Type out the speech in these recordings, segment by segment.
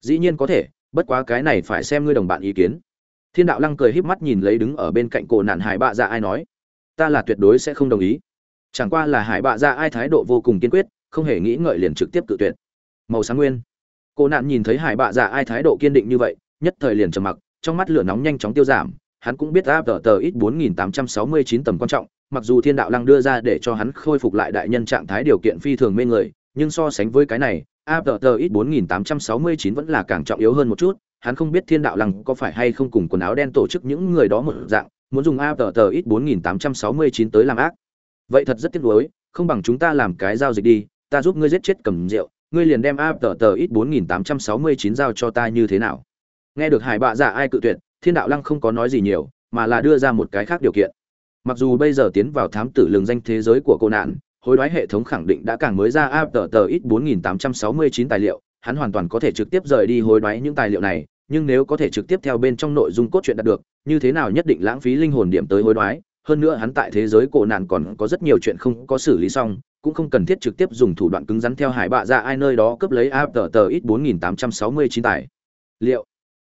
dĩ nhiên có thể bất quá cái này phải xem ngươi đồng bạn ý kiến. Thiên đạo lăng cười híp mắt nhìn lấy đứng ở bên cạnh cổ nạn hải bạ dạ ai nói ta là tuyệt đối sẽ không đồng ý. Chẳng qua là hải bạ dạ ai thái độ vô cùng kiên quyết không hề nghĩ ngợi liền trực tiếp tự tuyệt. Màu sáng nguyên. Cổ nạn nhìn thấy hải bạ dạ ai thái độ kiên định như vậy nhất thời liền trầm mặc trong mắt lửa nóng nhanh chóng tiêu giảm hắn cũng biết áp tờ tờ ít 4869 tầm quan trọng, mặc dù Thiên đạo lăng đưa ra để cho hắn khôi phục lại đại nhân trạng thái điều kiện phi thường mê người, nhưng so sánh với cái này, áp ít 4869 vẫn là càng trọng yếu hơn một chút, hắn không biết Thiên đạo lăng có phải hay không cùng quần áo đen tổ chức những người đó một dạng, muốn dùng áp ít 4869 tới làm ác. Vậy thật rất tiếc nuối, không bằng chúng ta làm cái giao dịch đi, ta giúp ngươi giết chết cầm rượu, ngươi liền đem áp ít 4869 giao cho ta như thế nào? Nghe được Hải Bạ Dạ ai cự tuyệt, thiên đạo lăng không có nói gì nhiều mà là đưa ra một cái khác điều kiện mặc dù bây giờ tiến vào thám tử lường danh thế giới của cô nạn hối đoái hệ thống khẳng định đã càng mới ra áp tờ tờ ít 4869 tài liệu, hắn hoàn toàn có thể trực tiếp rời đi hối đoái những tài liệu này, nhưng nếu có thể trực tiếp theo bên trong nội dung cốt truyện đạt được, như thế nào nhất định lãng phí linh hồn điểm tới hối đoái. Hơn nữa hắn tại thế giới cổ nạn còn có rất nhiều chuyện không có xử lý xong, cũng không cần thiết trực tiếp dùng thủ đoạn cứng rắn theo hải bạ ra ai nơi đó cướp lấy áp tờ tờ ít 4869 tài liệu.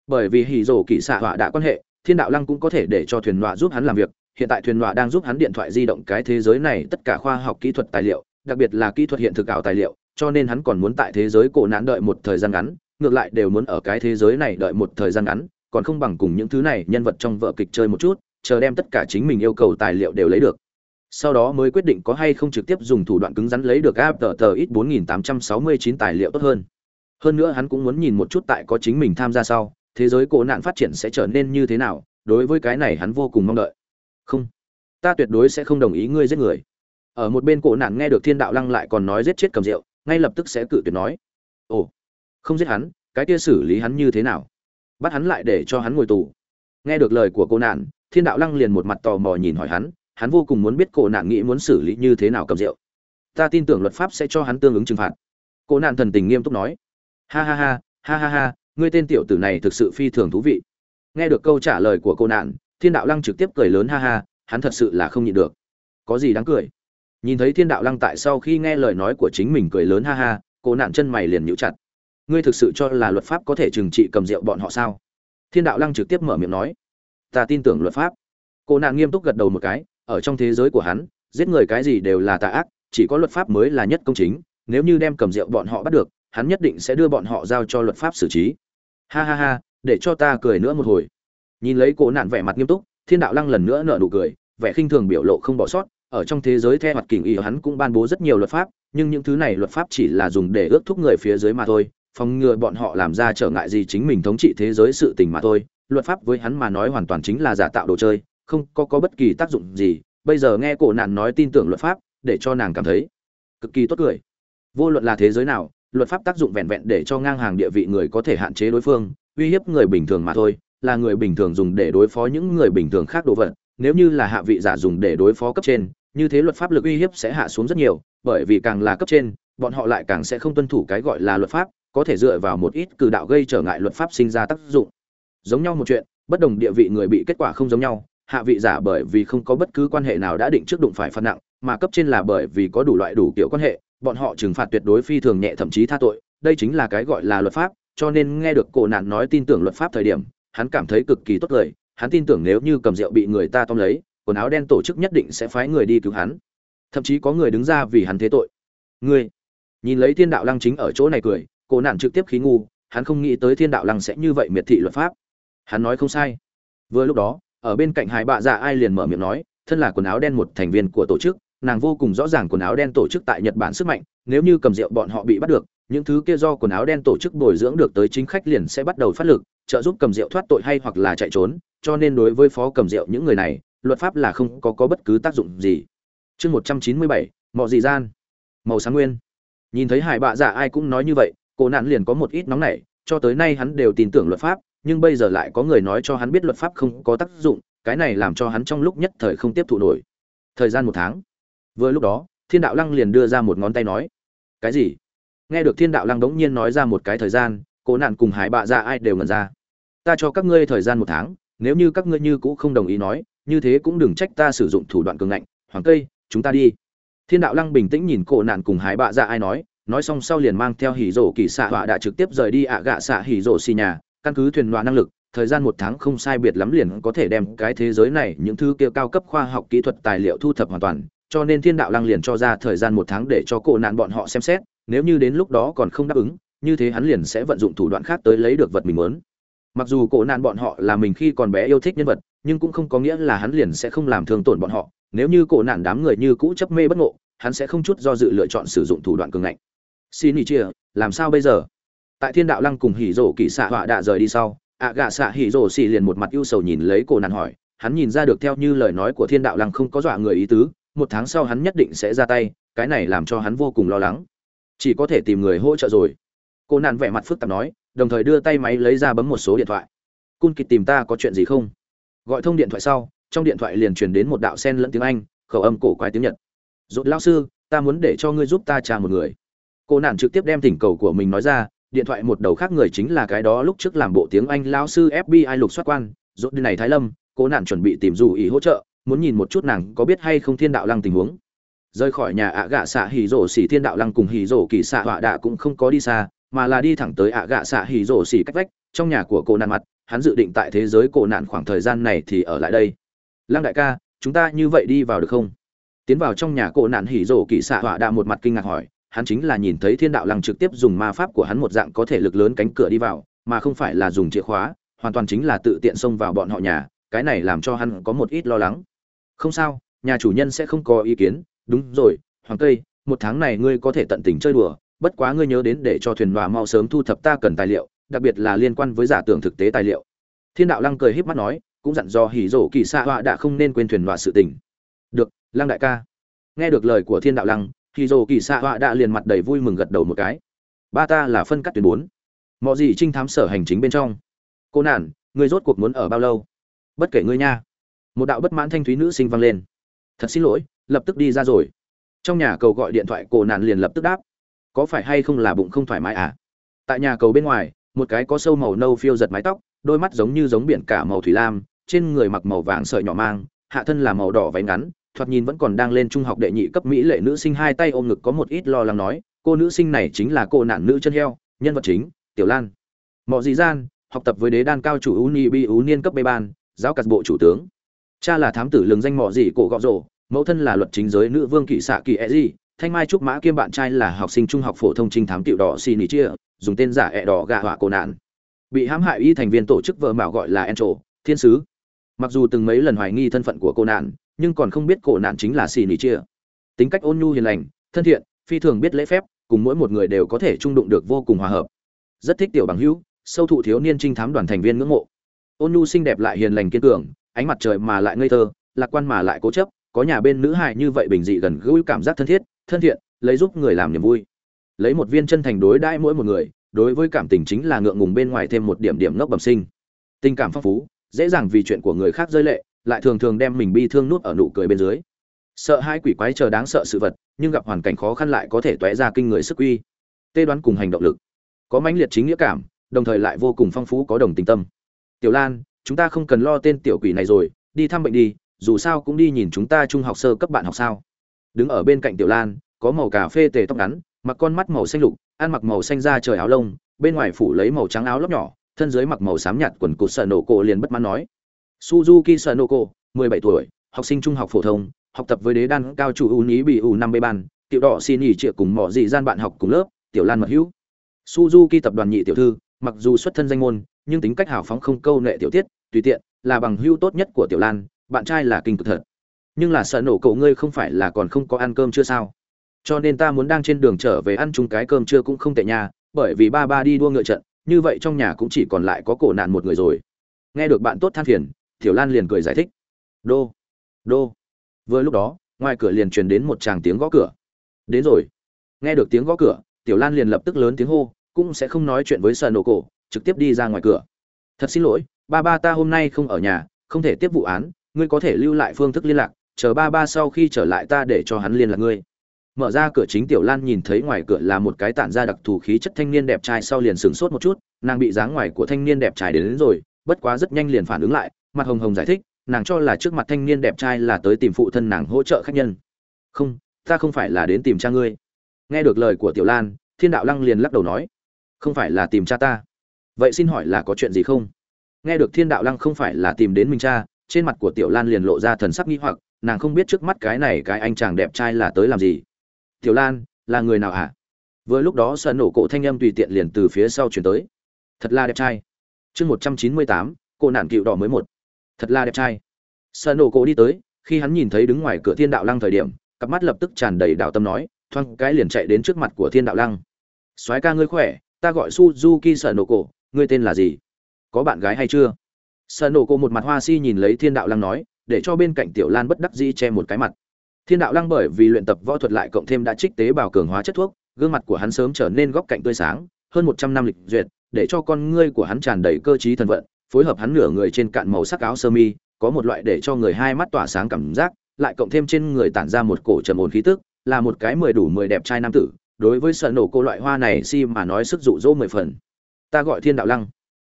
Bởi vì hỉ rồ kỵ xạ họa đã quan hệ, thiên đạo lăng cũng có thể để cho thuyền nọa giúp hắn làm việc hiện tại thuyền nọa đang giúp hắn điện thoại di động cái thế giới này tất cả khoa học kỹ thuật tài liệu, đặc biệt là kỹ thuật hiện thực ảo tài liệu, cho nên hắn còn muốn tại thế giới cổ nạn đợi một thời gian ngắn, ngược lại đều muốn ở cái thế giới này đợi một thời gian ngắn, còn không bằng cùng những thứ này nhân vật trong vợ kịch chơi một chút, chờ đem tất cả chính mình yêu cầu tài liệu đều lấy được. Sau đó mới quyết định có hay không trực tiếp dùng thủ đoạn cứng rắn lấy được áp tờ tờ ít 4869 tài liệu tốt hơn. Hơn nữa hắn cũng muốn nhìn một chút tại có chính mình tham gia sau, thế giới cổ nạn phát triển sẽ trở nên như thế nào, đối với cái này hắn vô cùng mong đợi không. Ta tuyệt đối sẽ không đồng ý ngươi giết người. Ở một bên cổ nạn nghe được thiên đạo lăng lại còn nói giết chết cầm rượu ngay lập tức sẽ cự tuyệt nói. Ồ, không giết hắn, cái kia xử lý hắn như thế nào? Bắt hắn lại để cho hắn ngồi tù. Nghe được lời của cô nạn, thiên đạo lăng liền một mặt tò mò nhìn hỏi hắn hắn vô cùng muốn biết cổ nạn nghĩ muốn xử lý như thế nào cầm rượu ta tin tưởng luật pháp sẽ cho hắn tương ứng trừng phạt. Cô nạn thần tình nghiêm túc nói. Ha ha ha ha ha ha, ngươi tên tiểu tử này thực sự phi thường thú vị. Nghe được câu trả lời của cô nạn thiên đạo lăng trực tiếp cười lớn ha ha, hắn thật sự là không nhịn được. Có gì đáng cười? Nhìn thấy thiên đạo lăng tại sau khi nghe lời nói của chính mình cười lớn ha ha, cô nạn chân mày liền nhíu chặt. Ngươi thực sự cho là luật pháp có thể trừng trị cầm rượu bọn họ sao? Thiên đạo lăng trực tiếp mở miệng nói. Ta tin tưởng luật pháp. Cô nạn nghiêm túc gật đầu một cái, ở trong thế giới của hắn, giết người cái gì đều là tà ác, chỉ có luật pháp mới là nhất công chính, nếu như đem cầm rượu bọn họ bắt được, hắn nhất định sẽ đưa bọn họ giao cho luật pháp xử trí. Ha ha ha, để cho ta cười nữa một hồi nhìn lấy cổ nạn vẻ mặt nghiêm túc, thiên đạo lăng lần nữa nở nụ cười, vẻ khinh thường biểu lộ không bỏ sót, ở trong thế giới theo mặt kình y hắn cũng ban bố rất nhiều luật pháp, nhưng những thứ này luật pháp chỉ là dùng để ước thúc người phía dưới mà thôi, phòng ngừa bọn họ làm ra trở ngại gì chính mình thống trị thế giới sự tình mà thôi. Luật pháp với hắn mà nói hoàn toàn chính là giả tạo đồ chơi, không có có bất kỳ tác dụng gì. Bây giờ nghe cổ nạn nói tin tưởng luật pháp, để cho nàng cảm thấy cực kỳ tốt cười. Vô luận là thế giới nào, luật pháp tác dụng vẹn vẹn để cho ngang hàng địa vị người có thể hạn chế đối phương, uy hiếp người bình thường mà thôi là người bình thường dùng để đối phó những người bình thường khác đồ vật, nếu như là hạ vị giả dùng để đối phó cấp trên, như thế luật pháp lực uy hiếp sẽ hạ xuống rất nhiều, bởi vì càng là cấp trên, bọn họ lại càng sẽ không tuân thủ cái gọi là luật pháp, có thể dựa vào một ít cử đạo gây trở ngại luật pháp sinh ra tác dụng. Giống nhau một chuyện, bất đồng địa vị người bị kết quả không giống nhau, hạ vị giả bởi vì không có bất cứ quan hệ nào đã định trước đụng phải phạt nặng, mà cấp trên là bởi vì có đủ loại đủ kiểu quan hệ, bọn họ trừng phạt tuyệt đối phi thường nhẹ thậm chí tha tội, đây chính là cái gọi là luật pháp, cho nên nghe được cổ nạn nói tin tưởng luật pháp thời điểm hắn cảm thấy cực kỳ tốt lời hắn tin tưởng nếu như cầm rượu bị người ta tóm lấy quần áo đen tổ chức nhất định sẽ phái người đi cứu hắn. Thậm chí có người đứng ra vì hắn thế tội. Ngươi nhìn lấy thiên đạo lăng chính ở chỗ này cười cổ nạn trực tiếp khí ngu hắn không nghĩ tới thiên đạo lăng sẽ như vậy miệt thị luật pháp. Hắn nói không sai. Vừa lúc đó ở bên cạnh hải bạ dạ ai liền mở miệng nói thân là quần áo đen một thành viên của tổ chức nàng vô cùng rõ ràng quần áo đen tổ chức tại Nhật Bản sức mạnh, nếu như cầm rượu bọn họ bị bắt được, những thứ kia do quần áo đen tổ chức bồi dưỡng được tới chính khách liền sẽ bắt đầu phát lực, trợ giúp cầm rượu thoát tội hay hoặc là chạy trốn, cho nên đối với phó cầm rượu những người này, luật pháp là không có có bất cứ tác dụng gì. Chương 197, Mọ dị gian. Màu sáng nguyên. Nhìn thấy Hải Bạ Dạ ai cũng nói như vậy, cô nạn liền có một ít nóng nảy, cho tới nay hắn đều tin tưởng luật pháp, nhưng bây giờ lại có người nói cho hắn biết luật pháp không có tác dụng, cái này làm cho hắn trong lúc nhất thời không tiếp thụ nổi. Thời gian một tháng vừa lúc đó thiên đạo lăng liền đưa ra một ngón tay nói cái gì nghe được thiên đạo lăng đống nhiên nói ra một cái thời gian cố nạn cùng hải bạ dạ ai đều ngẩn ra ta cho các ngươi thời gian một tháng, nếu như các ngươi như cũ không đồng ý nói, như thế cũng đừng trách ta sử dụng thủ đoạn cường ngạnh. Hoàng cây chúng ta đi. Thiên đạo lăng bình tĩnh nhìn cổ nạn cùng hải bạ ra ai nói nói xong sau liền mang theo hỉ rổ kỳ xạ họa đã trực tiếp rời đi ạ gạ xạ hỉ rổ xì nhà. Căn cứ thuyền đoạ năng lực, thời gian một tháng không sai biệt lắm liền có thể đem cái thế giới này, những thứ kia cao cấp khoa học kỹ thuật tài liệu thu thập hoàn toàn. Cho nên thiên đạo lăng liền cho ra thời gian một tháng để cho cổ nạn bọn họ xem xét, nếu như đến lúc đó còn không đáp ứng, như thế hắn liền sẽ vận dụng thủ đoạn khác tới lấy được vật mình muốn mặc dù cổ nạn bọn họ là mình khi còn bé yêu thích nhân vật, nhưng cũng không có nghĩa là hắn liền sẽ không làm thương tổn bọn họ. Nếu như cổ nạn đám người như cũ chấp mê bất ngộ, hắn sẽ không chút do dự lựa chọn sử dụng thủ đoạn cường ngạnh. Xin ý chia, làm sao bây giờ? Tại thiên đạo lăng cùng hỉ rổ kỳ xạ họa đã rời đi sau ạ gạ xạ hỉ rổ xì liền một mặt ưu sầu nhìn lấy cổ nạn hỏi, hắn nhìn ra được theo như lời nói của thiên đạo lăng không có dọa người ý tứ, một tháng sau hắn nhất định sẽ ra tay, cái này làm cho hắn vô cùng lo lắng. Chỉ có thể tìm người hỗ trợ rồi. Cô nạn vẻ mặt phức tạp nói đồng thời đưa tay máy lấy ra bấm một số điện thoại. Cun kịch tìm ta có chuyện gì không? Gọi thông điện thoại sau, trong điện thoại liền truyền đến một đạo sen lẫn tiếng anh, khẩu âm cổ quái tiếng nhật. Dốt lao sư, ta muốn để cho ngươi giúp ta trả một người. Cô nản trực tiếp đem thỉnh cầu của mình nói ra, điện thoại một đầu khác người chính là cái đó lúc trước làm bộ tiếng anh lao sư fbi lục soát quan dốt đi này thái lâm, cô nản chuẩn bị tìm dù ý hỗ trợ, muốn nhìn một chút nàng có biết hay không thiên đạo lăng tình huống. Rời khỏi nhà ạ gạ xạ hỉ rổ xỉ thiên đạo lăng cùng hỉ rổ kỳ xạ họa đạ cũng không có đi xa mà là đi thẳng tới ạ gạ xạ hỉ rổ xỉ cách vách, trong nhà của cô nạn mặt, hắn dự định tại thế giới cổ nạn khoảng thời gian này thì ở lại đây. Lăng đại ca, chúng ta như vậy đi vào được không? Tiến vào trong nhà cổ nạn hỉ rổ kỳ xạ họa đạ một mặt kinh ngạc hỏi, hắn chính là nhìn thấy thiên đạo lăng trực tiếp dùng ma pháp của hắn một dạng có thể lực lớn cánh cửa đi vào, mà không phải là dùng chìa khóa, hoàn toàn chính là tự tiện xông vào bọn họ nhà, cái này làm cho hắn có một ít lo lắng. Không sao, nhà chủ nhân sẽ không có ý kiến. Đúng rồi, hoàng tây, một tháng này ngươi có thể tận tình chơi đùa bất quá ngươi nhớ đến để cho thuyền hòa mau sớm thu thập ta cần tài liệu, đặc biệt là liên quan với giả tưởng thực tế tài liệu. Thiên đạo lăng cười híp mắt nói, cũng dặn dò hỉ rổ kỳ xạ họa đã không nên quên thuyền hòa sự tình. Được, lăng đại ca. Nghe được lời của thiên đạo lăng, hỉ rổ kỳ xạ họa đã liền mặt đầy vui mừng gật đầu một cái. Ba ta là phân cắt tuyến bốn. Mọi gì trinh thám sở hành chính bên trong. Cô nản, ngươi rốt cuộc muốn ở bao lâu? Bất kể ngươi nha. Một đạo bất mãn thanh thúy nữ sinh vang lên. Thật xin lỗi, lập tức đi ra rồi. Trong nhà cầu gọi điện thoại cổ nạn liền lập tức đáp có phải hay không là bụng không thoải mái à? Tại nhà cầu bên ngoài, một cái có sâu màu nâu phiêu giật mái tóc, đôi mắt giống như giống biển cả màu thủy lam, trên người mặc màu vàng sợi nhỏ mang, hạ thân là màu đỏ váy ngắn, thoạt nhìn vẫn còn đang lên trung học đệ nhị cấp mỹ lệ nữ sinh hai tay ôm ngực có một ít lo lắng nói, cô nữ sinh này chính là cô nạn nữ chân heo, nhân vật chính, tiểu lan. Mọi dị gian, học tập với đế đan cao chủ uni bi ú niên cấp bê ban, giáo cặt bộ chủ tướng. Cha là thám tử lường danh mỏ dị cổ gọ rổ mẫu thân là luật chính giới nữ vương kỵ xạ kỳ e di thanh mai trúc mã kiêm bạn trai là học sinh trung học phổ thông trinh thám tiểu đỏ xì nỉ chia, dùng tên giả ẹ đỏ gạ họa cổ nạn. Bị hãm hại y thành viên tổ chức vợ mạo gọi là encho, thiên sứ. Mặc dù từng mấy lần hoài nghi thân phận của cô nạn, nhưng còn không biết cổ nạn chính là xì nỉ chia. Tính cách ôn nhu hiền lành, thân thiện, phi thường biết lễ phép, cùng mỗi một người đều có thể trung đụng được vô cùng hòa hợp. Rất thích tiểu bằng hữu, sâu thụ thiếu niên trinh thám đoàn thành viên ngưỡng mộ. Ôn nhu xinh đẹp lại hiền lành kiên cường, ánh mặt trời mà lại ngây thơ, lạc quan mà lại cố chấp, có nhà bên nữ hài như vậy bình dị gần gũi cảm giác thân thiết thân thiện, lấy giúp người làm niềm vui. Lấy một viên chân thành đối đãi mỗi một người, đối với cảm tình chính là ngượng ngùng bên ngoài thêm một điểm điểm ngốc bẩm sinh. Tình cảm phong phú, dễ dàng vì chuyện của người khác rơi lệ, lại thường thường đem mình bi thương nuốt ở nụ cười bên dưới. Sợ hai quỷ quái chờ đáng sợ sự vật, nhưng gặp hoàn cảnh khó khăn lại có thể tóe ra kinh người sức uy. Tê đoán cùng hành động lực. Có mãnh liệt chính nghĩa cảm, đồng thời lại vô cùng phong phú có đồng tình tâm. Tiểu lan, chúng ta không cần lo tên tiểu quỷ này rồi, đi thăm bệnh đi, dù sao cũng đi nhìn chúng ta trung học sơ cấp bạn học sao? Đứng ở bên cạnh tiểu lan, có màu cà phê tề tóc ngắn, mặc con mắt màu xanh lục, ăn mặc màu xanh da trời áo lông, bên ngoài phủ lấy màu trắng áo lóc nhỏ, thân dưới mặc màu xám nhạt quần cụt sợ nổ cổ liền bất mãn nói. Suzuki sợ nổ cổ, mười bảy tuổi, học sinh trung học phổ thông, học tập với đế đan cao chủ ưu ní bị ủ năm mươi ban, tiểu đỏ xin nghỉ trịa cùng mỏ dị gian bạn học cùng lớp, tiểu lan mật hữu. Suzuki tập đoàn nhị tiểu thư, mặc dù xuất thân danh môn, nhưng tính cách hào phóng không câu nệ tiểu tiết, tùy tiện, là bằng hữu tốt nhất của tiểu lan, bạn trai là kinh cực thật nhưng là sợ nổ cậu ngươi không phải là còn không có ăn cơm chưa sao? Cho nên ta muốn đang trên đường trở về ăn chung cái cơm chưa cũng không tệ nha, bởi vì ba ba đi đua ngựa trận, như vậy trong nhà cũng chỉ còn lại có cổ nạn một người rồi. Nghe được bạn tốt than phiền, tiểu lan liền cười giải thích. Đô đô. Vừa lúc đó, ngoài cửa liền truyền đến một tràng tiếng gõ cửa. Đến rồi. Nghe được tiếng gõ cửa, tiểu lan liền lập tức lớn tiếng hô, cũng sẽ không nói chuyện với sợ nổ cổ trực tiếp đi ra ngoài cửa. Thật xin lỗi, ba ba ta hôm nay không ở nhà, không thể tiếp vụ án, ngươi có thể lưu lại phương thức liên lạc chờ ba ba sau khi trở lại ta để cho hắn liên lạc ngươi. Mở ra cửa chính tiểu lan nhìn thấy ngoài cửa là một cái tản ra đặc thù khí chất thanh niên đẹp trai sau liền sửng sốt một chút nàng bị dáng ngoài của thanh niên đẹp trai đến, đến rồi bất quá rất nhanh liền phản ứng lại mặt hồng hồng giải thích nàng cho là trước mặt thanh niên đẹp trai là tới tìm phụ thân nàng hỗ trợ khách nhân. Không ta không phải là đến tìm cha ngươi. Nghe được lời của tiểu lan thiên đạo lăng liền lắc đầu nói không phải là tìm cha ta. Vậy xin hỏi là có chuyện gì không? Nghe được thiên đạo lăng không phải là tìm đến mình cha trên mặt của tiểu lan liền lộ ra thần sắc nghi hoặc nàng không biết trước mắt cái này cái anh chàng đẹp trai là tới làm gì. Tiểu lan, là người nào hả? Vừa lúc đó sợ nổ cổ thanh âm tùy tiện liền từ phía sau chuyển tới. Thật là đẹp trai. Chương một trăm chín mươi tám, cô nạn cựu đỏ mới một. Thật là đẹp trai. Sợ nổ cổ đi tới, khi hắn nhìn thấy đứng ngoài cửa thiên đạo lăng thời điểm, cặp mắt lập tức tràn đầy đạo tâm nói thoang cái liền chạy đến trước mặt của thiên đạo lăng. Soái ca ngươi khỏe, ta gọi suzuki sợ nổ cổ, ngươi tên là gì? Có bạn gái hay chưa? Sợ nổ cổ một mặt hoa si nhìn lấy thiên đạo lăng nói để cho bên cạnh tiểu lan bất đắc dĩ che một cái mặt. Thiên đạo lăng bởi vì luyện tập võ thuật lại cộng thêm đã trích tế bào cường hóa chất thuốc, gương mặt của hắn sớm trở nên góc cạnh tươi sáng, hơn một trăm năm lịch duyệt, để cho con ngươi của hắn tràn đầy cơ trí thần vận, phối hợp hắn nửa người trên cạn màu sắc áo sơ mi, có một loại để cho người hai mắt tỏa sáng cảm giác, lại cộng thêm trên người tản ra một cổ trầm ổn khí tức, là một cái mười đủ mười đẹp trai nam tử, đối với sợ nổ cô loại hoa này si mà nói sức dụ dỗ mười phần. Ta gọi thiên đạo lăng.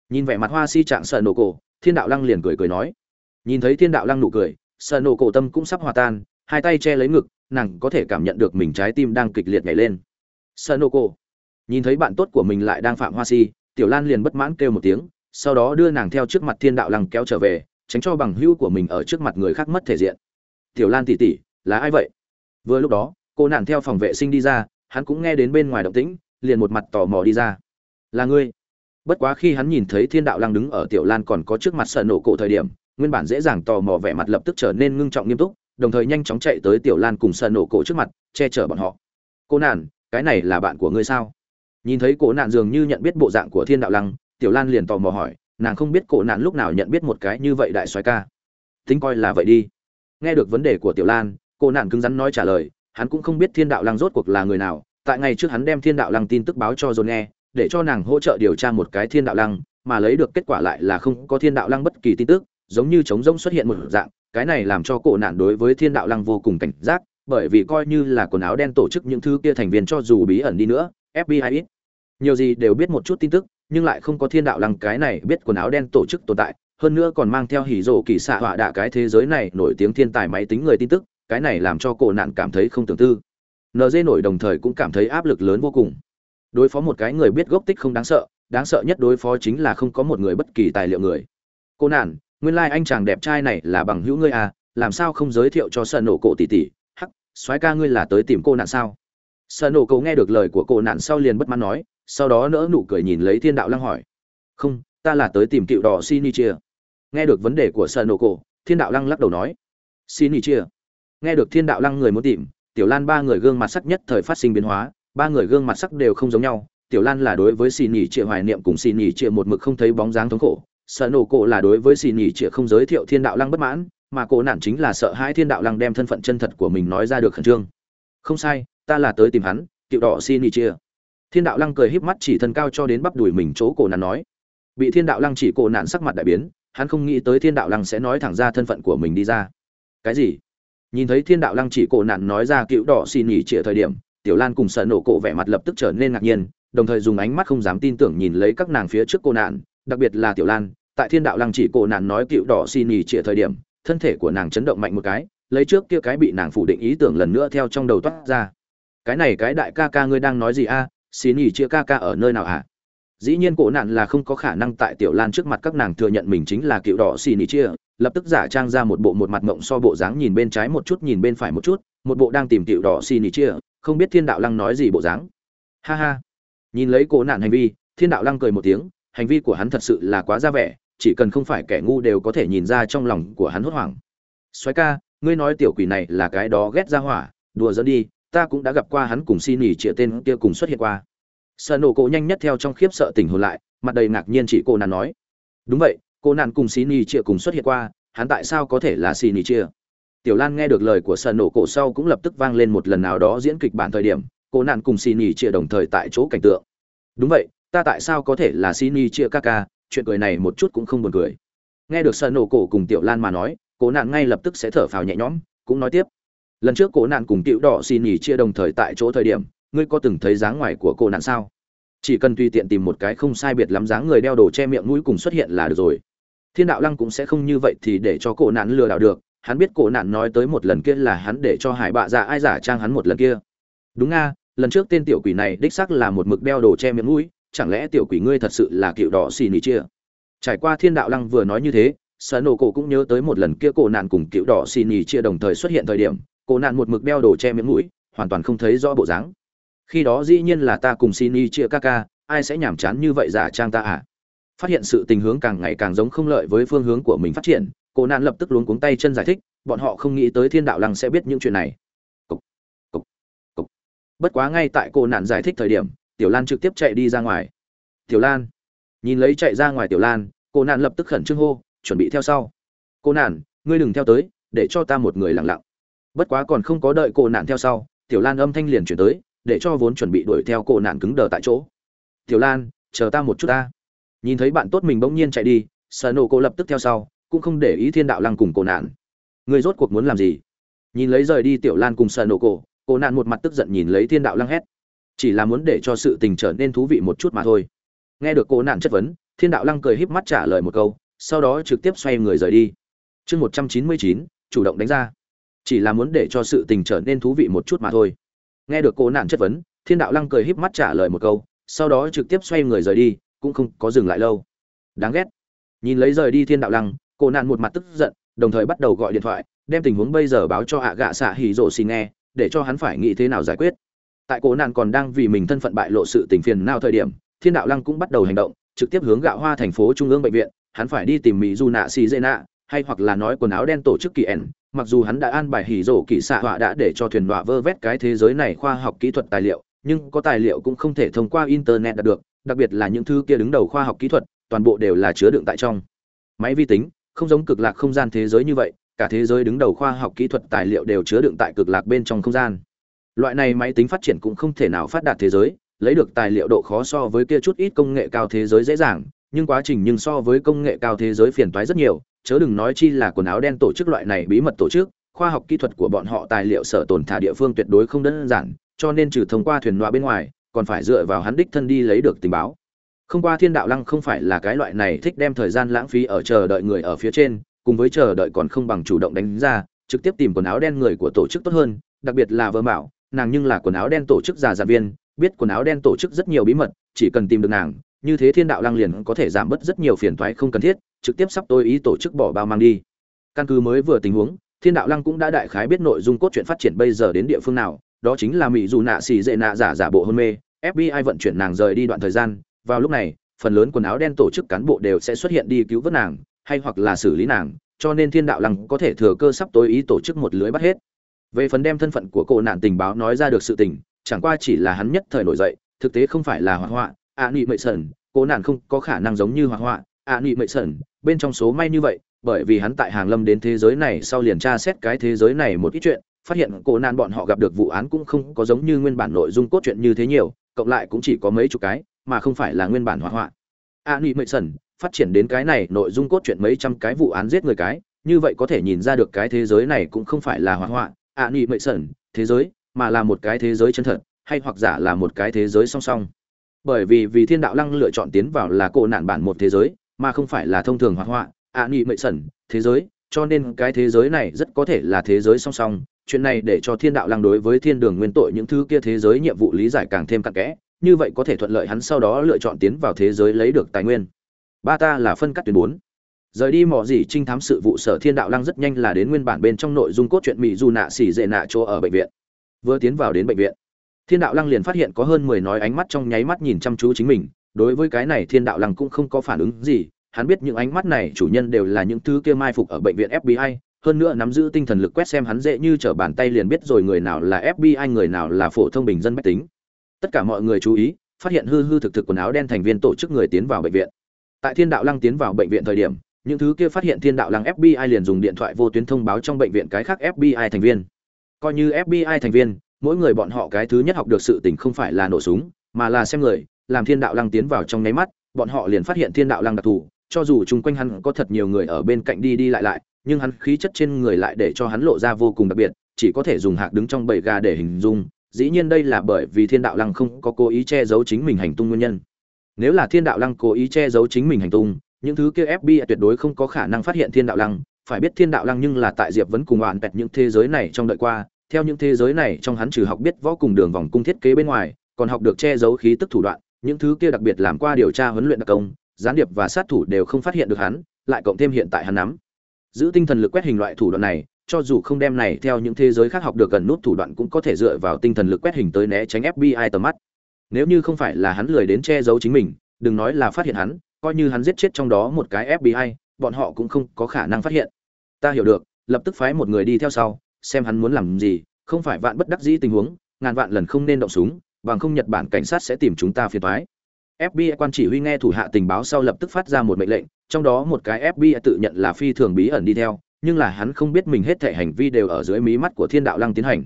Nhìn vẻ mặt hoa si trạng sợ nổ cổ, thiên đạo lăng liền cười cười nói nhìn thấy thiên đạo lăng nụ cười sợ nổ cổ tâm cũng sắp hòa tan, hai tay che lấy ngực, nàng có thể cảm nhận được mình trái tim đang kịch liệt nhảy lên. Sợ nổ cổ, nhìn thấy bạn tốt của mình lại đang phạm hoa si, tiểu lan liền bất mãn kêu một tiếng, sau đó đưa nàng theo trước mặt thiên đạo lăng kéo trở về, tránh cho bằng hữu của mình ở trước mặt người khác mất thể diện. Tiểu lan tỉ tỉ, là ai vậy? Vừa lúc đó, cô nàng theo phòng vệ sinh đi ra, hắn cũng nghe đến bên ngoài động tĩnh, liền một mặt tò mò đi ra. Là ngươi? Bất quá khi hắn nhìn thấy thiên đạo lăng đứng ở tiểu lan còn có trước mặt sợ nổ cổ thời điểm nguyên bản dễ dàng tò mò vẻ mặt lập tức trở nên ngưng trọng nghiêm túc, đồng thời nhanh chóng chạy tới tiểu lan cùng sợ nổ cổ trước mặt, che chở bọn họ. Cô nạn cái này là bạn của ngươi sao? Nhìn thấy cổ nạn dường như nhận biết bộ dạng của thiên đạo lăng, tiểu lan liền tò mò hỏi, nàng không biết cổ nạn lúc nào nhận biết một cái như vậy đại soái ca? Tính coi là vậy đi. Nghe được vấn đề của tiểu lan cô nạn cứng rắn nói trả lời, hắn cũng không biết thiên đạo lăng rốt cuộc là người nào, tại ngày trước hắn đem thiên đạo lăng tin tức báo cho dồn nghe, để cho nàng hỗ trợ điều tra một cái thiên đạo lăng, mà lấy được kết quả lại là không có thiên đạo lăng bất kỳ tin tức giống như trống rỗng xuất hiện một dạng, cái này làm cho cổ nạn đối với thiên đạo lăng vô cùng cảnh giác, bởi vì coi như là quần áo đen tổ chức những thứ kia thành viên cho dù bí ẩn đi nữa fbi ít. Nhiều gì đều biết một chút tin tức, nhưng lại không có thiên đạo lăng cái này biết quần áo đen tổ chức tồn tại, hơn nữa còn mang theo hỉ rộ kỳ xạ họa đạ cái thế giới này nổi tiếng thiên tài máy tính người tin tức, cái này làm cho cổ nạn cảm thấy không tưởng tư. Nd nổi đồng thời cũng cảm thấy áp lực lớn vô cùng. Đối phó một cái người biết gốc tích không đáng sợ đáng sợ nhất đối phó chính là không có một người bất kỳ tài liệu người. Cô nạn nguyên lai anh chàng đẹp trai này là bằng hữu ngươi à làm sao không giới thiệu cho sợ nổ cổ tỷ tỷ? Hắc, soái ca ngươi là tới tìm cô nạn sao? Sợ nổ cổ nghe được lời của cô nạn sau liền bất mãn nói, sau đó nỡ nụ cười nhìn lấy thiên đạo lăng hỏi. Không, ta là tới tìm cựu đỏ sinichia. Nghe được vấn đề của sợ nổ cổ, thiên đạo lăng lắc đầu nói. Sinichia. Nghe được thiên đạo lăng người muốn tìm, tiểu lan ba người gương mặt sắc nhất thời phát sinh biến hóa, ba người gương mặt sắc đều không giống nhau. Tiểu lan là đối với xì nhì trịa hoài niệm cùng xì nhì trịa một mực không thấy bóng dáng thống khổ sợ nổ cổ là đối với xì nhì chĩa không giới thiệu thiên đạo lăng bất mãn, mà cổ nạn chính là sợ hai thiên đạo lăng đem thân phận chân thật của mình nói ra được khẩn trương. Không sai, ta là tới tìm hắn, cựu đỏ xì nhì trịa thiên đạo lăng cười híp mắt chỉ thân cao cho đến bắp đùi mình chỗ cổ nạn nói. Bị thiên đạo lăng chỉ cổ nạn sắc mặt đại biến, hắn không nghĩ tới thiên đạo lăng sẽ nói thẳng ra thân phận của mình đi ra. Cái gì? Nhìn thấy thiên đạo lăng chỉ cổ nạn nói ra cựu đỏ xì nhỉ trịa thời điểm, tiểu lan cùng sợ nổ cổ vẻ mặt lập tức trở nên ngạc nhiên, đồng thời dùng ánh mắt không dám tin tưởng nhìn lấy các nàng phía trước cô nạn đặc biệt là tiểu lan, tại thiên đạo lăng chỉ cổ nạn nói cựu đỏ xì nhì trịa thời điểm, thân thể của nàng chấn động mạnh một cái, lấy trước kia cái bị nàng phủ định ý tưởng lần nữa theo trong đầu toát ra cái này cái đại ca ca ngươi đang nói gì a à? xì nhì chia ca ca ở nơi nào hả à? dĩ nhiên cổ nạn là không có khả năng tại tiểu lan trước mặt các nàng thừa nhận mình chính là cựu đỏ xì nhì chia lập tức giả trang ra một bộ một mặt mộng so bộ dáng nhìn bên trái một chút nhìn bên phải một chút, một bộ đang tìm cựu đỏ xì nhì chia không biết thiên đạo lăng nói gì bộ dáng ha ha nhìn lấy cổ nạn hành vi, thiên đạo lăng cười một tiếng hành vi của hắn thật sự là quá ra vẻ, chỉ cần không phải kẻ ngu đều có thể nhìn ra trong lòng của hắn hốt hoảng. Xoáy ca, ngươi nói tiểu quỷ này là cái đó ghét ra hỏa, đùa dẫn đi, ta cũng đã gặp qua hắn cùng xin nỉ trịa tên kia cùng xuất hiện qua. Sợ nổ cổ nhanh nhất theo trong khiếp sợ tỉnh hồn lại, mặt đầy ngạc nhiên chỉ cô nàng nói. Đúng vậy, cô nàng cùng xin nỉ trịa cùng xuất hiện qua, hắn tại sao có thể là xin nỉ trịa? Tiểu lan nghe được lời của sợ nổ cổ sau cũng lập tức vang lên một lần nào đó diễn kịch bản thời điểm, cô nàng cùng xin nỉ trịa đồng thời tại chỗ cảnh tượng. Đúng vậy ta tại sao có thể là Sini chia ca ca chuyện cười này một chút cũng không buồn cười. Nghe được sơn nổ cổ cùng tiểu lan mà nói, cố nạn ngay lập tức sẽ thở phào nhẹ nhõm, cũng nói tiếp. Lần trước cố nạn cùng tiểu đỏ Sini chia đồng thời tại chỗ thời điểm, ngươi có từng thấy dáng ngoài của cố nạn sao? Chỉ cần tùy tiện tìm một cái không sai biệt lắm dáng người đeo đồ che miệng mũi cùng xuất hiện là được rồi. Thiên đạo lăng cũng sẽ không như vậy thì để cho cố nạn lừa đảo được. Hắn biết cố nạn nói tới một lần kia là hắn để cho hải bạ dạ ai giả trang hắn một lần kia. Đúng nga lần trước tên tiểu quỷ này đích xác là một mực đeo đồ che miệng mũi chẳng lẽ tiểu quỷ ngươi thật sự là cựu đỏ xì nỉ chia? Trải qua thiên đạo lăng vừa nói như thế sở nổ cổ cũng nhớ tới một lần kia cổ nạn cùng cựu đỏ xì nỉ chia đồng thời xuất hiện thời điểm cổ nạn một mực đeo đồ che miệng mũi hoàn toàn không thấy rõ bộ dáng. Khi đó dĩ nhiên là ta cùng xì nỉ chia ca ca ai sẽ nhảm chán như vậy giả trang ta à? Phát hiện sự tình hướng càng ngày càng giống không lợi với phương hướng của mình phát triển cổ nạn lập tức luống cuống tay chân giải thích bọn họ không nghĩ tới thiên đạo lăng sẽ biết những chuyện này. Cục, cục, cục. bất quá ngay tại cô nạn giải thích thời điểm tiểu lan trực tiếp chạy đi ra ngoài. Tiểu lan. Nhìn lấy chạy ra ngoài tiểu lan, cô nạn lập tức khẩn trương hô, chuẩn bị theo sau. Cô nạn, ngươi đừng theo tới, để cho ta một người lặng lặng. Bất quá còn không có đợi cô nạn theo sau, tiểu lan âm thanh liền chuyển tới, để cho vốn chuẩn bị đuổi theo cô nạn cứng đờ tại chỗ. Tiểu lan, chờ ta một chút ta. Nhìn thấy bạn tốt mình bỗng nhiên chạy đi sợ nổ cô lập tức theo sau, cũng không để ý thiên đạo lăng cùng cô nạn. Người rốt cuộc muốn làm gì? Nhìn lấy rời đi tiểu lan cùng sợ nổ cổ cô nạn một mặt tức giận nhìn lấy thiên đạo lăng hét chỉ là muốn để cho sự tình trở nên thú vị một chút mà thôi. Nghe được cô nạn chất vấn, thiên đạo lăng cười híp mắt trả lời một câu, sau đó trực tiếp xoay người rời đi. Chương một trăm chín mươi chín, chủ động đánh ra. Chỉ là muốn để cho sự tình trở nên thú vị một chút mà thôi. Nghe được cô nạn chất vấn, thiên đạo lăng cười híp mắt trả lời một câu, sau đó trực tiếp xoay người rời đi, cũng không có dừng lại lâu. Đáng ghét. Nhìn lấy rời đi thiên đạo lăng, cô nạn một mặt tức giận, đồng thời bắt đầu gọi điện thoại, đem tình huống bây giờ báo cho ạ gạ xạ hỉ rộ xin nghe, để cho hắn phải nghĩ thế nào giải quyết tại cổ nạn còn đang vì mình thân phận bại lộ sự tình phiền nào thời điểm, thiên đạo lăng cũng bắt đầu hành động, trực tiếp hướng gạo hoa thành phố trung ương bệnh viện, hắn phải đi tìm mỹ du nạ xì dê nạ, hay hoặc là nói quần áo đen tổ chức kỳ ẻn mặc dù hắn đã an bài hỉ rổ kỳ xạ họa đã để cho thuyền đọa vơ vét cái thế giới này khoa học kỹ thuật tài liệu, nhưng có tài liệu cũng không thể thông qua internet đạt được, đặc biệt là những thứ kia đứng đầu khoa học kỹ thuật, toàn bộ đều là chứa đựng tại trong. Máy vi tính, không giống cực lạc không gian thế giới như vậy, cả thế giới đứng đầu khoa học kỹ thuật tài liệu đều chứa đựng tại cực lạc bên trong không gian loại này máy tính phát triển cũng không thể nào phát đạt thế giới, lấy được tài liệu độ khó so với kia chút ít công nghệ cao thế giới dễ dàng, nhưng quá trình nhưng so với công nghệ cao thế giới phiền toái rất nhiều, chớ đừng nói chi là quần áo đen tổ chức loại này bí mật tổ chức, khoa học kỹ thuật của bọn họ tài liệu sở tồn thả địa phương tuyệt đối không đơn giản, cho nên trừ thông qua thuyền loa bên ngoài, còn phải dựa vào hắn đích thân đi lấy được tình báo. Không qua thiên đạo lăng không phải là cái loại này thích đem thời gian lãng phí ở chờ đợi người ở phía trên, cùng với chờ đợi còn không bằng chủ động đánh ra trực tiếp tìm quần áo đen người của tổ chức tốt hơn, đặc biệt là vơ mạo nàng nhưng là quần áo đen tổ chức giả giản viên, biết quần áo đen tổ chức rất nhiều bí mật, chỉ cần tìm được nàng, như thế thiên đạo lăng liền có thể giảm bớt rất nhiều phiền toái không cần thiết, trực tiếp sắp tôi ý tổ chức bỏ bao mang đi. Căn cứ mới vừa tình huống, thiên đạo lăng cũng đã đại khái biết nội dung cốt truyện phát triển bây giờ đến địa phương nào, đó chính là mỹ dù nạ xì dệ nạ giả giả bộ hôn mê fbi vận chuyển nàng rời đi đoạn thời gian, vào lúc này, phần lớn quần áo đen tổ chức cán bộ đều sẽ xuất hiện đi cứu vớt nàng, hay hoặc là xử lý nàng, cho nên thiên đạo lăng có thể thừa cơ sắp tối ý tổ chức một lưới bắt hết về phần đem thân phận của cô nạn tình báo nói ra được sự tình chẳng qua chỉ là hắn nhất thời nổi dậy thực tế không phải là hoạt họa ạ à, nị mệ sẩn cô nạn không có khả năng giống như hoạt họa ạ à, nị mệ sẩn bên trong số may như vậy bởi vì hắn tại hàng lâm đến thế giới này sau liền tra xét cái thế giới này một ít chuyện phát hiện cô nạn bọn họ gặp được vụ án cũng không có giống như nguyên bản nội dung cốt truyện như thế nhiều cộng lại cũng chỉ có mấy chục cái mà không phải là nguyên bản hoạt họa ạ nị mệ sẩn phát triển đến cái này nội dung cốt truyện mấy trăm cái vụ án giết người cái như vậy có thể nhìn ra được cái thế giới này cũng không phải là hoạt họa a nị mệ sẩn, thế giới, mà là một cái thế giới chân thật, hay hoặc giả là một cái thế giới song song. Bởi vì vì thiên đạo lăng lựa chọn tiến vào là cổ nạn bản một thế giới, mà không phải là thông thường hoạt họa a nị mệ sẩn, thế giới, cho nên cái thế giới này rất có thể là thế giới song song. Chuyện này để cho thiên đạo lăng đối với thiên đường nguyên tội những thứ kia thế giới nhiệm vụ lý giải càng thêm cặn kẽ, như vậy có thể thuận lợi hắn sau đó lựa chọn tiến vào thế giới lấy được tài nguyên. Ba ta là phân cắt tuyến bốn rời đi mỏ gì trinh thám sự vụ sở thiên đạo lăng rất nhanh là đến nguyên bản bên trong nội dung cốt truyện mỹ dù nạ xỉ dệ nạ chỗ ở bệnh viện. Vừa tiến vào đến bệnh viện, thiên đạo lăng liền phát hiện có hơn mười nói ánh mắt trong nháy mắt nhìn chăm chú chính mình. Đối với cái này thiên đạo lăng cũng không có phản ứng gì. Hắn biết những ánh mắt này chủ nhân đều là những thứ kia mai phục ở bệnh viện fbi hơn nữa nắm giữ tinh thần lực quét xem hắn dễ như trở bàn tay liền biết rồi người nào là fbi người nào là phổ thông bình dân bách tính. Tất cả mọi người chú ý, phát hiện hư hư thực thực quần áo đen thành viên tổ chức người tiến vào bệnh viện. Tại thiên đạo lăng tiến vào bệnh viện thời điểm những thứ kia phát hiện thiên đạo lăng fbi liền dùng điện thoại vô tuyến thông báo trong bệnh viện cái khác fbi thành viên. Coi như fbi thành viên, mỗi người bọn họ cái thứ nhất học được sự tình không phải là nổ súng, mà là xem người, làm thiên đạo lăng tiến vào trong nháy mắt, bọn họ liền phát hiện thiên đạo lăng đặc thù, cho dù chung quanh hắn có thật nhiều người ở bên cạnh đi đi lại lại, nhưng hắn khí chất trên người lại để cho hắn lộ ra vô cùng đặc biệt, chỉ có thể dùng hạc đứng trong bầy gà để hình dung, dĩ nhiên đây là bởi vì thiên đạo lăng không có cố ý che giấu chính mình hành tung nguyên nhân. Nếu là thiên đạo lăng cố ý che giấu chính mình hành tung những thứ kia fbi tuyệt đối không có khả năng phát hiện thiên đạo lăng phải biết thiên đạo lăng nhưng là tại diệp vẫn cùng oản bẹt những thế giới này trong đợi qua theo những thế giới này trong hắn trừ học biết võ cùng đường vòng cung thiết kế bên ngoài còn học được che giấu khí tức thủ đoạn những thứ kia đặc biệt làm qua điều tra huấn luyện đặc công gián điệp và sát thủ đều không phát hiện được hắn lại cộng thêm hiện tại hắn nắm giữ tinh thần lực quét hình loại thủ đoạn này cho dù không đem này theo những thế giới khác học được gần nút thủ đoạn cũng có thể dựa vào tinh thần lực quét hình tới né tránh FBI tầm mắt. Nếu như không phải là hắn lười đến che giấu chính mình, đừng nói là phát hiện hắn, coi như hắn giết chết trong đó một cái FBI, bọn họ cũng không có khả năng phát hiện. Ta hiểu được, lập tức phái một người đi theo sau, xem hắn muốn làm gì, không phải vạn bất đắc dĩ tình huống, ngàn vạn lần không nên động súng, bằng không Nhật Bản cảnh sát sẽ tìm chúng ta phiền toái. FBI quan chỉ huy nghe thủ hạ tình báo sau lập tức phát ra một mệnh lệnh, trong đó một cái FBI tự nhận là phi thường bí ẩn đi theo, nhưng là hắn không biết mình hết thể hành vi đều ở dưới mí mắt của Thiên Đạo Lăng tiến hành.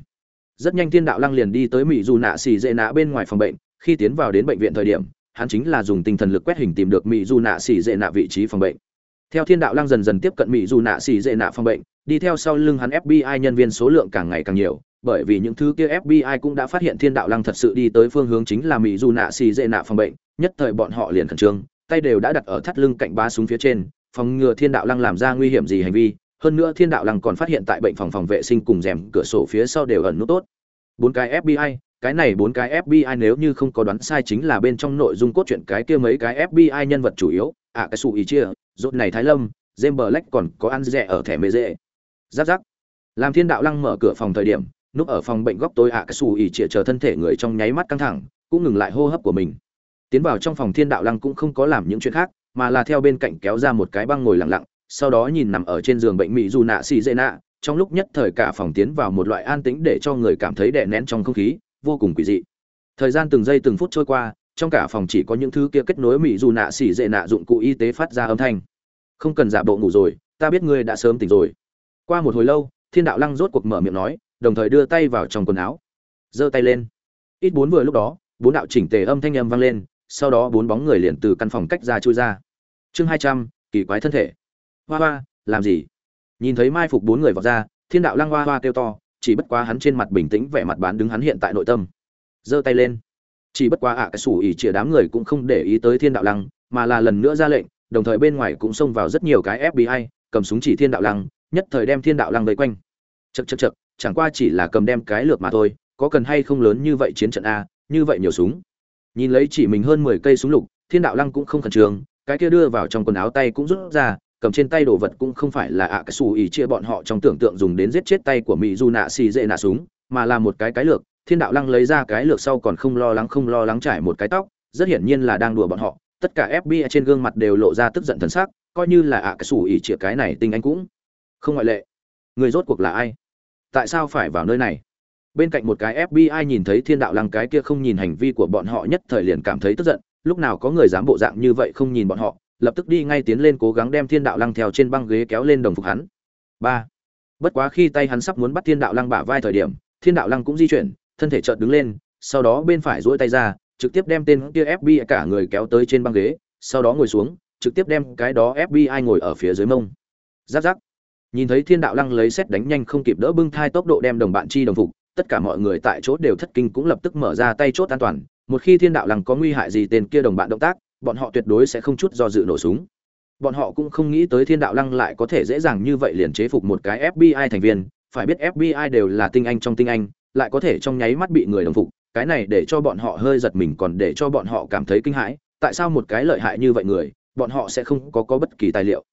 Rất nhanh Thiên Đạo Lăng liền đi tới Mỹ du Nạ xì dệ nạ bên ngoài phòng bệnh, khi tiến vào đến bệnh viện thời điểm, hắn chính là dùng tinh thần lực quét hình tìm được Mỹ Du Nạ xỉ dệ nạ vị trí phòng bệnh. Theo Thiên Đạo Lăng dần dần tiếp cận Mỹ Du Nạ xỉ dệ nạ phòng bệnh, đi theo sau lưng hắn FBI nhân viên số lượng càng ngày càng nhiều, bởi vì những thứ kia FBI cũng đã phát hiện Thiên Đạo Lăng thật sự đi tới phương hướng chính là Mỹ Du Nạ xỉ dệ nạ phòng bệnh, nhất thời bọn họ liền khẩn trương, tay đều đã đặt ở thắt lưng cạnh ba súng phía trên, phòng ngừa Thiên Đạo Lăng làm ra nguy hiểm gì hành vi, hơn nữa thiên đạo lăng còn phát hiện tại bệnh phòng phòng vệ sinh cùng rèm cửa sổ phía sau đều ẩn nút tốt bốn cái fbi cái này bốn cái fbi nếu như không có đoán sai chính là bên trong nội dung cốt truyện cái kia mấy cái fbi nhân vật chủ yếu à cái sụ ý chia, rốt này thái lâm, james black còn có ăn rẻ ở thẻ mê dễ. Giáp giáp. Làm thiên đạo lăng mở cửa phòng thời điểm, núp ở phòng bệnh góc tối ạ cái xù ý chia chờ thân thể người trong nháy mắt căng thẳng, cũng ngừng lại hô hấp của mình. Tiến vào trong phòng thiên đạo lăng cũng không có làm những chuyện khác, mà là theo bên cạnh kéo ra một cái băng ngồi lặng lặng, sau đó nhìn nằm ở trên giường bệnh mỹ dù nạ xì dễ nạ, trong lúc nhất thời cả phòng tiến vào một loại an tĩnh để cho người cảm thấy đè nén trong không khí vô cùng quỷ dị. Thời gian từng giây từng phút trôi qua, trong cả phòng chỉ có những thứ kia kết nối mỹ dù nạ xỉ dệ nạ dụng cụ y tế phát ra âm thanh. Không cần giả bộ ngủ rồi, ta biết ngươi đã sớm tỉnh rồi. Qua một hồi lâu, thiên đạo lăng rốt cuộc mở miệng nói, đồng thời đưa tay vào trong quần áo. Giơ tay lên. Ít bốn vừa lúc đó, bốn đạo chỉnh tề âm thanh âm vang lên, sau đó bốn bóng người liền từ căn phòng cách ra chui ra. Chương hai trăm, kỳ quái thân thể. Hoa hoa, làm gì? Nhìn thấy mai phục bốn người vào ra, thiên đạo lăng hoa hoa kêu to chỉ bất quá hắn trên mặt bình tĩnh, vẻ mặt bán đứng hắn hiện tại nội tâm. Giơ tay lên. Chỉ bất quá ạ, cái sủ ỉ chĩa đám người cũng không để ý tới thiên đạo lăng, mà là lần nữa ra lệnh, đồng thời bên ngoài cũng xông vào rất nhiều cái fbi cầm súng chỉ thiên đạo lăng, nhất thời đem thiên đạo lăng vây quanh. Chật chật chật chẳng qua chỉ là cầm đem cái lược mà thôi, có cần hay không lớn như vậy chiến trận a, như vậy nhiều súng. Nhìn lấy chỉ mình hơn mười cây súng lục, thiên đạo lăng cũng không khẩn trương, cái kia đưa vào trong quần áo tay cũng rút ra cầm trên tay đồ vật cũng không phải là ạ, cái xù ỉ chia bọn họ trong tưởng tượng dùng đến giết chết tay của mỹ du nạ xì dễ nạ súng, mà là một cái cái lược. Thiên đạo lăng lấy ra cái lược sau còn không lo lắng, không lo lắng trải một cái tóc, rất hiển nhiên là đang đùa bọn họ. Tất cả fbi trên gương mặt đều lộ ra tức giận thần sắc, coi như là ạ, cái xù ỉ chia cái này tinh anh cũng không ngoại lệ. Người rốt cuộc là ai? Tại sao phải vào nơi này? Bên cạnh một cái fbi nhìn thấy thiên đạo lăng cái kia không nhìn hành vi của bọn họ nhất thời liền cảm thấy tức giận, lúc nào có người dám bộ dạng như vậy không nhìn bọn họ lập tức đi ngay tiến lên cố gắng đem thiên đạo lăng theo trên băng ghế kéo lên đồng phục hắn. Ba. Bất quá khi tay hắn sắp muốn bắt thiên đạo lăng bả vai thời điểm, thiên đạo lăng cũng di chuyển, thân thể chợt đứng lên, sau đó bên phải duỗi tay ra, trực tiếp đem tên kia fbi cả người kéo tới trên băng ghế, sau đó ngồi xuống, trực tiếp đem cái đó fbi ngồi ở phía dưới mông. Giáp giáp. Nhìn thấy thiên đạo lăng lấy xét đánh nhanh không kịp đỡ bưng thai tốc độ đem đồng bạn chi đồng phục, tất cả mọi người tại chỗ đều thất kinh cũng lập tức mở ra tay chốt an toàn. Một khi thiên đạo lăng có nguy hại gì tên kia đồng bạn động tác bọn họ tuyệt đối sẽ không chút do dự nổ súng. Bọn họ cũng không nghĩ tới thiên đạo lăng lại có thể dễ dàng như vậy liền chế phục một cái fbi thành viên. Phải biết fbi đều là tinh anh trong tinh anh, lại có thể trong nháy mắt bị người đồng phục. Cái này để cho bọn họ hơi giật mình, còn để cho bọn họ cảm thấy kinh hãi. Tại sao một cái lợi hại như vậy người, bọn họ sẽ không có có bất kỳ tài liệu?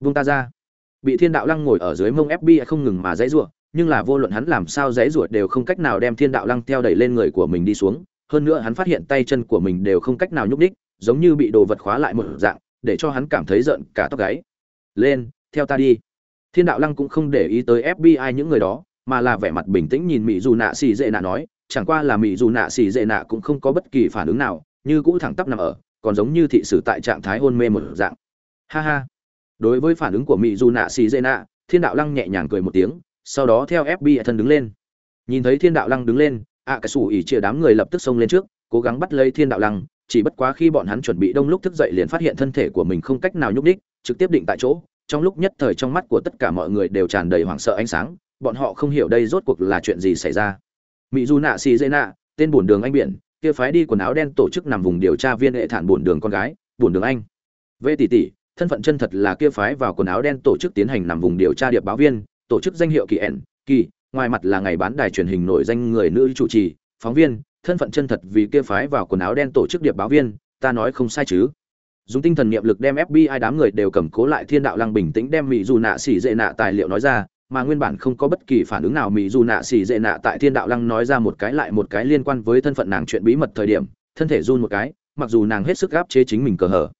Vung ta ra. Bị thiên đạo lăng ngồi ở dưới mông fbi không ngừng mà dãy ruột nhưng là vô luận hắn làm sao dãy ruột đều không cách nào đem thiên đạo lăng theo đẩy lên người của mình đi xuống. Hơn nữa hắn phát hiện tay chân của mình đều không cách nào nhúc đích giống như bị đồ vật khóa lại một dạng để cho hắn cảm thấy giận cả tóc gáy. Lên theo ta đi. Thiên đạo lăng cũng không để ý tới fbi những người đó mà là vẻ mặt bình tĩnh nhìn mỹ dù nạ xì dệ nạ nói chẳng qua là mỹ dù nạ xì dệ nạ cũng không có bất kỳ phản ứng nào như cũ thẳng tắp nằm ở còn giống như thị sử tại trạng thái hôn mê một dạng. Ha ha. Đối với phản ứng của mỹ dù nạ xì dệ nạ thiên đạo lăng nhẹ nhàng cười một tiếng sau đó theo fbi thân đứng lên. Nhìn thấy thiên đạo lăng đứng lên ạ à, cái xù ỉ chia đám người lập tức xông lên trước cố gắng bắt lấy thiên đạo lăng chỉ bất quá khi bọn hắn chuẩn bị đông lúc thức dậy liền phát hiện thân thể của mình không cách nào nhúc đích trực tiếp định tại chỗ, trong lúc nhất thời trong mắt của tất cả mọi người đều tràn đầy hoảng sợ ánh sáng, bọn họ không hiểu đây rốt cuộc là chuyện gì xảy ra. Mỹ du nạ xì dây nạ, tên bổn đường anh biển, kia phái đi quần áo đen tổ chức nằm vùng điều tra viên hệ thản bổn đường con gái, bổn đường anh. Vê tỷ tỷ, thân phận chân thật là kia phái vào quần áo đen tổ chức tiến hành nằm vùng điều tra điệp báo viên, tổ chức danh hiệu kỳ ẻn kỳ, ngoài mặt là ngày bán đài truyền hình nổi danh người nữ chủ trì, phóng viên thân phận chân thật vì kia phái vào quần áo đen tổ chức điệp báo viên, ta nói không sai chứ. Dùng tinh thần niệm lực đem fbi đám người đều cầm cố lại thiên đạo lăng bình tĩnh đem mỹ dù nạ xỉ dệ nạ tài liệu nói ra, mà nguyên bản không có bất kỳ phản ứng nào mỹ dù nạ xỉ dệ nạ tại thiên đạo lăng nói ra một cái lại một cái liên quan với thân phận nàng chuyện bí mật thời điểm, thân thể run một cái, mặc dù nàng hết sức gáp chế chính mình cờ hở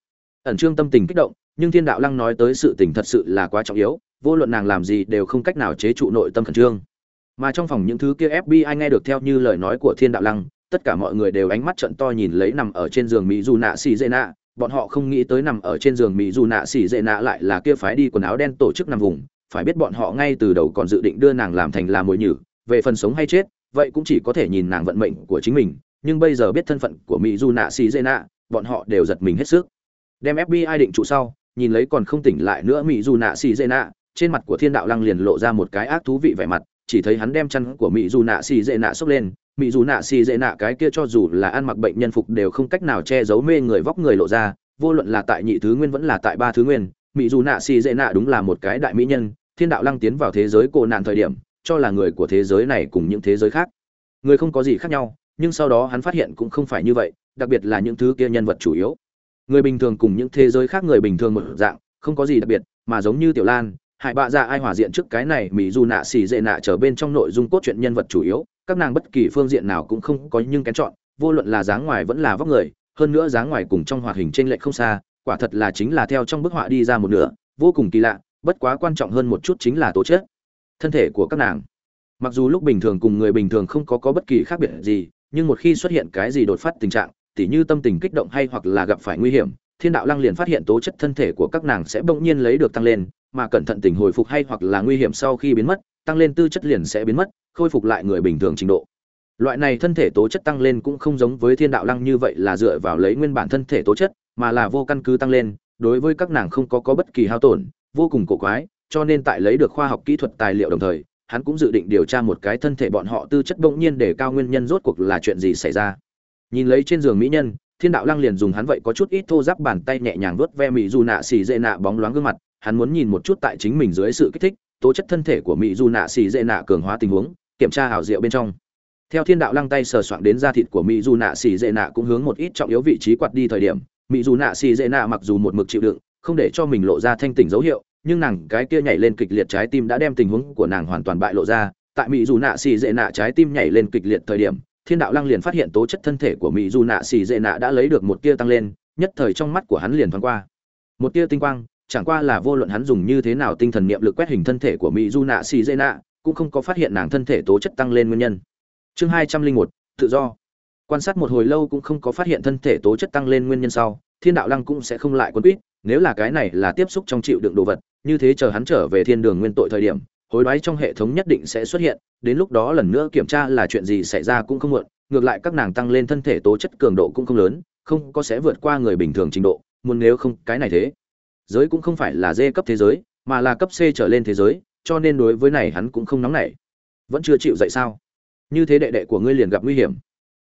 ẩn trương tâm tình kích động, nhưng thiên đạo lăng nói tới sự tình thật sự là quá trọng yếu, vô luận nàng làm gì đều không cách nào chế trụ nội tâm khẩn trương. Mà trong phòng những thứ kia fbi nghe được theo như lời nói của thiên đạo lăng tất cả mọi người đều ánh mắt trận to nhìn lấy nằm ở trên giường mỹ dù nạ xì dễ nạ. Bọn họ không nghĩ tới nằm ở trên giường mỹ dù nạ xì dễ nạ lại là kia phái đi quần áo đen tổ chức nằm vùng. Phải biết bọn họ ngay từ đầu còn dự định đưa nàng làm thành là mồi nhử. Về phần sống hay chết, vậy cũng chỉ có thể nhìn nàng vận mệnh của chính mình. Nhưng bây giờ biết thân phận của mỹ dù nạ xì Dê nạ, bọn họ đều giật mình hết sức. Đem fbi định trụ sau, nhìn lấy còn không tỉnh lại nữa mỹ dù nạ xì Dê nạ, trên mặt của thiên đạo lăng liền lộ ra một cái ác thú vị vẻ mặt, chỉ thấy hắn đem chăn của mỹ dù nạ xì Dê nạ xốc lên mỹ dù nạ xì dễ nạ cái kia cho dù là ăn mặc bệnh nhân phục đều không cách nào che giấu mê người vóc người lộ ra, vô luận là tại nhị thứ nguyên vẫn là tại ba thứ nguyên mỹ dù nạ xì dễ nạ đúng là một cái đại mỹ nhân, thiên đạo lăng tiến vào thế giới cổ nạn thời điểm, cho là người của thế giới này cùng những thế giới khác. Người không có gì khác nhau, nhưng sau đó hắn phát hiện cũng không phải như vậy, đặc biệt là những thứ kia nhân vật chủ yếu. Người bình thường cùng những thế giới khác người bình thường một dạng, không có gì đặc biệt, mà giống như tiểu lan hại bạ ra dạ ai hòa diện trước cái này mỹ dù nạ xì dễ nạ trở bên trong nội dung cốt truyện nhân vật chủ yếu các nàng bất kỳ phương diện nào cũng không có nhưng kén chọn, vô luận là dáng ngoài vẫn là vóc người, hơn nữa dáng ngoài cùng trong hoạt hình trên lệch không xa, quả thật là chính là theo trong bức họa đi ra một nửa, vô cùng kỳ lạ, bất quá quan trọng hơn một chút chính là tố chất, thân thể của các nàng. Mặc dù lúc bình thường cùng người bình thường không có có bất kỳ khác biệt gì, nhưng một khi xuất hiện cái gì đột phát tình trạng, tỉ như tâm tình kích động hay hoặc là gặp phải nguy hiểm, thiên đạo lăng liền phát hiện tố chất thân thể của các nàng sẽ bỗng nhiên lấy được tăng lên, mà cẩn thận tình hồi phục hay hoặc là nguy hiểm sau khi biến mất, tăng lên tư chất liền sẽ biến mất khôi phục lại người bình thường trình độ. Loại này thân thể tố chất tăng lên cũng không giống với thiên đạo lăng như vậy là dựa vào lấy nguyên bản thân thể tố chất, mà là vô căn cứ tăng lên, đối với các nàng không có có bất kỳ hao tổn, vô cùng cổ quái, cho nên tại lấy được khoa học kỹ thuật tài liệu đồng thời, hắn cũng dự định điều tra một cái thân thể bọn họ tư chất bỗng nhiên để cao nguyên nhân rốt cuộc là chuyện gì xảy ra. Nhìn lấy trên giường mỹ nhân, thiên đạo lăng liền dùng hắn vậy có chút ít thô giáp bàn tay nhẹ nhàng vuốt ve mỹ du nạ xì dễ nạ bóng loáng gương mặt, hắn muốn nhìn một chút tại chính mình dưới sự kích thích, tố chất thân thể của mỹ du nạ xì dễ nạ cường hóa tình huống kiểm tra hảo diệu bên trong. Theo thiên đạo lăng tay sờ soạng đến da thịt của mỹ dù nạ xì dễ nạ cũng hướng một ít trọng yếu vị trí quạt đi thời điểm mỹ dù nạ xì dễ nạ mặc dù một mực chịu đựng, không để cho mình lộ ra thanh tỉnh dấu hiệu, nhưng nàng cái kia nhảy lên kịch liệt trái tim đã đem tình huống của nàng hoàn toàn bại lộ ra. Tại mỹ dù nạ xì dễ nạ trái tim nhảy lên kịch liệt thời điểm, thiên đạo lăng liền phát hiện tố chất thân thể của mỹ dù nạ xì dễ nạ đã lấy được một tia tăng lên, nhất thời trong mắt của hắn liền thoáng qua. Một tia tinh quang, chẳng qua là vô luận hắn dùng như thế nào tinh thần niệm lực quét hình thân thể của mỹ du nạ xì dê nạ cũng không có phát hiện nàng thân thể tố chất tăng lên nguyên nhân. Chương hai trăm linh một tự do. Quan sát một hồi lâu cũng không có phát hiện thân thể tố chất tăng lên nguyên nhân sau thiên đạo lăng cũng sẽ không lại quân quýt nếu là cái này là tiếp xúc trong chịu đựng đồ vật như thế chờ hắn trở về thiên đường nguyên tội thời điểm hối đoái trong hệ thống nhất định sẽ xuất hiện đến lúc đó lần nữa kiểm tra là chuyện gì xảy ra cũng không muộn ngược lại các nàng tăng lên thân thể tố chất cường độ cũng không lớn không có sẽ vượt qua người bình thường trình độ muốn nếu không cái này thế. Giới cũng không phải là D cấp thế giới, mà là cấp C trở lên thế giới, cho nên đối với này hắn cũng không nóng nảy. Vẫn chưa chịu dậy sao? Như thế đệ đệ của ngươi liền gặp nguy hiểm.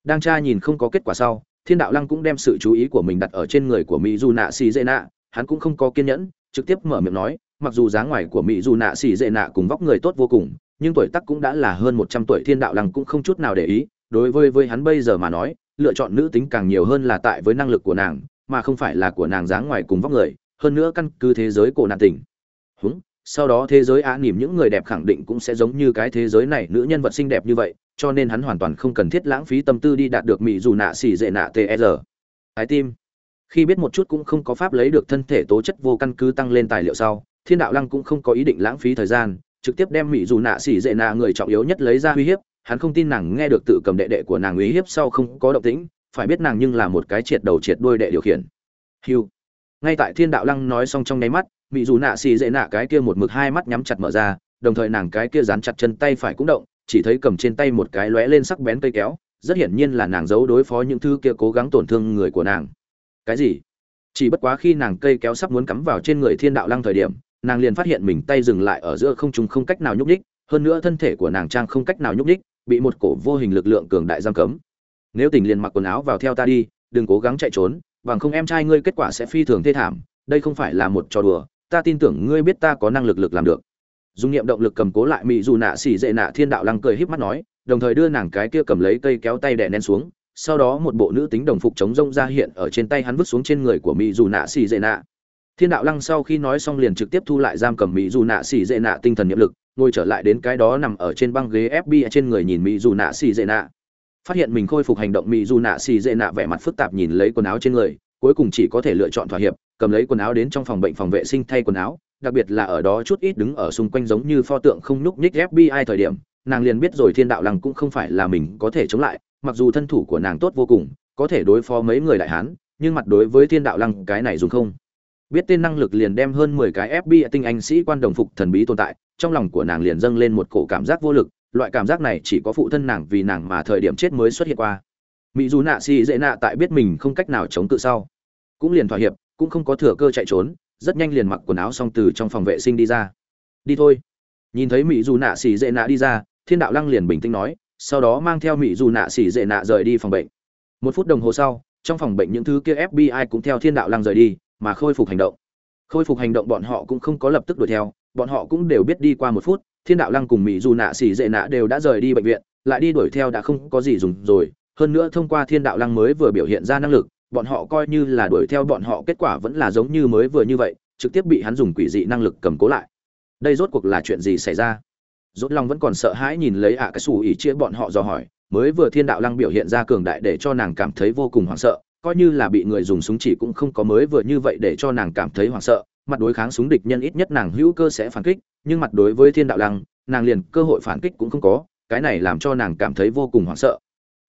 Đang tra nhìn không có kết quả sau, Thiên đạo lăng cũng đem sự chú ý của mình đặt ở trên người của Mỹ Du Nạ Xỉ Dệ Nạ, hắn cũng không có kiên nhẫn, trực tiếp mở miệng nói, mặc dù dáng ngoài của Mỹ Du Nạ Xỉ Dệ Nạ cùng vóc người tốt vô cùng, nhưng tuổi tác cũng đã là hơn 100 tuổi Thiên đạo lăng cũng không chút nào để ý, đối với với hắn bây giờ mà nói, lựa chọn nữ tính càng nhiều hơn là tại với năng lực của nàng, mà không phải là của nàng dáng ngoài cùng vóc người, hơn nữa căn cứ thế giới cổ nạn tỉnh húng sau đó thế giới á nỉm những người đẹp khẳng định cũng sẽ giống như cái thế giới này, nữ nhân vật xinh đẹp như vậy, cho nên hắn hoàn toàn không cần thiết lãng phí tâm tư đi đạt được mỹ dù nạ xỉ dệ nạ tr e trái tim. Khi biết một chút cũng không có pháp lấy được thân thể tố chất vô căn cứ tăng lên tài liệu sau, thiên đạo lăng cũng không có ý định lãng phí thời gian, trực tiếp đem mỹ dù nạ xỉ dệ nạ người trọng yếu nhất lấy ra uy hiếp, hắn không tin nàng nghe được tự cầm đệ đệ của nàng uy hiếp sau không có động tĩnh, phải biết nàng nhưng là một cái triệt đầu triệt đuôi đệ điều khiển. Hiu ngay tại thiên đạo lăng nói xong trong nháy mắt mỹ dù nạ xì dễ nạ cái kia một mực hai mắt nhắm chặt mở ra, đồng thời nàng cái kia dán chặt chân tay phải cũng động, chỉ thấy cầm trên tay một cái lóe lên sắc bén cây kéo, rất hiển nhiên là nàng giấu đối phó những thứ kia cố gắng tổn thương người của nàng. Cái gì? Chỉ bất quá khi nàng cây kéo sắp muốn cắm vào trên người thiên đạo lăng thời điểm, nàng liền phát hiện mình tay dừng lại ở giữa không trung không cách nào nhúc nhích, hơn nữa thân thể của nàng trang không cách nào nhúc nhích, bị một cổ vô hình lực lượng cường đại giam cấm. Nếu tình liền mặc quần áo vào theo ta đi, đừng cố gắng chạy trốn, bằng không em trai ngươi kết quả sẽ phi thường thê thảm, đây không phải là một trò đùa ta tin tưởng ngươi biết ta có năng lực lực làm được. Dùng niệm động lực cầm cố lại mỹ dù nạ xỉ dệ nạ thiên đạo lăng cười híp mắt nói, đồng thời đưa nàng cái kia cầm lấy cây kéo tay đè nén xuống, sau đó một bộ nữ tính đồng phục chống rông ra hiện ở trên tay hắn vứt xuống trên người của mỹ dù nạ xỉ dệ nạ. Thiên đạo lăng sau khi nói xong liền trực tiếp thu lại giam cầm mỹ dù nạ xỉ dệ nạ tinh thần nhiệm lực, ngồi trở lại đến cái đó nằm ở trên băng ghế FBI trên người nhìn mỹ dù nạ xỉ dệ nạ. Phát hiện mình khôi phục hành động mỹ dù nạ xỉ dệ nạ vẻ mặt phức tạp nhìn lấy quần áo trên người, cuối cùng chỉ có thể lựa chọn thỏa hiệp cầm lấy quần áo đến trong phòng bệnh phòng vệ sinh thay quần áo đặc biệt là ở đó chút ít đứng ở xung quanh giống như pho tượng không nhúc nhích FBI thời điểm, nàng liền biết rồi Thiên Đạo Lăng cũng không phải là mình có thể chống lại, mặc dù thân thủ của nàng tốt vô cùng, có thể đối phó mấy người đại hán, nhưng mặt đối với Thiên Đạo Lăng cái này dùng không. Biết tên năng lực liền đem hơn 10 cái FBI tinh anh sĩ quan đồng phục thần bí tồn tại, trong lòng của nàng liền dâng lên một cổ cảm giác vô lực, loại cảm giác này chỉ có phụ thân nàng vì nàng mà thời điểm chết mới xuất hiện qua. Mỹ dù nạ xì dễ nạ tại biết mình không cách nào chống tự sau, cũng liền thỏa hiệp, cũng không có thừa cơ chạy trốn, rất nhanh liền mặc quần áo xong từ trong phòng vệ sinh đi ra. Đi thôi. Nhìn thấy mỹ dù nạ xỉ dệ nạ đi ra thiên đạo lăng liền bình tĩnh nói sau đó mang theo mỹ dù nạ xỉ dệ nạ rời đi phòng bệnh. Một phút đồng hồ sau trong phòng bệnh những thứ kia fbi cũng theo thiên đạo lăng rời đi mà khôi phục hành động. Khôi phục hành động bọn họ cũng không có lập tức đuổi theo bọn họ cũng đều biết đi qua một phút thiên đạo lăng cùng mỹ dù nạ xỉ dệ nạ đều đã rời đi bệnh viện lại đi đuổi theo đã không có gì dùng rồi. Hơn nữa thông qua thiên đạo lăng mới vừa biểu hiện ra năng lực bọn họ coi như là đuổi theo bọn họ kết quả vẫn là giống như mới vừa như vậy, trực tiếp bị hắn dùng quỷ dị năng lực cầm cố lại. Đây rốt cuộc là chuyện gì xảy ra? Rốt long vẫn còn sợ hãi nhìn lấy ạ cái xù ỉ chia bọn họ dò hỏi, mới vừa thiên đạo lăng biểu hiện ra cường đại để cho nàng cảm thấy vô cùng hoảng sợ, coi như là bị người dùng súng chỉ cũng không có mới vừa như vậy để cho nàng cảm thấy hoảng sợ, mặt đối kháng súng địch nhân ít nhất nàng hữu cơ sẽ phản kích, nhưng mặt đối với thiên đạo lăng, nàng liền cơ hội phản kích cũng không có, cái này làm cho nàng cảm thấy vô cùng hoảng sợ.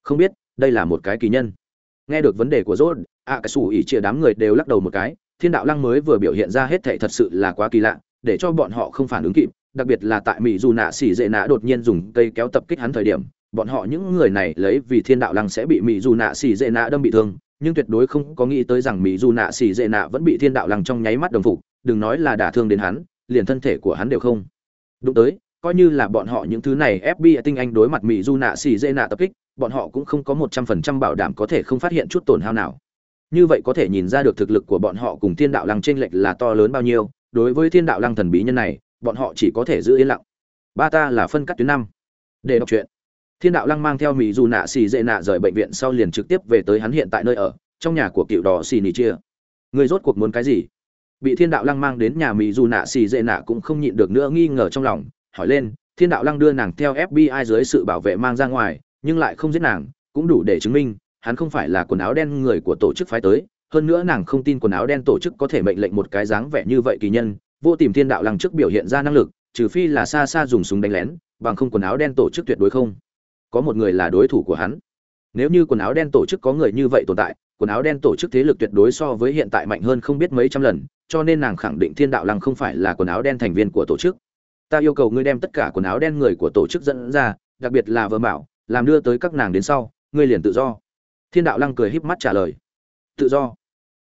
Không biết, đây là một cái kỳ nhân nghe được vấn đề của rốt, ạ cái xù ỉ chia đám người đều lắc đầu một cái, thiên đạo lăng mới vừa biểu hiện ra hết thệ thật sự là quá kỳ lạ, để cho bọn họ không phản ứng kịp, đặc biệt là tại mỹ dù nạ xỉ dệ nạ đột nhiên dùng cây kéo tập kích hắn thời điểm, bọn họ những người này lấy vì thiên đạo lăng sẽ bị mỹ dù nạ xỉ dệ nạ đâm bị thương, nhưng tuyệt đối không có nghĩ tới rằng mỹ dù nạ xỉ dệ nạ vẫn bị thiên đạo lăng trong nháy mắt đồng phục, đừng nói là đả thương đến hắn, liền thân thể của hắn đều không. Đụng tới coi như là bọn họ những thứ này fbi tinh anh đối mặt mỹ du nạ xì dễ nạ tập kích, bọn họ cũng không có một trăm phần trăm bảo đảm có thể không phát hiện chút tổn hao nào. Như vậy có thể nhìn ra được thực lực của bọn họ cùng thiên đạo lăng trên lệch là to lớn bao nhiêu, đối với thiên đạo lăng thần bí nhân này, bọn họ chỉ có thể giữ yên lặng. Ba ta là phân cắt tuyến năm. Để đọc truyện. Thiên đạo lăng mang theo mỹ Du nạ xì dễ nạ rời bệnh viện sau liền trực tiếp về tới hắn hiện tại nơi ở, trong nhà của cựu đỏ xì nỉ chia. Người rốt cuộc muốn cái gì? Bị thiên đạo lăng mang đến nhà mỹ Du nạ xì dễ nạ cũng không nhịn được nữa nghi ngờ trong lòng hỏi lên, thiên đạo lăng đưa nàng theo fbi dưới sự bảo vệ mang ra ngoài, nhưng lại không giết nàng, cũng đủ để chứng minh, hắn không phải là quần áo đen người của tổ chức phái tới, hơn nữa nàng không tin quần áo đen tổ chức có thể mệnh lệnh một cái dáng vẻ như vậy kỳ nhân, vô tìm thiên đạo lăng trước biểu hiện ra năng lực, trừ phi là xa xa dùng súng đánh lén, bằng không quần áo đen tổ chức tuyệt đối không. Có một người là đối thủ của hắn. Nếu như quần áo đen tổ chức có người như vậy tồn tại, quần áo đen tổ chức thế lực tuyệt đối so với hiện tại mạnh hơn không biết mấy trăm lần, cho nên nàng khẳng định thiên đạo lăng không phải là quần áo đen thành viên của tổ chức ta yêu cầu ngươi đem tất cả quần áo đen người của tổ chức dẫn ra, đặc biệt là vợ bảo làm đưa tới các nàng đến sau, ngươi liền tự do. Thiên đạo lăng cười híp mắt trả lời. Tự do.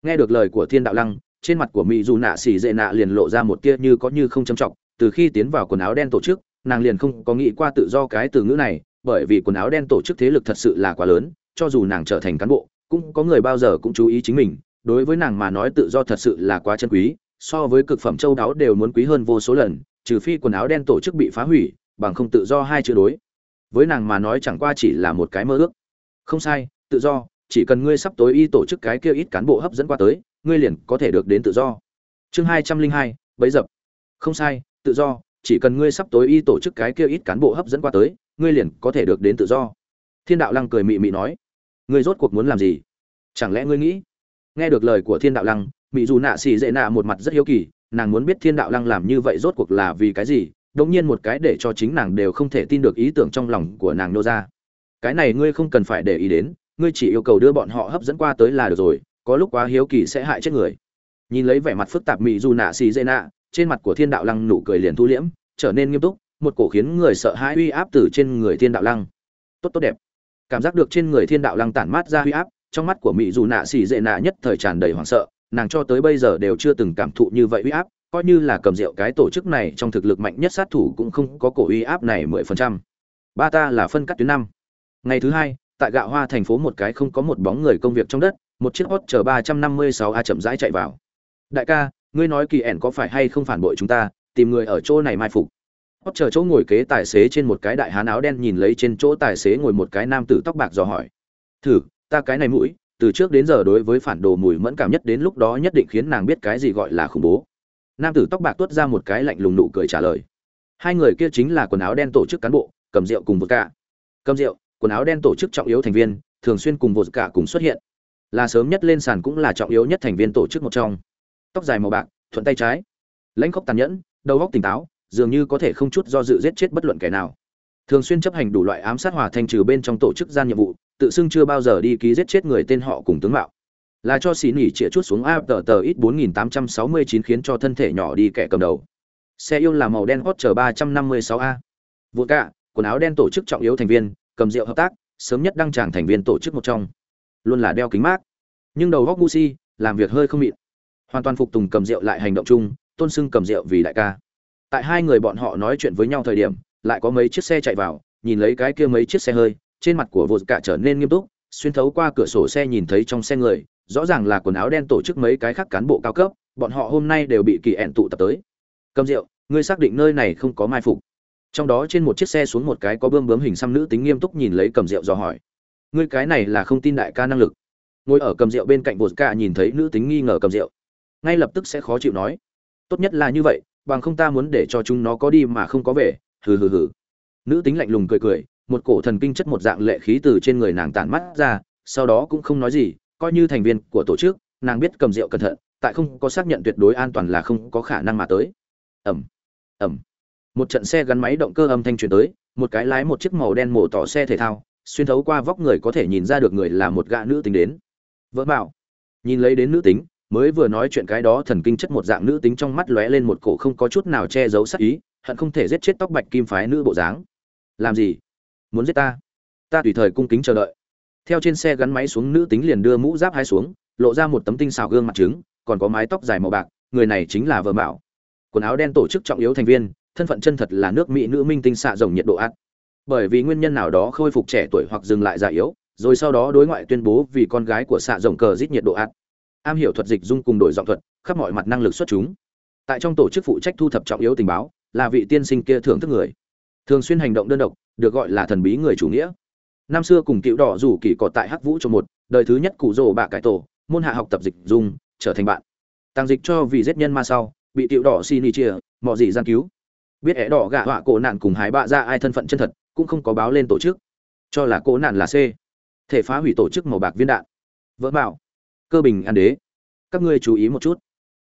Nghe được lời của thiên đạo lăng, trên mặt của mỹ dù nạ xỉ dệ nạ liền lộ ra một tia như có như không châm trọng, từ khi tiến vào quần áo đen tổ chức, nàng liền không có nghĩ qua tự do cái từ ngữ này, bởi vì quần áo đen tổ chức thế lực thật sự là quá lớn, cho dù nàng trở thành cán bộ, cũng có người bao giờ cũng chú ý chính mình, đối với nàng mà nói tự do thật sự là quá chân quý, so với cực phẩm châu đáo đều muốn quý hơn vô số lần trừ phi quần áo đen tổ chức bị phá hủy, bằng không tự do hai chữ đối. Với nàng mà nói chẳng qua chỉ là một cái mơ ước. Không sai, tự do, chỉ cần ngươi sắp tối y tổ chức cái kia ít cán bộ hấp dẫn qua tới, ngươi liền có thể được đến tự do. Chương hai trăm linh hai, bấy dập. Không sai, tự do, chỉ cần ngươi sắp tối y tổ chức cái kia ít cán bộ hấp dẫn qua tới, ngươi liền có thể được đến tự do. Thiên đạo lăng cười mị mị nói. Ngươi rốt cuộc muốn làm gì? Chẳng lẽ ngươi nghĩ? Nghe được lời của thiên đạo lăng, mị dù nạ xì dễ nạ một mặt rất hiếu kỳ nàng muốn biết thiên đạo lăng làm như vậy rốt cuộc là vì cái gì đống nhiên một cái để cho chính nàng đều không thể tin được ý tưởng trong lòng của nàng nô ra. Cái này ngươi không cần phải để ý đến, ngươi chỉ yêu cầu đưa bọn họ hấp dẫn qua tới là được rồi, có lúc quá hiếu kỳ sẽ hại chết người. Nhìn lấy vẻ mặt phức tạp mỹ dù nạ xì dê nạ, trên mặt của thiên đạo lăng nụ cười liền thu liễm, trở nên nghiêm túc, một cổ khiến người sợ hãi uy áp từ trên người thiên đạo lăng. Tốt tốt đẹp. Cảm giác được trên người thiên đạo lăng tản mát ra uy áp, trong mắt của mỹ dù nạ xì dê nạ nhất thời tràn đầy hoảng sợ nàng cho tới bây giờ đều chưa từng cảm thụ như vậy uy áp, coi như là cầm rượu cái tổ chức này trong thực lực mạnh nhất sát thủ cũng không có cổ uy áp này mười phần trăm. Ba ta là phân cắt tuyến năm. Ngày thứ hai, tại gạo hoa thành phố một cái không có một bóng người công việc trong đất, một chiếc hot chờ ba trăm năm mươi sáu a chậm rãi chạy vào. Đại ca, ngươi nói kỳ ẻn có phải hay không phản bội chúng ta, tìm người ở chỗ này mai phục. Hot chờ chỗ ngồi kế tài xế trên một cái đại hán áo đen nhìn lấy trên chỗ tài xế ngồi một cái nam tử tóc bạc dò hỏi. Thử, ta cái này mũi từ trước đến giờ đối với phản đồ mùi mẫn cảm nhất đến lúc đó nhất định khiến nàng biết cái gì gọi là khủng bố. Nam tử tóc bạc tuốt ra một cái lạnh lùng nụ cười trả lời. Hai người kia chính là quần áo đen tổ chức cán bộ, cầm rượu cùng vượt cả cầm rượu, quần áo đen tổ chức trọng yếu thành viên, thường xuyên cùng vượt cả cùng xuất hiện. Là sớm nhất lên sàn cũng là trọng yếu nhất thành viên tổ chức một trong. Tóc dài màu bạc, thuận tay trái. Lãnh khóc tàn nhẫn, đầu óc tỉnh táo, dường như có thể không chút do dự giết chết bất luận kẻ nào. Thường xuyên chấp hành đủ loại ám sát hòa thanh trừ bên trong tổ chức gian nhiệm vụ tự xưng chưa bao giờ đi ký giết chết người tên họ cùng tướng mạo. Là cho xì nỉ chĩa chút xuống a tờ tờ ít bốn nghìn tám trăm sáu mươi chín khiến cho thân thể nhỏ đi kẻ cầm đầu. Xe yêu là màu đen hot chờ ba trăm năm mươi sáu a. Vụ cả, quần áo đen tổ chức trọng yếu thành viên, cầm rượu hợp tác, sớm nhất đăng tràng thành viên tổ chức một trong. Luôn là đeo kính mát. Nhưng đầu góc gucci làm việc hơi không mịn. Hoàn toàn phục tùng cầm rượu lại hành động chung, tôn sưng cầm rượu vì đại ca. Tại hai người bọn họ nói chuyện với nhau thời điểm, lại có mấy chiếc xe chạy vào, nhìn lấy cái kia mấy chiếc xe hơi trên mặt của vô cả trở nên nghiêm túc, xuyên thấu qua cửa sổ xe nhìn thấy trong xe người, rõ ràng là quần áo đen tổ chức mấy cái khác cán bộ cao cấp, bọn họ hôm nay đều bị kỳ ẹn tụ tập tới. Cầm rượu, ngươi xác định nơi này không có mai phục. Trong đó trên một chiếc xe xuống một cái có bơm bướm hình xăm nữ tính nghiêm túc nhìn lấy cầm rượu dò hỏi. Ngươi cái này là không tin đại ca năng lực. Ngồi ở cầm rượu bên cạnh vột cả nhìn thấy nữ tính nghi ngờ cầm rượu. Ngay lập tức sẽ khó chịu nói. Tốt nhất là như vậy, bằng không ta muốn để cho chúng nó có đi mà không có về. Hừ hừ hừ. Nữ tính lạnh lùng cười cười một cổ thần kinh chất một dạng lệ khí từ trên người nàng tản mắt ra sau đó cũng không nói gì coi như thành viên của tổ chức nàng biết cầm rượu cẩn thận tại không có xác nhận tuyệt đối an toàn là không có khả năng mà tới. Ầm ầm, một trận xe gắn máy động cơ âm thanh truyền tới một cái lái một chiếc màu đen mổ tỏ xe thể thao xuyên thấu qua vóc người có thể nhìn ra được người là một gã nữ tính đến. Vỡ bảo nhìn lấy đến nữ tính mới vừa nói chuyện cái đó thần kinh chất một dạng nữ tính trong mắt lóe lên một cổ không có chút nào che giấu sắc ý hận không thể giết chết tóc bạch kim phái nữ bộ dáng. Làm gì? Muốn giết ta? Ta tùy thời cung kính chờ đợi. Theo trên xe gắn máy xuống nữ tính liền đưa mũ giáp hai xuống, lộ ra một tấm tinh xào gương mặt trứng, còn có mái tóc dài màu bạc, người này chính là vợ bảo. quần áo đen tổ chức trọng yếu thành viên, thân phận chân thật là nước mỹ nữ minh tinh xạ rồng nhiệt độ ác. Bởi vì nguyên nhân nào đó khôi phục trẻ tuổi hoặc dừng lại già yếu, rồi sau đó đối ngoại tuyên bố vì con gái của xạ rồng cờ giết nhiệt độ ác. Am hiểu thuật dịch dung cùng đổi giọng thuật, khắp mọi mặt năng lực xuất chúng. Tại trong tổ chức phụ trách thu thập trọng yếu tình báo, là vị tiên sinh kia thưởng thức người thường xuyên hành động đơn độc, được gọi là thần bí người chủ nghĩa. Năm xưa cùng cựu đỏ rủ kỳ cọ tại hắc vũ cho một, đời thứ nhất cụ rồ bạ cải tổ, môn hạ học tập dịch dùng trở thành bạn. Tăng dịch cho vì giết nhân ma sau, bị cựu đỏ xin đi chia mọi gì gian cứu. Biết ẻ đỏ gạ họa cổ nạn cùng hái bạ ra ai thân phận chân thật, cũng không có báo lên tổ chức. Cho là cổ nạn là c. Thể phá hủy tổ chức màu bạc viên đạn. Vỡ bảo cơ bình an đế. Các ngươi chú ý một chút.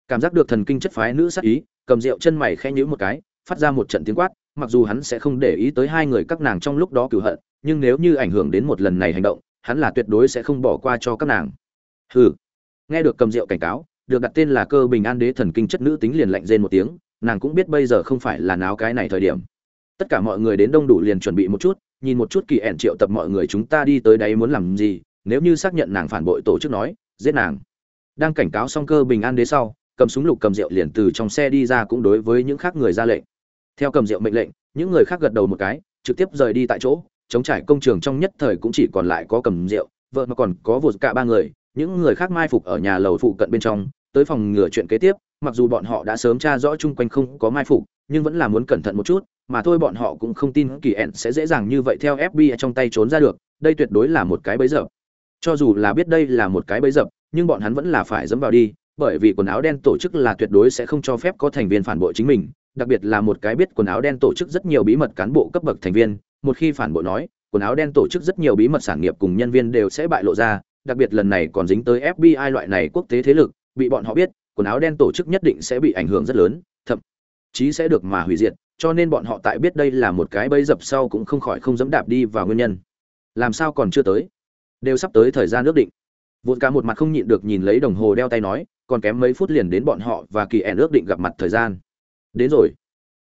Cảm giác được thần kinh chất phái nữ sát ý, cầm rượu chân mày khẽ nhíu một cái, phát ra một trận tiếng quát mặc dù hắn sẽ không để ý tới hai người các nàng trong lúc đó cửu hận, nhưng nếu như ảnh hưởng đến một lần này hành động, hắn là tuyệt đối sẽ không bỏ qua cho các nàng. Hừ. Nghe được cầm rượu cảnh cáo, được đặt tên là cơ bình an đế thần kinh chất nữ tính liền lạnh rên một tiếng, nàng cũng biết bây giờ không phải là náo cái này thời điểm. Tất cả mọi người đến đông đủ liền chuẩn bị một chút, nhìn một chút kỳ ẻn triệu tập mọi người chúng ta đi tới đây muốn làm gì, nếu như xác nhận nàng phản bội tổ chức nói, giết nàng. Đang cảnh cáo xong cơ bình an đế sau, cầm súng lục cầm rượu liền từ trong xe đi ra cũng đối với những khác người ra lệnh theo cầm rượu mệnh lệnh, những người khác gật đầu một cái, trực tiếp rời đi tại chỗ. Chống trải công trường trong nhất thời cũng chỉ còn lại có cầm rượu, vợ mà còn có vụt cả ba người. Những người khác mai phục ở nhà lầu phụ cận bên trong, tới phòng ngừa chuyện kế tiếp. Mặc dù bọn họ đã sớm tra rõ chung quanh không có mai phục, nhưng vẫn là muốn cẩn thận một chút, mà thôi bọn họ cũng không tin kỳ ẹn sẽ dễ dàng như vậy theo fbi trong tay trốn ra được. Đây tuyệt đối là một cái bẫy dập. Cho dù là biết đây là một cái bẫy dập, nhưng bọn hắn vẫn là phải dẫm vào đi, bởi vì quần áo đen tổ chức là tuyệt đối sẽ không cho phép có thành viên phản bội chính mình đặc biệt là một cái biết quần áo đen tổ chức rất nhiều bí mật cán bộ cấp bậc thành viên, một khi phản bội nói, quần áo đen tổ chức rất nhiều bí mật sản nghiệp cùng nhân viên đều sẽ bại lộ ra, đặc biệt lần này còn dính tới fbi loại này quốc tế thế lực, bị bọn họ biết, quần áo đen tổ chức nhất định sẽ bị ảnh hưởng rất lớn, thậm chí sẽ được mà hủy diệt, cho nên bọn họ tại biết đây là một cái bẫy dập sau cũng không khỏi không dám đạp đi vào nguyên nhân. Làm sao còn chưa tới? Đều sắp tới thời gian nước định. Vụt cả một mặt không nhịn được nhìn lấy đồng hồ đeo tay nói, còn kém mấy phút liền đến bọn họ và kỳ ẻn ước định gặp mặt thời gian đến rồi.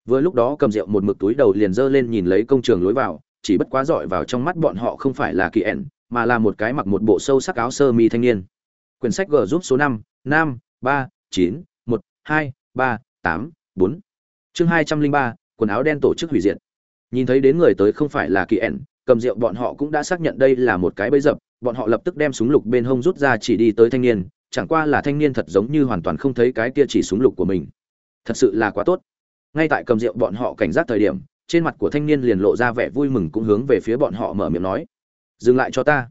Vừa lúc đó cầm rượu một mực túi đầu liền giơ lên nhìn lấy công trường lối vào, chỉ bất quá dọi vào trong mắt bọn họ không phải là kỳ ẻn mà là một cái mặc một bộ sâu sắc áo sơ mi thanh niên. Quyển sách g giúp số năm năm, ba, chín, một, hai, ba, tám, bốn. Chương hai trăm linh ba, quần áo đen tổ chức hủy diệt. Nhìn thấy đến người tới không phải là kỳ ẻn cầm rượu bọn họ cũng đã xác nhận đây là một cái bẫy dập, bọn họ lập tức đem súng lục bên hông rút ra chỉ đi tới thanh niên, chẳng qua là thanh niên thật giống như hoàn toàn không thấy cái kia chỉ súng lục của mình thật sự là quá tốt. Ngay tại cầm rượu bọn họ cảnh giác thời điểm, trên mặt của thanh niên liền lộ ra vẻ vui mừng cũng hướng về phía bọn họ mở miệng nói, dừng lại cho ta.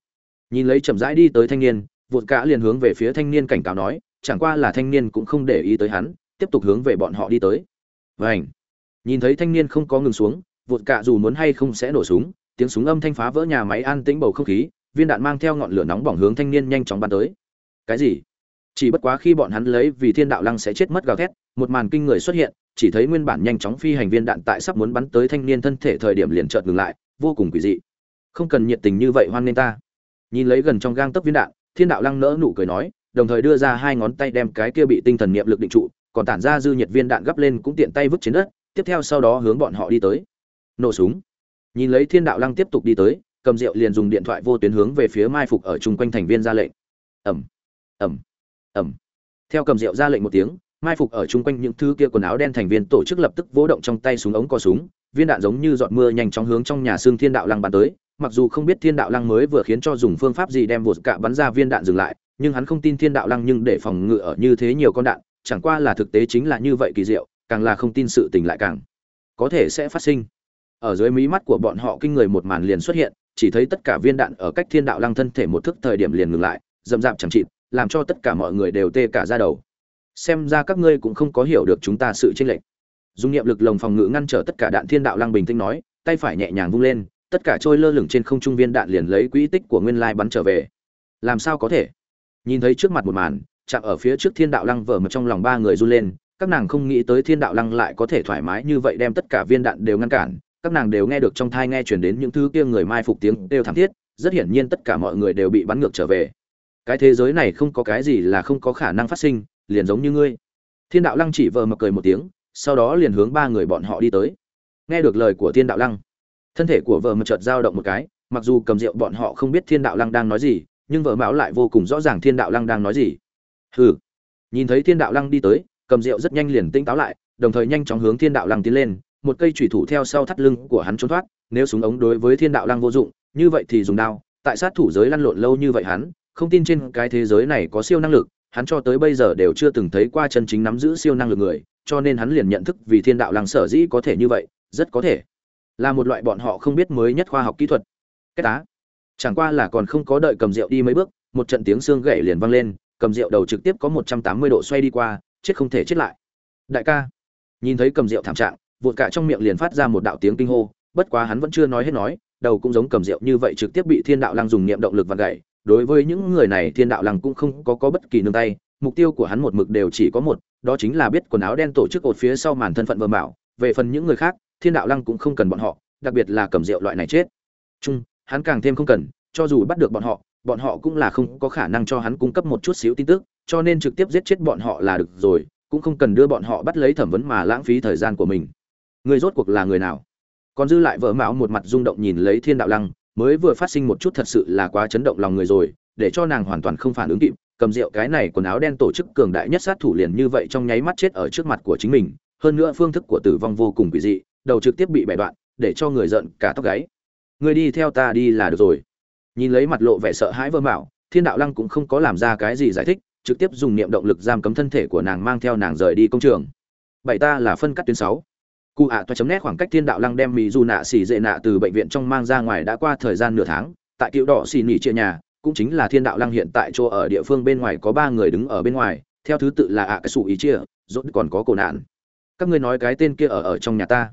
Nhìn lấy chậm rãi đi tới thanh niên, vụt cả liền hướng về phía thanh niên cảnh cáo nói, chẳng qua là thanh niên cũng không để ý tới hắn, tiếp tục hướng về bọn họ đi tới. Vảnh nhìn thấy thanh niên không có ngừng xuống, vụt cả dù muốn hay không sẽ nổ súng, tiếng súng âm thanh phá vỡ nhà máy an tĩnh bầu không khí, viên đạn mang theo ngọn lửa nóng bỏng hướng thanh niên nhanh chóng bắn tới. Cái gì? Chỉ bất quá khi bọn hắn lấy vì thiên đạo lăng sẽ chết mất gào thét, một màn kinh người xuất hiện, chỉ thấy nguyên bản nhanh chóng phi hành viên đạn tại sắp muốn bắn tới thanh niên thân thể thời điểm liền chợt ngừng lại, vô cùng quỷ dị. Không cần nhiệt tình như vậy hoan nên ta. Nhìn lấy gần trong gang tấc viên đạn, thiên đạo lăng nỡ nụ cười nói, đồng thời đưa ra hai ngón tay đem cái kia bị tinh thần niệm lực định trụ, còn tản ra dư nhiệt viên đạn gấp lên cũng tiện tay vứt trên đất, tiếp theo sau đó hướng bọn họ đi tới. Nổ súng. Nhìn lấy thiên đạo lăng tiếp tục đi tới, cầm rượu liền dùng điện thoại vô tuyến hướng về phía mai phục ở chung quanh thành viên ra lệnh. Ẩm ẩm ẩm. Theo cầm rượu ra lệnh một tiếng, mai phục ở chung quanh những thứ kia quần áo đen thành viên tổ chức lập tức vỗ động trong tay súng ống co súng, viên đạn giống như giọt mưa nhanh chóng hướng trong nhà xương thiên đạo lăng bắn tới, mặc dù không biết thiên đạo lăng mới vừa khiến cho dùng phương pháp gì đem vột cạ bắn ra viên đạn dừng lại, nhưng hắn không tin thiên đạo lăng nhưng để phòng ngự ở như thế nhiều con đạn, chẳng qua là thực tế chính là như vậy kỳ diệu, càng là không tin sự tình lại càng có thể sẽ phát sinh. Ở dưới mí mắt của bọn họ kinh người một màn liền xuất hiện, chỉ thấy tất cả viên đạn ở cách thiên đạo lăng thân thể một thức thời điểm liền ngừng lại, dậm dạp chẳng chịt làm cho tất cả mọi người đều tê cả ra đầu. Xem ra các ngươi cũng không có hiểu được chúng ta sự chênh lệch. Dùng niệm lực lồng phòng ngự ngăn trở tất cả đạn thiên đạo lăng bình tĩnh nói, tay phải nhẹ nhàng vung lên, tất cả trôi lơ lửng trên không trung viên đạn liền lấy quỹ tích của nguyên lai bắn trở về. Làm sao có thể? Nhìn thấy trước mặt một màn, chạm ở phía trước thiên đạo lăng vở mà trong lòng ba người run lên, các nàng không nghĩ tới thiên đạo lăng lại có thể thoải mái như vậy đem tất cả viên đạn đều ngăn cản, các nàng đều nghe được trong thai nghe chuyển đến những thứ kia người mai phục tiếng đều thảm thiết, rất hiển nhiên tất cả mọi người đều bị bắn ngược trở về cái thế giới này không có cái gì là không có khả năng phát sinh, liền giống như ngươi. Thiên đạo lăng chỉ vờ mà cười một tiếng, sau đó liền hướng ba người bọn họ đi tới. Nghe được lời của thiên đạo lăng, thân thể của vợ mà chợt dao động một cái, mặc dù cầm rượu bọn họ không biết thiên đạo lăng đang nói gì, nhưng vợ mão lại vô cùng rõ ràng thiên đạo lăng đang nói gì. Hừ. Nhìn thấy thiên đạo lăng đi tới, cầm rượu rất nhanh liền tinh táo lại, đồng thời nhanh chóng hướng thiên đạo lăng tiến lên, một cây chủy thủ theo sau thắt lưng của hắn trốn thoát, nếu súng ống đối với thiên đạo lăng vô dụng, như vậy thì dùng đao, tại sát thủ giới lăn lộn lâu như vậy hắn không tin trên cái thế giới này có siêu năng lực, hắn cho tới bây giờ đều chưa từng thấy qua chân chính nắm giữ siêu năng lực người, cho nên hắn liền nhận thức vì thiên đạo lăng sở dĩ có thể như vậy, rất có thể là một loại bọn họ không biết mới nhất khoa học kỹ thuật. Cái tá. Chẳng qua là còn không có đợi cầm rượu đi mấy bước, một trận tiếng xương gãy liền vang lên, cầm rượu đầu trực tiếp có một trăm tám mươi độ xoay đi qua, chết không thể chết lại. Đại ca. Nhìn thấy cầm rượu thảm trạng, vụt cả trong miệng liền phát ra một đạo tiếng kinh hô, bất quá hắn vẫn chưa nói hết nói, đầu cũng giống cầm rượu như vậy trực tiếp bị thiên đạo lăng dùng niệm động lực vặn gãy đối với những người này, thiên đạo lăng cũng không có có bất kỳ nương tay, mục tiêu của hắn một mực đều chỉ có một, đó chính là biết quần áo đen tổ chức ột phía sau màn thân phận vờ bảo về phần những người khác, thiên đạo lăng cũng không cần bọn họ, đặc biệt là cầm rượu loại này chết. Chung, hắn càng thêm không cần, cho dù bắt được bọn họ bọn họ cũng là không có khả năng cho hắn cung cấp một chút xíu tin tức, cho nên trực tiếp giết chết bọn họ là được rồi, cũng không cần đưa bọn họ bắt lấy thẩm vấn mà lãng phí thời gian của mình. Người rốt cuộc là người nào? Còn dư lại vợ mạo một mặt rung động nhìn lấy thiên đạo lăng mới vừa phát sinh một chút thật sự là quá chấn động lòng người rồi, để cho nàng hoàn toàn không phản ứng kịp, cầm rượu cái này quần áo đen tổ chức cường đại nhất sát thủ liền như vậy trong nháy mắt chết ở trước mặt của chính mình, hơn nữa phương thức của tử vong vô cùng quỷ dị, đầu trực tiếp bị bẻ đoạn, để cho người giận cả tóc gáy. Người đi theo ta đi là được rồi. Nhìn lấy mặt lộ vẻ sợ hãi vơ mạo, thiên đạo lăng cũng không có làm ra cái gì giải thích, trực tiếp dùng niệm động lực giam cấm thân thể của nàng mang theo nàng rời đi công trường. Bảy ta là phân cắt tuyến sáu cụ ạ toa chấm nét khoảng cách thiên đạo lăng đem mỹ du nạ xỉ dệ nạ từ bệnh viện trong mang ra ngoài đã qua thời gian nửa tháng, tại cựu đỏ xỉ nỉ chia nhà, cũng chính là thiên đạo lăng hiện tại chỗ ở địa phương bên ngoài có ba người đứng ở bên ngoài, theo thứ tự là ạ cái sủ ý chia, rốt còn có cổ nạn. Các ngươi nói cái tên kia ở ở trong nhà ta.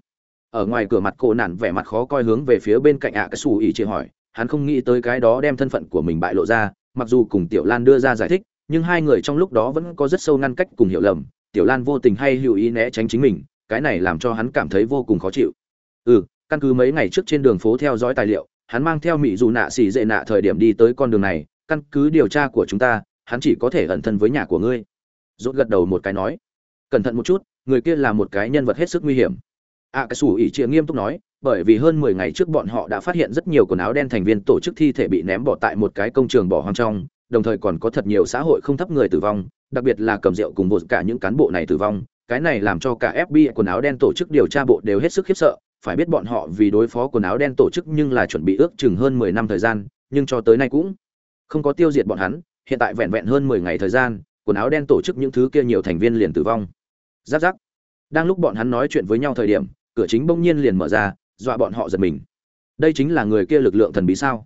Ở ngoài cửa mặt cổ nạn vẻ mặt khó coi hướng về phía bên cạnh ạ cái sủ ý chia hỏi, hắn không nghĩ tới cái đó đem thân phận của mình bại lộ ra, mặc dù cùng tiểu lan đưa ra giải thích, nhưng hai người trong lúc đó vẫn có rất sâu ngăn cách cùng hiểu lầm, tiểu lan vô tình hay hữu ý né tránh chính mình cái này làm cho hắn cảm thấy vô cùng khó chịu. Ừ căn cứ mấy ngày trước trên đường phố theo dõi tài liệu, hắn mang theo mỹ dù nạ xỉ dệ nạ thời điểm đi tới con đường này, căn cứ điều tra của chúng ta, hắn chỉ có thể ẩn thân với nhà của ngươi. Rốt gật đầu một cái nói, cẩn thận một chút, người kia là một cái nhân vật hết sức nguy hiểm. A cái sủ ỉ chia nghiêm túc nói, bởi vì hơn mười ngày trước bọn họ đã phát hiện rất nhiều quần áo đen thành viên tổ chức thi thể bị ném bỏ tại một cái công trường bỏ hoang trong, đồng thời còn có thật nhiều xã hội không thấp người tử vong, đặc biệt là cầm rượu cùng một cả những cán bộ này tử vong cái này làm cho cả FBI quần áo đen tổ chức điều tra bộ đều hết sức khiếp sợ, phải biết bọn họ vì đối phó quần áo đen tổ chức nhưng là chuẩn bị ước chừng hơn 10 năm thời gian, nhưng cho tới nay cũng không có tiêu diệt bọn hắn, hiện tại vẹn vẹn hơn 10 ngày thời gian, quần áo đen tổ chức những thứ kia nhiều thành viên liền tử vong. Giáp giáp. Đang lúc bọn hắn nói chuyện với nhau thời điểm, cửa chính bỗng nhiên liền mở ra dọa bọn họ giật mình đây chính là người kia lực lượng thần bí sao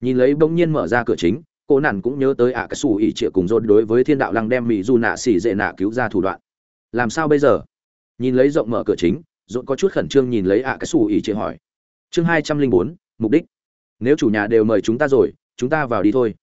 nhìn lấy bỗng nhiên mở ra cửa chính cô nản cũng nhớ tới ạ cái sủ ỉ trịa cùng rốt đối với thiên đạo lăng đem mỹ du nạ xỉ dệ nạ cứu ra thủ đoạn làm sao bây giờ? Nhìn lấy rộng mở cửa chính dốt có chút khẩn trương nhìn lấy ạ cái xù ỉ chị hỏi. Chương hai trăm linh bốn, mục đích. Nếu chủ nhà đều mời chúng ta rồi, chúng ta vào đi thôi.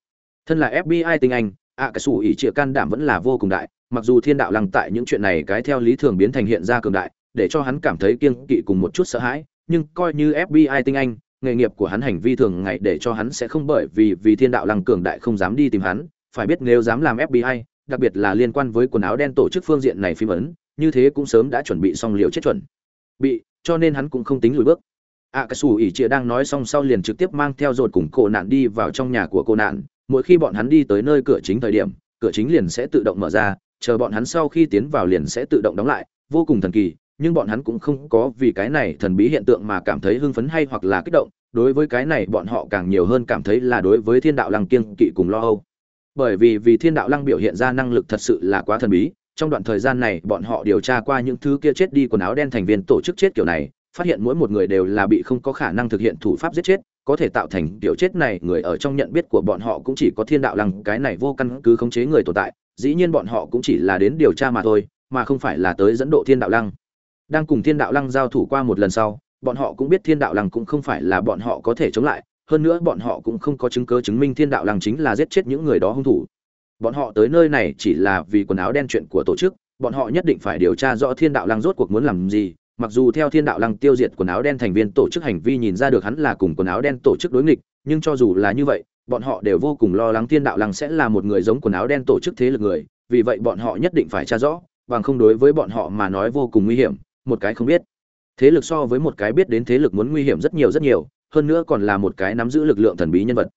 Thân là fbi tinh anh, ạ cái xù ỉ trịa can đảm vẫn là vô cùng đại, mặc dù thiên đạo lăng tại những chuyện này cái theo lý thường biến thành hiện ra cường đại, để cho hắn cảm thấy kiêng kỵ cùng một chút sợ hãi, nhưng coi như fbi tinh anh, nghề nghiệp của hắn hành vi thường ngày để cho hắn sẽ không bởi vì vì thiên đạo lăng cường đại không dám đi tìm hắn, phải biết nếu dám làm fbi đặc biệt là liên quan với quần áo đen tổ chức phương diện này phim ấn, như thế cũng sớm đã chuẩn bị xong liều chết chuẩn. Bị, cho nên hắn cũng không tính lùi bước. Ạ cà xù ỉ chĩa đang nói xong sau liền trực tiếp mang theo dột cùng cổ nạn đi vào trong nhà của cô nạn. Mỗi khi bọn hắn đi tới nơi cửa chính thời điểm, cửa chính liền sẽ tự động mở ra, chờ bọn hắn sau khi tiến vào liền sẽ tự động đóng lại. Vô cùng thần kỳ, nhưng bọn hắn cũng không có vì cái này thần bí hiện tượng mà cảm thấy hưng phấn hay hoặc là kích động. Đối với cái này bọn họ càng nhiều hơn cảm thấy là đối với thiên đạo lăng kiêng kỵ cùng lo âu bởi vì vì thiên đạo lăng biểu hiện ra năng lực thật sự là quá thần bí, trong đoạn thời gian này bọn họ điều tra qua những thứ kia chết đi quần áo đen thành viên tổ chức chết kiểu này, phát hiện mỗi một người đều là bị không có khả năng thực hiện thủ pháp giết chết, có thể tạo thành kiểu chết này, người ở trong nhận biết của bọn họ cũng chỉ có thiên đạo lăng, cái này vô căn cứ khống chế người tồn tại, dĩ nhiên bọn họ cũng chỉ là đến điều tra mà thôi, mà không phải là tới dẫn độ thiên đạo lăng. Đang cùng thiên đạo lăng giao thủ qua một lần sau, bọn họ cũng biết thiên đạo lăng cũng không phải là bọn họ có thể chống lại hơn nữa bọn họ cũng không có chứng cứ chứng minh thiên đạo lăng chính là giết chết những người đó hung thủ. Bọn họ tới nơi này chỉ là vì quần áo đen chuyện của tổ chức, bọn họ nhất định phải điều tra rõ thiên đạo lăng rốt cuộc muốn làm gì. Mặc dù theo thiên đạo lăng tiêu diệt quần áo đen thành viên tổ chức hành vi nhìn ra được hắn là cùng quần áo đen tổ chức đối nghịch, nhưng cho dù là như vậy, bọn họ đều vô cùng lo lắng thiên đạo lăng sẽ là một người giống quần áo đen tổ chức thế lực người, vì vậy bọn họ nhất định phải tra rõ, bằng không đối với bọn họ mà nói vô cùng nguy hiểm, một cái không biết. Thế lực so với một cái biết đến thế lực muốn nguy hiểm rất nhiều rất nhiều hơn nữa còn là một cái nắm giữ lực lượng thần bí nhân vật.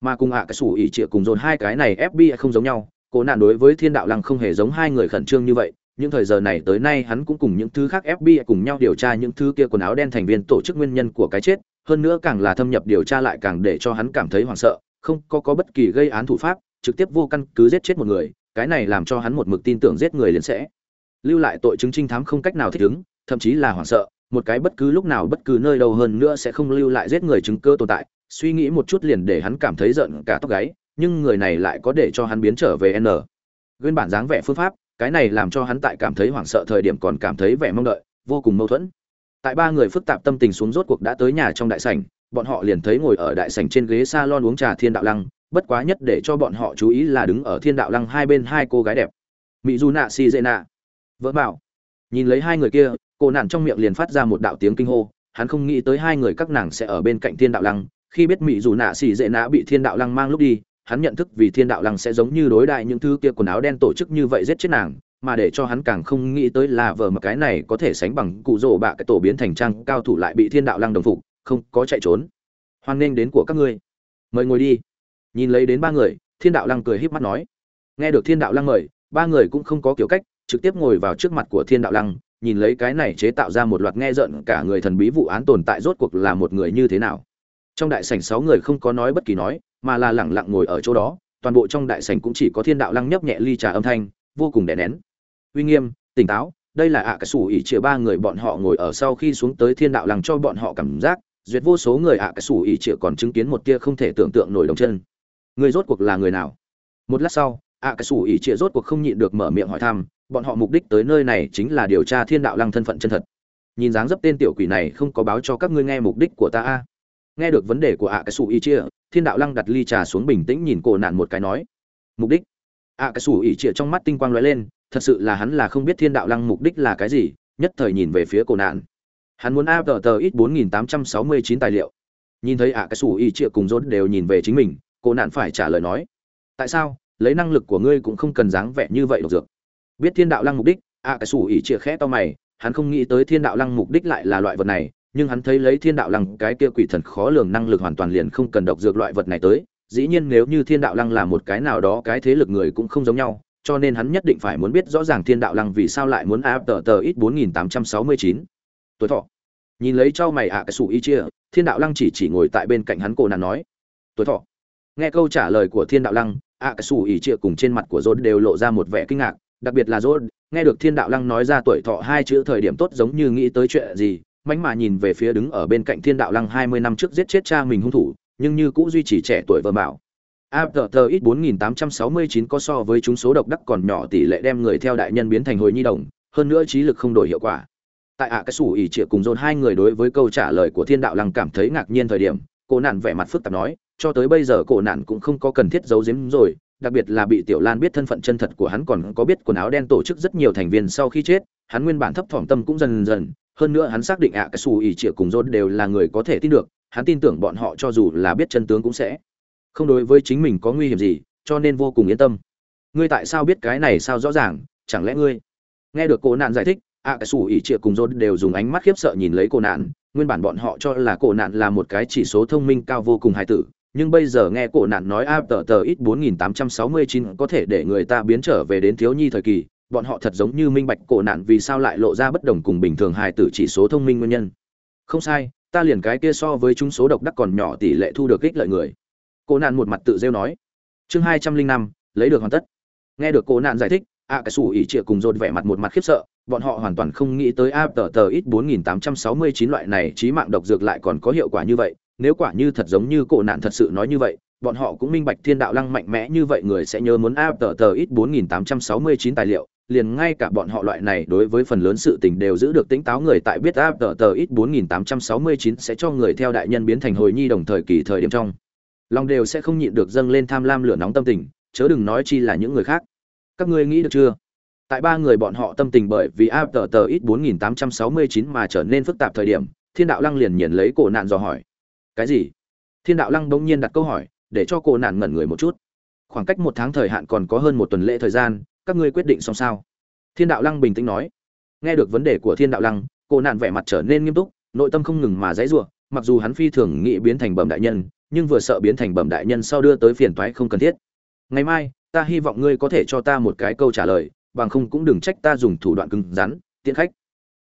Mà cùng ạ, cái sủ ỉ trịa cùng dồn hai cái này fbi không giống nhau, cố nạn đối với thiên đạo lăng không hề giống hai người khẩn trương như vậy, những thời giờ này tới nay hắn cũng cùng những thứ khác fbi cùng nhau điều tra những thứ kia quần áo đen thành viên tổ chức nguyên nhân của cái chết, hơn nữa càng là thâm nhập điều tra lại càng để cho hắn cảm thấy hoảng sợ, không có có bất kỳ gây án thủ pháp, trực tiếp vô căn cứ giết chết một người, cái này làm cho hắn một mực tin tưởng giết người liền sẽ lưu lại tội chứng trinh thám không cách nào thích ứng, thậm chí là hoảng sợ một cái bất cứ lúc nào bất cứ nơi đâu hơn nữa sẽ không lưu lại giết người chứng cơ tồn tại. Suy nghĩ một chút liền để hắn cảm thấy giận cả tóc gáy, nhưng người này lại có để cho hắn biến trở về n. Nguyên bản dáng vẻ phương pháp, cái này làm cho hắn tại cảm thấy hoảng sợ thời điểm còn cảm thấy vẻ mong đợi, vô cùng mâu thuẫn. Tại ba người phức tạp tâm tình xuống rốt cuộc đã tới nhà trong đại sảnh, bọn họ liền thấy ngồi ở đại sảnh trên ghế salon uống trà thiên đạo lăng, bất quá nhất để cho bọn họ chú ý là đứng ở thiên đạo lăng hai bên hai cô gái đẹp. Mỹ du nạ si dễ nạ vỡ bảo nhìn lấy hai người kia cô nạn trong miệng liền phát ra một đạo tiếng kinh hô, hắn không nghĩ tới hai người các nàng sẽ ở bên cạnh thiên đạo lăng, khi biết mỹ dù nạ xì dễ nã bị thiên đạo lăng mang lúc đi, hắn nhận thức vì thiên đạo lăng sẽ giống như đối đại những thứ kia quần áo đen tổ chức như vậy giết chết nàng, mà để cho hắn càng không nghĩ tới là vợ mà cái này có thể sánh bằng cụ rỗ bạ cái tổ biến thành trang cao thủ lại bị thiên đạo lăng đồng phục, không có chạy trốn. Hoan nghênh đến của các ngươi. Mời ngồi đi. Nhìn lấy đến ba người, thiên đạo lăng cười híp mắt nói. Nghe được thiên đạo lăng mời, ba người cũng không có kiểu cách, trực tiếp ngồi vào trước mặt của thiên đạo lăng nhìn lấy cái này chế tạo ra một loạt nghe giận cả người thần bí vụ án tồn tại rốt cuộc là một người như thế nào. Trong đại sảnh sáu người không có nói bất kỳ nói, mà là lẳng lặng ngồi ở chỗ đó, toàn bộ trong đại sảnh cũng chỉ có thiên đạo lăng nhấp nhẹ ly trà âm thanh, vô cùng đè nén. Uy nghiêm, tỉnh táo, đây là ạ à cả sủ ỉ chĩa ba người bọn họ ngồi ở sau khi xuống tới thiên đạo lăng cho bọn họ cảm giác, duyệt vô số người ạ à cả sủ ỉ chĩa còn chứng kiến một tia không thể tưởng tượng nổi đồng chân. Người rốt cuộc là người nào? Một lát sau, ạ à cả sủ ỉ chĩa rốt cuộc không nhịn được mở miệng hỏi thăm bọn họ mục đích tới nơi này chính là điều tra thiên đạo lăng thân phận chân thật. Nhìn dáng dấp tên tiểu quỷ này không có báo cho các ngươi nghe mục đích của ta a. Nghe được vấn đề của ạ cái sủ y chia thiên đạo lăng đặt ly trà xuống bình tĩnh nhìn cổ nạn một cái nói, mục đích? Ạ cái sủ y chia trong mắt tinh quang lóe lên, thật sự là hắn là không biết thiên đạo lăng mục đích là cái gì, nhất thời nhìn về phía cổ nạn. Hắn muốn a tờ tờ ít bốn nghìn tám trăm sáu mươi chín tài liệu. Nhìn thấy ạ cái sủ y chia cùng rốt đều nhìn về chính mình, cổ nạn phải trả lời nói, tại sao? Lấy năng lực của ngươi cũng không cần dáng vẻ như vậy độc dược biết thiên đạo lăng mục đích, ạ, cái sủ ỉ chĩa khẽ to mày, hắn không nghĩ tới thiên đạo lăng mục đích lại là loại vật này, nhưng hắn thấy lấy thiên đạo lăng cái kia quỷ thần khó lường năng lực hoàn toàn liền không cần độc dược loại vật này tới, dĩ nhiên nếu như thiên đạo lăng là một cái nào đó cái thế lực người cũng không giống nhau, cho nên hắn nhất định phải muốn biết rõ ràng thiên đạo lăng vì sao lại muốn áp tờ tờ ít bốn nghìn tám trăm sáu mươi chín. Tuổi thọ. Nhìn lấy cho mày ạ, cái sủ y chia thiên đạo lăng chỉ chỉ ngồi tại bên cạnh hắn cổ nàng nói, tuổi thọ. Nghe câu trả lời của thiên đạo lăng, ạ, cái sủ y chia cùng trên mặt của rốt đều lộ ra một vẻ kinh ngạc đặc biệt là rốt nghe được thiên đạo lăng nói ra tuổi thọ hai chữ thời điểm tốt giống như nghĩ tới chuyện gì mánh mà nhìn về phía đứng ở bên cạnh thiên đạo lăng hai mươi năm trước giết chết cha mình hung thủ nhưng như cũ duy trì trẻ tuổi vợ bảo APTR ít 4869 có so với chúng số độc đắc còn nhỏ tỷ lệ đem người theo đại nhân biến thành hồi nhi đồng, hơn nữa trí lực không đổi hiệu quả. Tại ạ cái sủ ỷ trịa cùng dồn hai người đối với câu trả lời của Thiên đạo lăng cảm thấy ngạc nhiên thời điểm, cô nạn vẻ mặt phức tạp nói, cho tới bây giờ cô nạn cũng không có cần thiết giấu giếm rồi, đặc biệt là bị Tiểu Lan biết thân phận chân thật của hắn còn có biết quần áo đen tổ chức rất nhiều thành viên sau khi chết, hắn nguyên bản thấp thỏm tâm cũng dần dần, hơn nữa hắn xác định ạ cái sủ ỉ trịa cùng rốt đều là người có thể tin được, hắn tin tưởng bọn họ cho dù là biết chân tướng cũng sẽ không đối với chính mình có nguy hiểm gì cho nên vô cùng yên tâm. Ngươi tại sao biết cái này sao rõ ràng chẳng lẽ ngươi nghe được cô nạn giải thích Ạ cái xù ỉ trịa cùng dốt đều dùng ánh mắt khiếp sợ nhìn lấy cô nạn nguyên bản bọn họ cho là cô nạn là một cái chỉ số thông minh cao vô cùng hài tử nhưng bây giờ nghe cổ nạn nói a tờ tờ ít 4869 có thể để người ta biến trở về đến thiếu nhi thời kỳ, bọn họ thật giống như minh bạch cổ nạn vì sao lại lộ ra bất đồng cùng bình thường hài tử chỉ số thông minh nguyên nhân. Không sai, ta liền cái kia so với chúng số độc đắc còn nhỏ tỷ lệ thu được ích lợi người. Cổ nạn một mặt tự rêu nói. Chương hai trăm linh năm, lấy được hoàn tất. Nghe được cổ nạn giải thích a cái sủ ỉ trịa cùng dồn vẻ mặt một mặt khiếp sợ, bọn họ hoàn toàn không nghĩ tới a tờ tờ ít bốn nghìn tám trăm sáu mươi chín loại này trí mạng độc dược lại còn có hiệu quả như vậy nếu quả như thật giống như cổ nạn thật sự nói như vậy bọn họ cũng minh bạch thiên đạo lăng mạnh mẽ như vậy người sẽ nhớ muốn áp tờ tờ ít bốn nghìn tám trăm sáu mươi chín tài liệu liền ngay cả bọn họ loại này đối với phần lớn sự tình đều giữ được tính táo người tại biết áp tờ tờ ít 4869 sẽ cho người theo đại nhân biến thành hồi nhi đồng thời kỳ thời điểm trong. Lòng đều sẽ không nhịn được dâng lên tham lam lửa nóng tâm tình, chớ đừng nói chi là những người khác. Các ngươi nghĩ được chưa? Tại ba người bọn họ tâm tình bởi vì áp tờ tờ ít 4869 mà trở nên phức tạp thời điểm, Thiên đạo lăng liền nhìn lấy cổ nạn dò hỏi. Cái gì? Thiên đạo lăng bỗng nhiên đặt câu hỏi, để cho cô nạn ngẩn người một chút. Khoảng cách một tháng thời hạn còn có hơn một tuần lễ thời gian, các ngươi quyết định xong sao thiên đạo lăng bình tĩnh nói nghe được vấn đề của thiên đạo lăng cô nạn vẻ mặt trở nên nghiêm túc nội tâm không ngừng mà dãy giụa mặc dù hắn phi thường nghĩ biến thành bẩm đại nhân nhưng vừa sợ biến thành bẩm đại nhân sau đưa tới phiền toái không cần thiết ngày mai ta hy vọng ngươi có thể cho ta một cái câu trả lời bằng không cũng đừng trách ta dùng thủ đoạn cứng rắn tiễn khách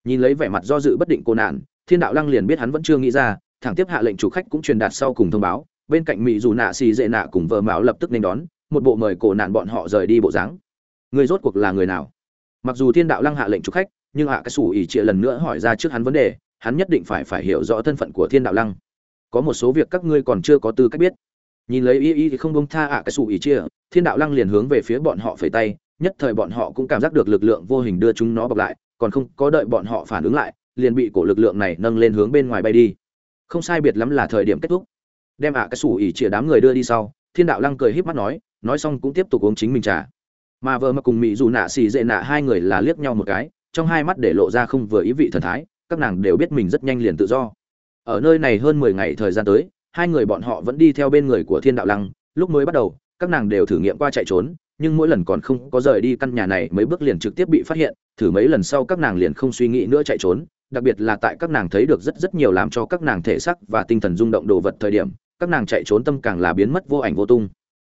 nhìn lấy vẻ mặt do dự bất định cô nạn thiên đạo lăng liền biết hắn vẫn chưa nghĩ ra thẳng tiếp hạ lệnh chủ khách cũng truyền đạt sau cùng thông báo, bên cạnh mỹ dù nạ xì dệ nạ cùng vợ mạo lập tức nên đón, một bộ mời cổ nạn bọn họ rời đi bộ dáng. Người rốt cuộc là người nào? Mặc dù thiên đạo lăng hạ lệnh chủ khách, nhưng hạ cái sủ ỉ trịa lần nữa hỏi ra trước hắn vấn đề, hắn nhất định phải phải hiểu rõ thân phận của thiên đạo lăng. Có một số việc các ngươi còn chưa có tư cách biết. Nhìn lấy y y thì không bông tha ạ, cái sủ ỉ chia thiên đạo lăng liền hướng về phía bọn họ phẩy tay, nhất thời bọn họ cũng cảm giác được lực lượng vô hình đưa chúng nó bọc lại, còn không có đợi bọn họ phản ứng lại, liền bị cổ lực lượng này nâng lên hướng bên ngoài bay đi không sai biệt lắm là thời điểm kết thúc. Đem hạ cái sủ ỉ chĩa đám người đưa đi sau, thiên đạo lăng cười híp mắt nói nói xong cũng tiếp tục uống chính mình trà. Mà vợ mà cùng mỹ dù nạ xì dệ nạ hai người là liếc nhau một cái, trong hai mắt để lộ ra không vừa ý vị thần thái, các nàng đều biết mình rất nhanh liền tự do. Ở nơi này hơn mười ngày thời gian tới, hai người bọn họ vẫn đi theo bên người của thiên đạo lăng, lúc mới bắt đầu, các nàng đều thử nghiệm qua chạy trốn, nhưng mỗi lần còn không có rời đi căn nhà này, mấy bước liền trực tiếp bị phát hiện, thử mấy lần sau các nàng liền không suy nghĩ nữa chạy trốn đặc biệt là tại các nàng thấy được rất rất nhiều làm cho các nàng thể sắc và tinh thần rung động đồ vật thời điểm, các nàng chạy trốn tâm càng là biến mất vô ảnh vô tung.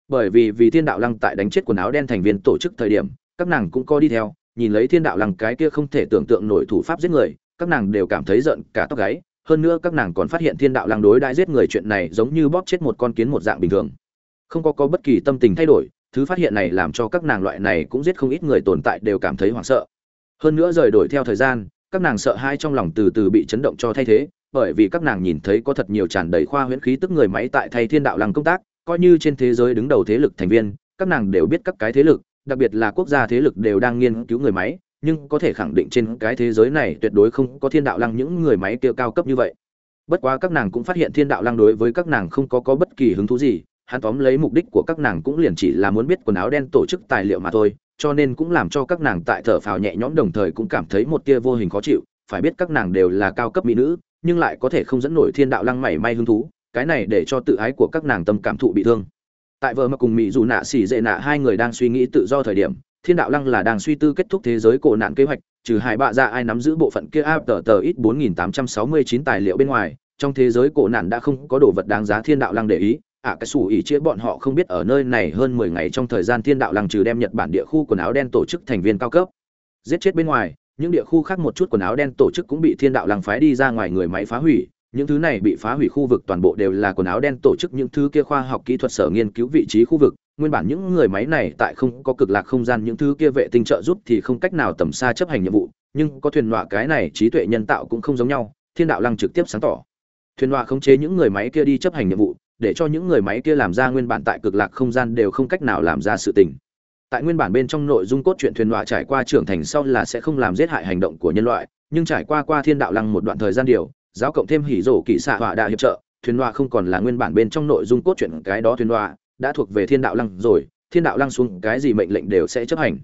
Bởi vì vì thiên đạo lăng tại đánh chết quần áo đen thành viên tổ chức thời điểm, các nàng cũng coi đi theo, nhìn lấy thiên đạo lăng cái kia không thể tưởng tượng nổi thủ pháp giết người, các nàng đều cảm thấy giận cả tóc gáy, hơn nữa các nàng còn phát hiện thiên đạo lăng đối đãi giết người chuyện này giống như bóp chết một con kiến một dạng bình thường. Không có có bất kỳ tâm tình thay đổi, thứ phát hiện này làm cho các nàng loại này cũng giết không ít người tồn tại đều cảm thấy hoảng sợ. Hơn nữa rời đổi theo thời gian các nàng sợ hai trong lòng từ từ bị chấn động cho thay thế bởi vì các nàng nhìn thấy có thật nhiều tràn đầy khoa huyễn khí tức người máy tại thay thiên đạo lăng công tác coi như trên thế giới đứng đầu thế lực thành viên, các nàng đều biết các cái thế lực, đặc biệt là quốc gia thế lực đều đang nghiên cứu người máy, nhưng có thể khẳng định trên cái thế giới này tuyệt đối không có thiên đạo lăng những người máy kia cao cấp như vậy. Bất quá các nàng cũng phát hiện thiên đạo lăng đối với các nàng không có có bất kỳ hứng thú gì, hắn tóm lấy mục đích của các nàng cũng liền chỉ là muốn biết quần áo đen tổ chức tài liệu mà thôi, cho nên cũng làm cho các nàng tại thở phào nhẹ nhõm đồng thời cũng cảm thấy một tia vô hình khó chịu, phải biết các nàng đều là cao cấp mỹ nữ, nhưng lại có thể không dẫn nổi thiên đạo lăng mảy may hứng thú, cái này để cho tự ái của các nàng tâm cảm thụ bị thương. Tại vợ mà cùng mỹ dù nạ xỉ dệ nạ hai người đang suy nghĩ tự do thời điểm thiên đạo lăng là đang suy tư kết thúc thế giới cổ nạn kế hoạch trừ hai bạ ra ai nắm giữ bộ phận kia áp tờ tờ ít bốn nghìn tám trăm sáu mươi chín tài liệu bên ngoài trong thế giới cổ nạn đã không có đồ vật đáng giá thiên đạo lăng để ý ạ à, cái xù ỉ chia bọn họ không biết ở nơi này hơn mười ngày trong thời gian thiên đạo lăng trừ đem nhật bản địa khu quần áo đen tổ chức thành viên cao cấp. Giết chết bên ngoài những địa khu khác một chút quần áo đen tổ chức cũng bị thiên đạo lăng phái đi ra ngoài người máy phá hủy. Những thứ này bị phá hủy khu vực toàn bộ đều là quần áo đen tổ chức những thứ kia khoa học kỹ thuật sở nghiên cứu vị trí khu vực. Nguyên bản những người máy này tại không có cực lạc không gian những thứ kia vệ tinh trợ giúp thì không cách nào tầm xa chấp hành nhiệm vụ nhưng có thuyền nọa cái này trí tuệ nhân tạo cũng không giống nhau thiên đạo lăng trực tiếp sáng tỏ. Thuyền họa khống chế những người máy kia đi chấp hành nhiệm vụ để cho những người máy kia làm ra nguyên bản tại cực lạc không gian đều không cách nào làm ra sự tình. Tại nguyên bản bên trong nội dung cốt truyện thuyền họa trải qua trưởng thành sau là sẽ không làm giết hại hành động của nhân loại, nhưng trải qua qua thiên đạo lăng một đoạn thời gian điều, giáo cộng thêm hỉ rổ kỵ xạ họa đã hiệp trợ, thuyền họa không còn là nguyên bản bên trong nội dung cốt truyện cái đó thuyền họa đã thuộc về thiên đạo lăng rồi, thiên đạo lăng xuống cái gì mệnh lệnh đều sẽ chấp hành.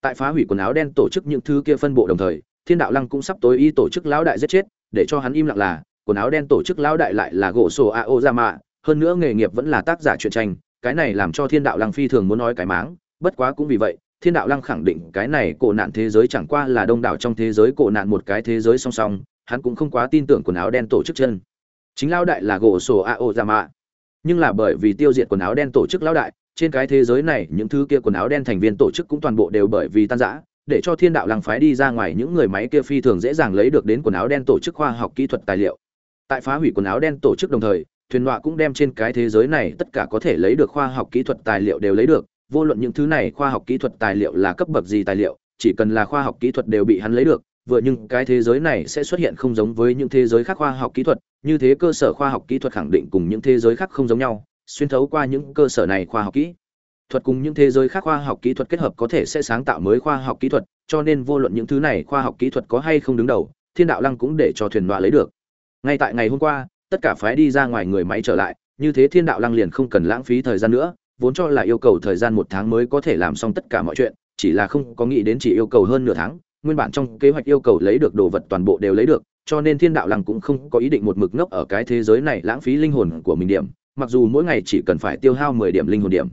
Tại phá hủy quần áo đen tổ chức những thứ kia phân bộ đồng thời, thiên đạo lăng cũng sắp tối y tổ chức lão đại giết chết, để cho hắn im lặng là, quần áo đen tổ chức lão đại lại là gỗ sổ a o ra mạ hơn nữa nghề nghiệp vẫn là tác giả truyện tranh, cái này làm cho thiên đạo lăng phi thường muốn nói cái máng, bất quá cũng vì vậy, thiên đạo lăng khẳng định cái này cổ nạn thế giới chẳng qua là đông đảo trong thế giới cổ nạn một cái thế giới song song, hắn cũng không quá tin tưởng quần áo đen tổ chức chân. Chính lão đại là gỗ sổ a o ra mạ. Nhưng là bởi vì tiêu diệt quần áo đen tổ chức lão đại, trên cái thế giới này những thứ kia quần áo đen thành viên tổ chức cũng toàn bộ đều bởi vì tan rã, để cho thiên đạo lăng phái đi ra ngoài những người máy kia phi thường dễ dàng lấy được đến quần áo đen tổ chức khoa học kỹ thuật tài liệu. Tại phá hủy quần áo đen tổ chức đồng thời thuyền nọa cũng đem trên cái thế giới này tất cả có thể lấy được khoa học kỹ thuật tài liệu đều lấy được, vô luận những thứ này khoa học kỹ thuật tài liệu là cấp bậc gì tài liệu, chỉ cần là khoa học kỹ thuật đều bị hắn lấy được, vừa nhưng cái thế giới này sẽ xuất hiện không giống với những thế giới khác khoa học kỹ thuật, như thế cơ sở khoa học kỹ thuật khẳng định cùng những thế giới khác không giống nhau, xuyên thấu qua những cơ sở này khoa học kỹ thuật cùng những thế giới khác khoa học kỹ thuật kết hợp có thể sẽ sáng tạo mới khoa học kỹ thuật, cho nên vô luận những thứ này khoa học kỹ thuật có hay không đứng đầu, thiên đạo lăng cũng để cho thuyền đọa lấy được. Ngay tại ngày hôm qua tất cả phái đi ra ngoài người máy trở lại, như thế thiên đạo lăng liền không cần lãng phí thời gian nữa, vốn cho là yêu cầu thời gian một tháng mới có thể làm xong tất cả mọi chuyện, chỉ là không có nghĩ đến chỉ yêu cầu hơn nửa tháng, nguyên bản trong kế hoạch yêu cầu lấy được đồ vật toàn bộ đều lấy được, cho nên thiên đạo lăng cũng không có ý định một mực ngốc ở cái thế giới này lãng phí linh hồn của mình điểm, mặc dù mỗi ngày chỉ cần phải tiêu hao mười điểm linh hồn điểm.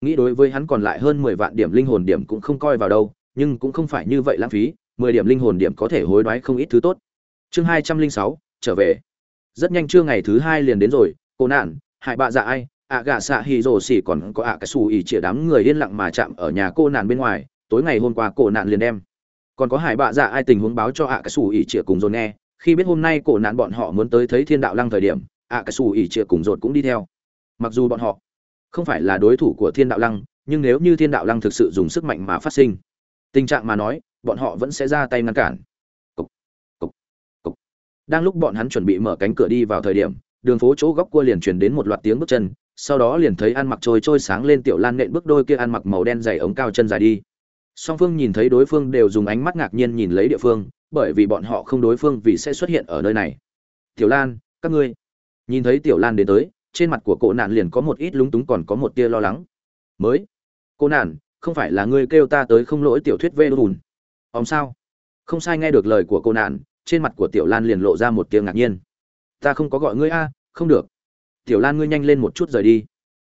Nghĩ đối với hắn còn lại hơn mười vạn điểm linh hồn điểm cũng không coi vào đâu, nhưng cũng không phải như vậy lãng phí, mười điểm linh hồn điểm có thể hối đoái không ít thứ tốt. Chương hai trăm linh sáu, trở về rất nhanh trưa ngày thứ hai liền đến rồi, cô nạn, hại bạ dạ ai, ạ gạ xạ hì rồ xỉ còn có ạ cái xù ỉ chĩa đám người yên lặng mà chạm ở nhà cô nạn bên ngoài, tối ngày hôm qua cô nạn liền đem còn có hải bạ dạ ai tình huống báo cho ạ cái xù ỉ chĩa cùng dồn nghe, khi biết hôm nay cổ nạn bọn họ muốn tới thấy thiên đạo lăng thời điểm, ạ cái xù ỉ chĩa cùng dồn cũng đi theo mặc dù bọn họ không phải là đối thủ của thiên đạo lăng, nhưng nếu như thiên đạo lăng thực sự dùng sức mạnh mà phát sinh, tình trạng mà nói, bọn họ vẫn sẽ ra tay ngăn cản đang lúc bọn hắn chuẩn bị mở cánh cửa đi vào thời điểm, đường phố chỗ góc cua liền truyền đến một loạt tiếng bước chân, sau đó liền thấy ăn mặc trôi trôi sáng lên tiểu lan nện bước đôi kia ăn mặc màu đen dày ống cao chân dài đi. Song phương nhìn thấy đối phương đều dùng ánh mắt ngạc nhiên nhìn lấy địa phương, bởi vì bọn họ không đối phương vì sẽ xuất hiện ở nơi này. Tiểu lan, các ngươi. Nhìn thấy tiểu lan đến tới, trên mặt của cô nạn liền có một ít lúng túng còn có một tia lo lắng. Mới cô nạn, không phải là ngươi kêu ta tới không lỗi tiểu thuyết vê đùn ông sao? Không sai, nghe được lời của cô nạn trên mặt của tiểu lan liền lộ ra một tia ngạc nhiên. Ta không có gọi ngươi a, không được. Tiểu lan ngươi nhanh lên một chút rời đi.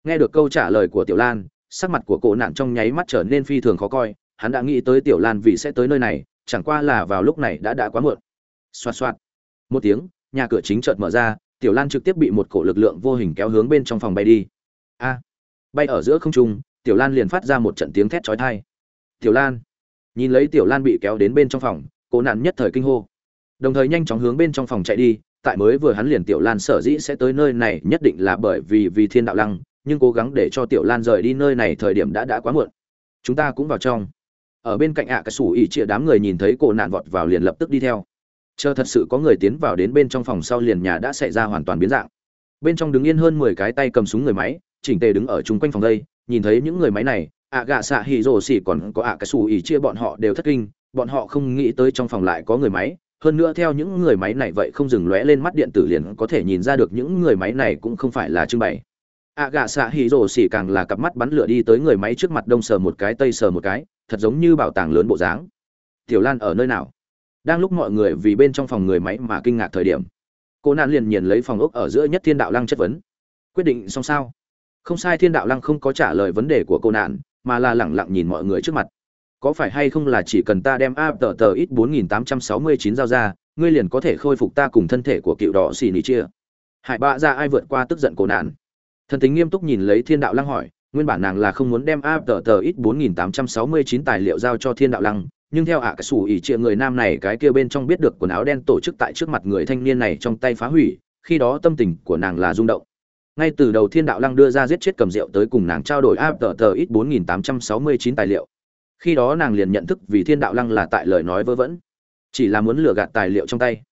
Nghe được câu trả lời của tiểu lan, sắc mặt của cổ nạn trong nháy mắt trở nên phi thường khó coi, hắn đã nghĩ tới tiểu lan vì sẽ tới nơi này, chẳng qua là vào lúc này đã đã quá muộn. Xoạt xoạt. Một tiếng, nhà cửa chính chợt mở ra, tiểu lan trực tiếp bị một cổ lực lượng vô hình kéo hướng bên trong phòng bay đi. A. Bay ở giữa không trung, tiểu lan liền phát ra một trận tiếng thét chói tai. Tiểu lan. Nhìn lấy tiểu lan bị kéo đến bên trong phòng, cổ nạn nhất thời kinh hô đồng thời nhanh chóng hướng bên trong phòng chạy đi tại mới vừa hắn liền tiểu lan sở dĩ sẽ tới nơi này nhất định là bởi vì vì thiên đạo lăng nhưng cố gắng để cho tiểu lan rời đi nơi này thời điểm đã đã quá muộn. Chúng ta cũng vào trong. Ở bên cạnh ạ à, cái sủ ỉ chĩa đám người nhìn thấy cô nạn vọt vào liền lập tức đi theo. Chờ thật sự có người tiến vào đến bên trong phòng sau liền nhà đã xảy ra hoàn toàn biến dạng. Bên trong đứng yên hơn mười cái tay cầm súng người máy chỉnh tề đứng ở chung quanh phòng đây nhìn thấy những người máy này ạ gạ xạ hỉ rồ xỉ còn có ạ cái Sủ ỉ chia bọn họ đều thất kinh bọn họ không nghĩ tới trong phòng lại có người máy hơn nữa theo những người máy này vậy không dừng lóe lên mắt điện tử liền có thể nhìn ra được những người máy này cũng không phải là trưng bày. Ạ gạ xạ hỉ rồ xỉ càng là cặp mắt bắn lửa đi tới người máy trước mặt đông sờ một cái, tây sờ một cái, thật giống như bảo tàng lớn bộ dáng. Tiểu lan ở nơi nào? Đang lúc mọi người vì bên trong phòng người máy mà kinh ngạc thời điểm, cô nạn liền nhìn lấy phòng ốc ở giữa nhất thiên đạo lăng chất vấn. Quyết định xong sao? Không sai, thiên đạo lăng không có trả lời vấn đề của cô nạn, mà là lẳng lặng nhìn mọi người trước mặt có phải hay không là chỉ cần ta đem a tờ tờ ít bốn nghìn tám trăm sáu mươi chín giao ra, ngươi liền có thể khôi phục ta cùng thân thể của cựu đỏ xì nỉ chia? Hải bạ ra ai vượt qua tức giận cổ nạn. Thần tính nghiêm túc nhìn lấy thiên đạo lăng hỏi, nguyên bản nàng là không muốn đem a tờ tờ ít bốn nghìn tám trăm sáu mươi chín tài liệu giao cho thiên đạo lăng, nhưng theo ạ cái sủ ỉ chia người nam này cái kia bên trong biết được quần áo đen tổ chức tại trước mặt người thanh niên này trong tay phá hủy, khi đó tâm tình của nàng là rung động. Ngay từ đầu thiên đạo lăng đưa ra giết chết cầm rượu tới cùng nàng trao đổi a tờ tờ ít bốn nghìn tám trăm sáu mươi chín tài liệu khi đó nàng liền nhận thức vì thiên đạo lăng là tại lời nói vớ vẩn, chỉ là muốn lừa gạt tài liệu trong tay.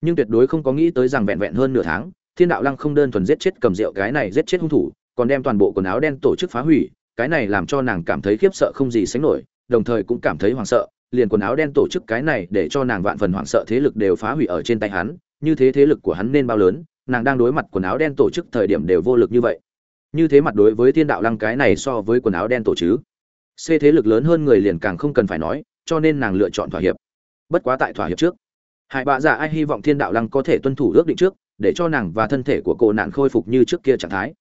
Nhưng tuyệt đối không có nghĩ tới rằng vẹn vẹn hơn nửa tháng, thiên đạo lăng không đơn thuần giết chết cầm rượu cái này giết chết hung thủ, còn đem toàn bộ quần áo đen tổ chức phá hủy, cái này làm cho nàng cảm thấy khiếp sợ không gì sánh nổi, đồng thời cũng cảm thấy hoảng sợ, liền quần áo đen tổ chức cái này để cho nàng vạn phần hoảng sợ thế lực đều phá hủy ở trên tay hắn, như thế thế lực của hắn nên bao lớn, nàng đang đối mặt quần áo đen tổ chức thời điểm đều vô lực như vậy. Như thế mặt đối với thiên đạo lăng cái này so với quần áo đen tổ chứ? C thế lực lớn hơn người liền càng không cần phải nói, cho nên nàng lựa chọn thỏa hiệp. Bất quá tại thỏa hiệp trước, hải bạ giả ai hy vọng thiên đạo lăng có thể tuân thủ ước định trước, để cho nàng và thân thể của cô nạn khôi phục như trước kia trạng thái.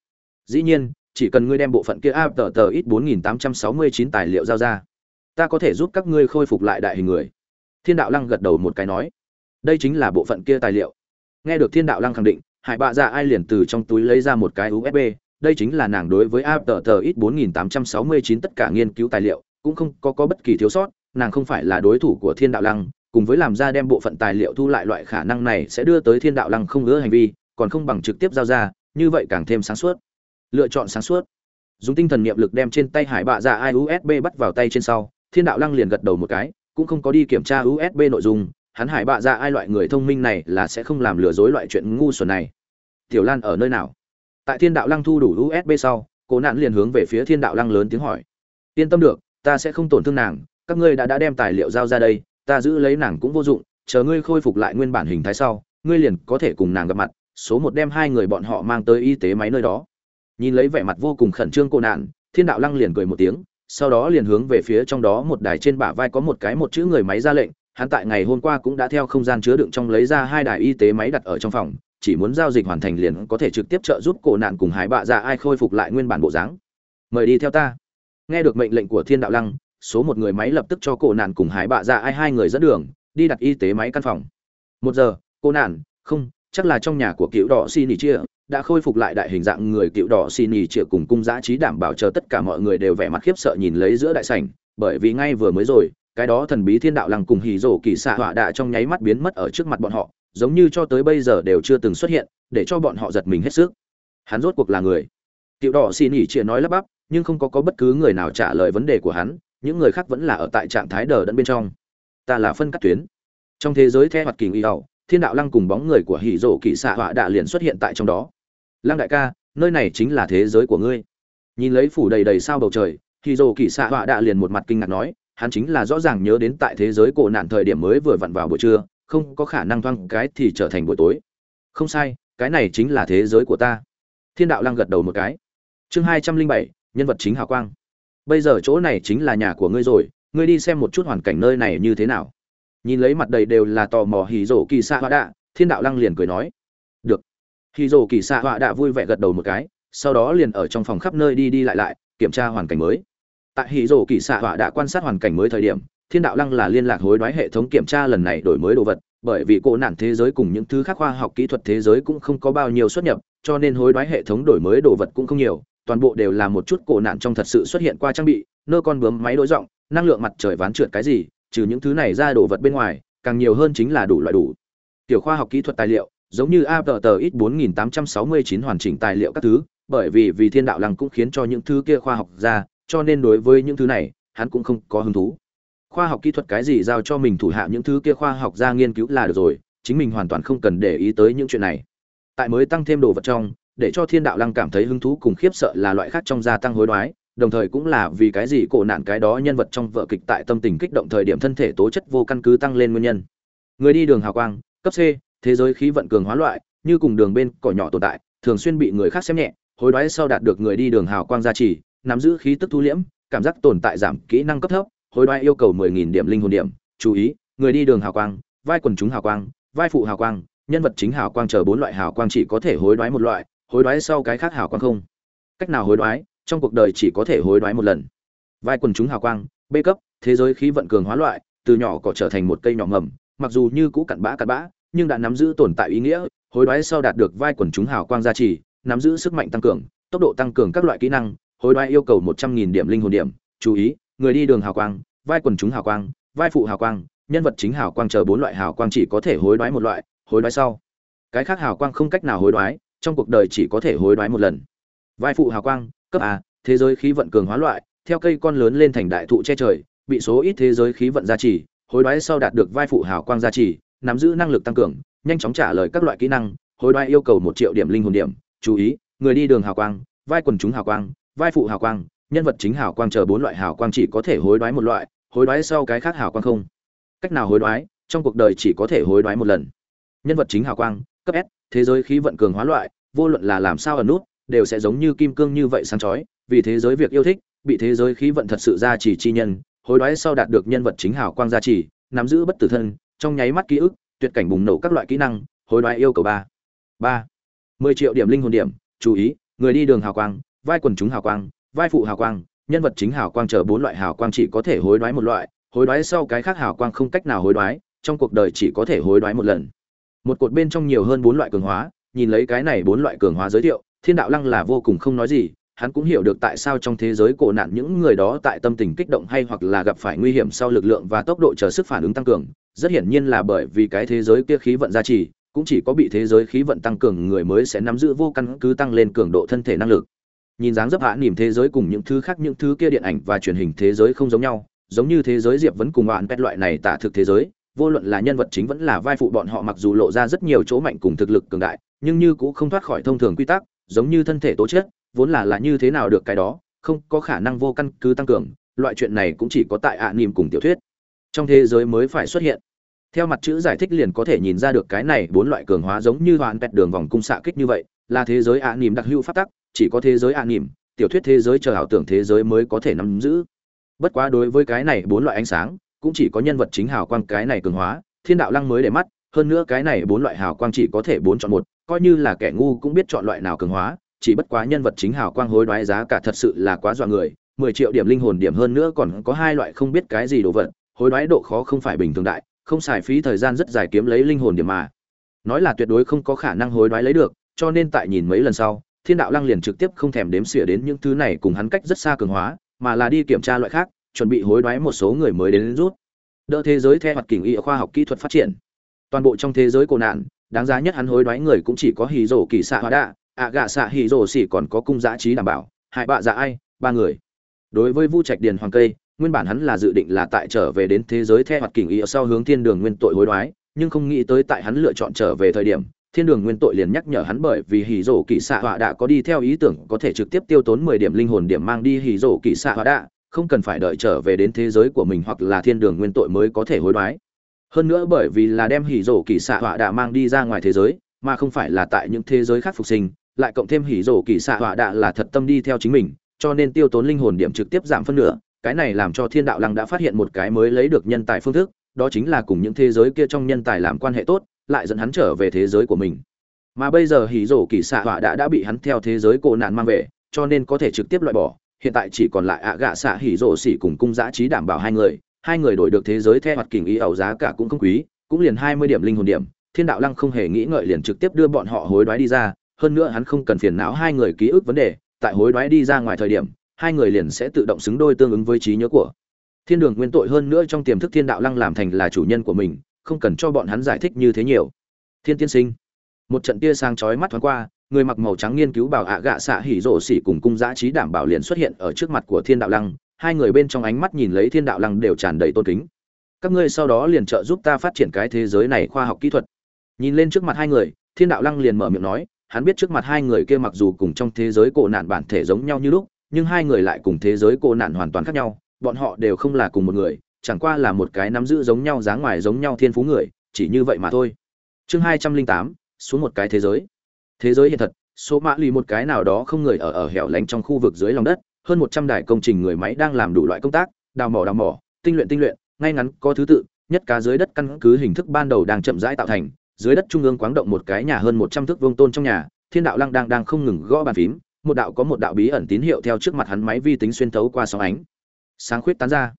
Dĩ nhiên, chỉ cần ngươi đem bộ phận kia áp tờ tờ ít bốn nghìn tám trăm sáu mươi chín tài liệu giao ra, ta có thể giúp các ngươi khôi phục lại đại hình người. Thiên đạo lăng gật đầu một cái nói, đây chính là bộ phận kia tài liệu. Nghe được thiên đạo lăng khẳng định, hải bạ dạ ai liền từ trong túi lấy ra một cái usb đây chính là nàng đối với áp tờ tờ ít bốn nghìn tám trăm sáu mươi chín tất cả nghiên cứu tài liệu cũng không có, có bất kỳ thiếu sót nàng không phải là đối thủ của thiên đạo lăng cùng với làm ra đem bộ phận tài liệu thu lại loại khả năng này sẽ đưa tới thiên đạo lăng không ngứa hành vi còn không bằng trực tiếp giao ra như vậy càng thêm sáng suốt. Lựa chọn sáng suốt. Dùng tinh thần niệm lực đem trên tay hải bạ dạ usb bắt vào tay trên sau thiên đạo lăng liền gật đầu một cái cũng không có đi kiểm tra usb nội dung hắn hải bạ dạ ai loại người thông minh này là sẽ không làm lừa dối loại chuyện ngu xuẩn này. Tiểu lan ở nơi nào? Tại thiên đạo lăng thu đủ usb sau, cố nạn liền hướng về phía thiên đạo lăng lớn tiếng hỏi. Yên tâm được, ta sẽ không tổn thương nàng, các ngươi đã đã đem tài liệu giao ra đây, ta giữ lấy nàng cũng vô dụng, chờ ngươi khôi phục lại nguyên bản hình thái sau, ngươi liền có thể cùng nàng gặp mặt, số một đem hai người bọn họ mang tới y tế máy nơi đó. Nhìn lấy vẻ mặt vô cùng khẩn trương cô nạn, thiên đạo lăng liền cười một tiếng, sau đó liền hướng về phía trong đó một đài trên bả vai có một cái một chữ người máy ra lệnh, hắn tại ngày hôm qua cũng đã theo không gian chứa đựng trong lấy ra hai đài y tế máy đặt ở trong phòng chỉ muốn giao dịch hoàn thành liền có thể trực tiếp trợ giúp cổ nạn cùng hải bạ dạ ai khôi phục lại nguyên bản bộ dáng. Mời đi theo ta. Nghe được mệnh lệnh của thiên đạo lăng, số một người máy lập tức cho cổ nạn cùng hải bạ dạ ai hai người dẫn đường, đi đặt y tế máy căn phòng. Một giờ cô nạn, không, chắc là trong nhà của cựu đỏ xin ỉ chia, đã khôi phục lại đại hình dạng người cựu đỏ xin ỉ chia cùng cung giã trí đảm bảo chờ tất cả mọi người đều vẻ mặt khiếp sợ nhìn lấy giữa đại sảnh, bởi vì ngay vừa mới rồi, cái đó thần bí thiên đạo lăng cùng hỉ rổ kỳ xạ họa đã trong nháy mắt biến mất ở trước mặt bọn họ giống như cho tới bây giờ đều chưa từng xuất hiện, để cho bọn họ giật mình hết sức. Hắn rốt cuộc là người. Tiểu đỏ xin nỉ chia nói lắp bắp, nhưng không có có bất cứ người nào trả lời vấn đề của hắn, những người khác vẫn là ở tại trạng thái đờ đẫn bên trong. Ta là phân cắt tuyến. Trong thế giới the hoạt kỳ nghi ẩu thiên đạo lăng cùng bóng người của hỉ rổ kỳ xạ họa đạ liền xuất hiện tại trong đó. Lăng đại ca, nơi này chính là thế giới của ngươi. Nhìn lấy phủ đầy đầy sao bầu trời, hỉ rổ kỳ xạ họa đạ liền một mặt kinh ngạc nói, hắn chính là rõ ràng nhớ đến tại thế giới cổ nạn thời điểm mới vừa vặn vào buổi trưa không có khả năng thoang cái thì trở thành buổi tối. Không sai, cái này chính là thế giới của ta. Thiên đạo lăng gật đầu một cái. Chương hai trăm linh bảy, nhân vật chính hào quang. Bây giờ chỗ này chính là nhà của ngươi rồi, ngươi đi xem một chút hoàn cảnh nơi này như thế nào. Nhìn lấy mặt đầy đều là tò mò hì rổ kỳ xạ họa đạ, thiên đạo lăng liền cười nói. Được. Hì rổ kỳ xạ họa đạ vui vẻ gật đầu một cái, sau đó liền ở trong phòng khắp nơi đi đi lại lại, kiểm tra hoàn cảnh mới. Tại hì rổ kỳ xạ họa đạ quan sát hoàn cảnh mới thời điểm thiên đạo lăng là liên lạc hối đoái hệ thống kiểm tra lần này đổi mới đồ vật bởi vì cổ nạn thế giới cùng những thứ khác khoa học kỹ thuật thế giới cũng không có bao nhiêu xuất nhập cho nên hối đoái hệ thống đổi mới đồ vật cũng không nhiều toàn bộ đều là một chút cổ nạn trong thật sự xuất hiện qua trang bị nơ con bướm máy đối giọng năng lượng mặt trời ván trượt cái gì trừ những thứ này ra đồ vật bên ngoài càng nhiều hơn chính là đủ loại đủ. Tiểu khoa học kỹ thuật tài liệu giống như APT ít 4869 hoàn chỉnh tài liệu các thứ, bởi vì vì thiên đạo lăng cũng khiến cho những thứ kia khoa học ra, cho nên đối với những thứ này, hắn cũng không có hứng thú khoa học kỹ thuật cái gì giao cho mình thủ hạ những thứ kia khoa học ra nghiên cứu là được rồi, chính mình hoàn toàn không cần để ý tới những chuyện này. Tại mới tăng thêm đồ vật trong, để cho thiên đạo lăng cảm thấy hứng thú cùng khiếp sợ là loại khác trong gia tăng hối đoái, đồng thời cũng là vì cái gì cổ nạn cái đó nhân vật trong vợ kịch tại tâm tình kích động thời điểm thân thể tố chất vô căn cứ tăng lên nguyên nhân. Người đi đường hào quang, cấp c, thế giới khí vận cường hóa loại, như cùng đường bên cỏ nhỏ tồn tại, thường xuyên bị người khác xem nhẹ, hối đoái sau đạt được người đi đường hào quang gia trì, nắm giữ khí tức thu liễm, cảm giác tồn tại giảm kỹ năng cấp thấp hối đoái yêu cầu 10.000 điểm linh hồn điểm. Chú ý, người đi đường hào quang, vai quần chúng hào quang, vai phụ hào quang, nhân vật chính hào quang chờ bốn loại hào quang chỉ có thể hối đoái một loại, hối đoái sau cái khác hào quang không? Cách nào hối đoái, trong cuộc đời chỉ có thể hối đoái một lần. Vai quần chúng hào quang b cấp, thế giới khí vận cường hóa loại, từ nhỏ có trở thành một cây nhỏ mầm, mặc dù như cũ cặn bã cặn bã, nhưng đã nắm giữ tồn tại ý nghĩa, hối đoái sau đạt được vai quần chúng hào quang gia trì, nắm giữ sức mạnh tăng cường, tốc độ tăng cường các loại kỹ năng, hối đoái yêu cầu một trăm nghìn điểm linh hồn điểm. Chú ý người đi đường hào quang, vai quần chúng hào quang, vai phụ hào quang, nhân vật chính hào quang chờ bốn loại hào quang chỉ có thể hối đoái một loại, hối đoái sau. Cái khác hào quang không cách nào hối đoái, trong cuộc đời chỉ có thể hối đoái một lần. Vai phụ hào quang, cấp a, thế giới khí vận cường hóa loại, theo cây con lớn lên thành đại thụ che trời, bị số ít thế giới khí vận gia trì, hối đoái sau đạt được vai phụ hào quang gia trì, nắm giữ năng lực tăng cường, nhanh chóng trả lời các loại kỹ năng, hối đoái yêu cầu một triệu điểm linh hồn điểm, chú ý, người đi đường hào quang, vai quần chúng hào quang, vai phụ hào quang nhân vật chính hào quang chờ bốn loại hào quang chỉ có thể hối đoái một loại, hối đoái sau cái khác hào quang không? Cách nào hối đoái, trong cuộc đời chỉ có thể hối đoái một lần. Nhân vật chính hào quang, cấp s, thế giới khí vận cường hóa loại, vô luận là làm sao ở nút, đều sẽ giống như kim cương như vậy sáng chói, vì thế giới việc yêu thích, bị thế giới khí vận thật sự gia trì chi nhân, hối đoái sau đạt được nhân vật chính hào quang gia trì, nắm giữ bất tử thân, trong nháy mắt ký ức, tuyệt cảnh bùng nổ các loại kỹ năng, hối đoái yêu cầu ba. Ba. Mười triệu điểm linh hồn điểm, chú ý, người đi đường hào quang, vai quần chúng hào quang vai phụ hào quang, nhân vật chính hào quang chờ bốn loại hào quang chỉ có thể hối đoái một loại, hối đoái sau cái khác hào quang không cách nào hối đoái, trong cuộc đời chỉ có thể hối đoái một lần. Một cột bên trong nhiều hơn bốn loại cường hóa, nhìn lấy cái này bốn loại cường hóa giới thiệu, thiên đạo lăng là vô cùng không nói gì, hắn cũng hiểu được tại sao trong thế giới cổ nạn những người đó tại tâm tình kích động hay hoặc là gặp phải nguy hiểm sau lực lượng và tốc độ chờ sức phản ứng tăng cường, rất hiển nhiên là bởi vì cái thế giới kia khí vận gia trì, cũng chỉ có bị thế giới khí vận tăng cường người mới sẽ nắm giữ vô căn cứ tăng lên cường độ thân thể năng lực nhìn dáng dấp hạ nỉm thế giới cùng những thứ khác những thứ kia điện ảnh và truyền hình thế giới không giống nhau, giống như thế giới diệp vẫn cùng bạn pet loại này tả thực thế giới, vô luận là nhân vật chính vẫn là vai phụ bọn họ mặc dù lộ ra rất nhiều chỗ mạnh cùng thực lực cường đại, nhưng như cũng không thoát khỏi thông thường quy tắc, giống như thân thể tố chất, vốn là là như thế nào được cái đó, không có khả năng vô căn cứ tăng cường, loại chuyện này cũng chỉ có tại ạ nỉm cùng tiểu thuyết. Trong thế giới mới phải xuất hiện. Theo mặt chữ giải thích liền có thể nhìn ra được cái này bốn loại cường hóa giống như hoàn pet đường vòng cung xạ kích như vậy, là thế giới ạ nỉm đặc hữu phát tắc chỉ có thế giới an nỉm, tiểu thuyết thế giới chờ ảo tưởng thế giới mới có thể nắm giữ. Bất quá đối với cái này bốn loại ánh sáng, cũng chỉ có nhân vật chính hào quang cái này cường hóa, thiên đạo lăng mới để mắt, hơn nữa cái này bốn loại hào quang chỉ có thể bốn chọn một, coi như là kẻ ngu cũng biết chọn loại nào cường hóa, chỉ bất quá nhân vật chính hào quang hối đoái giá cả thật sự là quá dọa người, mười triệu điểm linh hồn điểm hơn nữa còn có hai loại không biết cái gì đồ vật, hối đoái độ khó không phải bình thường đại, không xài phí thời gian rất dài kiếm lấy linh hồn điểm mà. Nói là tuyệt đối không có khả năng hối đoái lấy được, cho nên tại nhìn mấy lần sau thiên đạo lăng liền trực tiếp không thèm đếm xỉa đến những thứ này cùng hắn cách rất xa cường hóa mà là đi kiểm tra loại khác chuẩn bị hối đoái một số người mới đến, đến rút. Đỡ thế giới theo hoạt kình y khoa học kỹ thuật phát triển. Toàn bộ trong thế giới cổ nạn đáng giá nhất hắn hối đoái người cũng chỉ có hì rổ kỳ xạ hóa đạ ạ gạ xạ hì rổ xỉ còn có cung giá trí đảm bảo hại bạ dạ ai ba người. Đối với vu trạch điền hoàng cây nguyên bản hắn là dự định là tại trở về đến thế giới theo hoạt kình y sau hướng thiên đường nguyên tội hối đoái nhưng không nghĩ tới tại hắn lựa chọn trở về thời điểm thiên đường nguyên tội liền nhắc nhở hắn bởi vì hỉ rổ kỳ xạ họa đã có đi theo ý tưởng có thể trực tiếp tiêu tốn mười điểm linh hồn điểm mang đi hỉ rổ kỳ xạ họa đạ, không cần phải đợi trở về đến thế giới của mình hoặc là thiên đường nguyên tội mới có thể hối đoái. Hơn nữa bởi vì là đem hỉ rổ kỳ xạ họa đạ mang đi ra ngoài thế giới, mà không phải là tại những thế giới khác phục sinh, lại cộng thêm hỉ rổ kỳ xạ họa đạ là thật tâm đi theo chính mình, cho nên tiêu tốn linh hồn điểm trực tiếp giảm phân nửa, cái này làm cho thiên đạo lăng đã phát hiện một cái mới lấy được nhân tài phương thức, đó chính là cùng những thế giới kia trong nhân tài làm quan hệ tốt lại dẫn hắn trở về thế giới của mình. Mà bây giờ hỉ rổ kỳ xạ họa đã đã bị hắn theo thế giới cổ nạn mang về, cho nên có thể trực tiếp loại bỏ. Hiện tại chỉ còn lại ạ gạ xạ hỉ rổ xỉ cùng cung giã trí đảm bảo hai người. Hai người đổi được thế giới theo hoạt kình ý ẩu giá cả cũng không quý, cũng liền hai mươi điểm linh hồn điểm. Thiên đạo lăng không hề nghĩ ngợi liền trực tiếp đưa bọn họ hối đoái đi ra. Hơn nữa hắn không cần phiền não hai người ký ức vấn đề. Tại hối đoái đi ra ngoài thời điểm, hai người liền sẽ tự động xứng đôi tương ứng với trí nhớ của. Thiên đường nguyên tội hơn nữa trong tiềm thức thiên đạo lăng làm thành là chủ nhân của mình không cần cho bọn hắn giải thích như thế nhiều. Thiên tiên sinh. Một trận tia sáng chói mắt thoáng qua, người mặc màu trắng nghiên cứu bảo ạ gạ xạ hỉ rổ xỉ cùng cung giã trí đảm bảo liền xuất hiện ở trước mặt của thiên đạo lăng. Hai người bên trong ánh mắt nhìn lấy thiên đạo lăng đều tràn đầy tôn kính. Các ngươi sau đó liền trợ giúp ta phát triển cái thế giới này khoa học kỹ thuật. Nhìn lên trước mặt hai người, thiên đạo lăng liền mở miệng nói, hắn biết trước mặt hai người kia mặc dù cùng trong thế giới cổ nạn bản thể giống nhau như lúc, nhưng hai người lại cùng thế giới cổ nạn hoàn toàn khác nhau, bọn họ đều không là cùng một người chẳng qua là một cái nắm giữ giống nhau dáng ngoài giống nhau thiên phú người, chỉ như vậy mà thôi. Chương hai trăm linh tám, xuống một cái thế giới. Thế giới hiện thật, số mã lì một cái nào đó không người ở ở hẻo lánh trong khu vực dưới lòng đất, hơn một trăm đài công trình người máy đang làm đủ loại công tác, đào mỏ đào mỏ, tinh luyện tinh luyện, ngay ngắn có thứ tự, nhất cá dưới đất căn cứ hình thức ban đầu đang chậm rãi tạo thành, dưới đất trung ương quáng động một cái nhà hơn một trăm thước vuông tôn trong nhà, thiên đạo lăng đang đang không ngừng gõ bàn phím, một đạo có một đạo bí ẩn tín hiệu theo trước mặt hắn máy vi tính xuyên thấu qua sóng ánh. Sáng khuyết tán ra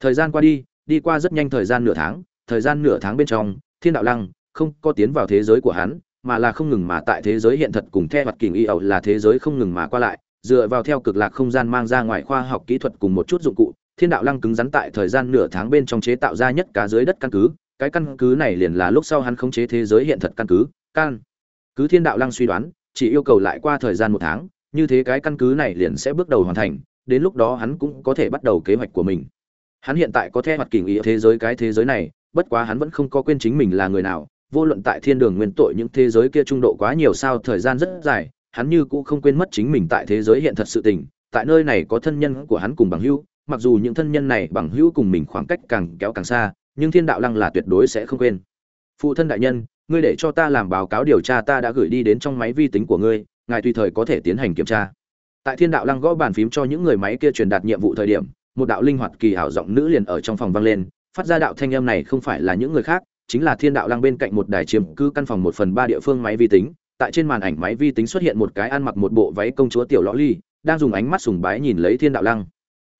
thời gian qua đi đi qua rất nhanh thời gian nửa tháng, thời gian nửa tháng bên trong, thiên đạo lăng không có tiến vào thế giới của hắn, mà là không ngừng mà tại thế giới hiện thật cùng theo mặt kình y ẩu là thế giới không ngừng mà qua lại, dựa vào theo cực lạc không gian mang ra ngoài khoa học kỹ thuật cùng một chút dụng cụ, thiên đạo lăng cứng rắn tại thời gian nửa tháng bên trong chế tạo ra nhất cá dưới đất căn cứ, cái căn cứ này liền là lúc sau hắn khống chế thế giới hiện thật căn cứ căn cứ thiên đạo lăng suy đoán, chỉ yêu cầu lại qua thời gian một tháng, như thế cái căn cứ này liền sẽ bước đầu hoàn thành, đến lúc đó hắn cũng có thể bắt đầu kế hoạch của mình hắn hiện tại có theo mặt kình nghĩa thế giới cái thế giới này, bất quá hắn vẫn không có quên chính mình là người nào, vô luận tại thiên đường nguyên tội những thế giới kia trung độ quá nhiều sao thời gian rất dài, hắn như cũng không quên mất chính mình tại thế giới hiện thật sự tình, tại nơi này có thân nhân của hắn cùng bằng hữu, mặc dù những thân nhân này bằng hữu cùng mình khoảng cách càng kéo càng xa, nhưng thiên đạo lăng là tuyệt đối sẽ không quên. Phụ thân đại nhân, ngươi để cho ta làm báo cáo điều tra ta đã gửi đi đến trong máy vi tính của ngươi, ngài tùy thời có thể tiến hành kiểm tra. Tại thiên đạo lăng gõ bàn phím cho những người máy kia truyền đạt nhiệm vụ thời điểm một đạo linh hoạt kỳ ảo giọng nữ liền ở trong phòng vang lên, phát ra đạo thanh âm này không phải là những người khác, chính là thiên đạo lăng bên cạnh một đài chiếm cứ căn phòng một phần ba địa phương máy vi tính, tại trên màn ảnh máy vi tính xuất hiện một cái ăn mặc một bộ váy công chúa tiểu lõ ly, đang dùng ánh mắt sùng bái nhìn lấy thiên đạo lăng.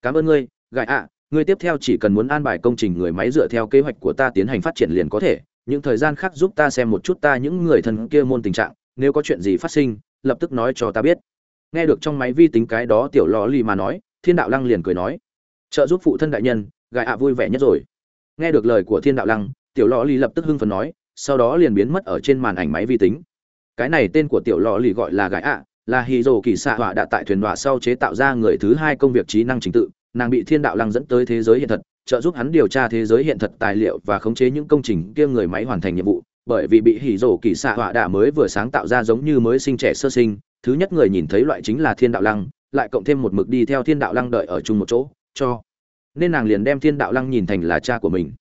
Cảm ơn ngươi gại ạ, ngươi tiếp theo chỉ cần muốn an bài công trình người máy dựa theo kế hoạch của ta tiến hành phát triển liền có thể, những thời gian khác giúp ta xem một chút ta những người thân kia môn tình trạng, nếu có chuyện gì phát sinh, lập tức nói cho ta biết. Nghe được trong máy vi tính cái đó tiểu lò lì mà nói, thiên đạo lăng liền cười nói trợ giúp phụ thân đại nhân gài ạ vui vẻ nhất rồi. Nghe được lời của thiên đạo lăng, tiểu lò lì lập tức hưng phấn nói, sau đó liền biến mất ở trên màn ảnh máy vi tính. Cái này tên của tiểu lò lì gọi là gài ạ, là hì rồ kỳ xạ họa đã tại thuyền đọa sau chế tạo ra người thứ hai công việc trí năng trình tự, nàng bị thiên đạo lăng dẫn tới thế giới hiện thật, trợ giúp hắn điều tra thế giới hiện thật tài liệu và khống chế những công trình kia người máy hoàn thành nhiệm vụ, bởi vì bị hỉ rổ kỳ xạ họa đã mới vừa sáng tạo ra giống như mới sinh trẻ sơ sinh. Thứ nhất người nhìn thấy loại chính là thiên đạo lăng, lại cộng thêm một mực đi theo thiên đạo lăng đợi ở chung một chỗ cho. Nên nàng liền đem thiên đạo lăng nhìn thành là cha của mình.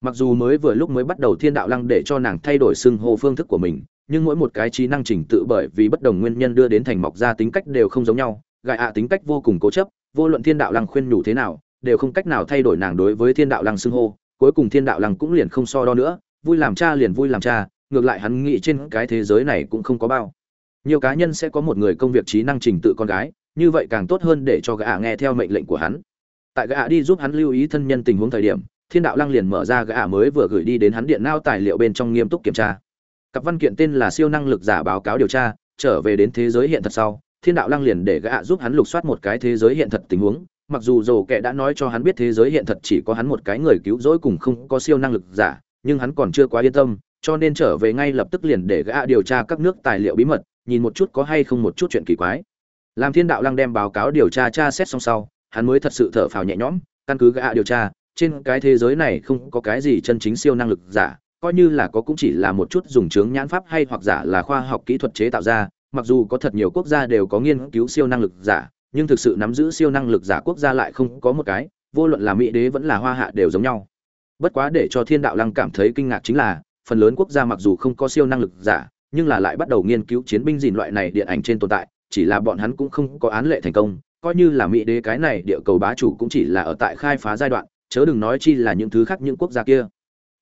Mặc dù mới vừa lúc mới bắt đầu thiên đạo lăng để cho nàng thay đổi xưng hô phương thức của mình, nhưng mỗi một cái trí năng trình tự bởi vì bất đồng nguyên nhân đưa đến thành mọc ra tính cách đều không giống nhau gại ạ tính cách vô cùng cố chấp, vô luận thiên đạo lăng khuyên nhủ thế nào, đều không cách nào thay đổi nàng đối với thiên đạo lăng xưng hô, cuối cùng thiên đạo lăng cũng liền không so đo nữa, vui làm cha liền vui làm cha, ngược lại hắn nghĩ trên cái thế giới này cũng không có bao. Nhiều cá nhân sẽ có một người công việc trí năng trình tự con gái, như vậy càng tốt hơn để cho gã nghe theo mệnh lệnh của hắn tại gã đi giúp hắn lưu ý thân nhân tình huống thời điểm, thiên đạo lăng liền mở ra gã mới vừa gửi đi đến hắn điện nao tài liệu bên trong nghiêm túc kiểm tra. Cặp văn kiện tên là siêu năng lực giả báo cáo điều tra, trở về đến thế giới hiện thật sau, thiên đạo lăng liền để gã giúp hắn lục soát một cái thế giới hiện thật tình huống, mặc dù dồ kệ đã nói cho hắn biết thế giới hiện thật chỉ có hắn một cái người cứu rỗi cùng không có siêu năng lực giả, nhưng hắn còn chưa quá yên tâm, cho nên trở về ngay lập tức liền để gã điều tra các nước tài liệu bí mật, nhìn một chút có hay không một chút chuyện kỳ quái. Làm thiên đạo lăng đem báo cáo điều tra tra xét xong sau hắn mới thật sự thở phào nhẹ nhõm, căn cứ gã điều tra, trên cái thế giới này không có cái gì chân chính siêu năng lực giả, coi như là có cũng chỉ là một chút dùng chướng nhãn pháp hay hoặc giả là khoa học kỹ thuật chế tạo ra, mặc dù có thật nhiều quốc gia đều có nghiên cứu siêu năng lực giả, nhưng thực sự nắm giữ siêu năng lực giả quốc gia lại không có một cái, vô luận là mỹ đế vẫn là hoa hạ đều giống nhau. Bất quá để cho thiên đạo lăng cảm thấy kinh ngạc chính là, phần lớn quốc gia mặc dù không có siêu năng lực giả, nhưng là lại bắt đầu nghiên cứu chiến binh dìn loại này điện ảnh trên tồn tại, chỉ là bọn hắn cũng không có án lệ thành công coi như là mỹ đế cái này địa cầu bá chủ cũng chỉ là ở tại khai phá giai đoạn, chớ đừng nói chi là những thứ khác những quốc gia kia.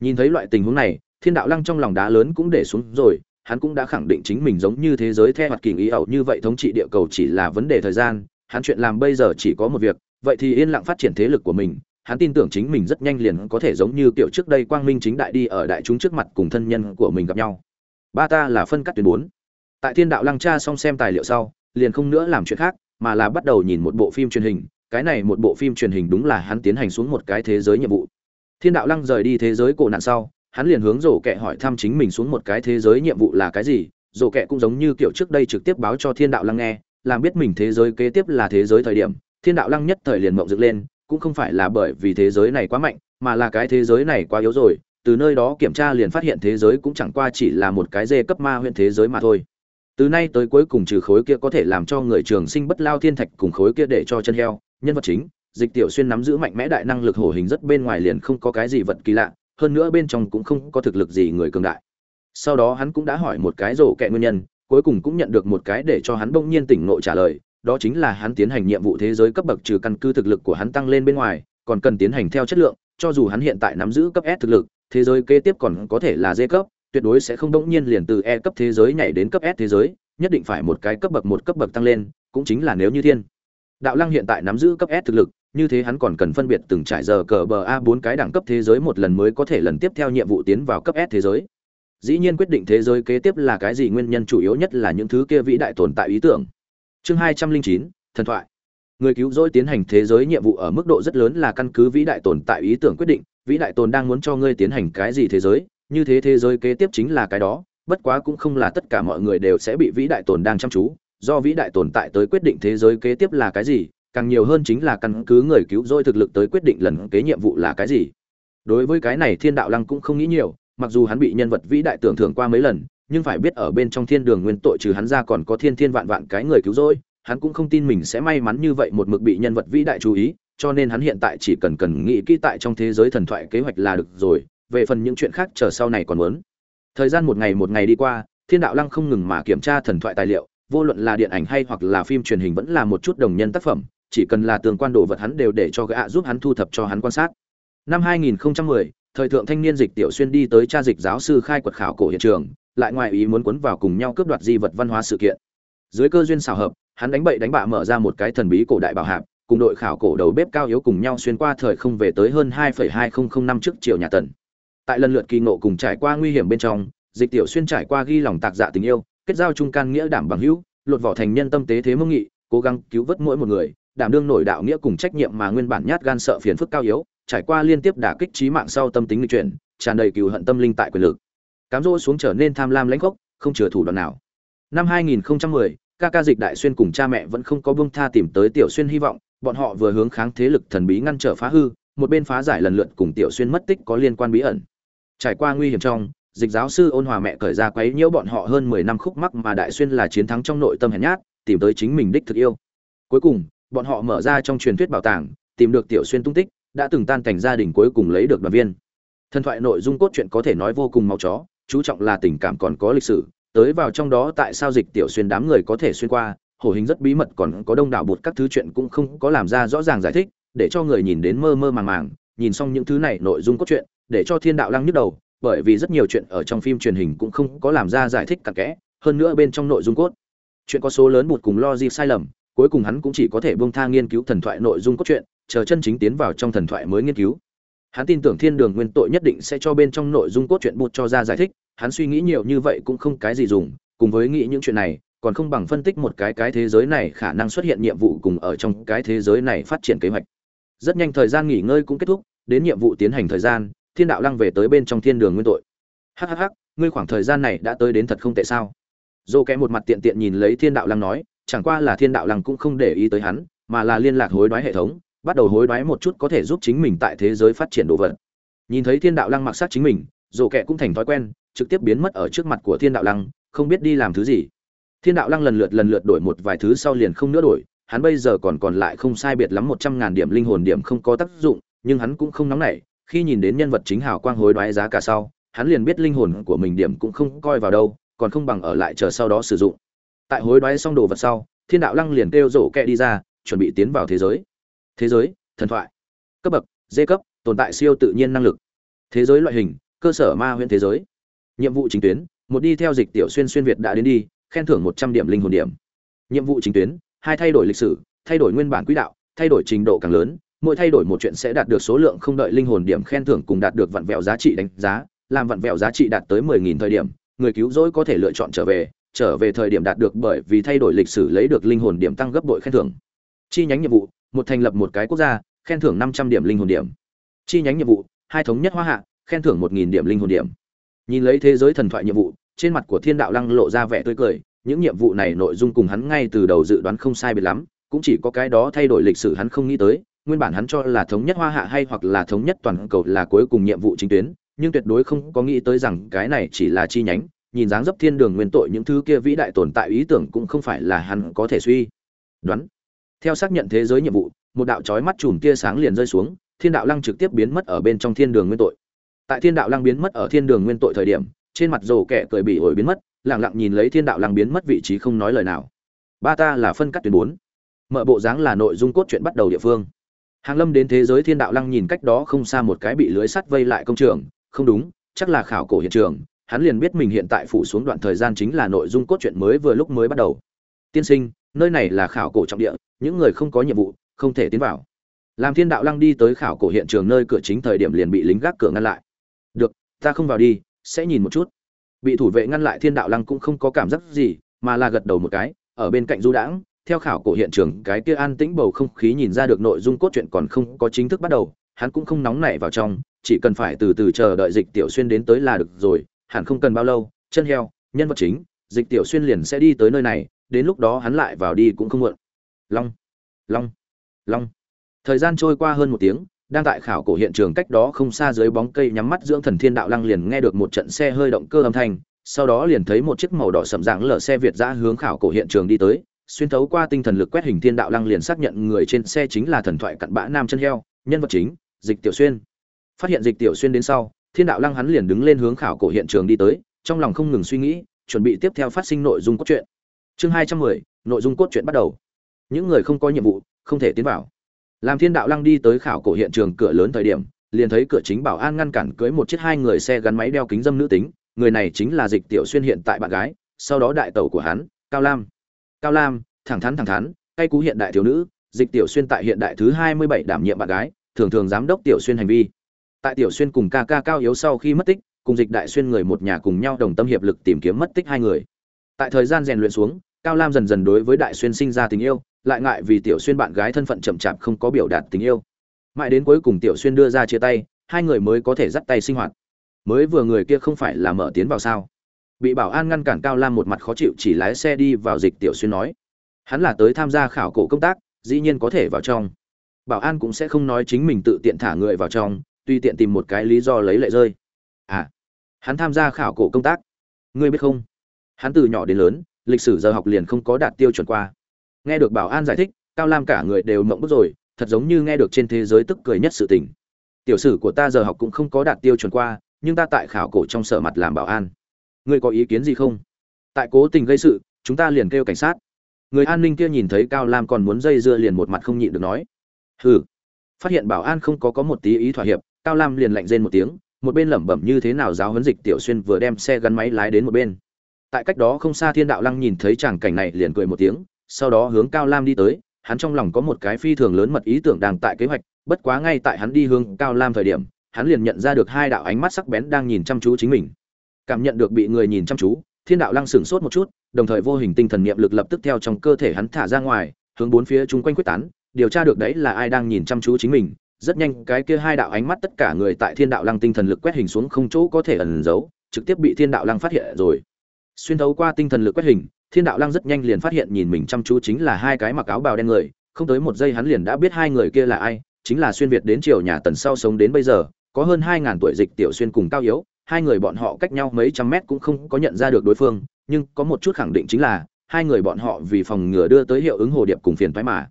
Nhìn thấy loại tình huống này, thiên đạo lăng trong lòng đá lớn cũng để xuống rồi, hắn cũng đã khẳng định chính mình giống như thế giới theo hoạt kỳ ý ẩu như vậy thống trị địa cầu chỉ là vấn đề thời gian, hắn chuyện làm bây giờ chỉ có một việc, vậy thì yên lặng phát triển thế lực của mình. Hắn tin tưởng chính mình rất nhanh liền có thể giống như kiểu trước đây quang minh chính đại đi ở đại chúng trước mặt cùng thân nhân của mình gặp nhau. Ba ta là phân cắt tuyến bốn. Tại thiên đạo lăng tra xong xem tài liệu sau, liền không nữa làm chuyện khác mà là bắt đầu nhìn một bộ phim truyền hình, cái này một bộ phim truyền hình đúng là hắn tiến hành xuống một cái thế giới nhiệm vụ. Thiên đạo lăng rời đi thế giới cổ nạn sau, hắn liền hướng rổ kẹ hỏi thăm chính mình xuống một cái thế giới nhiệm vụ là cái gì, rổ kẹ cũng giống như kiểu trước đây trực tiếp báo cho thiên đạo lăng nghe, làm biết mình thế giới kế tiếp là thế giới thời điểm, thiên đạo lăng nhất thời liền mộng dựng lên, cũng không phải là bởi vì thế giới này quá mạnh, mà là cái thế giới này quá yếu rồi, từ nơi đó kiểm tra liền phát hiện thế giới cũng chẳng qua chỉ là một cái dê cấp ma huyện thế giới mà thôi từ nay tới cuối cùng trừ khối kia có thể làm cho người trường sinh bất lao thiên thạch cùng khối kia để cho chân heo, nhân vật chính, dịch tiểu xuyên nắm giữ mạnh mẽ đại năng lực hổ hình rất bên ngoài liền không có cái gì vật kỳ lạ, hơn nữa bên trong cũng không có thực lực gì người cường đại. Sau đó hắn cũng đã hỏi một cái rổ kẹ nguyên nhân, cuối cùng cũng nhận được một cái để cho hắn bỗng nhiên tỉnh ngộ trả lời, đó chính là hắn tiến hành nhiệm vụ thế giới cấp bậc trừ căn cứ thực lực của hắn tăng lên bên ngoài, còn cần tiến hành theo chất lượng, cho dù hắn hiện tại nắm giữ cấp S thực lực, thế giới kế tiếp còn có thể là D cấp tuyệt đối sẽ không đỗng nhiên liền từ E cấp thế giới nhảy đến cấp S thế giới, nhất định phải một cái cấp bậc một cấp bậc tăng lên, cũng chính là nếu như thiên. Đạo lăng hiện tại nắm giữ cấp S thực lực, như thế hắn còn cần phân biệt từng trải giờ cờ bờ a bốn cái đẳng cấp thế giới một lần mới có thể lần tiếp theo nhiệm vụ tiến vào cấp s thế giới. Dĩ nhiên quyết định thế giới kế tiếp là cái gì nguyên nhân chủ yếu nhất là những thứ kia vĩ đại tồn tại ý tưởng. Chương hai trăm linh chín, thần thoại. Người cứu rỗi tiến hành thế giới nhiệm vụ ở mức độ rất lớn là căn cứ vĩ đại tồn tại ý tưởng quyết định, vĩ đại tồn đang muốn cho ngươi tiến hành cái gì thế giới như thế thế giới kế tiếp chính là cái đó, bất quá cũng không là tất cả mọi người đều sẽ bị vĩ đại tồn đang chăm chú. Do vĩ đại tồn tại tới quyết định thế giới kế tiếp là cái gì, càng nhiều hơn chính là căn cứ người cứu rỗi thực lực tới quyết định lần kế nhiệm vụ là cái gì. Đối với cái này thiên đạo lăng cũng không nghĩ nhiều, mặc dù hắn bị nhân vật vĩ đại tưởng thưởng qua mấy lần, nhưng phải biết ở bên trong thiên đường nguyên tội trừ hắn ra còn có thiên thiên vạn vạn cái người cứu rỗi, hắn cũng không tin mình sẽ may mắn như vậy một mực bị nhân vật vĩ đại chú ý, cho nên hắn hiện tại chỉ cần cần nghĩ kỹ tại trong thế giới thần thoại kế hoạch là được rồi về phần những chuyện khác chờ sau này còn muốn. Thời gian một ngày một ngày đi qua thiên đạo lăng không ngừng mà kiểm tra thần thoại tài liệu vô luận là điện ảnh hay hoặc là phim truyền hình vẫn là một chút đồng nhân tác phẩm chỉ cần là tường quan đồ vật hắn đều để cho gã giúp hắn thu thập cho hắn quan sát. Năm 2010, thời thượng thanh niên dịch tiểu xuyên đi tới tra dịch giáo sư khai quật khảo cổ hiện trường lại ngoài ý muốn cuốn vào cùng nhau cướp đoạt di vật văn hóa sự kiện. Dưới cơ duyên xảo hợp hắn đánh bậy đánh bạ mở ra một cái thần bí cổ đại bảo hạp cùng đội khảo cổ đầu bếp cao yếu cùng nhau xuyên qua thời không về tới hơn 2,2005 năm trước triều nhà tần tại lần lượt kỳ ngộ cùng trải qua nguy hiểm bên trong dịch tiểu xuyên trải qua ghi lòng tạc dạ tình yêu kết giao trung can nghĩa đảm bằng hữu lột vỏ thành nhân tâm tế thế mông nghị cố gắng cứu vớt mỗi một người đảm đương nổi đạo nghĩa cùng trách nhiệm mà nguyên bản nhát gan sợ phiền phức cao yếu trải qua liên tiếp đả kích trí mạng sau tâm tính lịch chuyển tràn đầy cừu hận tâm linh tại quyền lực. Cám dỗ xuống trở nên tham lam lãnh khốc không chừa thủ đoạn nào. Năm 2010, ca ca dịch đại xuyên cùng cha mẹ vẫn không có buông tha tìm tới tiểu xuyên hy vọng bọn họ vừa hướng kháng thế lực thần bí ngăn trở phá hư một bên phá giải lần lượt cùng tiểu xuyên mất tích có liên quan bí ẩn trải qua nguy hiểm trong, dịch giáo sư ôn hòa mẹ cởi ra quấy nhiễu bọn họ hơn mười năm khúc mắc mà đại xuyên là chiến thắng trong nội tâm hèn nhát, tìm tới chính mình đích thực yêu. Cuối cùng, bọn họ mở ra trong truyền thuyết bảo tàng, tìm được tiểu xuyên tung tích, đã từng tan cảnh gia đình cuối cùng lấy được đoàn viên. Thần thoại nội dung cốt truyện có thể nói vô cùng mau chó, chú trọng là tình cảm còn có lịch sử, tới vào trong đó tại sao dịch tiểu xuyên đám người có thể xuyên qua, hổ hình rất bí mật còn có đông đảo bột các thứ chuyện cũng không có làm ra rõ ràng giải thích, để cho người nhìn đến mơ mơ màng màng nhìn xong những thứ này nội dung cốt truyện, để cho thiên đạo lăng nhức đầu, bởi vì rất nhiều chuyện ở trong phim truyền hình cũng không có làm ra giải thích cặn kẽ, hơn nữa bên trong nội dung cốt chuyện có số lớn bụt cùng lo di sai lầm, cuối cùng hắn cũng chỉ có thể bông tha nghiên cứu thần thoại nội dung cốt truyện, chờ chân chính tiến vào trong thần thoại mới nghiên cứu. Hắn tin tưởng thiên đường nguyên tội nhất định sẽ cho bên trong nội dung cốt truyện bụt cho ra giải thích, hắn suy nghĩ nhiều như vậy cũng không cái gì dùng, cùng với nghĩ những chuyện này, còn không bằng phân tích một cái cái thế giới này khả năng xuất hiện nhiệm vụ cùng ở trong cái thế giới này phát triển kế hoạch rất nhanh thời gian nghỉ ngơi cũng kết thúc, đến nhiệm vụ tiến hành thời gian, thiên đạo lăng về tới bên trong thiên đường nguyên tội. Hhh ngươi khoảng thời gian này đã tới đến thật không tệ sao? Dô kẽ một mặt tiện tiện nhìn lấy thiên đạo lăng nói, chẳng qua là thiên đạo lăng cũng không để ý tới hắn, mà là liên lạc hối đoái hệ thống, bắt đầu hối đoái một chút có thể giúp chính mình tại thế giới phát triển đồ vật. Nhìn thấy thiên đạo lăng mặc sát chính mình dồ kẹ cũng thành thói quen, trực tiếp biến mất ở trước mặt của thiên đạo lăng, không biết đi làm thứ gì. Thiên đạo lăng lần lượt lần lượt đổi một vài thứ sau liền không nữa đổi hắn bây giờ còn còn lại không sai biệt lắm một trăm ngàn điểm linh hồn điểm không có tác dụng, nhưng hắn cũng không nóng nảy, khi nhìn đến nhân vật chính hào quang hối đoái giá cả sau, hắn liền biết linh hồn của mình điểm cũng không coi vào đâu, còn không bằng ở lại chờ sau đó sử dụng. Tại hối đoái xong đồ vật sau, thiên đạo lăng liền kêu rổ kẹ đi ra, chuẩn bị tiến vào thế giới. Thế giới, thần thoại. Cấp bậc d cấp, tồn tại siêu tự nhiên năng lực. Thế giới loại hình, cơ sở ma huyện thế giới. Nhiệm vụ chính tuyến, một đi theo dịch tiểu xuyên xuyên việt đã đến đi, khen thưởng một trăm điểm linh hồn điểm. Nhiệm vụ chính tuyến hai thay đổi lịch sử, thay đổi nguyên bản quỹ đạo, thay đổi trình độ càng lớn, mỗi thay đổi một chuyện sẽ đạt được số lượng không đợi linh hồn điểm khen thưởng cùng đạt được vặn vẹo giá trị đánh giá, làm vặn vẹo giá trị đạt tới mười nghìn thời điểm, người cứu rỗi có thể lựa chọn trở về trở về thời điểm đạt được bởi vì thay đổi lịch sử lấy được linh hồn điểm tăng gấp bội khen thưởng. Chi nhánh nhiệm vụ, một thành lập một cái quốc gia, khen thưởng năm trăm điểm linh hồn điểm. Chi nhánh nhiệm vụ, hai thống nhất hoa hạ, khen thưởng một nghìn điểm linh hồn điểm. Nhìn lấy thế giới thần thoại nhiệm vụ, trên mặt của thiên đạo lăng lộ ra vẻ tươi cười những nhiệm vụ này nội dung cùng hắn ngay từ đầu dự đoán không sai biệt lắm, cũng chỉ có cái đó thay đổi lịch sử hắn không nghĩ tới, nguyên bản hắn cho là thống nhất hoa hạ hay hoặc là thống nhất toàn cầu là cuối cùng nhiệm vụ chính tuyến, nhưng tuyệt đối không có nghĩ tới rằng cái này chỉ là chi nhánh, nhìn dáng dấp thiên đường nguyên tội những thứ kia vĩ đại tồn tại ý tưởng cũng không phải là hắn có thể suy đoán. Theo xác nhận thế giới nhiệm vụ, một đạo chói mắt chùm tia sáng liền rơi xuống, thiên đạo lăng trực tiếp biến mất ở bên trong thiên đường nguyên tội. Tại thiên đạo lăng biến mất ở thiên đường nguyên tội thời điểm, trên mặt rồ kẻ cười bị ổi biến mất lẳng lặng nhìn lấy thiên đạo lăng biến mất vị trí không nói lời nào. Ba ta là phân cắt tuyến bốn. Mở bộ dáng là nội dung cốt truyện bắt đầu địa phương. Hàng lâm đến thế giới thiên đạo lăng nhìn cách đó không xa một cái bị lưới sắt vây lại công trường. Không đúng, chắc là khảo cổ hiện trường. Hắn liền biết mình hiện tại phủ xuống đoạn thời gian chính là nội dung cốt truyện mới vừa lúc mới bắt đầu. Tiên sinh, nơi này là khảo cổ trọng địa, những người không có nhiệm vụ, không thể tiến vào. Làm thiên đạo lăng đi tới khảo cổ hiện trường nơi cửa chính thời điểm liền bị lính gác cửa ngăn lại. Được, ta không vào đi, sẽ nhìn một chút bị thủ vệ ngăn lại thiên đạo lăng cũng không có cảm giác gì, mà là gật đầu một cái, ở bên cạnh du đãng, theo khảo cổ hiện trường, cái kia an tĩnh bầu không khí nhìn ra được nội dung cốt truyện còn không có chính thức bắt đầu, hắn cũng không nóng nảy vào trong, chỉ cần phải từ từ chờ đợi dịch tiểu xuyên đến tới là được rồi, hẳn không cần bao lâu, chân heo, nhân vật chính, dịch tiểu xuyên liền sẽ đi tới nơi này, đến lúc đó hắn lại vào đi cũng không muộn. Long long long. Thời gian trôi qua hơn một tiếng đang tại khảo cổ hiện trường cách đó không xa dưới bóng cây nhắm mắt dưỡng thần thiên đạo lăng liền nghe được một trận xe hơi động cơ âm thanh, sau đó liền thấy một chiếc màu đỏ sậm dạng lở xe việt giã hướng khảo cổ hiện trường đi tới, xuyên thấu qua tinh thần lực quét hình thiên đạo lăng liền xác nhận người trên xe chính là thần thoại cặn bã nam chân heo, nhân vật chính, dịch tiểu xuyên. Phát hiện dịch tiểu xuyên đến sau, thiên đạo lăng hắn liền đứng lên hướng khảo cổ hiện trường đi tới, trong lòng không ngừng suy nghĩ, chuẩn bị tiếp theo phát sinh nội dung cốt truyện. Chương hai trăm mười, nội dung cốt truyện bắt đầu. Những người không có nhiệm vụ, không thể tiến vào làm thiên đạo lăng đi tới khảo cổ hiện trường cửa lớn thời điểm, liền thấy cửa chính bảo an ngăn cản cưới một chiếc hai người xe gắn máy đeo kính dâm nữ tính, người này chính là dịch tiểu xuyên hiện tại bạn gái, sau đó đại tẩu của hắn, cao lam. Cao lam, thẳng thắn thẳng thắn, cay cú hiện đại thiếu nữ, dịch tiểu xuyên tại hiện đại thứ hai mươi bảy đảm nhiệm bạn gái, thường thường giám đốc tiểu xuyên hành vi. Tại tiểu xuyên cùng ca ca cao yếu sau khi mất tích, cùng dịch đại xuyên người một nhà cùng nhau đồng tâm hiệp lực tìm kiếm mất tích hai người. Tại thời gian rèn luyện xuống, cao lam dần dần đối với đại xuyên sinh ra tình yêu lại ngại vì tiểu xuyên bạn gái thân phận chậm chạp không có biểu đạt tình yêu. Mãi đến cuối cùng tiểu xuyên đưa ra chia tay, hai người mới có thể dắt tay sinh hoạt. Mới vừa người kia không phải là mở tiến vào sao? Bị bảo an ngăn cản cao lam một mặt khó chịu chỉ lái xe đi vào dịch tiểu xuyên nói. Hắn là tới tham gia khảo cổ công tác, dĩ nhiên có thể vào trong. Bảo an cũng sẽ không nói chính mình tự tiện thả người vào trong tuy tiện tìm một cái lý do lấy lệ rơi. À hắn tham gia khảo cổ công tác. Ngươi biết không? Hắn từ nhỏ đến lớn, lịch sử giờ học liền không có đạt tiêu chuẩn qua nghe được bảo an giải thích, cao lam cả người đều mộng bức rồi, thật giống như nghe được trên thế giới tức cười nhất sự tình. Tiểu sử của ta giờ học cũng không có đạt tiêu chuẩn qua, nhưng ta tại khảo cổ trong sở mặt làm bảo an. Ngươi có ý kiến gì không? Tại cố tình gây sự, chúng ta liền kêu cảnh sát. Người an ninh kia nhìn thấy cao lam còn muốn dây dưa liền một mặt không nhịn được nói. Hừ. Phát hiện bảo an không có có một tí ý thỏa hiệp, cao lam liền lạnh rên một tiếng, một bên lẩm bẩm như thế nào giáo huấn dịch tiểu xuyên vừa đem xe gắn máy lái đến một bên. Tại cách đó không xa thiên đạo lăng nhìn thấy chàng cảnh này liền cười một tiếng sau đó hướng cao lam đi tới, hắn trong lòng có một cái phi thường lớn mật ý tưởng đang tại kế hoạch, bất quá ngay tại hắn đi hướng cao lam thời điểm, hắn liền nhận ra được hai đạo ánh mắt sắc bén đang nhìn chăm chú chính mình. Cảm nhận được bị người nhìn chăm chú, thiên đạo lăng sửng sốt một chút, đồng thời vô hình tinh thần niệm lực lập tức theo trong cơ thể hắn thả ra ngoài, hướng bốn phía chung quanh quyết tán, điều tra được đấy là ai đang nhìn chăm chú chính mình. Rất nhanh, cái kia hai đạo ánh mắt tất cả người tại thiên đạo lăng tinh thần lực quét hình xuống không chỗ có thể ẩn giấu, trực tiếp bị thiên đạo lăng phát hiện rồi xuyên thấu qua tinh thần lực quét hình, thiên đạo lăng rất nhanh liền phát hiện nhìn mình chăm chú chính là hai cái mặc áo bào đen người, không tới một giây hắn liền đã biết hai người kia là ai, chính là xuyên việt đến triều nhà tần sau sống đến bây giờ, có hơn hai ngàn tuổi dịch tiểu xuyên cùng cao yếu, hai người bọn họ cách nhau mấy trăm mét cũng không có nhận ra được đối phương, nhưng có một chút khẳng định chính là, hai người bọn họ vì phòng ngừa đưa tới hiệu ứng hồ điệp cùng phiền thoái mà.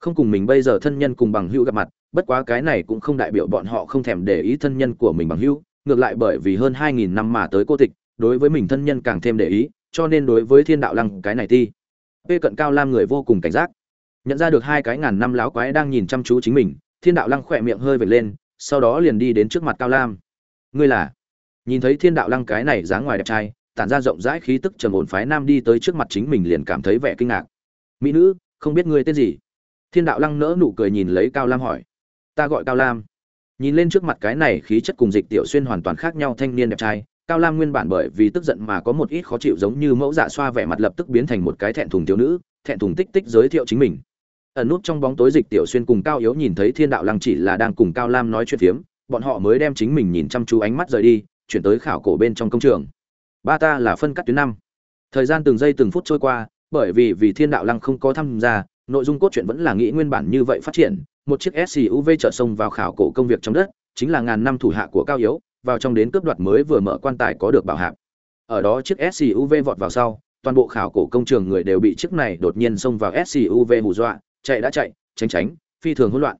Không cùng mình bây giờ thân nhân cùng bằng hữu gặp mặt, bất quá cái này cũng không đại biểu bọn họ không thèm để ý thân nhân của mình bằng hữu, ngược lại bởi vì hơn hai nghìn năm mà tới cô tịch đối với mình thân nhân càng thêm để ý, cho nên đối với thiên đạo lăng cái này ti, p cận cao lam người vô cùng cảnh giác. Nhận ra được hai cái ngàn năm láo quái đang nhìn chăm chú chính mình, thiên đạo lăng khỏe miệng hơi vệt lên, sau đó liền đi đến trước mặt cao lam. Ngươi là? Nhìn thấy thiên đạo lăng cái này dáng ngoài đẹp trai, tản ra rộng rãi khí tức trầm ổn phái nam đi tới trước mặt chính mình liền cảm thấy vẻ kinh ngạc. Mỹ nữ, không biết ngươi tên gì? Thiên đạo lăng nỡ nụ cười nhìn lấy cao lam hỏi. Ta gọi cao lam. Nhìn lên trước mặt cái này khí chất cùng dịch tiểu xuyên hoàn toàn khác nhau thanh niên đẹp trai cao lam nguyên bản bởi vì tức giận mà có một ít khó chịu giống như mẫu dạ xoa vẻ mặt lập tức biến thành một cái thẹn thùng thiếu nữ, thẹn thùng tích tích giới thiệu chính mình. Ẩn nút trong bóng tối dịch tiểu xuyên cùng cao yếu nhìn thấy thiên đạo lăng chỉ là đang cùng cao lam nói chuyện phiếm, bọn họ mới đem chính mình nhìn chăm chú ánh mắt rời đi, chuyển tới khảo cổ bên trong công trường. Ba ta là phân cắt tuyến năm. Thời gian từng giây từng phút trôi qua, bởi vì vì thiên đạo lăng không có tham gia, nội dung cốt truyện vẫn là nghĩ nguyên bản như vậy phát triển, một chiếc suv chở sông vào khảo cổ công việc trong đất, chính là ngàn năm thủ hạ của cao yếu vào trong đến cướp đoạt mới vừa mở quan tài có được bảo hạp. Ở đó chiếc suv vọt vào sau, toàn bộ khảo cổ công trường người đều bị chiếc này đột nhiên xông vào suv hù dọa, chạy đã chạy, tránh tránh, phi thường hỗn loạn.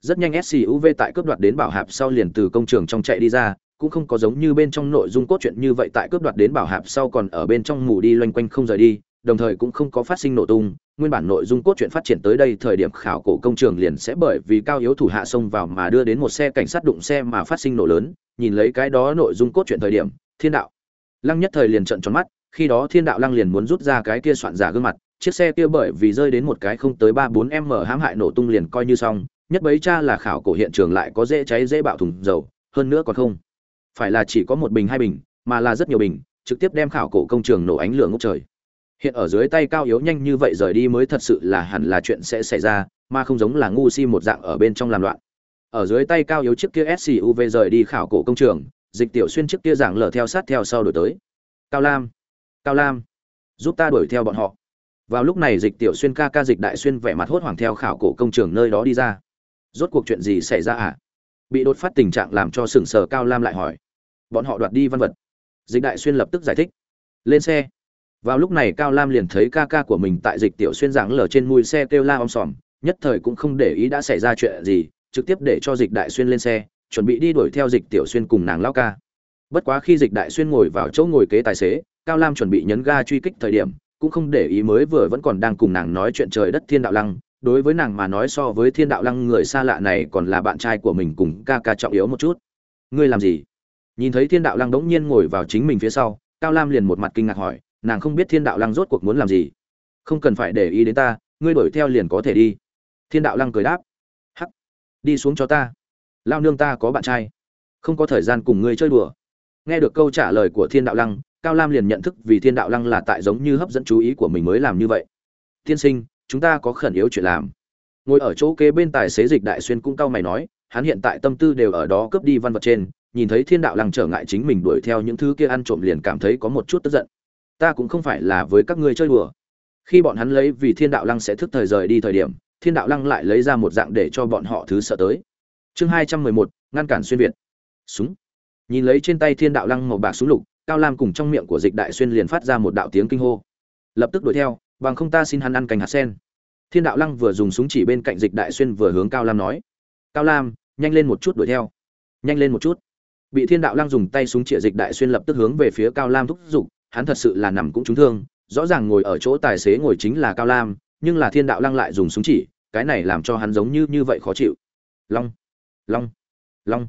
Rất nhanh suv tại cướp đoạt đến bảo hạp sau liền từ công trường trong chạy đi ra, cũng không có giống như bên trong nội dung cốt truyện như vậy tại cướp đoạt đến bảo hạp sau còn ở bên trong mù đi loanh quanh không rời đi, đồng thời cũng không có phát sinh nổ tung. Nguyên bản nội dung cốt truyện phát triển tới đây thời điểm khảo cổ công trường liền sẽ bởi vì cao yếu thủ hạ xông vào mà đưa đến một xe cảnh sát đụng xe mà phát sinh nổ lớn nhìn lấy cái đó nội dung cốt truyện thời điểm, thiên đạo. Lăng nhất thời liền trận tròn mắt, khi đó thiên đạo lăng liền muốn rút ra cái kia soạn giả gương mặt, chiếc xe kia bởi vì rơi đến một cái không tới ba bốn m hãm hại nổ tung liền coi như xong, nhất bấy cha là khảo cổ hiện trường lại có dễ cháy dễ bạo thùng dầu, hơn nữa còn không phải là chỉ có một bình hai bình, mà là rất nhiều bình, trực tiếp đem khảo cổ công trường nổ ánh lửa ngốc trời. Hiện ở dưới tay cao yếu nhanh như vậy rời đi mới thật sự là hẳn là chuyện sẽ xảy ra, mà không giống là ngu si một dạng ở bên trong làm loạn ở dưới tay cao yếu chiếc kia suv rời đi khảo cổ công trường, dịch tiểu xuyên chiếc kia giảng lở theo sát theo sau đổi tới. Cao lam cao lam, giúp ta đuổi theo bọn họ. Vào lúc này dịch tiểu xuyên ca ca dịch đại xuyên vẻ mặt hốt hoảng theo khảo cổ công trường nơi đó đi ra. Rốt cuộc chuyện gì xảy ra à? Bị đột phát tình trạng làm cho sững sờ cao lam lại hỏi. Bọn họ đoạt đi văn vật. Dịch đại xuyên lập tức giải thích. Lên xe. Vào lúc này cao lam liền thấy ca ca của mình tại dịch tiểu xuyên giảng lở trên mui xe kêu la om sòm, nhất thời cũng không để ý đã xảy ra chuyện gì trực tiếp để cho dịch đại xuyên lên xe, chuẩn bị đi đuổi theo dịch tiểu xuyên cùng nàng lao ca. Bất quá khi dịch đại xuyên ngồi vào chỗ ngồi kế tài xế, cao lam chuẩn bị nhấn ga truy kích thời điểm, cũng không để ý mới vừa vẫn còn đang cùng nàng nói chuyện trời đất thiên đạo lăng. Đối với nàng mà nói so với thiên đạo lăng người xa lạ này còn là bạn trai của mình cùng ca ca trọng yếu một chút. Ngươi làm gì? Nhìn thấy thiên đạo lăng đống nhiên ngồi vào chính mình phía sau, cao lam liền một mặt kinh ngạc hỏi, nàng không biết thiên đạo lăng rốt cuộc muốn làm gì? Không cần phải để ý đến ta, ngươi đuổi theo liền có thể đi. Thiên đạo lăng cười đáp đi xuống cho ta. Lao nương ta có bạn trai. Không có thời gian cùng ngươi chơi đùa. Nghe được câu trả lời của thiên đạo lăng, cao lam liền nhận thức vì thiên đạo lăng là tại giống như hấp dẫn chú ý của mình mới làm như vậy. Tiên sinh, chúng ta có khẩn yếu chuyện làm. Ngồi ở chỗ kế bên tài xế dịch đại xuyên cũng cau mày nói, hắn hiện tại tâm tư đều ở đó cướp đi văn vật trên, nhìn thấy thiên đạo lăng trở ngại chính mình đuổi theo những thứ kia ăn trộm liền cảm thấy có một chút tức giận. Ta cũng không phải là với các ngươi chơi đùa. Khi bọn hắn lấy vì thiên đạo lăng sẽ thức thời rời đi thời điểm thiên đạo lăng lại lấy ra một dạng để cho bọn họ thứ sợ tới. Chương hai trăm mười một, ngăn cản xuyên việt. Súng. Nhìn lấy trên tay thiên đạo lăng màu bạc súng lục, cao lam cùng trong miệng của dịch đại xuyên liền phát ra một đạo tiếng kinh hô. Lập tức đuổi theo, bằng không ta xin hắn ăn cành hạt sen. Thiên đạo lăng vừa dùng súng chỉ bên cạnh dịch đại xuyên vừa hướng cao lam nói. Cao lam, nhanh lên một chút đuổi theo. Nhanh lên một chút. Bị thiên đạo lăng dùng tay súng chĩa dịch đại xuyên lập tức hướng về phía cao lam thúc giục, hắn thật sự là nằm cũng trúng thương, rõ ràng ngồi ở chỗ tài xế ngồi chính là cao lam, nhưng là thiên đạo lăng lại dùng súng chỉ cái này làm cho hắn giống như như vậy khó chịu. Long long long.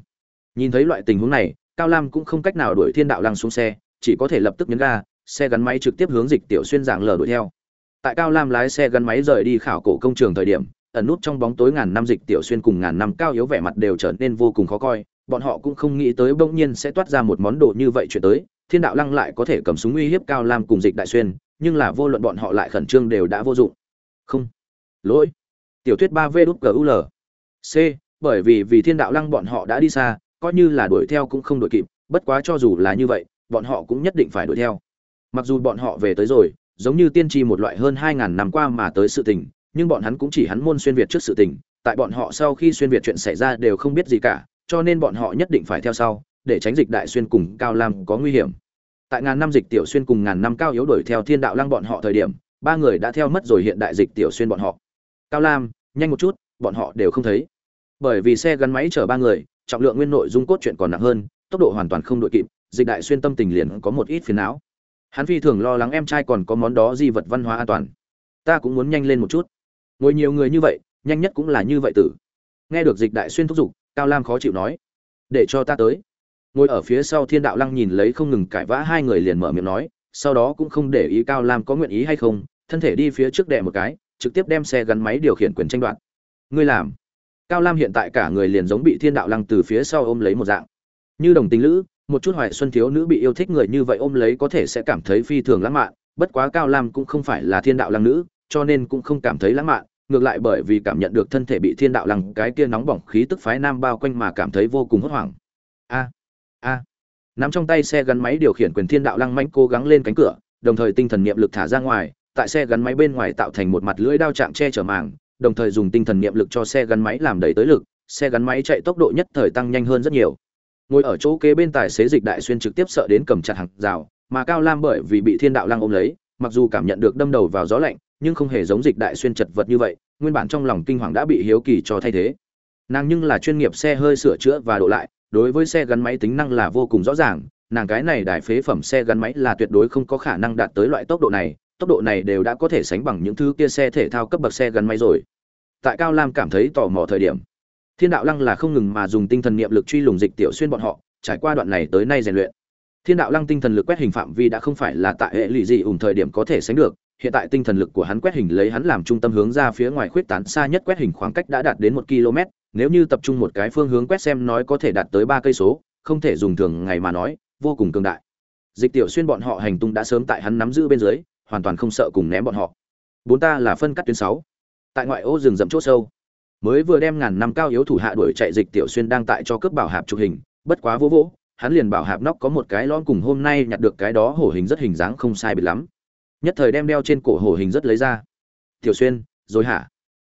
Nhìn thấy loại tình huống này, cao lam cũng không cách nào đuổi thiên đạo lăng xuống xe, chỉ có thể lập tức nhấn ga, xe gắn máy trực tiếp hướng dịch tiểu xuyên giảng lờ đuổi theo. Tại cao lam lái xe gắn máy rời đi khảo cổ công trường thời điểm, ẩn nút trong bóng tối ngàn năm dịch tiểu xuyên cùng ngàn năm cao yếu vẻ mặt đều trở nên vô cùng khó coi, bọn họ cũng không nghĩ tới bỗng nhiên sẽ toát ra một món đồ như vậy chuyện tới, thiên đạo lăng lại có thể cầm súng uy hiếp cao lam cùng dịch đại xuyên, nhưng là vô luận bọn họ lại khẩn trương đều đã vô dụng. Không. Lỗi tiểu thuyết ba v đút gul c, bởi vì vì thiên đạo lăng bọn họ đã đi xa, coi như là đuổi theo cũng không đuổi kịp, bất quá cho dù là như vậy, bọn họ cũng nhất định phải đuổi theo. Mặc dù bọn họ về tới rồi, giống như tiên tri một loại hơn hai ngàn năm qua mà tới sự tình, nhưng bọn hắn cũng chỉ hắn môn xuyên việt trước sự tình, tại bọn họ sau khi xuyên việt chuyện xảy ra đều không biết gì cả, cho nên bọn họ nhất định phải theo sau, để tránh dịch đại xuyên cùng cao lam có nguy hiểm. Tại ngàn năm dịch tiểu xuyên cùng ngàn năm cao yếu đuổi theo thiên đạo lăng bọn họ thời điểm, ba người đã theo mất rồi hiện đại dịch tiểu xuyên bọn họ cao lam, nhanh một chút, bọn họ đều không thấy. Bởi vì xe gắn máy chở ba người, trọng lượng nguyên nội dung cốt truyện còn nặng hơn, tốc độ hoàn toàn không đội kịp, dịch đại xuyên tâm tình liền có một ít phiền não. Hắn phi thường lo lắng em trai còn có món đó di vật văn hóa an toàn. Ta cũng muốn nhanh lên một chút. Ngồi nhiều người như vậy, nhanh nhất cũng là như vậy tử. Nghe được dịch đại xuyên thúc giục, cao lam khó chịu nói, để cho ta tới. Ngồi ở phía sau thiên đạo lăng nhìn lấy không ngừng cãi vã hai người liền mở miệng nói, sau đó cũng không để ý cao lam có nguyện ý hay không, thân thể đi phía trước đè một cái trực tiếp đem xe gắn máy điều khiển quyền tranh đoạt. Ngươi làm. Cao lam hiện tại cả người liền giống bị thiên đạo lăng từ phía sau ôm lấy một dạng. Như đồng tính lữ, một chút hoài xuân thiếu nữ bị yêu thích người như vậy ôm lấy có thể sẽ cảm thấy phi thường lãng mạn, bất quá cao lam cũng không phải là thiên đạo lăng nữ, cho nên cũng không cảm thấy lãng mạn, ngược lại bởi vì cảm nhận được thân thể bị thiên đạo lăng cái kia nóng bỏng khí tức phái nam bao quanh mà cảm thấy vô cùng hốt hoảng. A a. Nắm trong tay xe gắn máy điều khiển quyền thiên đạo lăng mãnh cố gắng lên cánh cửa, đồng thời tinh thần niệm lực thả ra ngoài tại xe gắn máy bên ngoài tạo thành một mặt lưỡi đao chạm che chở màng, đồng thời dùng tinh thần niệm lực cho xe gắn máy làm đầy tới lực, xe gắn máy chạy tốc độ nhất thời tăng nhanh hơn rất nhiều. Ngồi ở chỗ kế bên tài xế dịch đại xuyên trực tiếp sợ đến cầm chặt hàng rào, mà cao lam bởi vì bị thiên đạo lăng ôm lấy, mặc dù cảm nhận được đâm đầu vào gió lạnh, nhưng không hề giống dịch đại xuyên chật vật như vậy, nguyên bản trong lòng kinh hoàng đã bị hiếu kỳ cho thay thế. Nàng nhưng là chuyên nghiệp xe hơi sửa chữa và độ lại, đối với xe gắn máy tính năng là vô cùng rõ ràng, nàng cái này đài phế phẩm xe gắn máy là tuyệt đối không có khả năng đạt tới loại tốc độ này tốc độ này đều đã có thể sánh bằng những thứ kia xe thể thao cấp bậc xe gắn máy rồi. Tại cao lam cảm thấy tò mò thời điểm, thiên đạo lăng là không ngừng mà dùng tinh thần niệm lực truy lùng dịch tiểu xuyên bọn họ, trải qua đoạn này tới nay rèn luyện. Thiên đạo lăng tinh thần lực quét hình phạm vi đã không phải là tại hệ lụy gì ủng thời điểm có thể sánh được, hiện tại tinh thần lực của hắn quét hình lấy hắn làm trung tâm hướng ra phía ngoài khuyết tán xa nhất quét hình khoảng cách đã đạt đến một km, nếu như tập trung một cái phương hướng quét xem nói có thể đạt tới ba cây số, không thể dùng thường ngày mà nói, vô cùng cường đại. Dịch tiểu xuyên bọn họ hành tung đã sớm tại hắn nắm giữ bên dưới hoàn toàn không sợ cùng ném bọn họ. Bốn ta là phân cắt tuyến sáu. Tại ngoại ô rừng rậm chỗ sâu. Mới vừa đem ngàn năm cao yếu thủ hạ đuổi chạy dịch tiểu xuyên đang tại cho cướp bảo hạp chụp hình, bất quá vô vỗ, hắn liền bảo hạp nóc có một cái lõm cùng hôm nay nhặt được cái đó hổ hình rất hình dáng không sai biệt lắm. Nhất thời đem đeo trên cổ hổ hình rất lấy ra. Tiểu xuyên, rồi hả?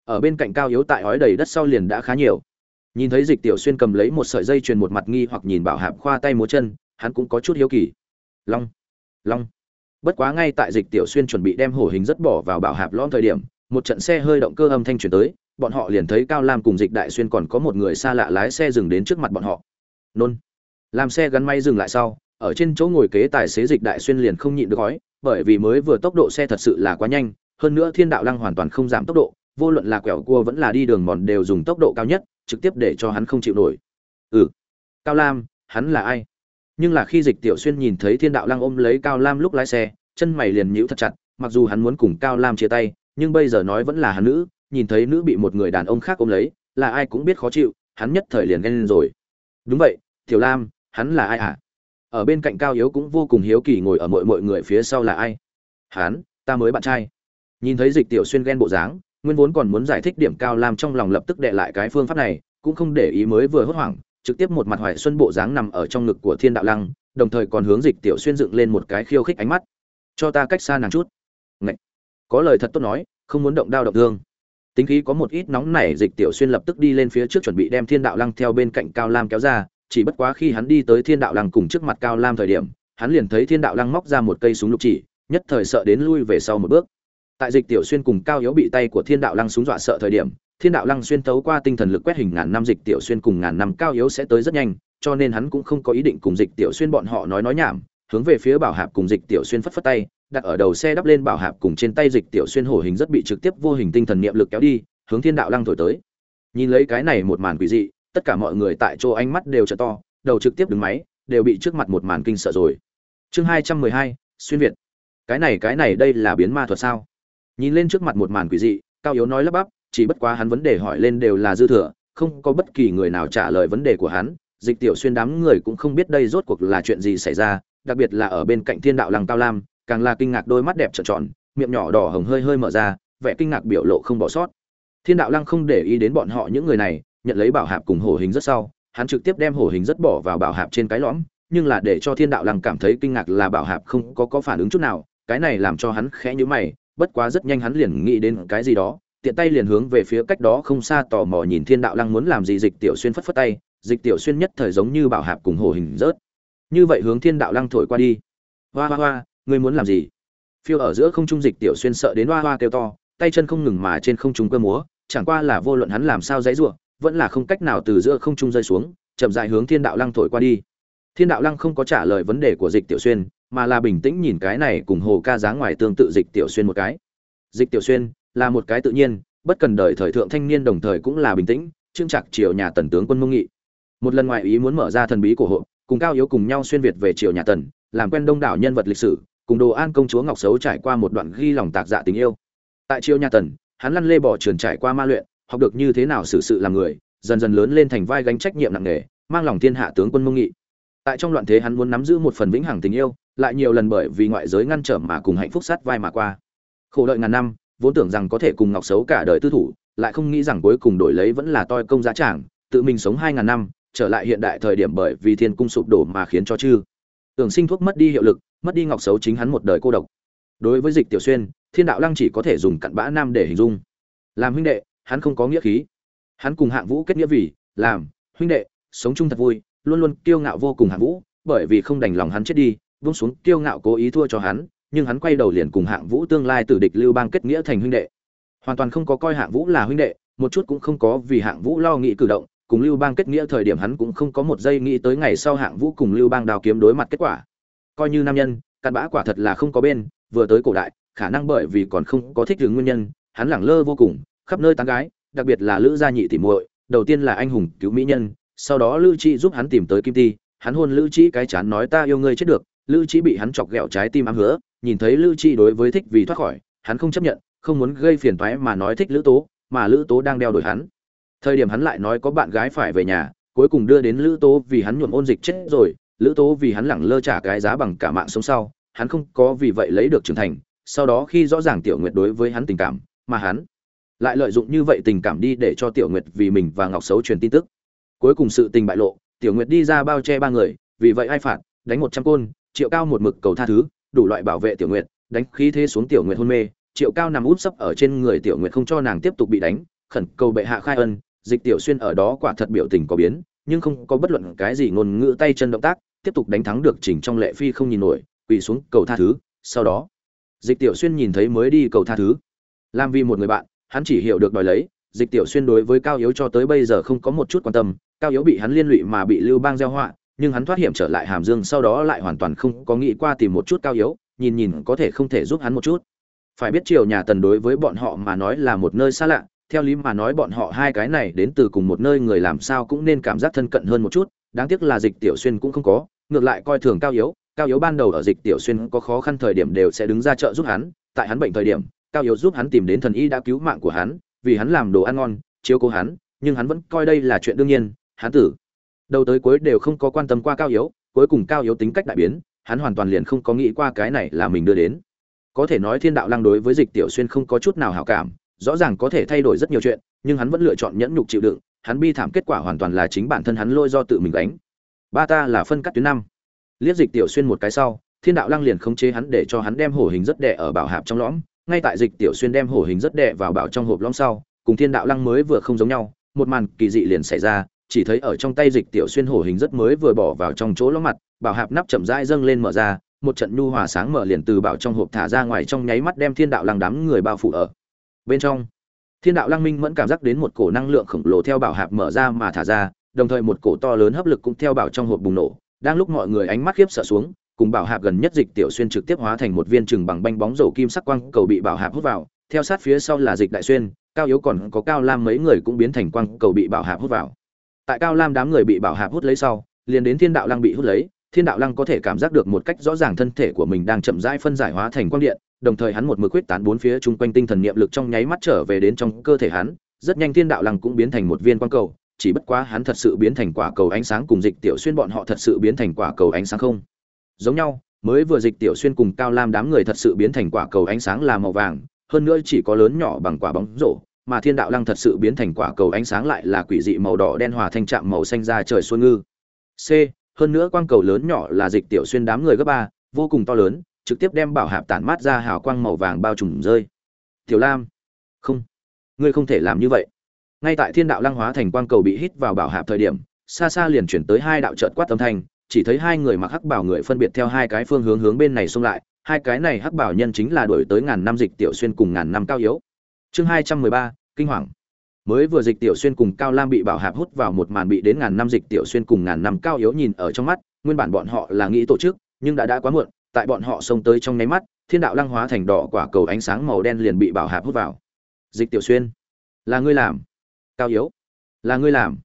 Ở bên cạnh cao yếu tại ói đầy đất sau liền đã khá nhiều. Nhìn thấy dịch tiểu xuyên cầm lấy một sợi dây truyền một mặt nghi hoặc nhìn bảo hạp khoa tay múa chân, hắn cũng có chút hiếu kỳ. Long long bất quá ngay tại dịch tiểu xuyên chuẩn bị đem hổ hình rất bỏ vào bảo hạp lõm thời điểm, một trận xe hơi động cơ âm thanh chuyển tới, bọn họ liền thấy cao lam cùng dịch đại xuyên còn có một người xa lạ lái xe dừng đến trước mặt bọn họ. Nôn. Làm xe gắn máy dừng lại sau, ở trên chỗ ngồi kế tài xế dịch đại xuyên liền không nhịn được khói bởi vì mới vừa tốc độ xe thật sự là quá nhanh, hơn nữa thiên đạo lăng hoàn toàn không giảm tốc độ, vô luận là quẹo cua vẫn là đi đường mòn đều dùng tốc độ cao nhất, trực tiếp để cho hắn không chịu nổi. Ừ. Cao lam, hắn là ai? Nhưng là khi dịch tiểu xuyên nhìn thấy thiên đạo lăng ôm lấy cao lam lúc lái xe, chân mày liền nhíu thật chặt, mặc dù hắn muốn cùng cao lam chia tay, nhưng bây giờ nói vẫn là hắn nữ, nhìn thấy nữ bị một người đàn ông khác ôm lấy, là ai cũng biết khó chịu, hắn nhất thời liền ghen lên rồi. Đúng vậy, tiểu lam, hắn là ai hả? Ở bên cạnh cao yếu cũng vô cùng hiếu kỳ ngồi ở mọi mọi người phía sau là ai? Hắn, ta mới bạn trai. Nhìn thấy dịch tiểu xuyên ghen bộ dáng, nguyên vốn còn muốn giải thích điểm cao lam trong lòng lập tức đệ lại cái phương pháp này, cũng không để ý mới vừa hốt hoảng trực tiếp một mặt hoài xuân bộ dáng nằm ở trong ngực của thiên đạo lăng, đồng thời còn hướng dịch tiểu xuyên dựng lên một cái khiêu khích ánh mắt. Cho ta cách xa nàng chút. Ngậy! có lời thật tốt nói, không muốn động đao động thương. Tính khí có một ít nóng nảy, dịch tiểu xuyên lập tức đi lên phía trước chuẩn bị đem thiên đạo lăng theo bên cạnh cao lam kéo ra, chỉ bất quá khi hắn đi tới thiên đạo lăng cùng trước mặt cao lam thời điểm, hắn liền thấy thiên đạo lăng móc ra một cây súng lục chỉ, nhất thời sợ đến lui về sau một bước. Tại dịch tiểu xuyên cùng cao yếu bị tay của thiên đạo lăng súng dọa sợ thời điểm thiên đạo lăng xuyên tấu qua tinh thần lực quét hình ngàn năm dịch tiểu xuyên cùng ngàn năm cao yếu sẽ tới rất nhanh, cho nên hắn cũng không có ý định cùng dịch tiểu xuyên bọn họ nói nói nhảm, hướng về phía bảo hạp cùng dịch tiểu xuyên phất phất tay, đặt ở đầu xe đắp lên bảo hạp cùng trên tay dịch tiểu xuyên hổ hình rất bị trực tiếp vô hình tinh thần niệm lực kéo đi, hướng thiên đạo lăng thổi tới. Nhìn lấy cái này một màn quỷ dị, tất cả mọi người tại chỗ ánh mắt đều trợ to, đầu trực tiếp đứng máy, đều bị trước mặt một màn kinh sợ rồi. Chương hai trăm mười hai, xuyên việt. Cái này cái này đây là biến ma thuật sao? Nhìn lên trước mặt một màn quỷ dị, cao yếu nói lắp bắp chỉ bất quá hắn vấn đề hỏi lên đều là dư thừa, không có bất kỳ người nào trả lời vấn đề của hắn. Dịch tiểu xuyên đám người cũng không biết đây rốt cuộc là chuyện gì xảy ra, đặc biệt là ở bên cạnh thiên đạo lăng cao lam, càng là kinh ngạc đôi mắt đẹp trợn tròn, miệng nhỏ đỏ hồng hơi hơi mở ra, vẻ kinh ngạc biểu lộ không bỏ sót. Thiên đạo lăng không để ý đến bọn họ những người này, nhận lấy bảo hạp cùng hổ hình rất sau, hắn trực tiếp đem hổ hình rất bỏ vào bảo hạp trên cái lõm, nhưng là để cho thiên đạo lăng cảm thấy kinh ngạc là bảo hạp không có có phản ứng chút nào, cái này làm cho hắn khẽ nhíu mày, bất quá rất nhanh hắn liền nghĩ đến cái gì đó tiện tay liền hướng về phía cách đó không xa tò mò nhìn thiên đạo lăng muốn làm gì, dịch tiểu xuyên phất phất tay, dịch tiểu xuyên nhất thời giống như bảo hạp cùng hồ hình rớt. Như vậy hướng thiên đạo lăng thổi qua đi. Hoa hoa hoa, ngươi muốn làm gì? Phiêu ở giữa không trung dịch tiểu xuyên sợ đến hoa hoa kêu to, tay chân không ngừng mà trên không trung cơ múa, chẳng qua là vô luận hắn làm sao dãy rủa, vẫn là không cách nào từ giữa không trung rơi xuống, chậm rãi hướng thiên đạo lăng thổi qua đi. Thiên đạo lăng không có trả lời vấn đề của dịch tiểu xuyên, mà là bình tĩnh nhìn cái này cùng hồ ca dáng ngoài tương tự dịch tiểu xuyên một cái. Dịch tiểu xuyên là một cái tự nhiên, bất cần đời thời thượng thanh niên đồng thời cũng là bình tĩnh trưng trạc triều nhà tần tướng quân mông nghị. Một lần ngoại ý muốn mở ra thần bí của hộ cùng cao yếu cùng nhau xuyên việt về triều nhà tần, làm quen đông đảo nhân vật lịch sử, cùng đồ an công chúa ngọc xấu trải qua một đoạn ghi lòng tạc dạ tình yêu. Tại triều nhà tần, hắn lăn lê bỏ trường trải qua ma luyện, học được như thế nào xử sự làm người, dần dần lớn lên thành vai gánh trách nhiệm nặng nề, mang lòng thiên hạ tướng quân mông nghị. Tại trong loạn thế hắn muốn nắm giữ một phần vĩnh hằng tình yêu, lại nhiều lần bởi vì ngoại giới ngăn trở mà cùng hạnh phúc sát vai mà qua. Khổ đợi ngàn năm vốn tưởng rằng có thể cùng ngọc xấu cả đời tư thủ, lại không nghĩ rằng cuối cùng đổi lấy vẫn là toi công giá trảng tự mình sống hai ngàn năm, trở lại hiện đại thời điểm bởi vì thiên cung sụp đổ mà khiến cho chư. Tưởng sinh thuốc mất đi hiệu lực, mất đi ngọc xấu chính hắn một đời cô độc. Đối với dịch tiểu xuyên, thiên đạo lăng chỉ có thể dùng cặn bã nam để hình dung. Làm huynh đệ, hắn không có nghĩa khí. Hắn cùng hạng vũ kết nghĩa vì, làm, huynh đệ, sống chung thật vui, luôn luôn kiêu ngạo vô cùng hạng vũ, bởi vì không đành lòng hắn chết đi vung xuống kiêu ngạo cố ý thua cho hắn nhưng hắn quay đầu liền cùng hạng vũ tương lai tử địch lưu bang kết nghĩa thành huynh đệ. Hoàn toàn không có coi hạng vũ là huynh đệ, một chút cũng không có vì hạng vũ lo nghĩ cử động, cùng lưu bang kết nghĩa thời điểm hắn cũng không có một giây nghĩ tới ngày sau hạng vũ cùng lưu bang đào kiếm đối mặt kết quả. Coi như nam nhân căn bã quả thật là không có bên, vừa tới cổ đại, khả năng bởi vì còn không có thích ứng nguyên nhân, hắn lẳng lơ vô cùng, khắp nơi tán gái, đặc biệt là lữ gia nhị tỷ muội, đầu tiên là anh hùng cứu mỹ nhân, sau đó lữ chi giúp hắn tìm tới kim ti, hắn hôn lữ chi cái chán nói ta yêu ngươi chết được, lữ chi bị hắn chọc ghẹo trái tim ám hứa nhìn thấy lữ chi đối với thích vì thoát khỏi, hắn không chấp nhận, không muốn gây phiền toái mà nói thích lữ tố, mà lữ tố đang đeo đuổi hắn. Thời điểm hắn lại nói có bạn gái phải về nhà, cuối cùng đưa đến lữ tố vì hắn nhuộm ôn dịch chết rồi, lữ tố vì hắn lẳng lơ trả cái giá bằng cả mạng sống sau, hắn không có vì vậy lấy được trưởng thành, sau đó khi rõ ràng tiểu nguyệt đối với hắn tình cảm, mà hắn lại lợi dụng như vậy tình cảm đi để cho tiểu nguyệt vì mình và ngọc xấu truyền tin tức. Cuối cùng sự tình bại lộ, tiểu nguyệt đi ra bao che ba người, vì vậy ai phạt, đánh một trăm côn, triệu cao một mực cầu tha thứ đủ loại bảo vệ tiểu nguyệt, đánh khí thế xuống tiểu nguyệt hôn mê, triệu cao nằm út sấp ở trên người tiểu nguyệt không cho nàng tiếp tục bị đánh, khẩn cầu bệ hạ khai ân, dịch tiểu xuyên ở đó quả thật biểu tình có biến, nhưng không có bất luận cái gì ngôn ngữ tay chân động tác, tiếp tục đánh thắng được chỉnh trong lệ phi không nhìn nổi, quỳ xuống cầu tha thứ, sau đó, dịch tiểu xuyên nhìn thấy mới đi cầu tha thứ. Làm vì một người bạn, hắn chỉ hiểu được đòi lấy, dịch tiểu xuyên đối với cao yếu cho tới bây giờ không có một chút quan tâm, cao yếu bị hắn liên lụy mà bị lưu bang gieo họa nhưng hắn thoát hiểm trở lại hàm dương sau đó lại hoàn toàn không có nghĩ qua tìm một chút cao yếu, nhìn nhìn có thể không thể giúp hắn một chút. Phải biết triều nhà tần đối với bọn họ mà nói là một nơi xa lạ, theo lý mà nói bọn họ hai cái này đến từ cùng một nơi người làm sao cũng nên cảm giác thân cận hơn một chút, đáng tiếc là dịch tiểu xuyên cũng không có, ngược lại coi thường cao yếu cao yếu ban đầu ở dịch tiểu xuyên có khó khăn thời điểm đều sẽ đứng ra trợ giúp hắn, tại hắn bệnh thời điểm, cao yếu giúp hắn tìm đến thần y đã cứu mạng của hắn, vì hắn làm đồ ăn ngon, chiếu cố hắn, nhưng hắn vẫn coi đây là chuyện đương nhiên, hắn tử đầu tới cuối đều không có quan tâm qua cao yếu, cuối cùng cao yếu tính cách đại biến, hắn hoàn toàn liền không có nghĩ qua cái này là mình đưa đến. Có thể nói thiên đạo lăng đối với dịch tiểu xuyên không có chút nào hảo cảm, rõ ràng có thể thay đổi rất nhiều chuyện, nhưng hắn vẫn lựa chọn nhẫn nhục chịu đựng, hắn bi thảm kết quả hoàn toàn là chính bản thân hắn lôi do tự mình đánh ba ta là phân cắt tuyến năm. Liếc dịch tiểu xuyên một cái sau, thiên đạo lăng liền khống chế hắn để cho hắn đem hổ hình rất đẻ ở bảo hạp trong lõm, ngay tại dịch tiểu xuyên đem hổ hình rất đẻ vào bảo trong hộp lõm sau, cùng thiên đạo lăng mới vừa không giống nhau, một màn kỳ dị liền xảy ra chỉ thấy ở trong tay dịch tiểu xuyên hổ hình rất mới vừa bỏ vào trong chỗ lõm mặt, bảo hạp nắp chậm rãi dâng lên mở ra, một trận nhu hòa sáng mở liền từ bảo trong hộp thả ra ngoài trong nháy mắt đem thiên đạo lăng đám người bao phủ ở bên trong. Thiên đạo lăng minh vẫn cảm giác đến một cổ năng lượng khổng lồ theo bảo hạp mở ra mà thả ra, đồng thời một cổ to lớn hấp lực cũng theo bảo trong hộp bùng nổ, đang lúc mọi người ánh mắt khiếp sợ xuống, cùng bảo hạp gần nhất dịch tiểu xuyên trực tiếp hóa thành một viên chừng bằng banh bóng rổ kim sắc quang cầu bị bảo hạp hút vào, theo sát phía sau là dịch đại xuyên, cao yếu còn có cao lam mấy người cũng biến thành quang cầu bị bảo hạp hút vào tại cao lam đám người bị bảo hạp hút lấy sau, liền đến thiên đạo lăng bị hút lấy, thiên đạo lăng có thể cảm giác được một cách rõ ràng thân thể của mình đang chậm rãi phân giải hóa thành quang điện, đồng thời hắn một mực quyết tán bốn phía chung quanh tinh thần niệm lực trong nháy mắt trở về đến trong cơ thể hắn, rất nhanh thiên đạo lăng cũng biến thành một viên quang cầu, chỉ bất quá hắn thật sự biến thành quả cầu ánh sáng cùng dịch tiểu xuyên bọn họ thật sự biến thành quả cầu ánh sáng không? Giống nhau, mới vừa dịch tiểu xuyên cùng cao lam đám người thật sự biến thành quả cầu ánh sáng là màu vàng, hơn nữa chỉ có lớn nhỏ bằng quả bóng rổ mà thiên đạo lăng thật sự biến thành quả cầu ánh sáng lại là quỷ dị màu đỏ đen hòa thanh trạm màu xanh ra trời xuân ngư. C, hơn nữa quang cầu lớn nhỏ là dịch tiểu xuyên đám người gấp ba, vô cùng to lớn, trực tiếp đem bảo hạp tản mát ra hào quang màu vàng bao trùm rơi. Tiểu lam, không, ngươi không thể làm như vậy. Ngay tại thiên đạo lăng hóa thành quang cầu bị hít vào bảo hạp thời điểm, xa xa liền chuyển tới hai đạo trợt quát âm thanh, chỉ thấy hai người mặc hắc bảo người phân biệt theo hai cái phương hướng hướng bên này xông lại, hai cái này hắc bảo nhân chính là đổi tới ngàn năm dịch tiểu xuyên cùng ngàn năm cao yếu chương hai trăm mười ba, kinh hoàng. Mới vừa dịch tiểu xuyên cùng cao lam bị bảo hạp hút vào một màn bị đến ngàn năm dịch tiểu xuyên cùng ngàn năm cao yếu nhìn ở trong mắt, nguyên bản bọn họ là nghĩ tổ chức, nhưng đã đã quá muộn, tại bọn họ xông tới trong nháy mắt, thiên đạo lăng hóa thành đỏ quả cầu ánh sáng màu đen liền bị bảo hạp hút vào. Dịch tiểu xuyên, là ngươi làm. Cao yếu, là ngươi làm.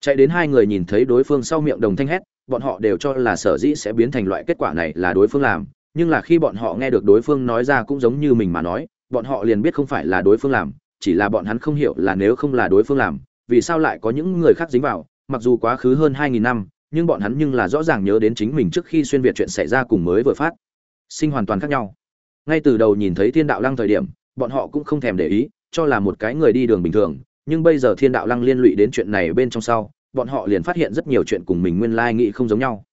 Chạy đến hai người nhìn thấy đối phương sau miệng đồng thanh hét, bọn họ đều cho là sở dĩ sẽ biến thành loại kết quả này là đối phương làm, nhưng là khi bọn họ nghe được đối phương nói ra cũng giống như mình mà nói bọn họ liền biết không phải là đối phương làm, chỉ là bọn hắn không hiểu là nếu không là đối phương làm, vì sao lại có những người khác dính vào, mặc dù quá khứ hơn hai nghìn năm, nhưng bọn hắn nhưng là rõ ràng nhớ đến chính mình trước khi xuyên việt chuyện xảy ra cùng mới vừa phát. Sinh hoàn toàn khác nhau. Ngay từ đầu nhìn thấy thiên đạo lăng thời điểm, bọn họ cũng không thèm để ý, cho là một cái người đi đường bình thường, nhưng bây giờ thiên đạo lăng liên lụy đến chuyện này bên trong sau, bọn họ liền phát hiện rất nhiều chuyện cùng mình nguyên lai nghĩ không giống nhau.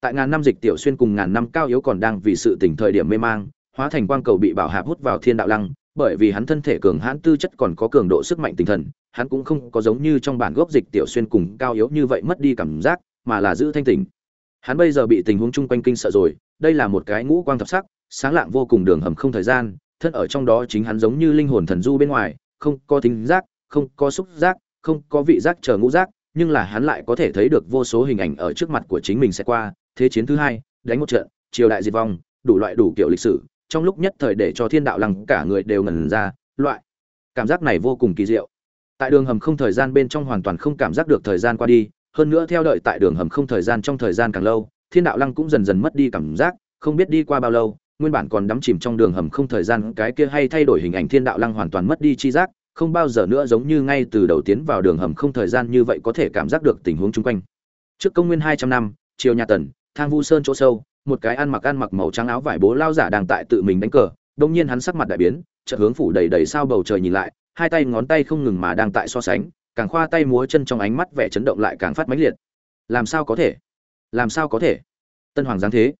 Tại ngàn năm dịch tiểu xuyên cùng ngàn năm cao yếu còn đang vì sự tỉnh thời điểm mê mang hóa thành quang cầu bị bảo hạp hút vào thiên đạo lăng, bởi vì hắn thân thể cường hãn tư chất còn có cường độ sức mạnh tinh thần, hắn cũng không có giống như trong bản gốc dịch tiểu xuyên cùng cao yếu như vậy mất đi cảm giác, mà là giữ thanh tỉnh. Hắn bây giờ bị tình huống chung quanh kinh sợ rồi, đây là một cái ngũ quang thập sắc, sáng lạng vô cùng đường hầm không thời gian, thân ở trong đó chính hắn giống như linh hồn thần du bên ngoài, không có tính giác, không có xúc giác, không có vị giác chờ ngũ giác, nhưng là hắn lại có thể thấy được vô số hình ảnh ở trước mặt của chính mình sẽ qua. Thế chiến thứ hai, đánh một trận, triều đại diệt vong, đủ loại đủ kiểu lịch sử trong lúc nhất thời để cho thiên đạo lăng cả người đều ngẩn ra, loại cảm giác này vô cùng kỳ diệu. Tại đường hầm không thời gian bên trong hoàn toàn không cảm giác được thời gian qua đi, hơn nữa theo đợi tại đường hầm không thời gian trong thời gian càng lâu, thiên đạo lăng cũng dần dần mất đi cảm giác, không biết đi qua bao lâu, nguyên bản còn đắm chìm trong đường hầm không thời gian, cái kia hay thay đổi hình ảnh thiên đạo lăng hoàn toàn mất đi chi giác, không bao giờ nữa giống như ngay từ đầu tiến vào đường hầm không thời gian như vậy có thể cảm giác được tình huống chung quanh. Trước công nguyên hai trăm năm chiều nhà tần, thang vu sơn chỗ sâu một cái ăn mặc ăn mặc màu trắng áo vải bố lao giả đang tại tự mình đánh cờ đông nhiên hắn sắc mặt đại biến, chợt hướng phủ đầy đầy sao bầu trời nhìn lại, hai tay ngón tay không ngừng mà đang tại so sánh, càng khoa tay múa chân trong ánh mắt vẻ chấn động lại càng phát mãnh liệt. Làm sao có thể? Làm sao có thể? Tân hoàng giáng thế.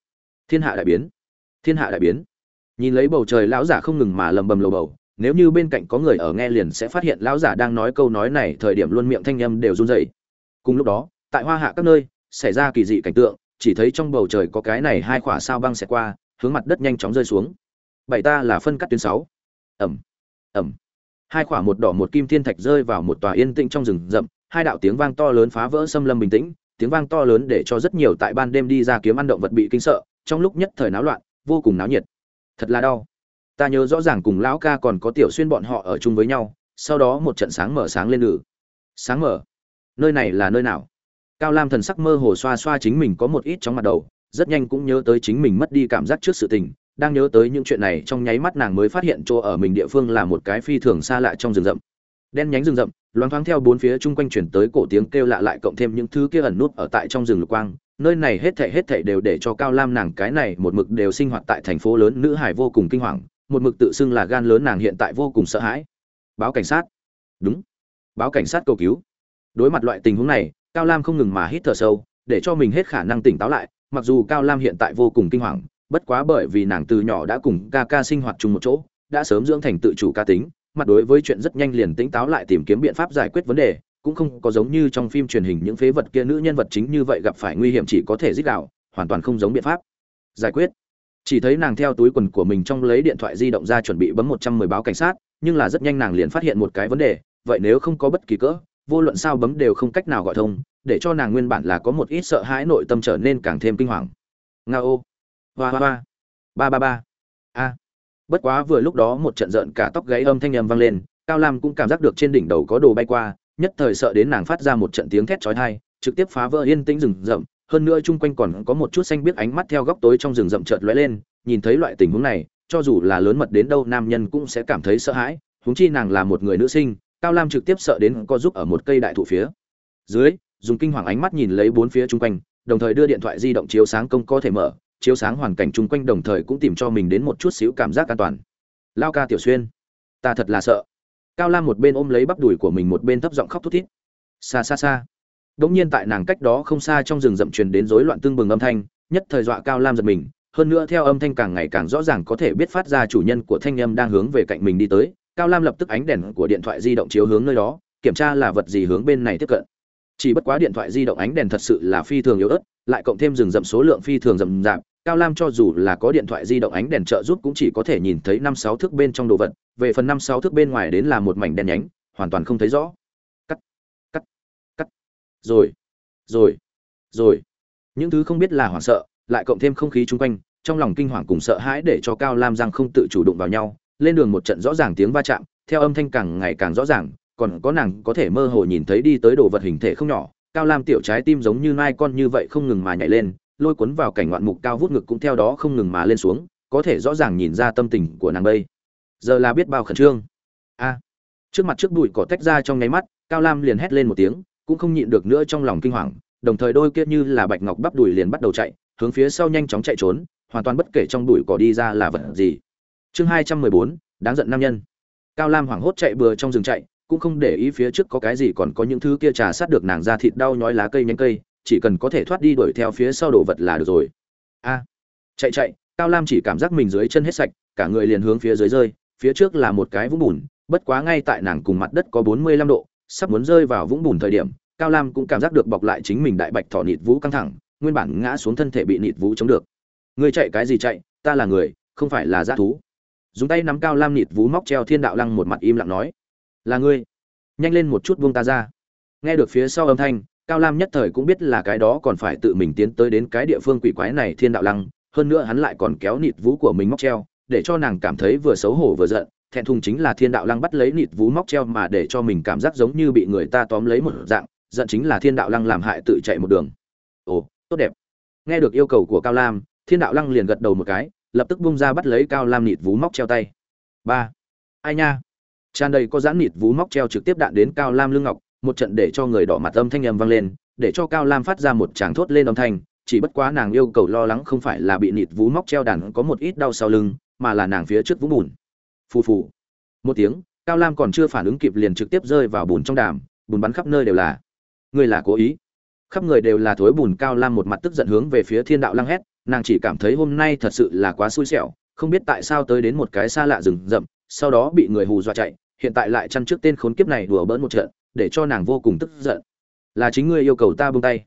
Thiên hạ đại biến. Thiên hạ đại biến. Nhìn lấy bầu trời lão giả không ngừng mà lầm bầm lầu bầu, nếu như bên cạnh có người ở nghe liền sẽ phát hiện lão giả đang nói câu nói này, thời điểm luôn miệng thanh âm đều run rẩy. Cùng lúc đó, tại hoa hạ các nơi, xảy ra kỳ dị cảnh tượng chỉ thấy trong bầu trời có cái này hai quả sao băng xẹt qua, hướng mặt đất nhanh chóng rơi xuống. Bảy ta là phân cắt tuyến sáu. Ẩm ẩm hai quả một đỏ một kim thiên thạch rơi vào một tòa yên tĩnh trong rừng rậm, hai đạo tiếng vang to lớn phá vỡ xâm lâm bình tĩnh, tiếng vang to lớn để cho rất nhiều tại ban đêm đi ra kiếm ăn động vật bị kinh sợ, trong lúc nhất thời náo loạn, vô cùng náo nhiệt. Thật là đau. Ta nhớ rõ ràng cùng lão ca còn có tiểu xuyên bọn họ ở chung với nhau, sau đó một trận sáng mở sáng lên lử sáng mở. Nơi này là nơi nào? Cao lam thần sắc mơ hồ xoa xoa chính mình có một ít trong mặt đầu, rất nhanh cũng nhớ tới chính mình mất đi cảm giác trước sự tình, đang nhớ tới những chuyện này trong nháy mắt nàng mới phát hiện chỗ ở mình địa phương là một cái phi thường xa lạ trong rừng rậm. Đen nhánh rừng rậm, loáng thoáng theo bốn phía chung quanh chuyển tới cổ tiếng kêu lạ lại cộng thêm những thứ kia ẩn nút ở tại trong rừng lục quang, nơi này hết thảy hết thảy đều để cho cao lam nàng cái này một mực đều sinh hoạt tại thành phố lớn nữ hải vô cùng kinh hoàng, một mực tự xưng là gan lớn nàng hiện tại vô cùng sợ hãi. Báo cảnh sát. Đúng. Báo cảnh sát cầu cứu. Đối mặt loại tình huống này cao lam không ngừng mà hít thở sâu, để cho mình hết khả năng tỉnh táo lại, mặc dù cao lam hiện tại vô cùng kinh hoàng, bất quá bởi vì nàng từ nhỏ đã cùng ca ca sinh hoạt chung một chỗ, đã sớm dưỡng thành tự chủ ca tính, mặt đối với chuyện rất nhanh liền tỉnh táo lại tìm kiếm biện pháp giải quyết vấn đề, cũng không có giống như trong phim truyền hình những phế vật kia nữ nhân vật chính như vậy gặp phải nguy hiểm chỉ có thể giết đạo hoàn toàn không giống biện pháp. Giải quyết. Chỉ thấy nàng theo túi quần của mình trong lấy điện thoại di động ra chuẩn bị bấm một trăm mười báo cảnh sát, nhưng là rất nhanh nàng liền phát hiện một cái vấn đề, vậy nếu không có bất kỳ cỡ vô luận sao bấm đều không cách nào gọi thông, để cho nàng nguyên bản là có một ít sợ hãi nội tâm trở nên càng thêm kinh hoàng. Nga ô. Hoa hoa hoa. Ba ba ba. A. Bất quá vừa lúc đó một trận rợn cả tóc gáy âm thanh nhầm vang lên, cao lam cũng cảm giác được trên đỉnh đầu có đồ bay qua, nhất thời sợ đến nàng phát ra một trận tiếng thét chói tai, trực tiếp phá vỡ yên tĩnh rừng rậm, hơn nữa chung quanh còn có một chút xanh biết ánh mắt theo góc tối trong rừng rậm chợt lóe lên, nhìn thấy loại tình huống này, cho dù là lớn mật đến đâu nam nhân cũng sẽ cảm thấy sợ hãi, huống chi nàng là một người nữ sinh cao lam trực tiếp sợ đến co giúp ở một cây đại thụ phía dưới, dùng kinh hoàng ánh mắt nhìn lấy bốn phía chung quanh, đồng thời đưa điện thoại di động chiếu sáng công có thể mở, chiếu sáng hoàn cảnh chung quanh đồng thời cũng tìm cho mình đến một chút xíu cảm giác an toàn. Lao ca tiểu xuyên, ta thật là sợ. Cao lam một bên ôm lấy bắp đùi của mình một bên thấp giọng khóc thút thít. Xa xa xa. Đ ỗ n g nhiên tại nàng cách đó không xa trong rừng rậm truyền đến rối loạn tương bừng âm thanh, nhất thời dọa cao lam giật mình. Hơn nữa theo âm thanh càng ngày càng rõ ràng có thể biết phát ra chủ nhân của thanh âm đang hướng về cạnh mình đi tới cao lam lập tức ánh đèn của điện thoại di động chiếu hướng nơi đó, kiểm tra là vật gì hướng bên này tiếp cận. Chỉ bất quá điện thoại di động ánh đèn thật sự là phi thường yếu ớt, lại cộng thêm rừng rậm số lượng phi thường rậm rạp, cao lam cho dù là có điện thoại di động ánh đèn trợ giúp cũng chỉ có thể nhìn thấy năm sáu thước bên trong đồ vật, về phần năm sáu thước bên ngoài đến là một mảnh đen nhánh, hoàn toàn không thấy rõ. Cắt cắt cắt. Rồi rồi rồi. Những thứ không biết là hoảng sợ, lại cộng thêm không khí chung quanh, trong lòng kinh hoàng cùng sợ hãi để cho cao lam giang không tự chủ đụng vào nhau lên đường một trận rõ ràng tiếng va chạm, theo âm thanh càng ngày càng rõ ràng, còn có nàng có thể mơ hồ nhìn thấy đi tới đồ vật hình thể không nhỏ, cao lam tiểu trái tim giống như nai con như vậy không ngừng mà nhảy lên, lôi cuốn vào cảnh ngoạn mục cao vút ngực cũng theo đó không ngừng mà lên xuống, có thể rõ ràng nhìn ra tâm tình của nàng bây giờ là biết bao khẩn trương. A. Trước mặt trước bụi cỏ tách ra trong nháy mắt, cao lam liền hét lên một tiếng, cũng không nhịn được nữa trong lòng kinh hoàng, đồng thời đôi kia như là bạch ngọc bắp đùi liền bắt đầu chạy, hướng phía sau nhanh chóng chạy trốn, hoàn toàn bất kể trong bụi cỏ đi ra là vật gì chương hai trăm mười bốn, đáng giận nam nhân. Cao lam hoảng hốt chạy bừa trong rừng chạy, cũng không để ý phía trước có cái gì còn có những thứ kia trà sát được nàng ra thịt đau nhói lá cây nhánh cây, chỉ cần có thể thoát đi đuổi theo phía sau đồ vật là được rồi. A. Chạy chạy, cao lam chỉ cảm giác mình dưới chân hết sạch, cả người liền hướng phía dưới rơi, phía trước là một cái vũng bùn, bất quá ngay tại nàng cùng mặt đất có bốn mươi lăm độ, sắp muốn rơi vào vũng bùn thời điểm, cao lam cũng cảm giác được bọc lại chính mình đại bạch thỏ nịt vũ căng thẳng, nguyên bản ngã xuống thân thể bị nịt vũ chống được. Người chạy cái gì chạy, ta là người, không phải là g thú dùng tay nắm cao lam nịt vú móc treo thiên đạo lăng một mặt im lặng nói, là ngươi. Nhanh lên một chút buông ta ra. Nghe được phía sau âm thanh, cao lam nhất thời cũng biết là cái đó còn phải tự mình tiến tới đến cái địa phương quỷ quái này thiên đạo lăng, hơn nữa hắn lại còn kéo nịt vú của mình móc treo, để cho nàng cảm thấy vừa xấu hổ vừa giận, thẹn thùng chính là thiên đạo lăng bắt lấy nịt vú móc treo mà để cho mình cảm giác giống như bị người ta tóm lấy một dạng, giận chính là thiên đạo lăng làm hại tự chạy một đường. Ồ, tốt đẹp. Nghe được yêu cầu của cao lam, thiên đạo lăng liền gật đầu một cái lập tức bung ra bắt lấy cao lam nịt vú móc treo tay. Ba. Ai nha? Tràn đầy có giãn nịt vú móc treo trực tiếp đạn đến cao lam lưng ngọc, một trận để cho người đỏ mặt âm thanh âm vang lên, để cho cao lam phát ra một tràng thốt lên âm thanh, chỉ bất quá nàng yêu cầu lo lắng không phải là bị nịt vú móc treo đàn có một ít đau sau lưng, mà là nàng phía trước vũng bùn. Phù phù. Một tiếng, cao lam còn chưa phản ứng kịp liền trực tiếp rơi vào bùn trong đàm, bùn bắn khắp nơi đều là. Người là cố ý. Khắp người đều là thối bùn, cao lam một mặt tức giận hướng về phía thiên đạo lăng hét nàng chỉ cảm thấy hôm nay thật sự là quá xui xẻo, không biết tại sao tới đến một cái xa lạ rừng rậm, sau đó bị người hù dọa chạy, hiện tại lại chăn trước tên khốn kiếp này đùa bỡn một trận, để cho nàng vô cùng tức giận. Là chính ngươi yêu cầu ta buông tay.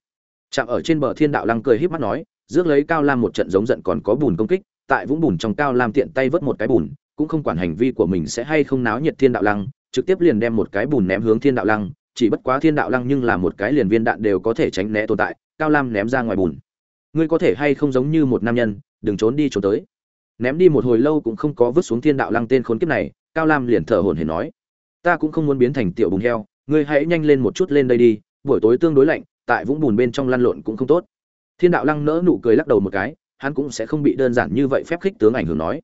Chạm ở trên bờ thiên đạo lăng cười híp mắt nói, rước lấy cao lam một trận giống giận còn có bùn công kích, tại vũng bùn trong cao lam tiện tay vớt một cái bùn, cũng không quản hành vi của mình sẽ hay không náo nhiệt thiên đạo lăng, trực tiếp liền đem một cái bùn ném hướng thiên đạo lăng, chỉ bất quá thiên đạo lăng nhưng là một cái liền viên đạn đều có thể tránh né tồn tại, cao lam ném ra ngoài bùn ngươi có thể hay không giống như một nam nhân, đừng trốn đi trốn tới. Ném đi một hồi lâu cũng không có vứt xuống thiên đạo lăng tên khốn kiếp này, cao lam liền thở hổn hển nói. Ta cũng không muốn biến thành tiểu bùng heo, ngươi hãy nhanh lên một chút lên đây đi, buổi tối tương đối lạnh, tại vũng bùn bên trong lăn lộn cũng không tốt. Thiên đạo lăng nỡ nụ cười lắc đầu một cái, hắn cũng sẽ không bị đơn giản như vậy phép khích tướng ảnh hưởng nói.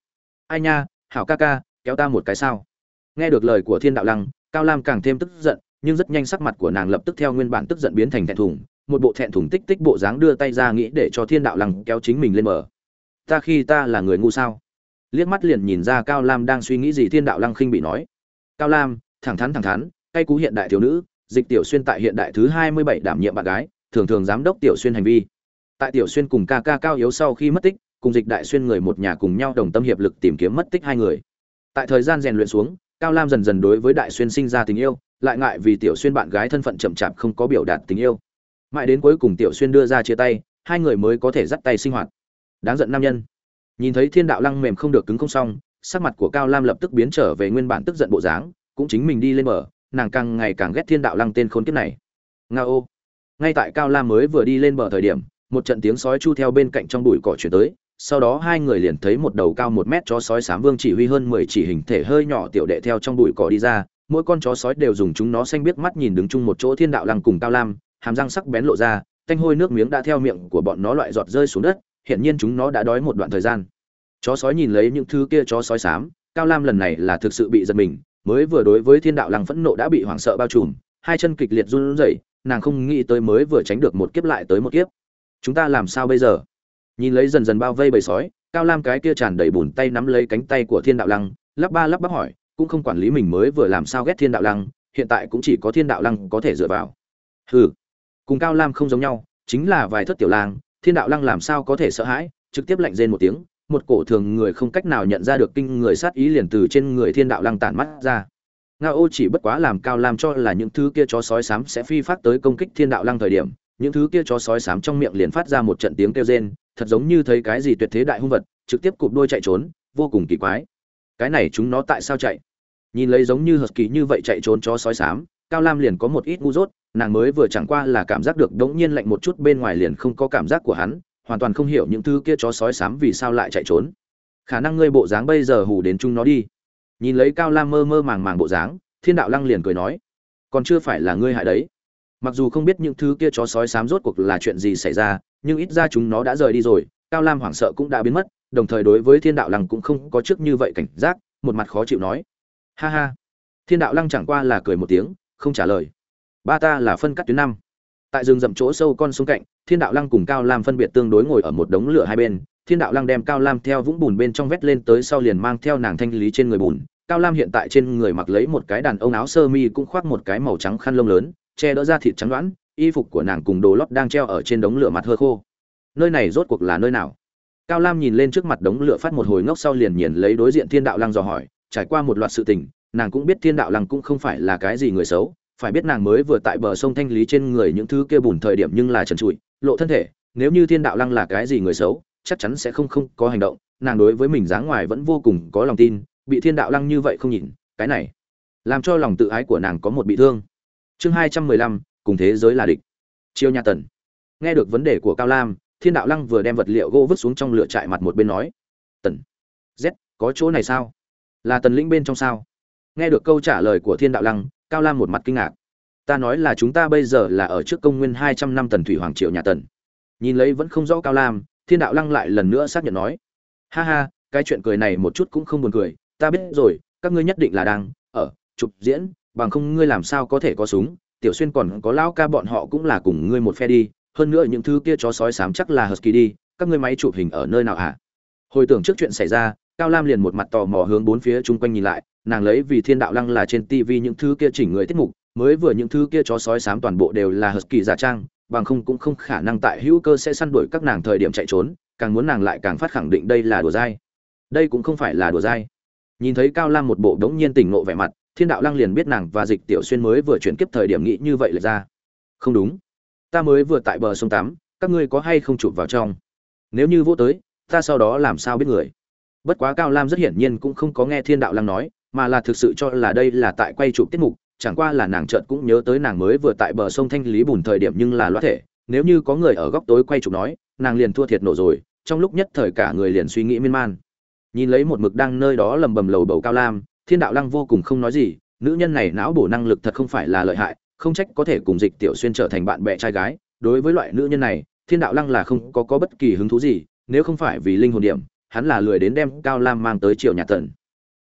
Ai nha, hảo ca ca, kéo ta một cái sao? Nghe được lời của thiên đạo lăng, cao lam càng thêm tức giận, nhưng rất nhanh sắc mặt của nàng lập tức theo nguyên bản tức giận biến thành thẹn thùng một bộ thẹn thùng tích tích bộ dáng đưa tay ra nghĩ để cho thiên đạo lăng kéo chính mình lên mở. Ta khi ta là người ngu sao? Liếc mắt liền nhìn ra cao lam đang suy nghĩ gì thiên đạo lăng khinh bị nói. Cao lam, thẳng thắn thẳng thắn, cay cú hiện đại thiếu nữ, dịch tiểu xuyên tại hiện đại thứ hai mươi bảy đảm nhiệm bạn gái, thường thường giám đốc tiểu xuyên hành vi. Tại tiểu xuyên cùng ca ca cao yếu sau khi mất tích, cùng dịch đại xuyên người một nhà cùng nhau đồng tâm hiệp lực tìm kiếm mất tích hai người. Tại thời gian rèn luyện xuống, cao lam dần dần đối với đại xuyên sinh ra tình yêu, lại ngại vì tiểu xuyên bạn gái thân phận chậm chạp không có biểu đạt tình yêu mãi đến cuối cùng tiểu xuyên đưa ra chia tay, hai người mới có thể dắt tay sinh hoạt. Đáng giận nam nhân. Nhìn thấy thiên đạo lăng mềm không được cứng không xong, sắc mặt của cao lam lập tức biến trở về nguyên bản tức giận bộ dáng, cũng chính mình đi lên mở nàng càng ngày càng ghét thiên đạo lăng tên khốn kiếp này. Nga ô. Ngay tại cao lam mới vừa đi lên bờ thời điểm, một trận tiếng sói chu theo bên cạnh trong bụi cỏ chuyển tới, sau đó hai người liền thấy một đầu cao một mét chó sói sám vương chỉ huy hơn mười chỉ hình thể hơi nhỏ tiểu đệ theo trong bụi cỏ đi ra, mỗi con chó sói đều dùng chúng nó xanh biết mắt nhìn đứng chung một chỗ thiên đạo lăng cùng cao lam hàm răng sắc bén lộ ra tanh hôi nước miếng đã theo miệng của bọn nó loại giọt rơi xuống đất hiện nhiên chúng nó đã đói một đoạn thời gian. Chó sói nhìn lấy những thứ kia chó sói xám, cao lam lần này là thực sự bị giật mình, mới vừa đối với thiên đạo lăng phẫn nộ đã bị hoảng sợ bao trùm, hai chân kịch liệt run rẩy, nàng không nghĩ tới mới vừa tránh được một kiếp lại tới một kiếp. Chúng ta làm sao bây giờ? Nhìn lấy dần dần bao vây bầy sói, cao lam cái kia tràn đầy bùn tay nắm lấy cánh tay của thiên đạo lăng, lắp ba lắp bắp hỏi, cũng không quản lý mình mới vừa làm sao ghét thiên đạo lăng, hiện tại cũng chỉ có thiên đạo lăng có thể dựa vào. Hừ cùng cao lam không giống nhau, chính là vài thất tiểu lang, thiên đạo lăng làm sao có thể sợ hãi, trực tiếp lạnh rên một tiếng, một cổ thường người không cách nào nhận ra được kinh người sát ý liền từ trên người thiên đạo lăng tản mắt ra. Nga ô chỉ bất quá làm cao lam cho là những thứ kia chó sói sám sẽ phi phát tới công kích thiên đạo lăng thời điểm, những thứ kia chó sói sám trong miệng liền phát ra một trận tiếng kêu rên, thật giống như thấy cái gì tuyệt thế đại hung vật, trực tiếp cụp đuôi chạy trốn, vô cùng kỳ quái. Cái này chúng nó tại sao chạy? Nhìn lấy giống như hờt kỳ như vậy chạy trốn chó sói sám cao lam liền có một ít ngu dốt nàng mới vừa chẳng qua là cảm giác được đống nhiên lạnh một chút bên ngoài liền không có cảm giác của hắn, hoàn toàn không hiểu những thứ kia chó sói sám vì sao lại chạy trốn. Khả năng ngươi bộ dáng bây giờ hù đến chúng nó đi. Nhìn lấy cao lam mơ mơ màng màng bộ dáng, thiên đạo lăng liền cười nói, còn chưa phải là ngươi hại đấy. Mặc dù không biết những thứ kia chó sói sám rốt cuộc là chuyện gì xảy ra, nhưng ít ra chúng nó đã rời đi rồi, cao lam hoảng sợ cũng đã biến mất, đồng thời đối với thiên đạo lăng cũng không có trước như vậy cảnh giác, một mặt khó chịu nói, ha ha. Thiên đạo lăng chẳng qua là cười một tiếng, không trả lời ba ta là phân cắt tuyến năm. Tại rừng rậm chỗ sâu con sông cạnh, thiên đạo lăng cùng cao lam phân biệt tương đối ngồi ở một đống lửa hai bên. Thiên đạo lăng đem cao lam theo vũng bùn bên trong vét lên tới sau liền mang theo nàng thanh lý trên người bùn. Cao lam hiện tại trên người mặc lấy một cái đàn ông áo sơ mi cũng khoác một cái màu trắng khăn lông lớn, che đỡ ra thịt trắng đoãn y phục của nàng cùng đồ lót đang treo ở trên đống lửa mặt hơ khô. Nơi này rốt cuộc là nơi nào? Cao lam nhìn lên trước mặt đống lửa phát một hồi ngốc sau liền nhìn lấy đối diện thiên đạo lăng dò hỏi, trải qua một loạt sự tình, nàng cũng biết thiên đạo lăng cũng không phải là cái gì người xấu phải biết nàng mới vừa tại bờ sông thanh lý trên người những thứ kia bùn thời điểm nhưng là trần trụi, lộ thân thể, nếu như thiên đạo lăng là cái gì người xấu, chắc chắn sẽ không không có hành động, nàng đối với mình dáng ngoài vẫn vô cùng có lòng tin, bị thiên đạo lăng như vậy không nhìn cái này làm cho lòng tự ái của nàng có một bị thương. Chương hai trăm mười lăm, cùng thế giới là địch. Chiêu nhà tần. Nghe được vấn đề của cao lam, thiên đạo lăng vừa đem vật liệu gỗ vứt xuống trong lửa trại mặt một bên nói, tần, z, có chỗ này sao? Là tần lĩnh bên trong sao? Nghe được câu trả lời của thiên đạo lăng cao lam một mặt kinh ngạc. Ta nói là chúng ta bây giờ là ở trước công nguyên hai trăm năm tần thủy hoàng triệu nhà tần. Nhìn lấy vẫn không rõ cao lam, thiên đạo lăng lại lần nữa xác nhận nói. Ha ha, cái chuyện cười này một chút cũng không buồn cười. Ta biết rồi, các ngươi nhất định là đang ở chụp diễn, bằng không ngươi làm sao có thể có súng. Tiểu xuyên còn có lão ca bọn họ cũng là cùng ngươi một phe đi. Hơn nữa những thứ kia chó sói sám chắc là husky đi. Các ngươi máy chụp hình ở nơi nào hả? Hồi tưởng trước chuyện xảy ra, cao lam liền một mặt tò mò hướng bốn phía chung quanh nhìn lại nàng lấy vì thiên đạo lăng là trên tv những thứ kia chỉnh người tiết mục, mới vừa những thứ kia chó sói sám toàn bộ đều là husky giả trang, bằng không cũng không khả năng tại hữu cơ sẽ săn đuổi các nàng thời điểm chạy trốn, càng muốn nàng lại càng phát khẳng định đây là đùa dai. Đây cũng không phải là đùa dai. Nhìn thấy cao lam một bộ đống nhiên tỉnh ngộ vẻ mặt, thiên đạo lăng liền biết nàng và dịch tiểu xuyên mới vừa chuyển kiếp thời điểm nghĩ như vậy là ra. Không đúng. Ta mới vừa tại bờ sông tắm các ngươi có hay không chụp vào trong? Nếu như vô tới, ta sau đó làm sao biết người? Bất quá cao lam rất hiển nhiên cũng không có nghe thiên đạo lăng nói mà là thực sự cho là đây là tại quay chụp tiết mục chẳng qua là nàng chợt cũng nhớ tới nàng mới vừa tại bờ sông thanh lý bùn thời điểm nhưng là loát thể nếu như có người ở góc tối quay chụp nói nàng liền thua thiệt nổ rồi trong lúc nhất thời cả người liền suy nghĩ miên man. Nhìn lấy một mực đang nơi đó lầm bầm lầu bầu cao lam thiên đạo lăng vô cùng không nói gì nữ nhân này não bổ năng lực thật không phải là lợi hại không trách có thể cùng dịch tiểu xuyên trở thành bạn bè trai gái. Đối với loại nữ nhân này thiên đạo lăng là không có, có bất kỳ hứng thú gì nếu không phải vì linh hồn điểm hắn là lười đến đem cao lam mang tới triều nhà tần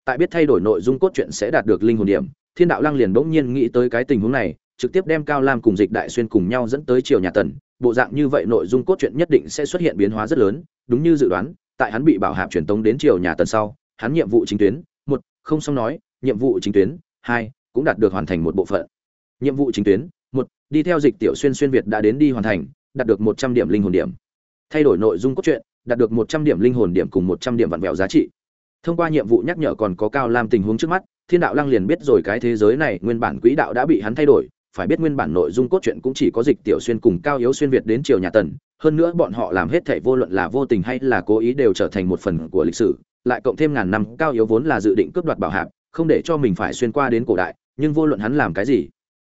tại biết thay đổi nội dung cốt truyện sẽ đạt được linh hồn điểm, thiên đạo lăng liền bỗng nhiên nghĩ tới cái tình huống này, trực tiếp đem cao lam cùng dịch đại xuyên cùng nhau dẫn tới triều nhà tần. Bộ dạng như vậy nội dung cốt truyện nhất định sẽ xuất hiện biến hóa rất lớn, đúng như dự đoán, tại hắn bị bảo hạp truyền tống đến triều nhà tần sau, hắn nhiệm vụ chính tuyến, một, không xong nói, nhiệm vụ chính tuyến, hai, cũng đạt được hoàn thành một bộ phận. Nhiệm vụ chính tuyến, một, đi theo dịch tiểu xuyên xuyên việt đã đến đi hoàn thành, đạt được một trăm điểm linh hồn điểm. Thay đổi nội dung cốt truyện, đạt được một trăm điểm linh hồn điểm cùng một trăm điểm vặn vẹo giá trị thông qua nhiệm vụ nhắc nhở còn có cao lam tình huống trước mắt, thiên đạo lăng liền biết rồi cái thế giới này nguyên bản quỹ đạo đã bị hắn thay đổi, phải biết nguyên bản nội dung cốt truyện cũng chỉ có dịch tiểu xuyên cùng cao yếu xuyên việt đến triều nhà tần, hơn nữa bọn họ làm hết thảy vô luận là vô tình hay là cố ý đều trở thành một phần của lịch sử, lại cộng thêm ngàn năm, cao yếu vốn là dự định cướp đoạt bảo hạp, không để cho mình phải xuyên qua đến cổ đại, nhưng vô luận hắn làm cái gì,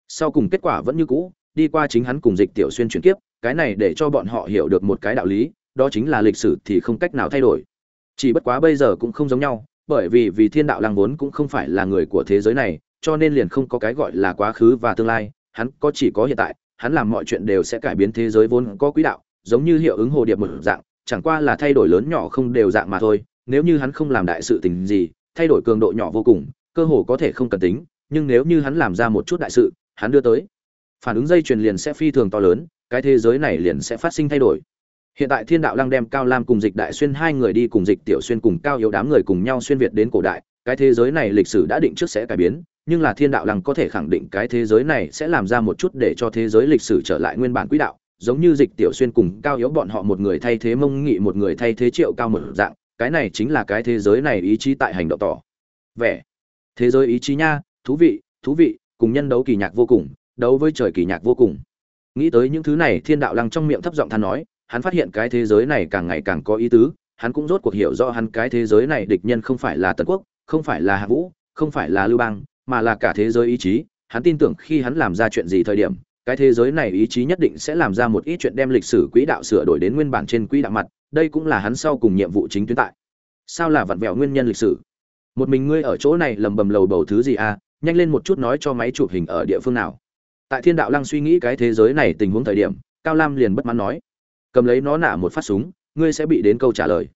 sau cùng kết quả vẫn như cũ, đi qua chính hắn cùng dịch tiểu xuyên chuyển kiếp, cái này để cho bọn họ hiểu được một cái đạo lý, đó chính là lịch sử thì không cách nào thay đổi chỉ bất quá bây giờ cũng không giống nhau, bởi vì vì thiên đạo lăng vốn cũng không phải là người của thế giới này, cho nên liền không có cái gọi là quá khứ và tương lai. Hắn có chỉ có hiện tại, hắn làm mọi chuyện đều sẽ cải biến thế giới vốn có quỹ đạo, giống như hiệu ứng hồ điệp một dạng, chẳng qua là thay đổi lớn nhỏ không đều dạng mà thôi. Nếu như hắn không làm đại sự tình gì, thay đổi cường độ nhỏ vô cùng, cơ hồ có thể không cần tính, nhưng nếu như hắn làm ra một chút đại sự, hắn đưa tới, phản ứng dây chuyền liền sẽ phi thường to lớn, cái thế giới này liền sẽ phát sinh thay đổi hiện tại thiên đạo lăng đem cao lam cùng dịch đại xuyên hai người đi cùng dịch tiểu xuyên cùng cao yếu đám người cùng nhau xuyên việt đến cổ đại. Cái thế giới này lịch sử đã định trước sẽ cải biến, nhưng là thiên đạo lăng có thể khẳng định cái thế giới này sẽ làm ra một chút để cho thế giới lịch sử trở lại nguyên bản quỹ đạo. Giống như dịch tiểu xuyên cùng cao yếu bọn họ một người thay thế mông nghị, một người thay thế triệu cao một dạng, cái này chính là cái thế giới này ý chí tại hành động tỏ. Vẻ. Thế giới ý chí nha, thú vị thú vị, cùng nhân đấu kỳ nhạc vô cùng, đấu với trời kỳ nhạc vô cùng. Nghĩ tới những thứ này, thiên đạo lăng trong miệng thấp giọng than nói hắn phát hiện cái thế giới này càng ngày càng có ý tứ, hắn cũng rốt cuộc hiểu rõ hắn cái thế giới này địch nhân không phải là tần quốc, không phải là hạ vũ, không phải là lưu bang, mà là cả thế giới ý chí. Hắn tin tưởng khi hắn làm ra chuyện gì thời điểm, cái thế giới này ý chí nhất định sẽ làm ra một ít chuyện đem lịch sử quỹ đạo sửa đổi đến nguyên bản trên quỹ đạo mặt. Đây cũng là hắn sau cùng nhiệm vụ chính tuyến tại. Sao là vặn vẹo nguyên nhân lịch sử? Một mình ngươi ở chỗ này lầm bầm lầu bầu thứ gì à? Nhanh lên một chút nói cho máy chụp hình ở địa phương nào. Tại thiên đạo lăng suy nghĩ cái thế giới này tình huống thời điểm, cao lam liền bất mãn nói cầm lấy nó nả một phát súng, ngươi sẽ bị đến câu trả lời.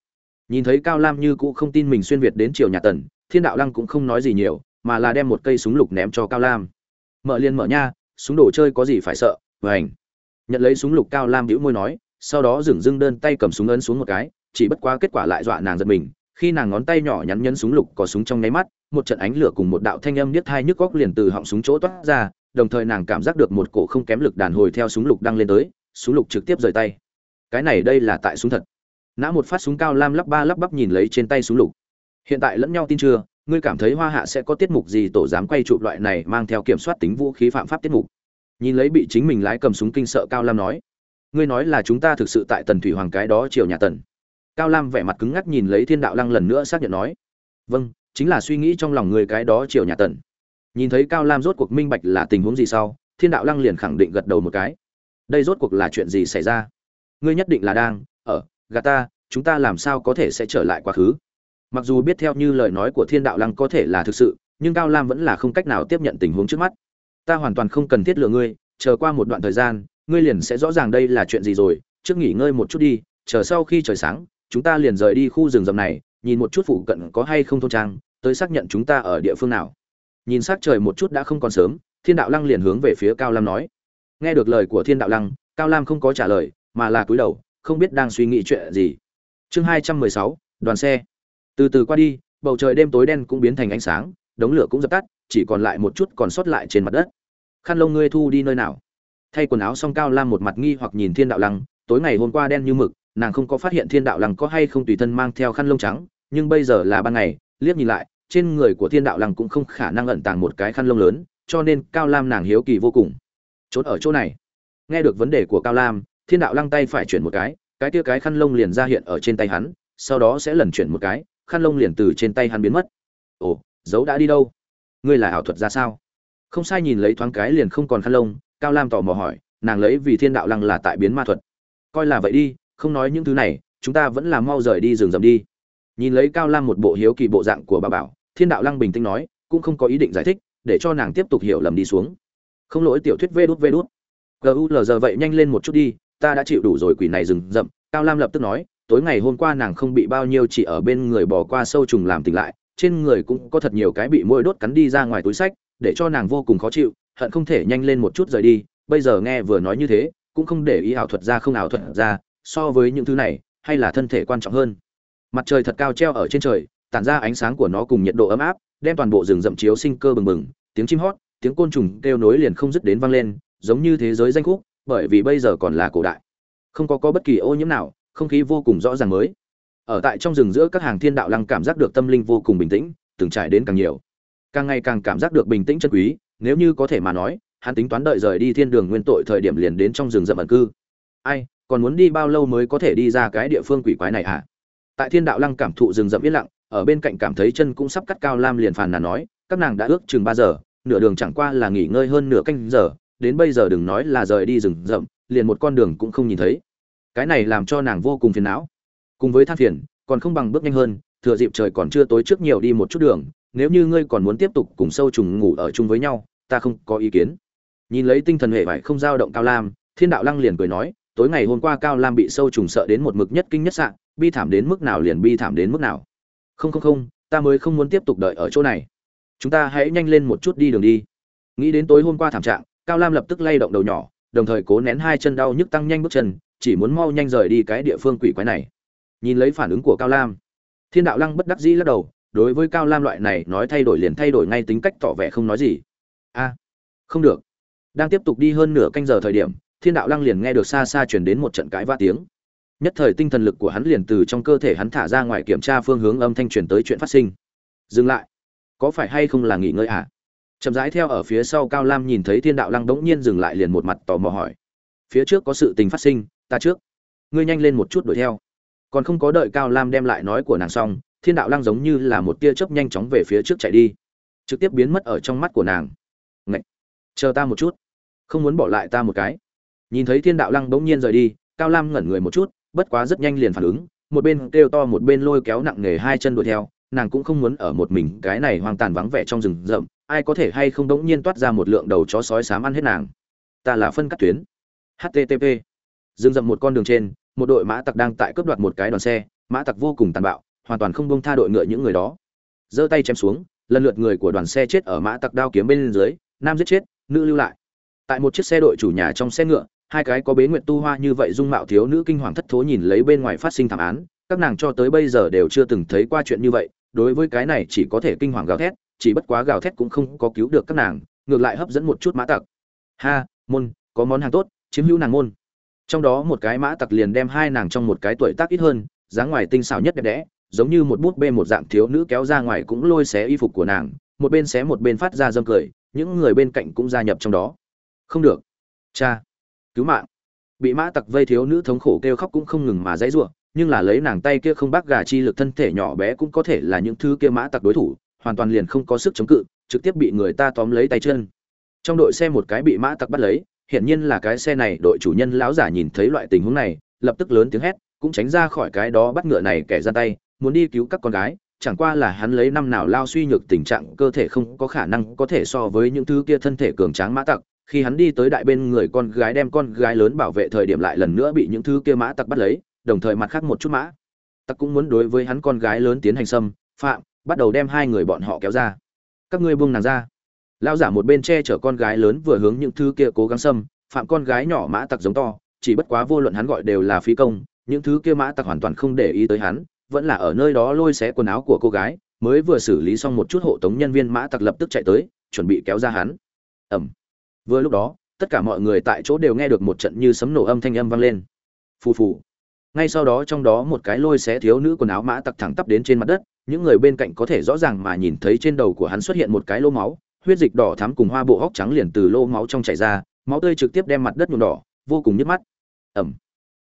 Nhìn thấy cao lam như cũ không tin mình xuyên việt đến triều nhà tần, thiên đạo lăng cũng không nói gì nhiều, mà là đem một cây súng lục ném cho cao lam. Mở liền mở nha, súng đồ chơi có gì phải sợ vảnh nhận lấy súng lục cao lam đĩu môi nói, sau đó dừng dưng đơn tay cầm súng ấn xuống một cái, chỉ bất quá kết quả lại dọa nàng giật mình, khi nàng ngón tay nhỏ nhắn nhấn súng lục có súng trong nháy mắt, một trận ánh lửa cùng một đạo thanh âm niết thai nhức góc liền từ họng súng chỗ toát ra, đồng thời nàng cảm giác được một cổ không kém lực đàn hồi theo súng lục đang lên tới, súng lục trực tiếp rời tay cái này đây là tại súng thật. Nã một phát súng cao lam lắp ba lắp bắp nhìn lấy trên tay súng lục. Hiện tại lẫn nhau tin chưa? Ngươi cảm thấy hoa hạ sẽ có tiết mục gì tổ dám quay chụp loại này mang theo kiểm soát tính vũ khí phạm pháp tiết mục? Nhìn lấy bị chính mình lái cầm súng kinh sợ cao lam nói. Ngươi nói là chúng ta thực sự tại tần thủy hoàng cái đó chiều nhà tần. Cao lam vẻ mặt cứng ngắc nhìn lấy thiên đạo lăng lần nữa xác nhận nói. Vâng chính là suy nghĩ trong lòng người cái đó chiều nhà tần. Nhìn thấy cao lam rốt cuộc minh bạch là tình huống gì sau, thiên đạo lăng liền khẳng định gật đầu một cái. Đây rốt cuộc là chuyện gì xảy ra? Ngươi nhất định là đang, ở, gà ta, chúng ta làm sao có thể sẽ trở lại quá khứ? Mặc dù biết theo như lời nói của thiên đạo lăng có thể là thực sự, nhưng cao lam vẫn là không cách nào tiếp nhận tình huống trước mắt. Ta hoàn toàn không cần thiết lừa ngươi, chờ qua một đoạn thời gian, ngươi liền sẽ rõ ràng đây là chuyện gì rồi, trước nghỉ ngơi một chút đi, chờ sau khi trời sáng, chúng ta liền rời đi khu rừng rậm này, nhìn một chút phụ cận có hay không thôn trang, tới xác nhận chúng ta ở địa phương nào. Nhìn s á c trời một chút đã không còn sớm, thiên đạo lăng liền hướng về phía cao lam nói. Nghe được lời của thiên đạo lăng, cao lam không có trả lời mà là cúi đầu, không biết đang suy nghĩ chuyện gì. Chương hai trăm mười sáu, đoàn xe. Từ từ qua đi, bầu trời đêm tối đen cũng biến thành ánh sáng, đống lửa cũng dập tắt, chỉ còn lại một chút còn sót lại trên mặt đất. Khăn lông ngươi thu đi nơi nào? Thay quần áo xong cao lam một mặt nghi hoặc nhìn thiên đạo lăng, tối ngày hôm qua đen như mực, nàng không có phát hiện thiên đạo lăng có hay không tùy thân mang theo khăn lông trắng, nhưng bây giờ là ban ngày, liếc nhìn lại, trên người của thiên đạo lăng cũng không khả năng ẩn tàng một cái khăn lông lớn, cho nên cao lam nàng hiếu kỳ vô cùng. Trốn ở chỗ này. Nghe được vấn đề của cao lam thiên đạo lăng tay phải chuyển một cái cái kia cái khăn lông liền ra hiện ở trên tay hắn, sau đó sẽ lần chuyển một cái, khăn lông liền từ trên tay hắn biến mất. Ồ, dấu đã đi đâu? Ngươi là ảo thuật ra sao? Không sai nhìn lấy thoáng cái liền không còn khăn lông, cao lam tò mò hỏi, nàng lấy vì thiên đạo lăng là tại biến ma thuật. Coi là vậy đi, không nói những thứ này, chúng ta vẫn là mau rời đi rừng rậm đi. Nhìn lấy cao lam một bộ hiếu kỳ bộ dạng của bà bảo, thiên đạo lăng bình tĩnh nói, cũng không có ý định giải thích, để cho nàng tiếp tục hiểu lầm đi xuống. Không lỗi tiểu thuyết vê đút vê đút. Gul giờ vậy nhanh lên một chút đi ta đã chịu đủ rồi, quỷ này rừng rậm. Cao lam lập tức nói, tối ngày hôm qua nàng không bị bao nhiêu chỉ ở bên người bỏ qua sâu trùng làm tỉnh lại, trên người cũng có thật nhiều cái bị môi đốt cắn đi ra ngoài túi sách, để cho nàng vô cùng khó chịu, hận không thể nhanh lên một chút rời đi. Bây giờ nghe vừa nói như thế, cũng không để ý ảo thuật ra không ảo thuật ra, so với những thứ này, hay là thân thể quan trọng hơn. Mặt trời thật cao treo ở trên trời, tản ra ánh sáng của nó cùng nhiệt độ ấm áp, đem toàn bộ rừng rậm chiếu sinh cơ bừng bừng. Tiếng chim hót, tiếng côn trùng kêu nối liền không dứt đến vang lên, giống như thế giới danh khúc bởi vì bây giờ còn là cổ đại. Không có có bất kỳ ô nhiễm nào, không khí vô cùng rõ ràng mới. Ở tại trong rừng giữa các hàng thiên đạo lăng cảm giác được tâm linh vô cùng bình tĩnh, từng trải đến càng nhiều. Càng ngày càng cảm giác được bình tĩnh chân quý, nếu như có thể mà nói, hắn tính toán đợi rời đi thiên đường nguyên tội thời điểm liền đến trong rừng rậm ẩn cư. Ai, còn muốn đi bao lâu mới có thể đi ra cái địa phương quỷ quái này hả? Tại thiên đạo lăng cảm thụ rừng rậm yên lặng, ở bên cạnh cảm thấy chân cũng sắp cắt cao lam liền phàn nàn nói, các nàng đã ước chừng ba giờ, nửa đường chẳng qua là nghỉ ngơi hơn nửa canh giờ đến bây giờ đừng nói là rời đi rừng rậm, liền một con đường cũng không nhìn thấy. Cái này làm cho nàng vô cùng phiền não. Cùng với than phiền, còn không bằng bước nhanh hơn, thừa dịp trời còn chưa tối trước nhiều đi một chút đường, nếu như ngươi còn muốn tiếp tục cùng sâu trùng ngủ ở chung với nhau, ta không có ý kiến. Nhìn lấy tinh thần hệ vải không dao động cao lam, thiên đạo lăng liền cười nói, tối ngày hôm qua cao lam bị sâu trùng sợ đến một mực nhất kinh nhất sạn bi thảm đến mức nào liền bi thảm đến mức nào. Không không không, ta mới không muốn tiếp tục đợi ở chỗ này. Chúng ta hãy nhanh lên một chút đi đường đi. Nghĩ đến tối hôm qua thảm trạng cao lam lập tức lay động đầu nhỏ, đồng thời cố nén hai chân đau nhức tăng nhanh bước chân, chỉ muốn mau nhanh rời đi cái địa phương quỷ quái này. Nhìn lấy phản ứng của cao lam, thiên đạo lăng bất đắc dĩ lắc đầu, đối với cao lam loại này nói thay đổi liền thay đổi ngay tính cách tỏ vẻ không nói gì. A, không được. Đang tiếp tục đi hơn nửa canh giờ thời điểm, thiên đạo lăng liền nghe được xa xa chuyển đến một trận cãi va tiếng. Nhất thời tinh thần lực của hắn liền từ trong cơ thể hắn thả ra ngoài kiểm tra phương hướng âm thanh truyền tới chuyện phát sinh. Dừng lại. Có phải hay không là nghỉ ngơi à? Chậm rãi theo ở phía sau cao lam nhìn thấy thiên đạo lăng đống nhiên dừng lại liền một mặt tò mò hỏi. Phía trước có sự tình phát sinh, ta trước. Ngươi nhanh lên một chút đuổi theo. Còn không có đợi cao lam đem lại nói của nàng xong, thiên đạo lăng giống như là một tia chớp nhanh chóng về phía trước chạy đi. Trực tiếp biến mất ở trong mắt của nàng. Ngậy! chờ ta một chút. Không muốn bỏ lại ta một cái. Nhìn thấy thiên đạo lăng bỗng nhiên rời đi, cao lam ngẩn người một chút, bất quá rất nhanh liền phản ứng, một bên kêu to một bên lôi kéo nặng nề hai chân đuổi theo, nàng cũng không muốn ở một mình cái này hoang tàn vắng vẻ trong rừng rậm ai có thể hay không đống nhiên toát ra một lượng đầu chó sói xám ăn hết nàng? Ta là phân cắt tuyến. Http dừng dậm một con đường trên, một đội mã tặc đang tại cướp đoạt một cái đoàn xe, mã tặc vô cùng tàn bạo, hoàn toàn không bông tha đội ngựa những người đó. Giơ tay chém xuống, lần lượt người của đoàn xe chết ở mã tặc đao kiếm bên dưới, nam giết chết, nữ lưu lại. Tại một chiếc xe đội chủ nhà trong xe ngựa, hai cái có bế nguyện tu hoa như vậy dung mạo thiếu nữ kinh hoàng thất thố nhìn lấy bên ngoài phát sinh thảm án, các nàng cho tới bây giờ đều chưa từng thấy qua chuyện như vậy, đối với cái này chỉ có thể kinh hoàng gào thét chỉ bất quá gào thét cũng không có cứu được các nàng, ngược lại hấp dẫn một chút mã tặc. Ha, môn, có món hàng tốt, chiếm hữu nàng môn. Trong đó một cái mã tặc liền đem hai nàng trong một cái tuổi tác ít hơn, dáng ngoài tinh xảo nhất đẹp đẽ, giống như một bút bê một dạng thiếu nữ kéo ra ngoài cũng lôi xé y phục của nàng, một bên xé một bên phát ra dâm cười, những người bên cạnh cũng gia nhập trong đó. Không được. Cha, cứu mạng. Bị mã tặc vây thiếu nữ thống khổ kêu khóc cũng không ngừng mà dãy giụa nhưng là lấy nàng tay kia không bác gà chi lực thân thể nhỏ bé cũng có thể là những thứ kia mã tặc đối thủ hoàn toàn liền không có sức chống cự, trực tiếp bị người ta tóm lấy tay chân. Trong đội xe một cái bị mã tặc bắt lấy, hiển nhiên là cái xe này đội chủ nhân lão giả nhìn thấy loại tình huống này, lập tức lớn tiếng hét, cũng tránh ra khỏi cái đó bắt ngựa này kẻ ra tay, muốn đi cứu các con gái, chẳng qua là hắn lấy năm nào lao suy nhược tình trạng, cơ thể không có khả năng có thể so với những thứ kia thân thể cường tráng mã tặc. Khi hắn đi tới đại bên người con gái đem con gái lớn bảo vệ thời điểm lại lần nữa bị những thứ kia mã tặc bắt lấy, đồng thời mặt khác một chút mã. Tặc cũng muốn đối với hắn con gái lớn tiến hành xâm phạm bắt đầu đem hai người bọn họ kéo ra. Các ngươi buông nàng ra. Lao giả một bên che chở con gái lớn vừa hướng những thứ kia cố gắng xâm, phạm con gái nhỏ mã tặc giống to, chỉ bất quá vô luận hắn gọi đều là phí công, những thứ kia mã tặc hoàn toàn không để ý tới hắn, vẫn là ở nơi đó lôi xé quần áo của cô gái, mới vừa xử lý xong một chút hộ tống nhân viên mã tặc lập tức chạy tới, chuẩn bị kéo ra hắn. Ẩm. Vừa lúc đó, tất cả mọi người tại chỗ đều nghe được một trận như sấm nổ âm thanh âm vang lên. Phù phù. Ngay sau đó trong đó một cái lôi xé thiếu nữ quần áo mã tặc thẳng tắp đến trên mặt đất những người bên cạnh có thể rõ ràng mà nhìn thấy trên đầu của hắn xuất hiện một cái lỗ máu, huyết dịch đỏ thắm cùng hoa bộ hốc trắng liền từ lỗ máu trong chảy ra, máu tươi trực tiếp đem mặt đất nhuộm đỏ, vô cùng nhức mắt. Ẩm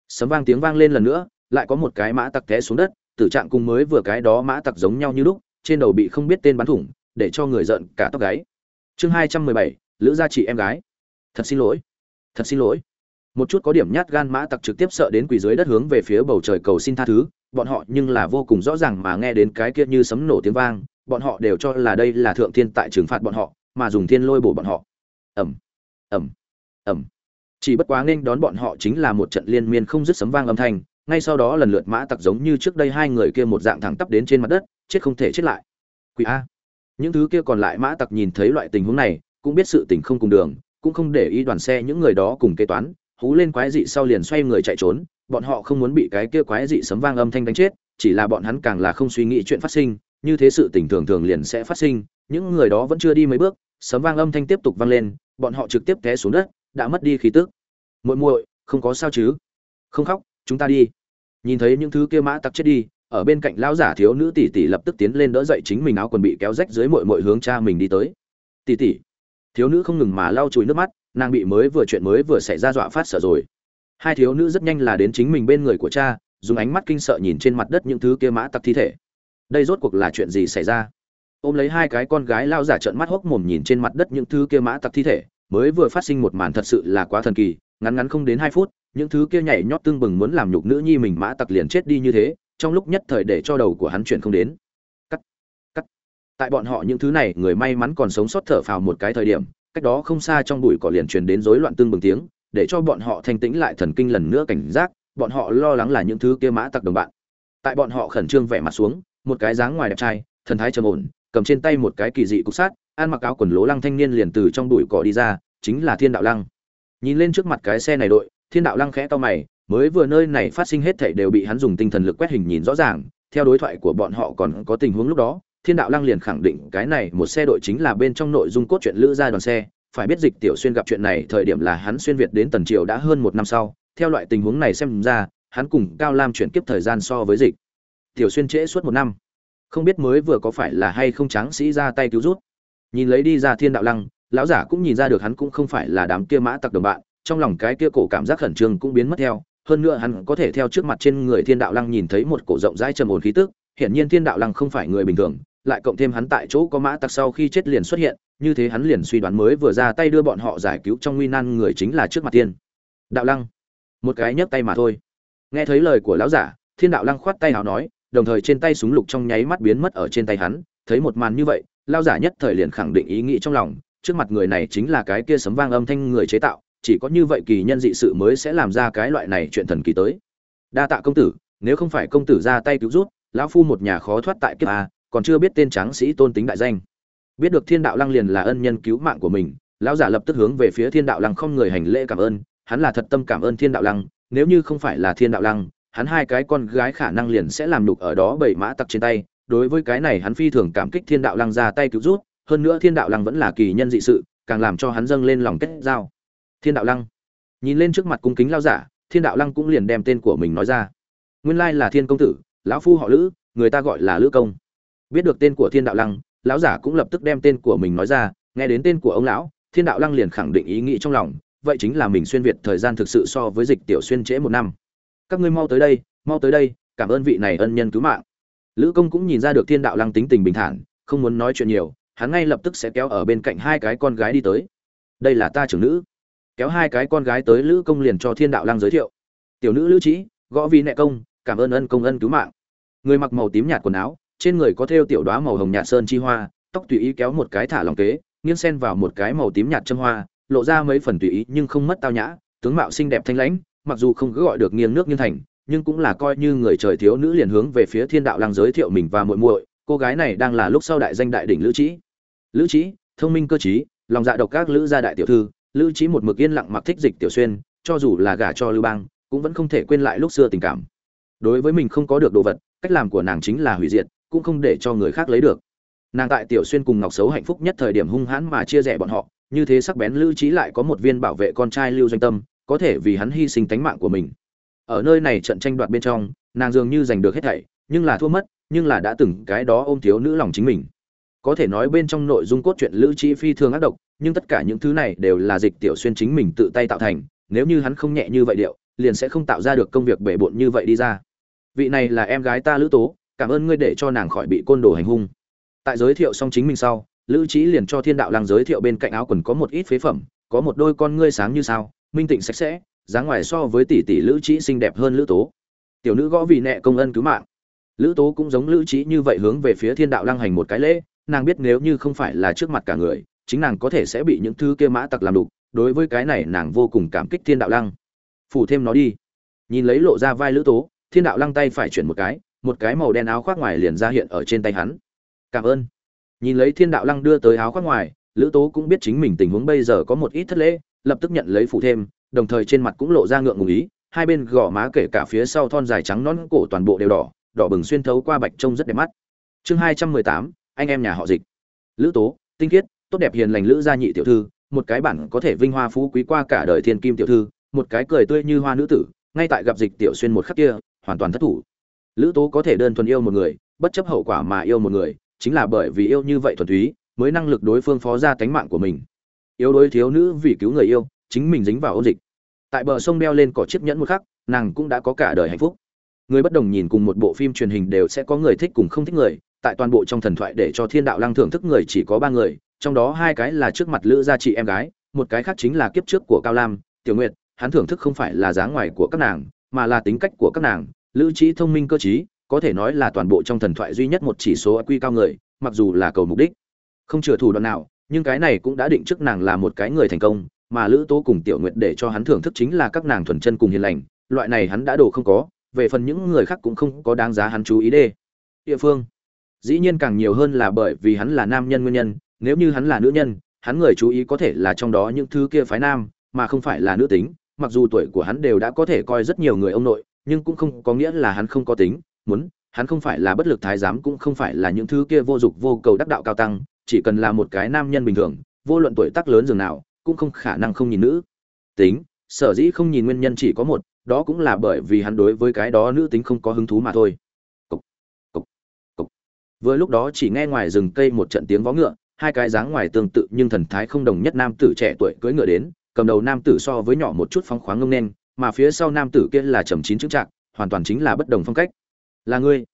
sấm vang tiếng vang lên lần nữa, lại có một cái mã tặc té xuống đất, tử trạng cùng mới vừa cái đó mã tặc giống nhau như lúc, trên đầu bị không biết tên bắn thủng, để cho người giận cả tóc gáy. Chương hai trăm mười bảy, lữ gia chị em gái. Thật xin lỗi. Thật xin lỗi một chút có điểm nhát gan mã tặc trực tiếp sợ đến quỳ dưới đất hướng về phía bầu trời cầu xin tha thứ, bọn họ nhưng là vô cùng rõ ràng mà nghe đến cái kia như sấm nổ tiếng vang, bọn họ đều cho là đây là thượng thiên tại trừng phạt bọn họ, mà dùng thiên lôi bổ bọn họ. Ẩm ẩm ẩm chỉ bất quá nên đón bọn họ chính là một trận liên miên không dứt sấm vang âm thanh, ngay sau đó lần lượt mã tặc giống như trước đây hai người kia một dạng thẳng tắp đến trên mặt đất, chết không thể chết lại. Quỷ a. Những thứ kia còn lại mã tặc nhìn thấy loại tình huống này, cũng biết sự tình không cùng đường, cũng không để ý đoàn xe những người đó cùng kế toán hú lên quái dị sau liền xoay người chạy trốn, bọn họ không muốn bị cái kia quái dị sấm vang âm thanh đánh chết, chỉ là bọn hắn càng là không suy nghĩ chuyện phát sinh, như thế sự tình thường thường liền sẽ phát sinh, những người đó vẫn chưa đi mấy bước, sấm vang âm thanh tiếp tục vang lên, bọn họ trực tiếp té xuống đất, đã mất đi khí tức. Muội muội, không có sao chứ? Không khóc, chúng ta đi. Nhìn thấy những thứ kia mã tặc chết đi, ở bên cạnh lão giả thiếu nữ tỷ tỷ lập tức tiến lên đỡ dậy chính mình áo quần bị kéo rách dưới muội muội hướng cha mình đi tới. Tỷ tỷ. Thiếu nữ không ngừng mà lau chùi nước mắt nàng bị mới vừa chuyện mới vừa xảy ra dọa phát sợ rồi. Hai thiếu nữ rất nhanh là đến chính mình bên người của cha, dùng ánh mắt kinh sợ nhìn trên mặt đất những thứ kia mã tặc thi thể. Đây rốt cuộc là chuyện gì xảy ra? Ôm lấy hai cái con gái lao giả trợn mắt hốc mồm nhìn trên mặt đất những thứ kia mã tặc thi thể, mới vừa phát sinh một màn thật sự là quá thần kỳ, ngắn ngắn không đến hai phút, những thứ kia nhảy nhót tương bừng muốn làm nhục nữ nhi mình mã tặc liền chết đi như thế, trong lúc nhất thời để cho đầu của hắn chuyển không đến. Cắt cắt. Tại bọn họ những thứ này, người may mắn còn sống sót thở phào một cái thời điểm cách đó không xa trong bụi cỏ liền truyền đến rối loạn tương bừng tiếng, để cho bọn họ thanh tĩnh lại thần kinh lần nữa cảnh giác, bọn họ lo lắng là những thứ kia mã tặc đồng bạn. Tại bọn họ khẩn trương vẻ mặt xuống, một cái dáng ngoài đẹp trai, thần thái trầm ổn, cầm trên tay một cái kỳ dị cục sát ăn mặc áo quần lố lăng thanh niên liền từ trong bụi cỏ đi ra, chính là thiên đạo lăng. Nhìn lên trước mặt cái xe này đội, thiên đạo lăng khẽ to mày, mới vừa nơi này phát sinh hết thảy đều bị hắn dùng tinh thần lực quét hình nhìn rõ ràng, theo đối thoại của bọn họ còn có tình huống lúc đó thiên đạo lăng liền khẳng định cái này một xe đội chính là bên trong nội dung cốt truyện lữ gia đoàn xe. Phải biết dịch tiểu xuyên gặp chuyện này, thời điểm là hắn xuyên việt đến tần triều đã hơn một năm sau. Theo loại tình huống này xem ra, hắn cùng cao lam chuyển kiếp thời gian so với dịch tiểu xuyên trễ suốt một năm. Không biết mới vừa có phải là hay không tráng sĩ ra tay cứu rút. Nhìn lấy đi ra thiên đạo lăng, lão giả cũng nhìn ra được hắn cũng không phải là đám kia mã tặc đồng bạn. Trong lòng cái kia cổ cảm giác khẩn trương cũng biến mất theo. Hơn nữa hắn có thể theo trước mặt trên người thiên đạo lăng nhìn thấy một cổ rộng rãi trầm ổn khí tức. Hiển nhiên thiên đạo lăng không phải người bình thường lại cộng thêm hắn tại chỗ có mã tặc sau khi chết liền xuất hiện, như thế hắn liền suy đoán mới vừa ra tay đưa bọn họ giải cứu trong nguy nan người chính là trước mặt tiên. Đạo lăng. Một cái nhấc tay mà thôi. Nghe thấy lời của lão giả, thiên đạo lăng khoát tay nào nói, đồng thời trên tay súng lục trong nháy mắt biến mất ở trên tay hắn. Thấy một màn như vậy, lão giả nhất thời liền khẳng định ý nghĩ trong lòng, trước mặt người này chính là cái kia sấm vang âm thanh người chế tạo, chỉ có như vậy kỳ nhân dị sự mới sẽ làm ra cái loại này chuyện thần kỳ tới. Đa tạ công tử, nếu không phải công tử ra tay cứu rút lão phu một nhà khó thoát tại kiếp a còn chưa biết tên tráng sĩ tôn tính đại danh. Biết được thiên đạo lăng liền là ân nhân cứu mạng của mình, lão giả lập tức hướng về phía thiên đạo lăng không người hành lễ cảm ơn, hắn là thật tâm cảm ơn thiên đạo lăng, nếu như không phải là thiên đạo lăng, hắn hai cái con gái khả năng liền sẽ làm đục ở đó bảy mã tặc trên tay, đối với cái này hắn phi thường cảm kích thiên đạo lăng ra tay cứu rút hơn nữa thiên đạo lăng vẫn là kỳ nhân dị sự, càng làm cho hắn dâng lên lòng kết giao. Thiên đạo lăng. Nhìn lên trước mặt cung kính lao giả, thiên đạo lăng cũng liền đem tên của mình nói ra. Nguyên lai là thiên công tử, lão phu họ lữ, người ta gọi là lữ công biết được tên của thiên đạo lăng, lão giả cũng lập tức đem tên của mình nói ra, nghe đến tên của ông lão, thiên đạo lăng liền khẳng định ý nghĩ trong lòng, vậy chính là mình xuyên việt thời gian thực sự so với dịch tiểu xuyên trễ một năm. Các ngươi mau tới đây, mau tới đây, cảm ơn vị này ân nhân cứu mạng. Lữ công cũng nhìn ra được thiên đạo lăng tính tình bình thản, không muốn nói chuyện nhiều, hắn ngay lập tức sẽ kéo ở bên cạnh hai cái con gái đi tới. Đây là ta trưởng nữ. Kéo hai cái con gái tới lữ công liền cho thiên đạo lăng giới thiệu. Tiểu nữ lữ trí gõ vì nệ công, cảm ơn ân công ân cứu mạng. Người mặc màu tím nhạt quần áo trên người có thêu tiểu đóa màu hồng nhạt sơn chi hoa, tóc tùy ý kéo một cái thả lòng kế, nghiêng sen vào một cái màu tím nhạt châm hoa, lộ ra mấy phần tùy ý nhưng không mất tao nhã, tướng mạo xinh đẹp thanh lãnh, mặc dù không cứ gọi được nghiêng nước nghiêng thành, nhưng cũng là coi như người trời thiếu nữ liền hướng về phía thiên đạo lăng giới thiệu mình và muội muội, cô gái này đang là lúc sau đại danh đại đỉnh lữ trí. Lữ trí, thông minh cơ trí, lòng dạ độc các lữ gia đại tiểu thư, lữ trí một mực yên lặng mặc thích dịch tiểu xuyên, cho dù là gả cho lưu bang, cũng vẫn không thể quên lại lúc xưa tình cảm. Đối với mình không có được đồ vật, cách làm của nàng chính là hủy diệt cũng không để cho người khác lấy được. Nàng tại tiểu xuyên cùng ngọc xấu hạnh phúc nhất thời điểm hung hãn mà chia rẽ bọn họ, như thế sắc bén lưu trí lại có một viên bảo vệ con trai lưu doanh tâm, có thể vì hắn hy sinh tánh mạng của mình. Ở nơi này trận tranh đoạt bên trong, nàng dường như giành được hết thảy, nhưng là thua mất, nhưng là đã từng cái đó ôm thiếu nữ lòng chính mình. Có thể nói bên trong nội dung cốt truyện lữ trí phi thường ác độc, nhưng tất cả những thứ này đều là dịch tiểu xuyên chính mình tự tay tạo thành, nếu như hắn không nhẹ như vậy điệu, liền sẽ không tạo ra được công việc bể bộn như vậy đi ra. Vị này là em gái ta lữ tố cảm ơn ngươi để cho nàng khỏi bị côn đồ hành hung. Tại giới thiệu xong chính mình sau, lữ trí liền cho thiên đạo lăng giới thiệu bên cạnh áo quần có một ít phế phẩm, có một đôi con ngươi sáng như sao, minh tịnh sạch sẽ, dáng ngoài so với tỷ tỷ lữ trí xinh đẹp hơn lữ tố. Tiểu nữ gõ vì nẹ công ân cứu mạng. Lữ tố cũng giống lữ trí như vậy hướng về phía thiên đạo lăng hành một cái lễ, nàng biết nếu như không phải là trước mặt cả người, chính nàng có thể sẽ bị những thứ kia mã tặc làm đục, đối với cái này nàng vô cùng cảm kích thiên đạo lăng. Phủ thêm nó đi. Nhìn lấy lộ ra vai lữ tố, thiên đạo lăng tay phải chuyển một cái một cái màu đen áo khoác ngoài liền ra hiện ở trên tay hắn. Cảm ơn. Nhìn lấy thiên đạo lăng đưa tới áo khoác ngoài, lữ tố cũng biết chính mình tình huống bây giờ có một ít thất lễ, lập tức nhận lấy phụ thêm, đồng thời trên mặt cũng lộ ra ngượng ngùng ý, hai bên gò má kể cả phía sau thon dài trắng nón cổ toàn bộ đều đỏ đỏ bừng xuyên thấu qua bạch trông rất đẹp mắt. Chương hai trăm mười tám, anh em nhà họ dịch. Lữ tố, tinh khiết, tốt đẹp hiền lành lữ gia nhị tiểu thư, một cái bản có thể vinh hoa phú quý qua cả đời thiên kim tiểu thư, một cái cười tươi như hoa nữ tử, ngay tại gặp dịch tiểu xuyên một khắc kia, hoàn toàn thất thủ lữ tố có thể đơn thuần yêu một người, bất chấp hậu quả mà yêu một người, chính là bởi vì yêu như vậy thuần túy, mới năng lực đối phương phó ra tánh mạng của mình. Yêu đối thiếu nữ vì cứu người yêu, chính mình dính vào ôn dịch. Tại bờ sông đeo lên cỏ chiếc nhẫn một khắc, nàng cũng đã có cả đời hạnh phúc. Người bất đồng nhìn cùng một bộ phim truyền hình đều sẽ có người thích cùng không thích người, tại toàn bộ trong thần thoại để cho thiên đạo lăng thưởng thức người chỉ có ba người, trong đó hai cái là trước mặt lữ gia chị em gái, một cái khác chính là kiếp trước của cao lam, tiểu nguyệt, hắn thưởng thức không phải là dáng ngoài của các nàng, mà là tính cách của các nàng lữ trí thông minh cơ trí, có thể nói là toàn bộ trong thần thoại duy nhất một chỉ số quy cao người, mặc dù là cầu mục đích. Không chừa thủ đoạn nào, nhưng cái này cũng đã định trước nàng là một cái người thành công, mà lữ tố cùng tiểu nguyệt để cho hắn thưởng thức chính là các nàng thuần chân cùng hiền lành, loại này hắn đã đồ không có, về phần những người khác cũng không có đáng giá hắn chú ý đê. Địa phương. Dĩ nhiên càng nhiều hơn là bởi vì hắn là nam nhân nguyên nhân, nếu như hắn là nữ nhân, hắn người chú ý có thể là trong đó những thứ kia phái nam, mà không phải là nữ tính, mặc dù tuổi của hắn đều đã có thể coi rất nhiều người ông nội nhưng cũng không có nghĩa là hắn không có tính muốn hắn không phải là bất lực thái giám cũng không phải là những thứ kia vô dụng vô cầu đắc đạo cao tăng chỉ cần là một cái nam nhân bình thường vô luận tuổi tác lớn dường nào cũng không khả năng không nhìn nữ tính sở dĩ không nhìn nguyên nhân chỉ có một đó cũng là bởi vì hắn đối với cái đó nữ tính không có hứng thú mà thôi cục, cục, cục. vừa lúc đó chỉ nghe ngoài rừng cây một trận tiếng vó ngựa hai cái dáng ngoài tương tự nhưng thần thái không đồng nhất nam tử trẻ tuổi cưỡi ngựa đến cầm đầu nam tử so với nhỏ một chút phóng khoáng ngông nên mà phía sau nam tử kia là trầm chín chững trạng, hoàn toàn chính là bất đồng phong cách. Là ngươi.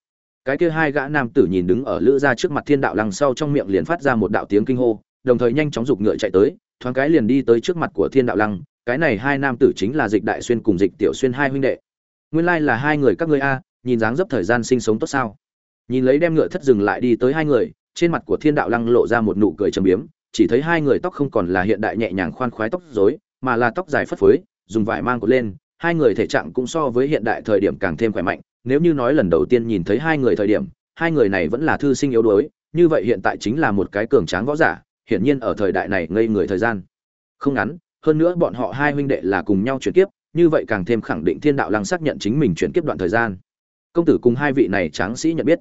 Cái kia hai gã nam tử nhìn đứng ở lữ ra trước mặt thiên đạo lăng sau trong miệng liền phát ra một đạo tiếng kinh hô đồng thời nhanh chóng giục ngựa chạy tới thoáng cái liền đi tới trước mặt của thiên đạo lăng cái này hai nam tử chính là dịch đại xuyên cùng dịch tiểu xuyên hai huynh đệ. Nguyên lai là hai người các ngươi a nhìn dáng dấp thời gian sinh sống tốt sao? Nhìn lấy đem ngựa thất dừng lại đi tới hai người trên mặt của thiên đạo lăng lộ ra một nụ cười trầm biếm chỉ thấy hai người tóc không còn là hiện đại nhẹ nhàng khoan khoái tóc rối mà là tóc dài phất phới dùng vải mang cột lên, hai người thể trạng cũng so với hiện đại thời điểm càng thêm khỏe mạnh. Nếu như nói lần đầu tiên nhìn thấy hai người thời điểm, hai người này vẫn là thư sinh yếu đuối, như vậy hiện tại chính là một cái cường tráng võ giả, hiển nhiên ở thời đại này ngây người thời gian. Không ngắn, hơn nữa bọn họ hai huynh đệ là cùng nhau chuyển kiếp, như vậy càng thêm khẳng định thiên đạo lăng xác nhận chính mình chuyển kiếp đoạn thời gian. Công tử cùng hai vị này tráng sĩ nhận biết.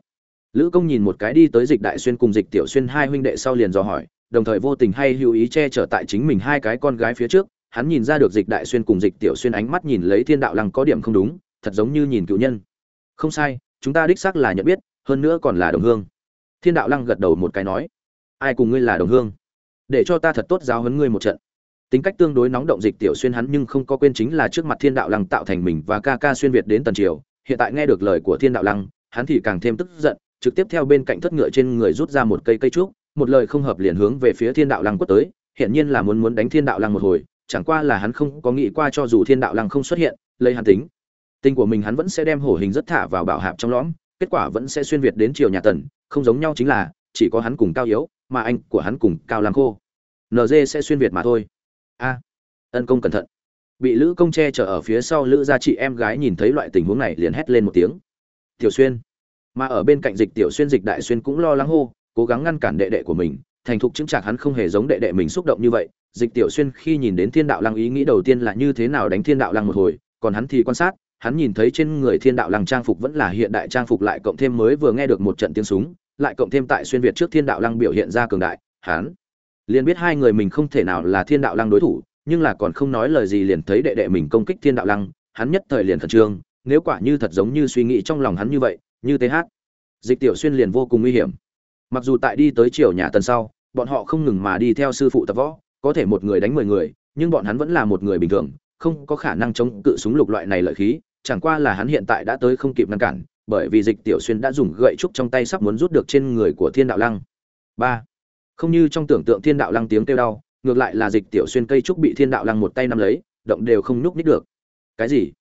Lữ công nhìn một cái đi tới dịch đại xuyên cùng dịch tiểu xuyên hai huynh đệ sau liền dò hỏi, đồng thời vô tình hay hữu ý che chở tại chính mình hai cái con gái phía trước hắn nhìn ra được dịch đại xuyên cùng dịch tiểu xuyên ánh mắt nhìn lấy thiên đạo lăng có điểm không đúng, thật giống như nhìn cựu nhân. Không sai, chúng ta đích xác là nhận biết, hơn nữa còn là đồng hương. Thiên đạo lăng gật đầu một cái nói, ai cùng ngươi là đồng hương? Để cho ta thật tốt giáo huấn ngươi một trận. Tính cách tương đối nóng động dịch tiểu xuyên hắn nhưng không có quên chính là trước mặt thiên đạo lăng tạo thành mình và ca ca xuyên việt đến tần triều, hiện tại nghe được lời của thiên đạo lăng, hắn thì càng thêm tức giận, trực tiếp theo bên cạnh thất ngựa trên người rút ra một cây cây trúc, một lời không hợp liền hướng về phía thiên đạo lăng quất tới hiện nhiên là muốn muốn đánh thiên đạo lăng một hồi chẳng qua là hắn không có nghĩ qua cho dù thiên đạo lăng không xuất hiện, lấy hắn tính, tình của mình hắn vẫn sẽ đem hổ hình rất thả vào bảo hạp trong lõm, kết quả vẫn sẽ xuyên việt đến triều nhà tần, không giống nhau chính là, chỉ có hắn cùng cao yếu, mà anh của hắn cùng cao làm khô. Nd sẽ xuyên việt mà thôi. A, ân công cẩn thận. Bị lữ công che chở ở phía sau lữ gia chị em gái nhìn thấy loại tình huống này liền hét lên một tiếng. Tiểu xuyên. Mà ở bên cạnh dịch tiểu xuyên, dịch đại xuyên cũng lo lắng hô, cố gắng ngăn cản đệ đệ của mình thành thục chứng trạc hắn không hề giống đệ đệ mình xúc động như vậy, dịch tiểu xuyên khi nhìn đến thiên đạo lăng ý nghĩ đầu tiên là như thế nào đánh thiên đạo lăng một hồi, còn hắn thì quan sát, hắn nhìn thấy trên người thiên đạo lăng trang phục vẫn là hiện đại trang phục lại cộng thêm mới vừa nghe được một trận tiếng súng, lại cộng thêm tại xuyên việt trước thiên đạo lăng biểu hiện ra cường đại, hắn liền biết hai người mình không thể nào là thiên đạo lăng đối thủ, nhưng là còn không nói lời gì liền thấy đệ đệ mình công kích thiên đạo lăng, hắn nhất thời liền khẩn trương, nếu quả như thật giống như suy nghĩ trong lòng hắn như vậy, như th dịch tiểu xuyên liền vô cùng nguy hiểm. Mặc dù tại đi tới triều nhà tần sau bọn họ không ngừng mà đi theo sư phụ tập võ, có thể một người đánh mười người, nhưng bọn hắn vẫn là một người bình thường, không có khả năng chống cự súng lục loại này lợi khí, chẳng qua là hắn hiện tại đã tới không kịp ngăn cản, bởi vì dịch tiểu xuyên đã dùng gậy trúc trong tay sắp muốn rút được trên người của thiên đạo lăng. Ba, không như trong tưởng tượng thiên đạo lăng tiếng kêu đau, ngược lại là dịch tiểu xuyên cây trúc bị thiên đạo lăng một tay nắm lấy, động đều không nhúc nhích được. Cái gì?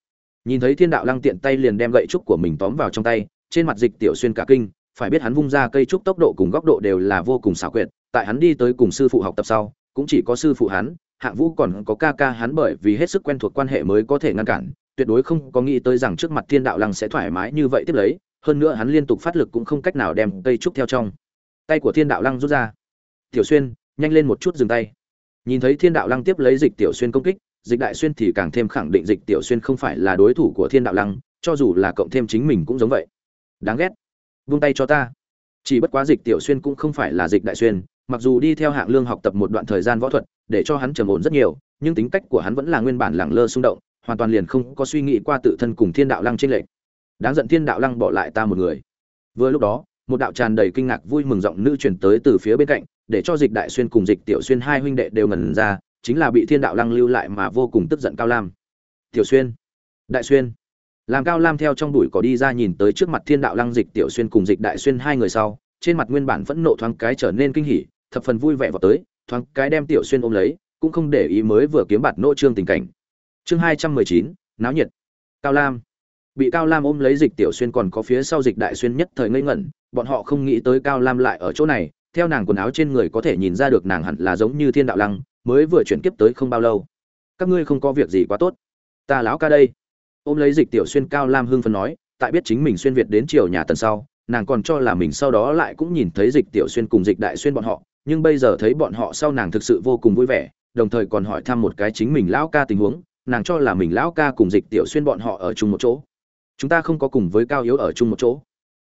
Nhìn thấy thiên đạo lăng tiện tay liền đem gậy trúc của mình tóm vào trong tay, trên mặt dịch tiểu xuyên cả kinh, phải biết hắn vung ra cây trúc tốc độ cùng góc độ đều là vô cùng xảo quyệt tại hắn đi tới cùng sư phụ học tập sau, cũng chỉ có sư phụ hắn hạng vũ còn có ca ca hắn bởi vì hết sức quen thuộc quan hệ mới có thể ngăn cản, tuyệt đối không có nghĩ tới rằng trước mặt thiên đạo lăng sẽ thoải mái như vậy tiếp lấy, hơn nữa hắn liên tục phát lực cũng không cách nào đem cây trúc theo trong. Tay của thiên đạo lăng rút ra. Tiểu xuyên, nhanh lên một chút dừng tay. Nhìn thấy thiên đạo lăng tiếp lấy dịch tiểu xuyên công kích, dịch đại xuyên thì càng thêm khẳng định dịch tiểu xuyên không phải là đối thủ của thiên đạo lăng, cho dù là cộng thêm chính mình cũng giống vậy. Đáng ghét. Vung tay cho ta. Chỉ bất quá dịch tiểu xuyên cũng không phải là dịch đại xuyên mặc dù đi theo hạng lương học tập một đoạn thời gian võ thuật, để cho hắn trầm ổn rất nhiều, nhưng tính cách của hắn vẫn là nguyên bản lẳng lơ xung động, hoàn toàn liền không có suy nghĩ qua tự thân cùng thiên đạo lăng trên lệnh đáng giận thiên đạo lăng bỏ lại ta một người. Vừa lúc đó, một đạo tràn đầy kinh ngạc vui mừng giọng nữ truyền tới từ phía bên cạnh, để cho dịch đại xuyên cùng dịch tiểu xuyên hai huynh đệ đều ngẩn ra, chính là bị thiên đạo lăng lưu lại mà vô cùng tức giận cao lam. Tiểu xuyên, đại xuyên. Làm cao lam theo trong đùi cỏ đi ra nhìn tới trước mặt thiên đạo lăng, dịch tiểu xuyên cùng dịch đại xuyên hai người sau, trên mặt nguyên bản vẫn nộ thoáng cái trở nên kinh hỉ thập phần vui vẻ vào tới, thoáng cái đem tiểu xuyên ôm lấy, cũng không để ý mới vừa kiếm bạt nỗ trương tình cảnh. Chương hai trăm mười chín, náo nhiệt. Cao lam. Bị cao lam ôm lấy dịch tiểu xuyên còn có phía sau dịch đại xuyên nhất thời ngây ngẩn, bọn họ không nghĩ tới cao lam lại ở chỗ này, theo nàng quần áo trên người có thể nhìn ra được nàng hẳn là giống như thiên đạo lăng, mới vừa chuyển kiếp tới không bao lâu. Các ngươi không có việc gì quá tốt. Ta lão ca đây. Ôm lấy dịch tiểu xuyên cao lam hưng phấn nói, tại biết chính mình xuyên việt đến triều nhà tần sau, nàng còn cho là mình sau đó lại cũng nhìn thấy dịch tiểu xuyên cùng dịch đại xuyên bọn họ nhưng bây giờ thấy bọn họ sau nàng thực sự vô cùng vui vẻ, đồng thời còn hỏi thăm một cái chính mình lão ca tình huống, nàng cho là mình lão ca cùng dịch tiểu xuyên bọn họ ở chung một chỗ. Chúng ta không có cùng với cao yếu ở chung một chỗ.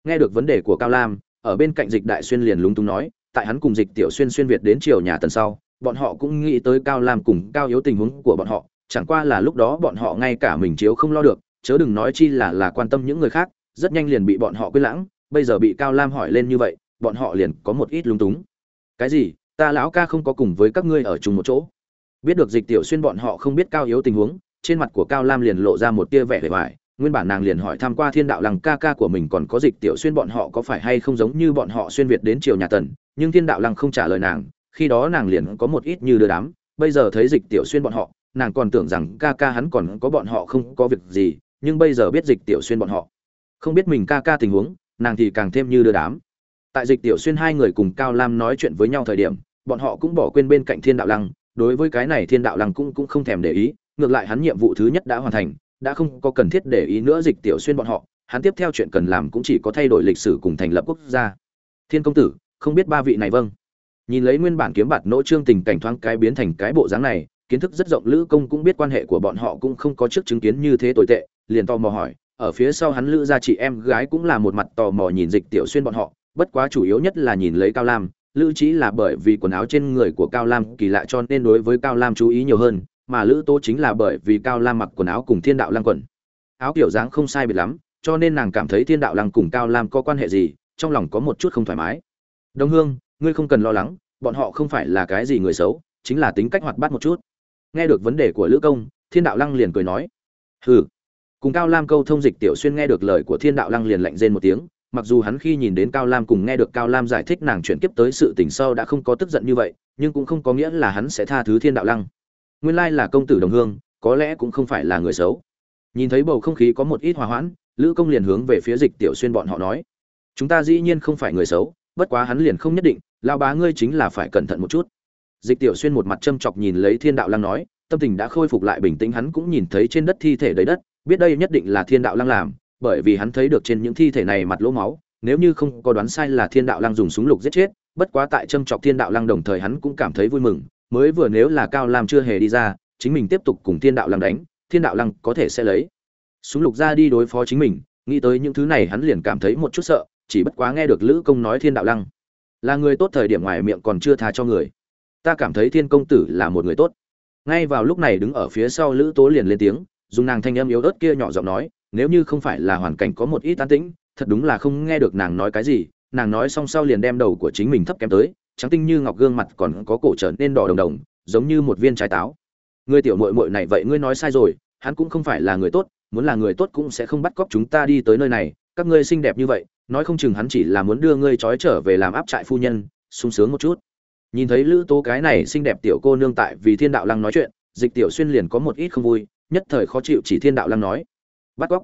Nghe được vấn đề của cao lam, ở bên cạnh dịch đại xuyên liền lúng túng nói, tại hắn cùng dịch tiểu xuyên xuyên việt đến triều nhà tần sau, bọn họ cũng nghĩ tới cao lam cùng cao yếu tình huống của bọn họ, chẳng qua là lúc đó bọn họ ngay cả mình chiếu không lo được, chớ đừng nói chi là là quan tâm những người khác, rất nhanh liền bị bọn họ quên lãng, bây giờ bị cao lam hỏi lên như vậy, bọn họ liền có một ít lúng túng cái gì, ta lão ca không có cùng với các ngươi ở chung một chỗ. Biết được dịch tiểu xuyên bọn họ không biết cao yếu tình huống, trên mặt của cao lam liền lộ ra một tia vẻ vẻ vải nguyên bản nàng liền hỏi tham q u a thiên đạo lăng ca ca của mình còn có dịch tiểu xuyên bọn họ có phải hay không giống như bọn họ xuyên việt đến triều nhà tần, nhưng thiên đạo lăng không trả lời nàng. Khi đó nàng liền có một ít như đưa đám. Bây giờ thấy dịch tiểu xuyên bọn họ, nàng còn tưởng rằng ca ca hắn còn có bọn họ không có việc gì, nhưng bây giờ biết dịch tiểu xuyên bọn họ. Không biết mình ca ca tình huống, nàng thì càng thêm như đưa đám tại dịch tiểu xuyên hai người cùng cao lam nói chuyện với nhau thời điểm, bọn họ cũng bỏ quên bên cạnh thiên đạo lăng, đối với cái này thiên đạo lăng cũng cũng không thèm để ý, ngược lại hắn nhiệm vụ thứ nhất đã hoàn thành, đã không có cần thiết để ý nữa dịch tiểu xuyên bọn họ, hắn tiếp theo chuyện cần làm cũng chỉ có thay đổi lịch sử cùng thành lập quốc gia. Thiên công tử, không biết ba vị này vâng. Nhìn lấy nguyên bản kiếm bạt nỗ trương tình cảnh thoáng cái biến thành cái bộ dáng này, kiến thức rất rộng lữ công cũng biết quan hệ của bọn họ cũng không có trước chứng kiến như thế tồi tệ, liền tò mò hỏi, ở phía sau hắn lữ gia chị em gái cũng là một mặt tò mò nhìn dịch tiểu xuyên bọn họ bất quá chủ yếu nhất là nhìn lấy cao lam, lữ trí là bởi vì quần áo trên người của cao lam kỳ lạ cho nên đối với cao lam chú ý nhiều hơn, mà lữ tô chính là bởi vì cao lam mặc quần áo cùng thiên đạo lăng quần. Áo kiểu dáng không sai biệt lắm, cho nên nàng cảm thấy thiên đạo lăng cùng cao lam có quan hệ gì, trong lòng có một chút không thoải mái. Đồng hương, ngươi không cần lo lắng, bọn họ không phải là cái gì người xấu, chính là tính cách hoạt bát một chút. Nghe được vấn đề của lữ công, thiên đạo lăng liền cười nói, hừ. Cùng cao lam câu thông dịch tiểu xuyên nghe được lời của thiên đạo lăng liền lạnh rên một tiếng mặc dù hắn khi nhìn đến cao lam cùng nghe được cao lam giải thích nàng chuyển kiếp tới sự tình sâu đã không có tức giận như vậy, nhưng cũng không có nghĩa là hắn sẽ tha thứ thiên đạo lăng. Nguyên lai là công tử đồng hương, có lẽ cũng không phải là người xấu. Nhìn thấy bầu không khí có một ít hòa hoãn, lữ công liền hướng về phía dịch tiểu xuyên bọn họ nói, chúng ta dĩ nhiên không phải người xấu, bất quá hắn liền không nhất định lao bá ngươi chính là phải cẩn thận một chút. Dịch tiểu xuyên một mặt châm chọc nhìn lấy thiên đạo lăng nói, tâm tình đã khôi phục lại bình tĩnh, hắn cũng nhìn thấy trên đất thi thể đầy đất, biết đây nhất định là thiên đạo lăng làm bởi vì hắn thấy được trên những thi thể này mặt lỗ máu, nếu như không có đoán sai là thiên đạo lăng dùng súng lục giết chết, bất quá tại châm chọc thiên đạo lăng đồng thời hắn cũng cảm thấy vui mừng, mới vừa nếu là cao lam chưa hề đi ra, chính mình tiếp tục cùng thiên đạo lăng đánh, thiên đạo lăng có thể sẽ lấy. Súng lục ra đi đối phó chính mình, nghĩ tới những thứ này hắn liền cảm thấy một chút sợ, chỉ bất quá nghe được lữ công nói thiên đạo lăng là người tốt thời điểm ngoài miệng còn chưa tha cho người. Ta cảm thấy thiên công tử là một người tốt. Ngay vào lúc này đứng ở phía sau lữ tố liền lên tiếng, dùng nàng thanh âm yếu ớt kia nhỏ giọng nói nếu như không phải là hoàn cảnh có một ít tan tĩnh, thật đúng là không nghe được nàng nói cái gì, nàng nói xong sau liền đem đầu của chính mình thấp kém tới, trắng tinh như ngọc gương mặt còn có cổ trở nên đỏ đồng đồng, giống như một viên trái táo. Ngươi tiểu muội muội này vậy ngươi nói sai rồi, hắn cũng không phải là người tốt, muốn là người tốt cũng sẽ không bắt cóc chúng ta đi tới nơi này, các ngươi xinh đẹp như vậy, nói không chừng hắn chỉ là muốn đưa ngươi trói trở về làm áp trại phu nhân, sung sướng một chút. Nhìn thấy lữ tố cái này xinh đẹp tiểu cô nương tại vì thiên đạo lăng nói chuyện, dịch tiểu xuyên liền có một ít không vui, nhất thời khó chịu chỉ thiên đạo lăng nói bắt cóc.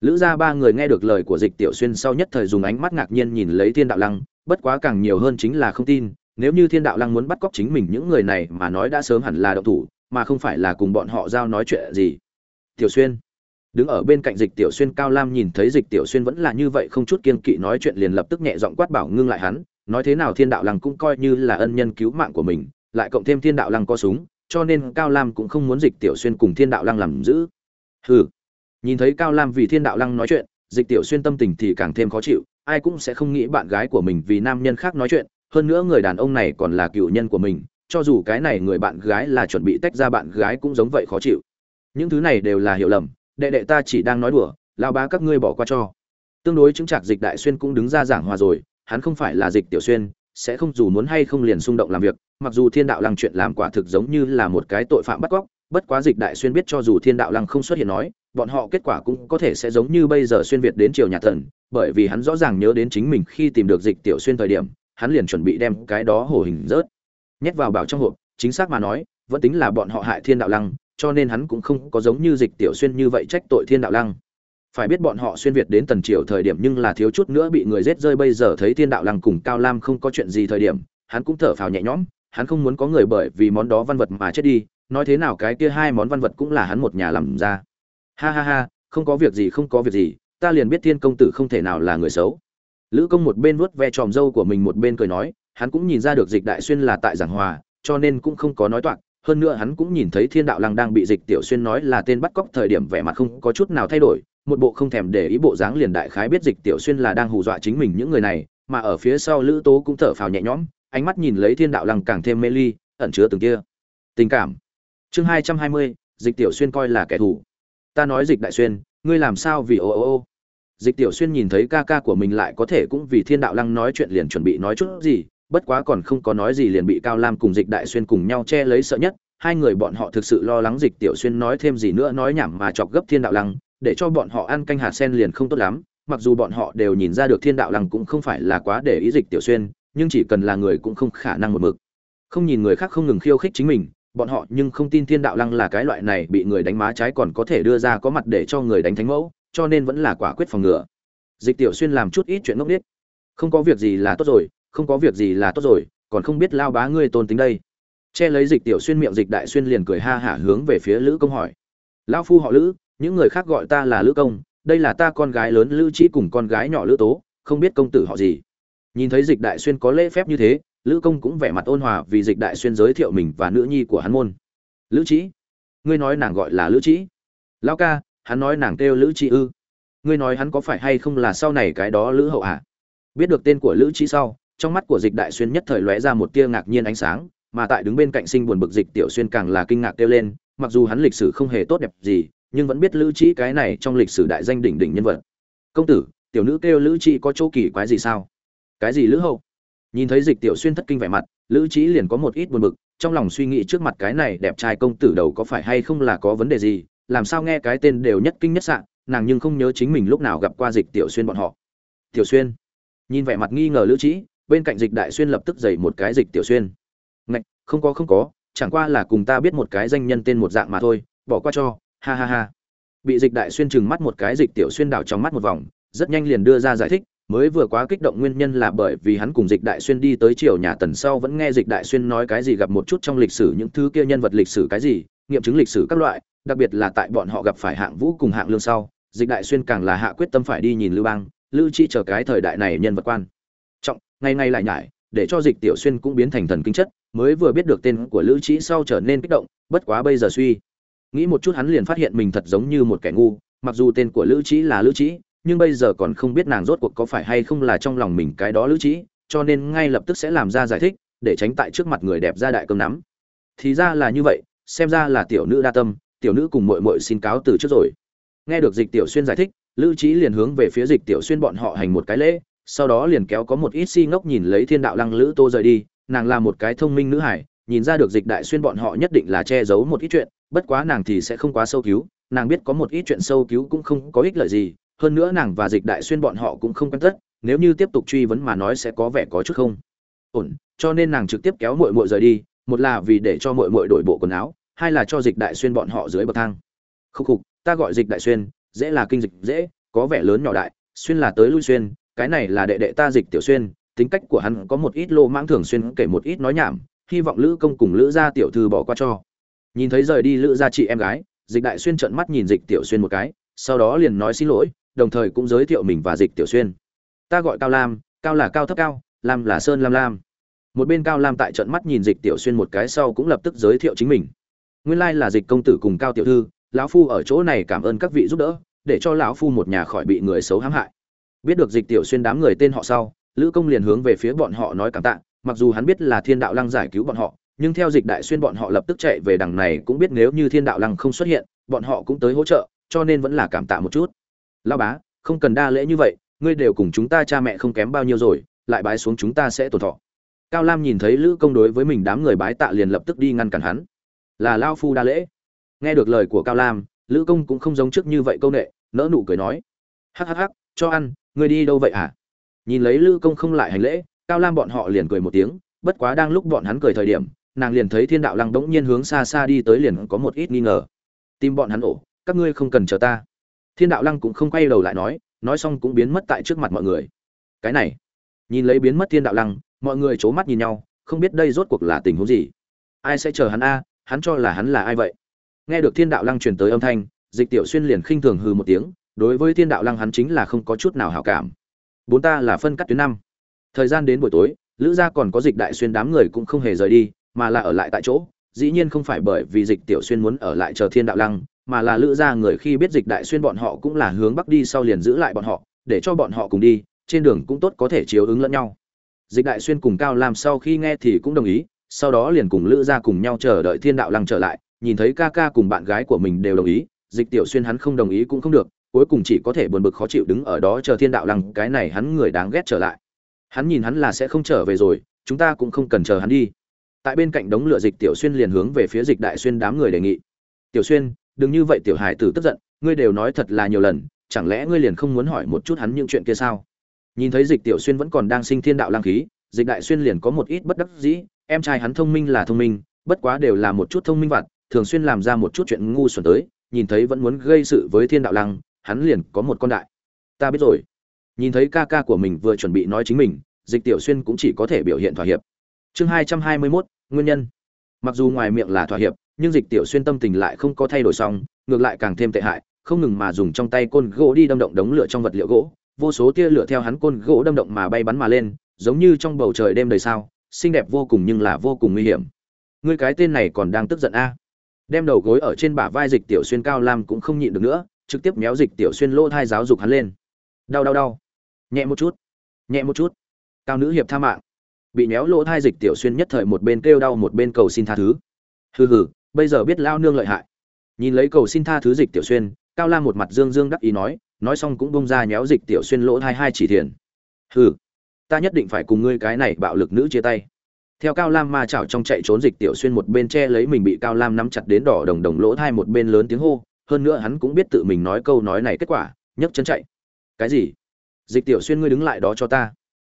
Lữ gia ba người nghe được lời của dịch tiểu xuyên sau nhất thời dùng ánh mắt ngạc nhiên nhìn lấy thiên đạo lăng, bất quá càng nhiều hơn chính là không tin, nếu như thiên đạo lăng muốn bắt cóc chính mình những người này mà nói đã sớm hẳn là động thủ, mà không phải là cùng bọn họ giao nói chuyện gì. Tiểu xuyên, đứng ở bên cạnh dịch tiểu xuyên cao lam nhìn thấy dịch tiểu xuyên vẫn là như vậy không chút kiên kỵ nói chuyện liền lập tức nhẹ giọng quát bảo ngưng lại hắn, nói thế nào thiên đạo lăng cũng coi như là ân nhân cứu mạng của mình, lại cộng thêm thiên đạo lăng có súng, cho nên cao lam cũng không muốn dịch tiểu xuyên cùng thiên đạo lăng làm giữ. Hừ nhìn thấy cao lam vì thiên đạo lăng nói chuyện, dịch tiểu xuyên tâm tình thì càng thêm khó chịu, ai cũng sẽ không nghĩ bạn gái của mình vì nam nhân khác nói chuyện, hơn nữa người đàn ông này còn là cựu nhân của mình, cho dù cái này người bạn gái là chuẩn bị tách ra bạn gái cũng giống vậy khó chịu. Những thứ này đều là hiểu lầm, đệ đệ ta chỉ đang nói đùa lao bá các ngươi bỏ qua cho. Tương đối chứng chặt dịch đại xuyên cũng đứng ra giảng hòa rồi, hắn không phải là dịch tiểu xuyên, sẽ không dù muốn hay không liền xung động làm việc, mặc dù thiên đạo lăng chuyện làm quả thực giống như là một cái tội phạm bắt cóc bất quá dịch đại xuyên biết cho dù thiên đạo lăng không xuất hiện nói, bọn họ kết quả cũng có thể sẽ giống như bây giờ xuyên việt đến triều nhà thần, bởi vì hắn rõ ràng nhớ đến chính mình khi tìm được dịch tiểu xuyên thời điểm, hắn liền chuẩn bị đem cái đó hổ hình rớt, nhét vào bảo trong hộp, chính xác mà nói, vẫn tính là bọn họ hại thiên đạo lăng, cho nên hắn cũng không có giống như dịch tiểu xuyên như vậy trách tội thiên đạo lăng. Phải biết bọn họ xuyên việt đến tần triều thời điểm nhưng là thiếu chút nữa bị người giết rơi, bây giờ thấy thiên đạo lăng cùng cao lam không có chuyện gì thời điểm, hắn cũng thở phào nhẹ nhõm, hắn không muốn có người bởi vì món đó văn vật mà chết đi nói thế nào cái kia hai món văn vật cũng là hắn một nhà làm ra. Ha ha ha, không có việc gì, không có việc gì, ta liền biết thiên công tử không thể nào là người xấu. Lữ công một bên vuốt ve tròm râu của mình một bên cười nói, hắn cũng nhìn ra được dịch đại xuyên là tại giảng hòa, cho nên cũng không có nói toạc. Hơn nữa hắn cũng nhìn thấy thiên đạo lăng đang bị dịch tiểu xuyên nói là tên bắt cóc thời điểm vẻ mặt không có chút nào thay đổi, một bộ không thèm để ý bộ dáng liền đại khái biết dịch tiểu xuyên là đang hù dọa chính mình những người này, mà ở phía sau lữ tố cũng thở phào nhẹ nhõm, ánh mắt nhìn lấy thiên đạo lăng càng thêm mê ly, ẩn chứa từng kia tình cảm chương hai trăm hai mươi, dịch tiểu xuyên coi là kẻ thù. Ta nói dịch đại xuyên, ngươi làm sao vì ô ô ô? Dịch tiểu xuyên nhìn thấy ca ca của mình lại có thể cũng vì thiên đạo lăng nói chuyện liền chuẩn bị nói chút gì, bất quá còn không có nói gì liền bị cao lam cùng dịch đại xuyên cùng nhau che lấy sợ nhất. Hai người bọn họ thực sự lo lắng dịch tiểu xuyên nói thêm gì nữa nói nhảm mà chọc gấp thiên đạo lăng, để cho bọn họ ăn canh hạt sen liền không tốt lắm. Mặc dù bọn họ đều nhìn ra được thiên đạo lăng cũng không phải là quá để ý dịch tiểu xuyên, nhưng chỉ cần là người cũng không khả năng một mực. Không nhìn người khác không ngừng khiêu khích chính mình bọn họ nhưng không tin thiên đạo lăng là cái loại này bị người đánh má trái còn có thể đưa ra có mặt để cho người đánh thánh mẫu, cho nên vẫn là quả quyết phòng ngừa. Dịch tiểu xuyên làm chút ít chuyện ngốc nghếch. Không có việc gì là tốt rồi, không có việc gì là tốt rồi, còn không biết lao bá ngươi tôn tính đây. Che lấy dịch tiểu xuyên miệng, dịch đại xuyên liền cười ha hả hướng về phía lữ công hỏi. Lão phu họ lữ, những người khác gọi ta là lữ công, đây là ta con gái lớn lữ trí cùng con gái nhỏ lữ tố, không biết công tử họ gì. Nhìn thấy dịch đại xuyên có lễ phép như thế lữ công cũng vẻ mặt ôn hòa vì dịch đại xuyên giới thiệu mình và nữ nhi của hắn môn. Lữ trí ngươi nói nàng gọi là lữ trí lão ca, hắn nói nàng kêu lữ trí ư. Ngươi nói hắn có phải hay không là sau này cái đó lữ hậu à? Biết được tên của lữ trí sau, trong mắt của dịch đại xuyên nhất thời lóe ra một tia ngạc nhiên ánh sáng, mà tại đứng bên cạnh sinh buồn bực dịch tiểu xuyên càng là kinh ngạc kêu lên, mặc dù hắn lịch sử không hề tốt đẹp gì, nhưng vẫn biết lữ trí cái này trong lịch sử đại danh đỉnh đỉnh nhân vật. Công tử, tiểu nữ kêu lữ trí có chỗ kỳ quái gì sao? Cái gì lữ hậu? Nhìn thấy dịch tiểu xuyên thất kinh vẻ mặt, lữ trí liền có một ít buồn bực, trong lòng suy nghĩ trước mặt cái này đẹp trai công tử đầu có phải hay không là có vấn đề gì, làm sao nghe cái tên đều nhất kinh nhất sạn nàng nhưng không nhớ chính mình lúc nào gặp qua dịch tiểu xuyên bọn họ. Tiểu xuyên. Nhìn vẻ mặt nghi ngờ lữ trí bên cạnh dịch đại xuyên lập tức dày một cái dịch tiểu xuyên. Ngạch, không có không có, chẳng qua là cùng ta biết một cái danh nhân tên một dạng mà thôi, bỏ qua cho, ha ha ha. Bị dịch đại xuyên chừng mắt một cái dịch tiểu xuyên đảo trong mắt một vòng, rất nhanh liền đưa ra giải thích mới vừa quá kích động nguyên nhân là bởi vì hắn cùng dịch đại xuyên đi tới triều nhà tần sau vẫn nghe dịch đại xuyên nói cái gì gặp một chút trong lịch sử những thứ kia nhân vật lịch sử cái gì, nghiệm chứng lịch sử các loại, đặc biệt là tại bọn họ gặp phải hạng vũ cùng hạng lương sau, dịch đại xuyên càng là hạ quyết tâm phải đi nhìn lưu bang, lưu chi chờ cái thời đại này nhân vật quan. Trọng, ngay ngay lại nhải, để cho dịch tiểu xuyên cũng biến thành thần kinh chất, mới vừa biết được tên của lữ trí sau trở nên kích động, bất quá bây giờ suy. Nghĩ một chút hắn liền phát hiện mình thật giống như một kẻ ngu, mặc dù tên của lữ trí là lữ trí nhưng bây giờ còn không biết nàng rốt cuộc có phải hay không là trong lòng mình cái đó lữ trí cho nên ngay lập tức sẽ làm ra giải thích, để tránh tại trước mặt người đẹp ra đại cơm nắm. Thì ra là như vậy, xem ra là tiểu nữ đa tâm, tiểu nữ cùng mội mội xin cáo từ trước rồi. Nghe được dịch tiểu xuyên giải thích, lữ trí liền hướng về phía dịch tiểu xuyên bọn họ hành một cái lễ, sau đó liền kéo có một ít si ngốc nhìn lấy thiên đạo lăng lữ tô rời đi, nàng là một cái thông minh nữ hải nhìn ra được dịch đại xuyên bọn họ nhất định là che giấu một ít chuyện, bất quá nàng thì sẽ không quá sâu cứu, nàng biết có một ít chuyện sâu cứu cũng không có ích lợi gì hơn nữa nàng và dịch đại xuyên bọn họ cũng không quen tất, nếu như tiếp tục truy vấn mà nói sẽ có vẻ có chút không ổn, cho nên nàng trực tiếp kéo mội mội rời đi, một là vì để cho mội mội đổi bộ quần áo, hai là cho dịch đại xuyên bọn họ dưới bậc thang. Khúc khục, ta gọi dịch đại xuyên, dễ là kinh dịch dễ, có vẻ lớn nhỏ đại, xuyên là tới lui xuyên, cái này là đệ đệ ta dịch tiểu xuyên, tính cách của hắn có một ít lô mãng thường xuyên kể một ít nói nhảm, hy vọng lữ công cùng lữ gia tiểu thư bỏ qua cho. Nhìn thấy rời đi lữ gia chị em gái, dịch đại xuyên trợn mắt nhìn dịch tiểu xuyên một cái, sau đó liền nói xin lỗi đồng thời cũng giới thiệu mình và dịch tiểu xuyên. Ta gọi cao lam, cao là cao thấp cao, lam là sơn lam lam. Một bên cao lam tại trận mắt nhìn dịch tiểu xuyên một cái sau cũng lập tức giới thiệu chính mình. Nguyên lai là dịch công tử cùng cao tiểu thư, lão phu ở chỗ này cảm ơn các vị giúp đỡ, để cho lão phu một nhà khỏi bị người xấu hãm hại. Biết được dịch tiểu xuyên đám người tên họ sau, lữ công liền hướng về phía bọn họ nói cảm tạ, mặc dù hắn biết là thiên đạo lăng giải cứu bọn họ, nhưng theo dịch đại xuyên bọn họ lập tức chạy về đằng này cũng biết nếu như thiên đạo lăng không xuất hiện, bọn họ cũng tới hỗ trợ, cho nên vẫn là cảm tạ một chút lao bá, không cần đa lễ như vậy, ngươi đều cùng chúng ta cha mẹ không kém bao nhiêu rồi, lại bái xuống chúng ta sẽ tổn thọ. Cao lam nhìn thấy lữ công đối với mình đám người bái tạ liền lập tức đi ngăn cản hắn. Là lao phu đa lễ. Nghe được lời của cao lam, lữ công cũng không giống trước như vậy câu nệ nỡ nụ cười nói, hắc hắc hắc, cho ăn, ngươi đi đâu vậy hả? Nhìn lấy lữ công không lại hành lễ, cao lam bọn họ liền cười một tiếng, bất quá đang lúc bọn hắn cười thời điểm, nàng liền thấy thiên đạo lăng đống nhiên hướng xa xa đi tới liền có một ít nghi ngờ. Tim bọn hắn ổ, các ngươi không cần chờ ta thiên đạo lăng cũng không quay đầu lại nói nói xong cũng biến mất tại trước mặt mọi người. Cái này, nhìn lấy biến mất thiên đạo lăng, mọi người c h ố mắt nhìn nhau, không biết đây rốt cuộc là tình huống gì. Ai sẽ chờ hắn a? Hắn cho là hắn là ai vậy? Nghe được thiên đạo lăng truyền tới âm thanh, dịch tiểu xuyên liền khinh thường hừ một tiếng, đối với thiên đạo lăng hắn chính là không có chút nào hảo cảm. Bốn ta là phân cắt tuyến năm. Thời gian đến buổi tối, lữ gia còn có dịch đại xuyên đám người cũng không hề rời đi, mà là ở lại tại chỗ, dĩ nhiên không phải bởi vì dịch tiểu xuyên muốn ở lại chờ thiên đạo lăng mà là lữ gia người khi biết dịch đại xuyên bọn họ cũng là hướng bắc đi sau liền giữ lại bọn họ, để cho bọn họ cùng đi, trên đường cũng tốt có thể chiếu ứng lẫn nhau. Dịch đại xuyên cùng cao lam sau khi nghe thì cũng đồng ý, sau đó liền cùng lữ gia cùng nhau chờ đợi thiên đạo lăng trở lại, nhìn thấy ca ca cùng bạn gái của mình đều đồng ý, dịch tiểu xuyên hắn không đồng ý cũng không được, cuối cùng chỉ có thể buồn bực khó chịu đứng ở đó chờ thiên đạo lăng, cái này hắn người đáng ghét trở lại. Hắn nhìn hắn là sẽ không trở về rồi, chúng ta cũng không cần chờ hắn đi. Tại bên cạnh đống lửa dịch tiểu xuyên liền hướng về phía dịch đại xuyên đám người đề nghị. Tiểu xuyên đừng như vậy tiểu hải tử tức giận, ngươi đều nói thật là nhiều lần, chẳng lẽ ngươi liền không muốn hỏi một chút hắn những chuyện kia sao? Nhìn thấy dịch tiểu xuyên vẫn còn đang sinh thiên đạo lang khí, dịch đại xuyên liền có một ít bất đắc dĩ, em trai hắn thông minh là thông minh, bất quá đều là một chút thông minh vặt, thường xuyên làm ra một chút chuyện ngu xuẩn tới, nhìn thấy vẫn muốn gây sự với thiên đạo lăng hắn liền có một con đại. Ta biết rồi. Nhìn thấy ca ca của mình vừa chuẩn bị nói chính mình, dịch tiểu xuyên cũng chỉ có thể biểu hiện thỏa hiệp. Chương hai trăm hai mươi mốt, nguyên nhân. Mặc dù ngoài miệng là thỏa hiệp nhưng dịch tiểu xuyên tâm tình lại không có thay đổi xong, ngược lại càng thêm tệ hại, không ngừng mà dùng trong tay côn gỗ đi đâm động đống lửa trong vật liệu gỗ. Vô số tia lửa theo hắn côn gỗ đâm động mà bay bắn mà lên, giống như trong bầu trời đêm đầy sao, xinh đẹp vô cùng nhưng là vô cùng nguy hiểm. Ngươi cái tên này còn đang tức giận a? Đem đầu gối ở trên bả vai dịch tiểu xuyên cao lam cũng không nhịn được nữa, trực tiếp méo dịch tiểu xuyên lỗ thai giáo dục hắn lên. Đau đau đau. Nhẹ một chút. Nhẹ một chút. Cao nữ hiệp tha mạng. Bị méo lỗ thai dịch tiểu xuyên nhất thời một bên kêu đau một bên cầu xin tha thứ. Hừ hừ bây giờ biết lao nương lợi hại. Nhìn lấy cầu xin tha thứ dịch tiểu xuyên, cao lam một mặt dương dương đắc ý nói nói xong cũng bông ra nhéo dịch tiểu xuyên lỗ thai hai chỉ thiền. Hừ, ta nhất định phải cùng ngươi cái này bạo lực nữ chia tay. Theo cao lam ma chảo trong chạy trốn dịch tiểu xuyên một bên che lấy mình bị cao lam nắm chặt đến đỏ đồng đồng lỗ thai một bên lớn tiếng hô, hơn nữa hắn cũng biết tự mình nói câu nói này kết quả, nhấc chân chạy. Cái gì? Dịch tiểu xuyên ngươi đứng lại đó cho ta.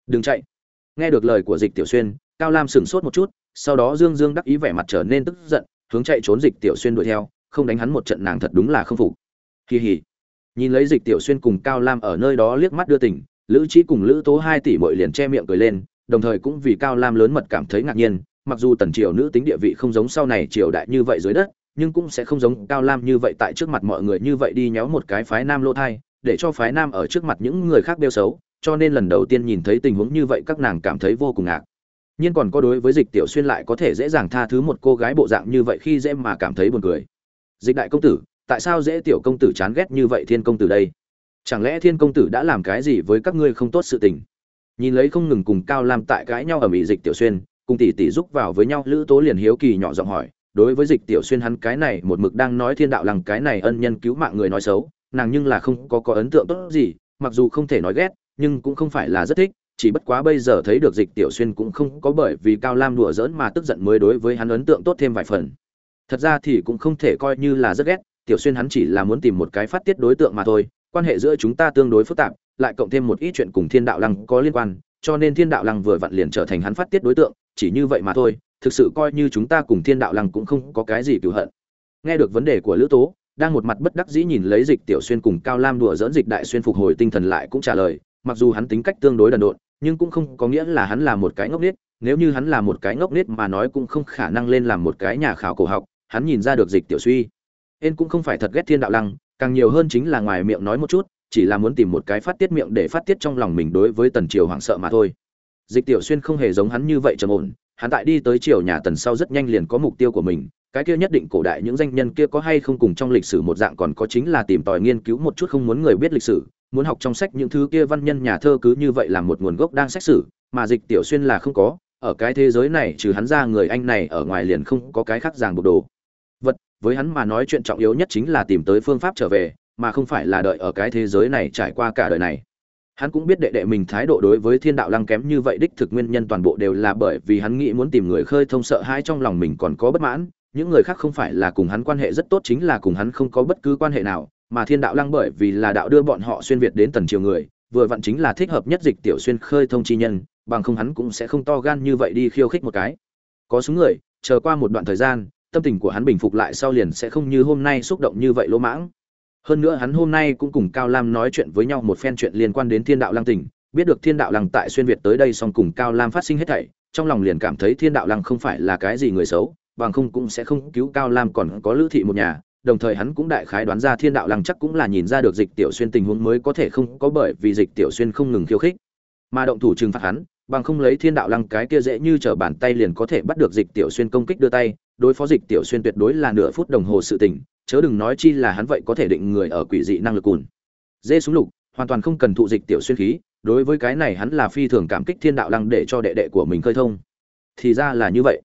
Đừng chạy. Nghe được lời của dịch tiểu xuyên, cao lam sửng sốt một chút, sau đó dương dương đắc ý vẻ mặt trở nên tức giận hướng chạy trốn dịch tiểu xuyên đuổi theo, không đánh hắn một trận nàng thật đúng là không phục. Kỳ hỉ nhìn lấy dịch tiểu xuyên cùng cao lam ở nơi đó liếc mắt đưa tỉnh lữ trí cùng lữ tố hai tỷ mội liền che miệng cười lên, đồng thời cũng vì cao lam lớn mật cảm thấy ngạc nhiên, mặc dù tần triều nữ tính địa vị không giống sau này triều đại như vậy dưới đất, nhưng cũng sẽ không giống cao lam như vậy tại trước mặt mọi người như vậy đi nhéo một cái phái nam lô thai, để cho phái nam ở trước mặt những người khác đeo xấu, cho nên lần đầu tiên nhìn thấy tình huống như vậy các nàng cảm thấy vô cùng ngạc nhiên còn có đối với dịch tiểu xuyên lại có thể dễ dàng tha thứ một cô gái bộ dạng như vậy khi dễ mà cảm thấy buồn cười. Dịch đại công tử, tại sao dễ tiểu công tử chán ghét như vậy thiên công tử đây? Chẳng lẽ thiên công tử đã làm cái gì với các ngươi không tốt sự tình? Nhìn lấy không ngừng cùng cao lam tại cãi nhau ở mỹ dịch tiểu xuyên, cùng tỷ tỷ giúp vào với nhau, lữ tố liền hiếu kỳ nhỏ giọng hỏi, đối với dịch tiểu xuyên hắn cái này một mực đang nói thiên đạo lằng cái này ân nhân cứu mạng người nói xấu, nàng nhưng là không có có ấn tượng tốt gì, mặc dù không thể nói ghét, nhưng cũng không phải là rất thích chỉ bất quá bây giờ thấy được dịch tiểu xuyên cũng không có bởi vì cao lam đùa giỡn mà tức giận mới đối với hắn ấn tượng tốt thêm vài phần. Thật ra thì cũng không thể coi như là rất ghét, tiểu xuyên hắn chỉ là muốn tìm một cái phát tiết đối tượng mà thôi, quan hệ giữa chúng ta tương đối phức tạp, lại cộng thêm một ít chuyện cùng thiên đạo lăng có liên quan, cho nên thiên đạo lăng vừa vặn liền trở thành hắn phát tiết đối tượng, chỉ như vậy mà thôi, thực sự coi như chúng ta cùng thiên đạo lăng cũng không có cái gì cựu hận. Nghe được vấn đề của lữ tố, đang một mặt bất đắc dĩ nhìn lấy dịch tiểu xuyên cùng cao lam đùa dỡn dịch đại xuyên phục hồi tinh thần lại cũng trả lời, mặc dù hắn tính cách tương đối đần độn nhưng cũng không có nghĩa là hắn là một cái ngốc nết nếu như hắn là một cái ngốc nết mà nói cũng không khả năng lên làm một cái nhà khảo cổ học, hắn nhìn ra được dịch tiểu suy. Ên cũng không phải thật ghét thiên đạo lăng, càng nhiều hơn chính là ngoài miệng nói một chút, chỉ là muốn tìm một cái phát tiết miệng để phát tiết trong lòng mình đối với tần triều hoảng sợ mà thôi. Dịch tiểu xuyên không hề giống hắn như vậy trầm ổn, hắn tại đi tới triều nhà tần sau rất nhanh liền có mục tiêu của mình, cái kia nhất định cổ đại những danh nhân kia có hay không cùng trong lịch sử một dạng còn có chính là tìm tòi nghiên cứu một chút không muốn người biết lịch sử muốn học trong sách những thứ kia văn nhân nhà thơ cứ như vậy là một nguồn gốc đang xét xử, mà dịch tiểu xuyên là không có, ở cái thế giới này trừ hắn ra người anh này ở ngoài liền không có cái khác ràng buộc đồ. Vật, với hắn mà nói chuyện trọng yếu nhất chính là tìm tới phương pháp trở về, mà không phải là đợi ở cái thế giới này trải qua cả đời này. Hắn cũng biết đệ đệ mình thái độ đối với thiên đạo lăng kém như vậy đích thực nguyên nhân toàn bộ đều là bởi vì hắn nghĩ muốn tìm người khơi thông sợ hãi trong lòng mình còn có bất mãn, những người khác không phải là cùng hắn quan hệ rất tốt chính là cùng hắn không có bất cứ quan hệ nào mà thiên đạo lăng bởi vì là đạo đưa bọn họ xuyên việt đến tần triều người, vừa vặn chính là thích hợp nhất dịch tiểu xuyên khơi thông chi nhân, bằng không hắn cũng sẽ không to gan như vậy đi khiêu khích một cái. Có súng người, chờ qua một đoạn thời gian, tâm tình của hắn bình phục lại sau liền sẽ không như hôm nay xúc động như vậy lỗ mãng. Hơn nữa hắn hôm nay cũng cùng cao lam nói chuyện với nhau một phen chuyện liên quan đến thiên đạo lăng tình, biết được thiên đạo lăng tại xuyên việt tới đây song cùng cao lam phát sinh hết thảy, trong lòng liền cảm thấy thiên đạo lăng không phải là cái gì người xấu, bằng không cũng sẽ không cứu cao lam còn có lữ thị một nhà đồng thời hắn cũng đại khái đoán ra thiên đạo lăng chắc cũng là nhìn ra được dịch tiểu xuyên tình huống mới có thể không có bởi vì dịch tiểu xuyên không ngừng khiêu khích. Mà động thủ trừng phạt hắn, bằng không lấy thiên đạo lăng cái kia dễ như trở bàn tay liền có thể bắt được dịch tiểu xuyên công kích đưa tay, đối phó dịch tiểu xuyên tuyệt đối là nửa phút đồng hồ sự tình, chớ đừng nói chi là hắn vậy có thể định người ở quỷ dị năng lực cùn. Dê súng lục, hoàn toàn không cần thụ dịch tiểu xuyên khí, đối với cái này hắn là phi thường cảm kích thiên đạo lăng để cho đệ đệ của mình khơi thông. Thì ra là như vậy.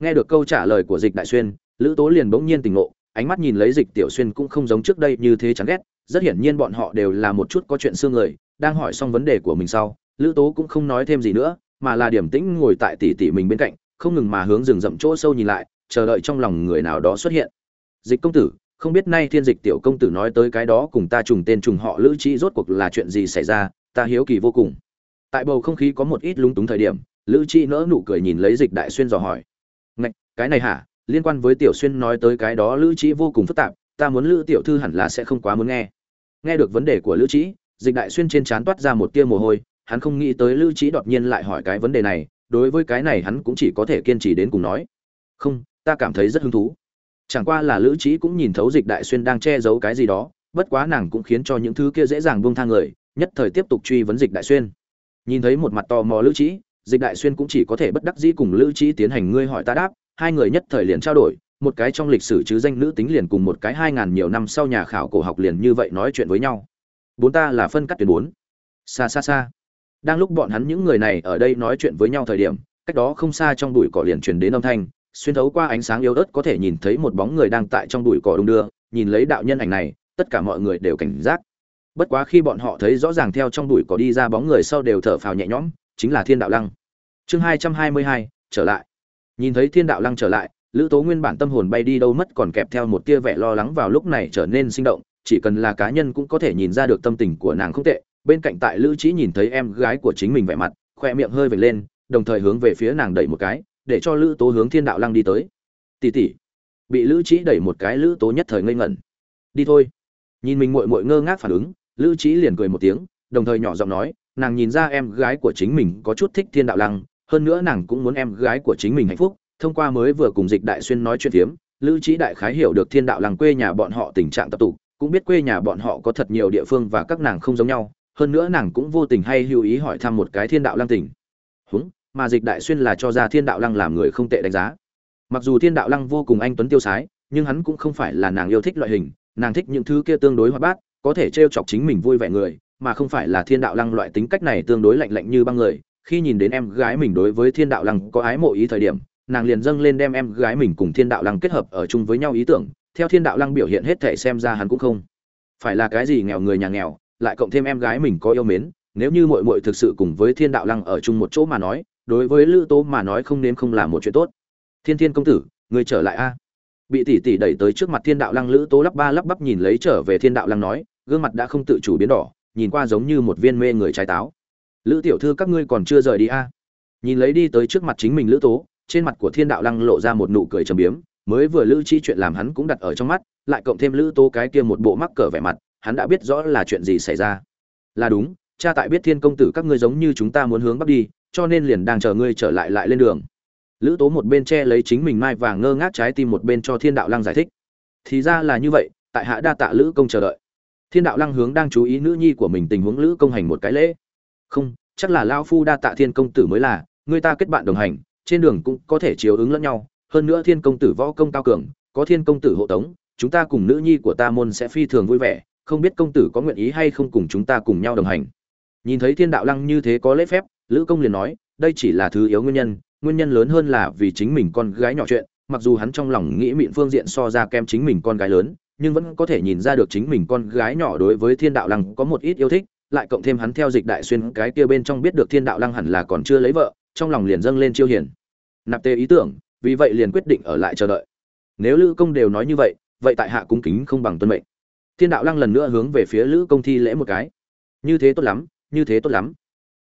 Nghe được câu trả lời của dịch đại xuyên, lữ tố liền bỗng nhiên tỉnh ngộ ánh mắt nhìn lấy dịch tiểu xuyên cũng không giống trước đây như thế chán ghét, rất hiển nhiên bọn họ đều là một chút có chuyện xương người, đang hỏi xong vấn đề của mình sau, lữ tố cũng không nói thêm gì nữa, mà là điểm tĩnh ngồi tại tỷ tỷ mình bên cạnh, không ngừng mà hướng rừng rậm chỗ sâu nhìn lại, chờ đợi trong lòng người nào đó xuất hiện. Dịch công tử, không biết nay thiên dịch tiểu công tử nói tới cái đó cùng ta trùng tên trùng họ lữ trí rốt cuộc là chuyện gì xảy ra, ta hiếu kỳ vô cùng. Tại bầu không khí có một ít lung túng thời điểm, lữ trí nỡ nụ cười nhìn lấy dịch đại xuyên dò hỏi. Ngạch, cái này hả? Liên quan với tiểu xuyên nói tới cái đó lữ trí vô cùng phức tạp, ta muốn lữ tiểu thư hẳn là sẽ không quá muốn nghe. Nghe được vấn đề của lữ trí, dịch đại xuyên trên trán toát ra một tia mồ hôi, hắn không nghĩ tới lữ trí đột nhiên lại hỏi cái vấn đề này, đối với cái này hắn cũng chỉ có thể kiên trì đến cùng nói. Không, ta cảm thấy rất hứng thú. Chẳng qua là lữ trí cũng nhìn thấu dịch đại xuyên đang che giấu cái gì đó, bất quá nàng cũng khiến cho những thứ kia dễ dàng buông thang người, nhất thời tiếp tục truy vấn dịch đại xuyên. Nhìn thấy một mặt tò mò lữ trí, dịch đại xuyên cũng chỉ có thể bất đắc dĩ cùng lữ trí tiến hành ngươi hỏi ta đáp hai người nhất thời liền trao đổi, một cái trong lịch sử chứ danh nữ tính liền cùng một cái hai ngàn nhiều năm sau nhà khảo cổ học liền như vậy nói chuyện với nhau. Bốn ta là phân cắt tuyến bốn. Xa xa xa. Đang lúc bọn hắn những người này ở đây nói chuyện với nhau thời điểm, cách đó không xa trong bụi cỏ liền truyền đến âm thanh, xuyên thấu qua ánh sáng yếu ớt có thể nhìn thấy một bóng người đang tại trong bụi cỏ đung đưa, nhìn lấy đạo nhân ảnh này, tất cả mọi người đều cảnh giác. Bất quá khi bọn họ thấy rõ ràng theo trong bụi cỏ đi ra bóng người sau đều thở phào nhẹ nhõm, chính là thiên đạo lăng. Chương hai trăm hai mươi hai, trở lại nhìn thấy thiên đạo lăng trở lại, lữ tố nguyên bản tâm hồn bay đi đâu mất còn kẹp theo một tia vẻ lo lắng vào lúc này trở nên sinh động, chỉ cần là cá nhân cũng có thể nhìn ra được tâm tình của nàng không tệ. Bên cạnh tại lữ trí nhìn thấy em gái của chính mình vẻ mặt, khoe miệng hơi vệt lên, đồng thời hướng về phía nàng đẩy một cái, để cho lữ tố hướng thiên đạo lăng đi tới. Tỉ tỉ bị lữ trí đẩy một cái, lữ tố nhất thời ngây ngẩn. Đi thôi. Nhìn mình mội mội ngơ ngác phản ứng, lữ trí liền cười một tiếng, đồng thời nhỏ giọng nói, nàng nhìn ra em gái của chính mình có chút thích thiên đạo lăng hơn nữa nàng cũng muốn em gái của chính mình hạnh phúc, thông qua mới vừa cùng dịch đại xuyên nói chuyện phiếm, lữ trí đại khái hiểu được thiên đạo làng quê nhà bọn họ tình trạng tập tụ cũng biết quê nhà bọn họ có thật nhiều địa phương và các nàng không giống nhau, hơn nữa nàng cũng vô tình hay hữu ý hỏi thăm một cái thiên đạo lăng tình húng, mà dịch đại xuyên là cho ra thiên đạo lăng làm người không tệ đánh giá. Mặc dù thiên đạo lăng vô cùng anh tuấn tiêu sái, nhưng hắn cũng không phải là nàng yêu thích loại hình, nàng thích những thứ kia tương đối hoạt bát, có thể t chọc chính mình vui vẻ người, mà không phải là thiên đạo lăng loại tính cách này tương đối lạnh lạnh như băng người khi nhìn đến em gái mình đối với thiên đạo lăng có ái mộ ý thời điểm, nàng liền dâng lên đem em gái mình cùng thiên đạo lăng kết hợp ở chung với nhau ý tưởng, theo thiên đạo lăng biểu hiện hết thể xem ra hắn cũng không phải là cái gì nghèo người nhà nghèo, lại cộng thêm em gái mình có yêu mến, nếu như muội muội thực sự cùng với thiên đạo lăng ở chung một chỗ mà nói, đối với lữ tố mà nói không nên không làm một chuyện tốt. Thiên thiên công tử, người trở lại a. Bị tỷ tỷ đẩy tới trước mặt thiên đạo lăng lữ tố lắp ba lắp bắp nhìn lấy trở về thiên đạo lăng nói, gương mặt đã không tự chủ biến đỏ, nhìn qua giống như một viên mê người trái táo lữ tiểu thư các ngươi còn chưa rời đi a? Nhìn lấy đi tới trước mặt chính mình lữ tố, trên mặt của thiên đạo lăng lộ ra một nụ cười trầm biếm, mới vừa lữ chi chuyện làm hắn cũng đặt ở trong mắt, lại cộng thêm lữ tố cái kia một bộ mắc cỡ vẻ mặt, hắn đã biết rõ là chuyện gì xảy ra. Là đúng, cha tại biết thiên công tử các ngươi giống như chúng ta muốn hướng bắc đi, cho nên liền đang chờ ngươi trở lại lại lên đường. Lữ tố một bên che lấy chính mình mai vàng ngơ ngác trái tim một bên cho thiên đạo lăng giải thích. Thì ra là như vậy, tại hạ đa tạ lữ công chờ đợi. Thiên đạo lăng hướng đang chú ý nữ nhi của mình tình huống lữ công hành một cái lễ không, chắc là lao phu đa tạ thiên công tử mới là, người ta kết bạn đồng hành, trên đường cũng có thể chiếu ứng lẫn nhau. Hơn nữa thiên công tử võ công cao cường, có thiên công tử hộ tống, chúng ta cùng nữ nhi của ta môn sẽ phi thường vui vẻ. Không biết công tử có nguyện ý hay không cùng chúng ta cùng nhau đồng hành. Nhìn thấy thiên đạo lăng như thế có lễ phép, lữ công liền nói, đây chỉ là thứ yếu nguyên nhân nguyên nhân lớn hơn là vì chính mình con gái nhỏ chuyện. Mặc dù hắn trong lòng nghĩ mịn phương diện so ra kem chính mình con gái lớn, nhưng vẫn có thể nhìn ra được chính mình con gái nhỏ đối với thiên đạo lăng có một ít yêu thích lại cộng thêm hắn theo dịch đại xuyên, cái kia bên trong biết được thiên đạo lăng hẳn là còn chưa lấy vợ, trong lòng liền dâng lên chiêu hiền. Nạp tê ý tưởng, vì vậy liền quyết định ở lại chờ đợi. Nếu lữ công đều nói như vậy vậy tại hạ cung kính không bằng tuân mệnh. Thiên đạo lăng lần nữa hướng về phía lữ công thi lễ một cái. Như thế tốt lắm, như thế tốt lắm.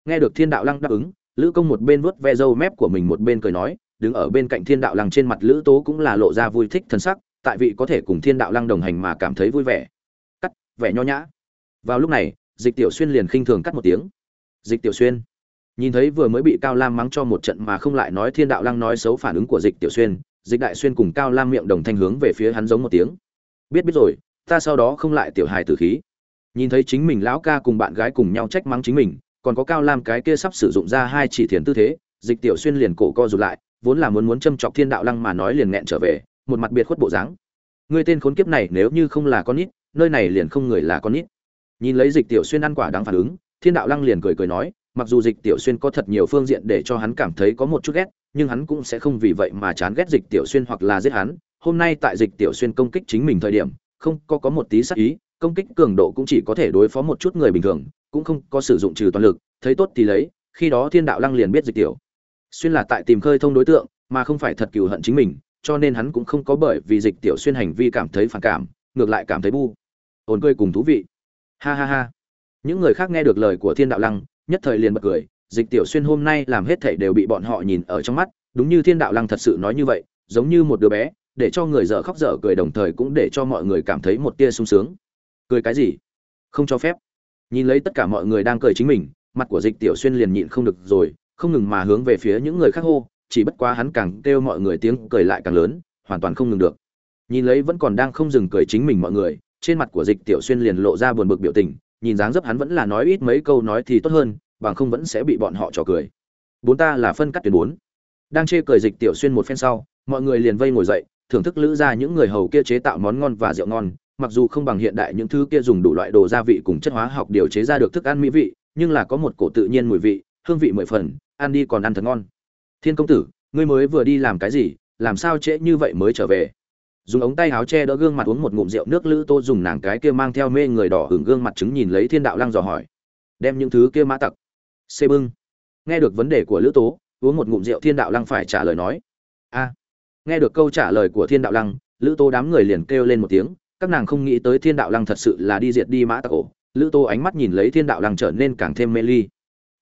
Nghe được thiên đạo lăng đáp ứng, lữ công một bên vuốt ve râu mép của mình một bên cười nói, đứng ở bên cạnh thiên đạo lăng trên mặt lữ tố cũng là lộ ra vui thích thân sắc, tại vị có thể cùng thiên đạo lăng đồng hành mà cảm thấy vui vẻ. Cắt, vẻ nho nhã. Vào lúc này dịch tiểu xuyên liền khinh thường cắt một tiếng. Dịch tiểu xuyên. Nhìn thấy vừa mới bị cao lam mắng cho một trận mà không lại nói thiên đạo lăng nói xấu phản ứng của dịch tiểu xuyên, dịch đại xuyên cùng cao lam miệng đồng thanh hướng về phía hắn giống một tiếng. Biết biết rồi, ta sau đó không lại tiểu hài tử khí. Nhìn thấy chính mình lão ca cùng bạn gái cùng nhau trách mắng chính mình, còn có cao lam cái kia sắp sử dụng ra hai chỉ thiền tư thế, dịch tiểu xuyên liền cổ co rụt lại, vốn là muốn muốn châm chọc thiên đạo lăng mà nói liền nghẹn trở về, một mặt biệt khuất bộ dáng. Người tên khốn kiếp này nếu như không là con nít, nơi này liền không người là con nít nhìn lấy dịch tiểu xuyên ăn quả đáng phản ứng, thiên đạo lăng liền cười cười nói, mặc dù dịch tiểu xuyên có thật nhiều phương diện để cho hắn cảm thấy có một chút ghét, nhưng hắn cũng sẽ không vì vậy mà chán ghét dịch tiểu xuyên hoặc là giết hắn. Hôm nay tại dịch tiểu xuyên công kích chính mình thời điểm, không có có một tí sắc ý, công kích cường độ cũng chỉ có thể đối phó một chút người bình thường, cũng không có sử dụng trừ toàn lực, thấy tốt thì lấy, khi đó thiên đạo lăng liền biết dịch tiểu xuyên là tại tìm khơi thông đối tượng, mà không phải thật cừu hận chính mình, cho nên hắn cũng không có bởi vì dịch tiểu xuyên hành vi cảm thấy phản cảm, ngược lại cảm thấy bu ồn cười cùng thú vị ha ha ha. Những người khác nghe được lời của thiên đạo lăng, nhất thời liền bật cười. Dịch tiểu xuyên hôm nay làm hết thảy đều bị bọn họ nhìn ở trong mắt. Đúng như thiên đạo lăng thật sự nói như vậy, giống như một đứa bé, để cho người dở khóc dở cười đồng thời cũng để cho mọi người cảm thấy một tia sung sướng. Cười cái gì? Không cho phép. Nhìn lấy tất cả mọi người đang cười chính mình, mặt của dịch tiểu xuyên liền nhịn không được rồi, không ngừng mà hướng về phía những người khác hô, chỉ bất quá hắn càng kêu mọi người tiếng cười lại càng lớn, hoàn toàn không ngừng được. Nhìn lấy vẫn còn đang không dừng cười chính mình mọi người trên mặt của dịch tiểu xuyên liền lộ ra buồn bực biểu tình, nhìn dáng dấp hắn vẫn là nói ít mấy câu nói thì tốt hơn, bằng không vẫn sẽ bị bọn họ trò cười. Bốn ta là phân cắt tuyến bốn. Đang chê cười dịch tiểu xuyên một phen sau, mọi người liền vây ngồi dậy, thưởng thức lữ ra những người hầu kia chế tạo món ngon và rượu ngon, mặc dù không bằng hiện đại những thứ kia dùng đủ loại đồ gia vị cùng chất hóa học điều chế ra được thức ăn mỹ vị, nhưng là có một cổ tự nhiên mùi vị, hương vị mười phần, ăn đi còn ăn thật ngon. Thiên công tử, ngươi mới vừa đi làm cái gì, làm sao trễ như vậy mới trở về? Dùng ống tay áo che đỡ gương mặt uống một ngụm rượu nước lữ tô dùng nàng cái kia mang theo mê người đỏ hưởng gương mặt chứng nhìn lấy thiên đạo lăng dò hỏi. Đem những thứ kia mã tặc. Xê bưng. Nghe được vấn đề của lữ tố uống một ngụm rượu thiên đạo lăng phải trả lời nói. A. Nghe được câu trả lời của thiên đạo lăng, lữ tô đám người liền kêu lên một tiếng, các nàng không nghĩ tới thiên đạo lăng thật sự là đi diệt đi mã tặc ổ. Lữ tô ánh mắt nhìn lấy thiên đạo lăng trở nên càng thêm mê ly.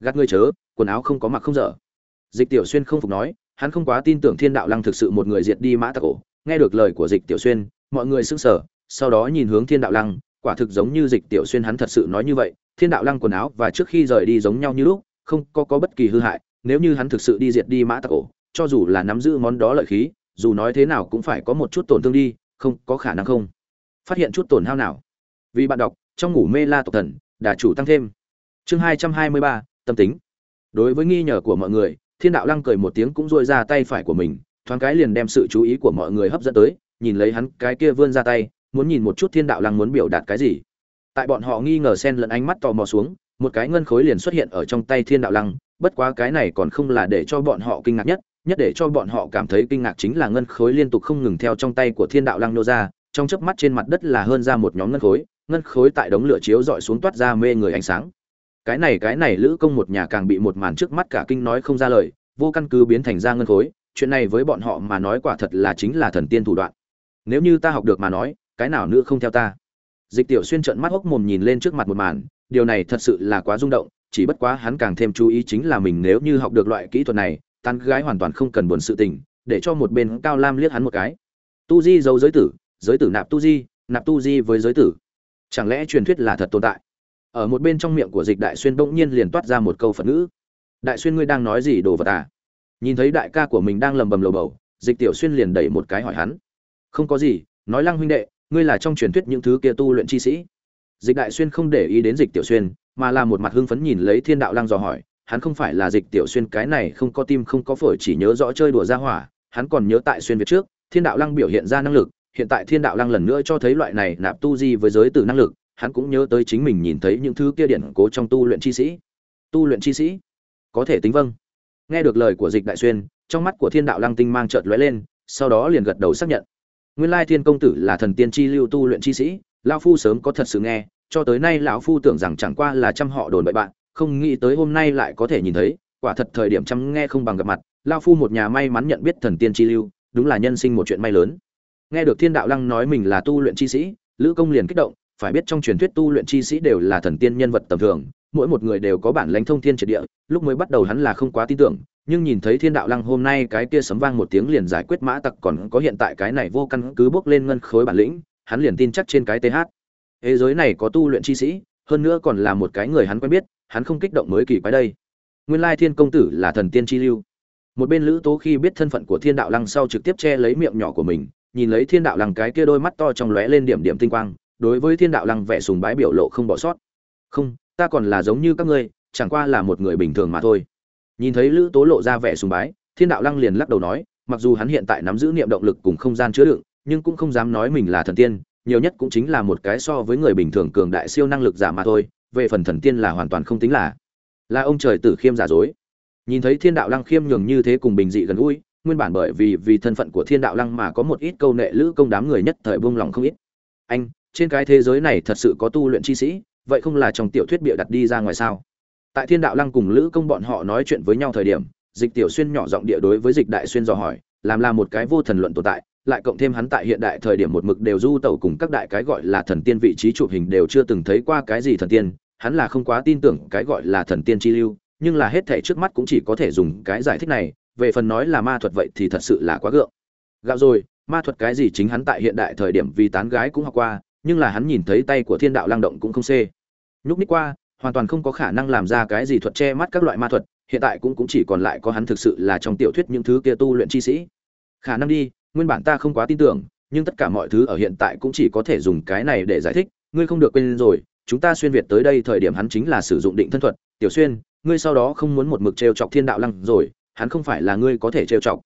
Gạt ngươi chớ, quần áo không có mặc không dở. Dịch tiểu xuyên không phục nói, hắn không quá tin tưởng thiên đạo lăng thực sự một người diệt đi mã tặc ổ nghe được lời của dịch tiểu xuyên, mọi người sững sờ, sau đó nhìn hướng thiên đạo lăng, quả thực giống như dịch tiểu xuyên hắn thật sự nói như vậy, thiên đạo lăng quần áo và trước khi rời đi giống nhau như lúc, không có có bất kỳ hư hại, nếu như hắn thực sự đi diệt đi mã tặc ổ cho dù là nắm giữ món đó lợi khí, dù nói thế nào cũng phải có một chút tổn thương đi, không có khả năng không phát hiện chút tổn hao nào. Vì bạn đọc, trong ngủ mê la tộc thần, đà chủ tăng thêm. Chương hai trăm hai mươi ba, tâm tính. Đối với nghi ngờ của mọi người, thiên đạo lăng cười một tiếng cũng dội ra tay phải của mình thoáng cái liền đem sự chú ý của mọi người hấp dẫn tới, nhìn lấy hắn cái kia vươn ra tay, muốn nhìn một chút thiên đạo lăng muốn biểu đạt cái gì. Tại bọn họ nghi ngờ xen lẫn ánh mắt tò mò xuống, một cái ngân khối liền xuất hiện ở trong tay thiên đạo lăng, bất quá cái này còn không là để cho bọn họ kinh ngạc nhất nhất để cho bọn họ cảm thấy kinh ngạc chính là ngân khối liên tục không ngừng theo trong tay của thiên đạo lăng nô ra, trong chớp mắt trên mặt đất là hơn ra một nhóm ngân khối ngân khối tại đống lửa chiếu dọi xuống toát ra mê người ánh sáng. Cái này cái này lữ công một nhà càng bị một màn trước mắt cả kinh nói không ra lời, vô căn cứ biến thành ra ngân khối chuyện này với bọn họ mà nói quả thật là chính là thần tiên thủ đoạn. Nếu như ta học được mà nói, cái nào nữa không theo ta? Dịch tiểu xuyên trợn mắt hốc mồm nhìn lên trước mặt một màn, điều này thật sự là quá rung động, chỉ bất quá hắn càng thêm chú ý chính là mình nếu như học được loại kỹ thuật này, tán gái hoàn toàn không cần buồn sự tình, để cho một bên cao lam liếc hắn một cái. Tu di giấu giới tử giới tử nạp tu di, nạp tu di với giới tử. Chẳng lẽ truyền thuyết là thật tồn tại? Ở một bên trong miệng của dịch đại xuyên bỗng nhiên liền toát ra một câu phật ngữ. Đại xuyên ngươi đang nói gì đồ vật à? Nhìn thấy đại ca của mình đang lầm bầm lầu bầu, dịch tiểu xuyên liền đẩy một cái hỏi hắn. Không có gì, nói lăng huynh đệ, ngươi là trong truyền thuyết những thứ kia tu luyện chi sĩ. Dịch đại xuyên không để ý đến dịch tiểu xuyên, mà là một mặt hưng phấn nhìn lấy thiên đạo lăng dò hỏi, hắn không phải là dịch tiểu xuyên cái này không có tim không có phổi chỉ nhớ rõ chơi đùa ra hỏa, hắn còn nhớ tại xuyên việt trước, thiên đạo lăng biểu hiện ra năng lực, hiện tại thiên đạo lăng lần nữa cho thấy loại này nạp tu di với giới từ năng lực, hắn cũng nhớ tới chính mình nhìn thấy những thứ kia điển cố trong tu luyện chi sĩ. Tu luyện chi sĩ? Có thể tính vâng nghe được lời của dịch đại xuyên, trong mắt của thiên đạo lăng tinh mang chợt lóe lên, sau đó liền gật đầu xác nhận. Nguyên lai thiên công tử là thần tiên chi lưu tu luyện chi sĩ, lão phu sớm có thật sự nghe, cho tới nay lão phu tưởng rằng chẳng qua là trăm họ đồn bậy bạn, không nghĩ tới hôm nay lại có thể nhìn thấy, quả thật thời điểm chăm nghe không bằng gặp mặt, lão phu một nhà may mắn nhận biết thần tiên chi lưu, đúng là nhân sinh một chuyện may lớn. Nghe được thiên đạo lăng nói mình là tu luyện chi sĩ, lữ công liền kích động, phải biết trong truyền thuyết tu luyện chi sĩ đều là thần tiên nhân vật tầm thường mỗi một người đều có bản lãnh thông thiên triệt địa, lúc mới bắt đầu hắn là không quá tin tưởng, nhưng nhìn thấy thiên đạo lăng hôm nay cái kia sấm vang một tiếng liền giải quyết mã tặc còn có hiện tại cái này vô căn cứ bước lên ngân khối bản lĩnh, hắn liền tin chắc trên cái th thế giới này có tu luyện chi sĩ, hơn nữa còn là một cái người hắn quen biết, hắn không kích động mới kỳ quái đây. Nguyên lai thiên công tử là thần tiên chi lưu. Một bên lữ tố khi biết thân phận của thiên đạo lăng sau trực tiếp che lấy miệng nhỏ của mình, nhìn lấy thiên đạo lăng cái kia đôi mắt to trong lóe lên điểm điểm tinh quang, đối với thiên đạo lăng vẻ sùng bái biểu lộ không bỏ sót. Không ta còn là giống như các ngươi, chẳng qua là một người bình thường mà thôi. Nhìn thấy lữ tố lộ ra vẻ sùng bái, thiên đạo lăng liền lắc đầu nói, mặc dù hắn hiện tại nắm giữ niệm động lực cùng không gian chứa đựng, nhưng cũng không dám nói mình là thần tiên, nhiều nhất cũng chính là một cái so với người bình thường cường đại siêu năng lực giả mà thôi, về phần thần tiên là hoàn toàn không tính là. Là ông trời tử khiêm giả dối. Nhìn thấy thiên đạo lăng khiêm nhường như thế cùng bình dị gần gũi, nguyên bản bởi vì vì thân phận của thiên đạo lăng mà có một ít câu nệ lữ công đám người nhất thời buông lòng không ít. Anh, trên cái thế giới này thật sự có tu luyện chi sĩ vậy không là trong tiểu thuyết bịa đặt đi ra ngoài sao? Tại thiên đạo lăng cùng lữ công bọn họ nói chuyện với nhau thời điểm, dịch tiểu xuyên nhỏ giọng địa đối với dịch đại xuyên dò hỏi, làm là một cái vô thần luận tồn tại, lại cộng thêm hắn tại hiện đại thời điểm một mực đều du tẩu cùng các đại cái gọi là thần tiên vị trí chụp hình đều chưa từng thấy qua cái gì thần tiên, hắn là không quá tin tưởng cái gọi là thần tiên chi lưu, nhưng là hết thể trước mắt cũng chỉ có thể dùng cái giải thích này, về phần nói là ma thuật vậy thì thật sự là quá gượng. Gạo rồi, ma thuật cái gì chính hắn tại hiện đại thời điểm vì tán gái cũng học qua, nhưng là hắn nhìn thấy tay của thiên đạo lang động cũng không xê nhúc ních qua, hoàn toàn không có khả năng làm ra cái gì thuật che mắt các loại ma thuật, hiện tại cũng cũng chỉ còn lại có hắn thực sự là trong tiểu thuyết những thứ kia tu luyện chi sĩ. Khả năng đi, nguyên bản ta không quá tin tưởng, nhưng tất cả mọi thứ ở hiện tại cũng chỉ có thể dùng cái này để giải thích. Ngươi không được quên rồi, chúng ta xuyên việt tới đây thời điểm hắn chính là sử dụng định thân thuật. Tiểu xuyên, ngươi sau đó không muốn một mực trêu chọc thiên đạo lăng rồi, hắn không phải là ngươi có thể trêu chọc.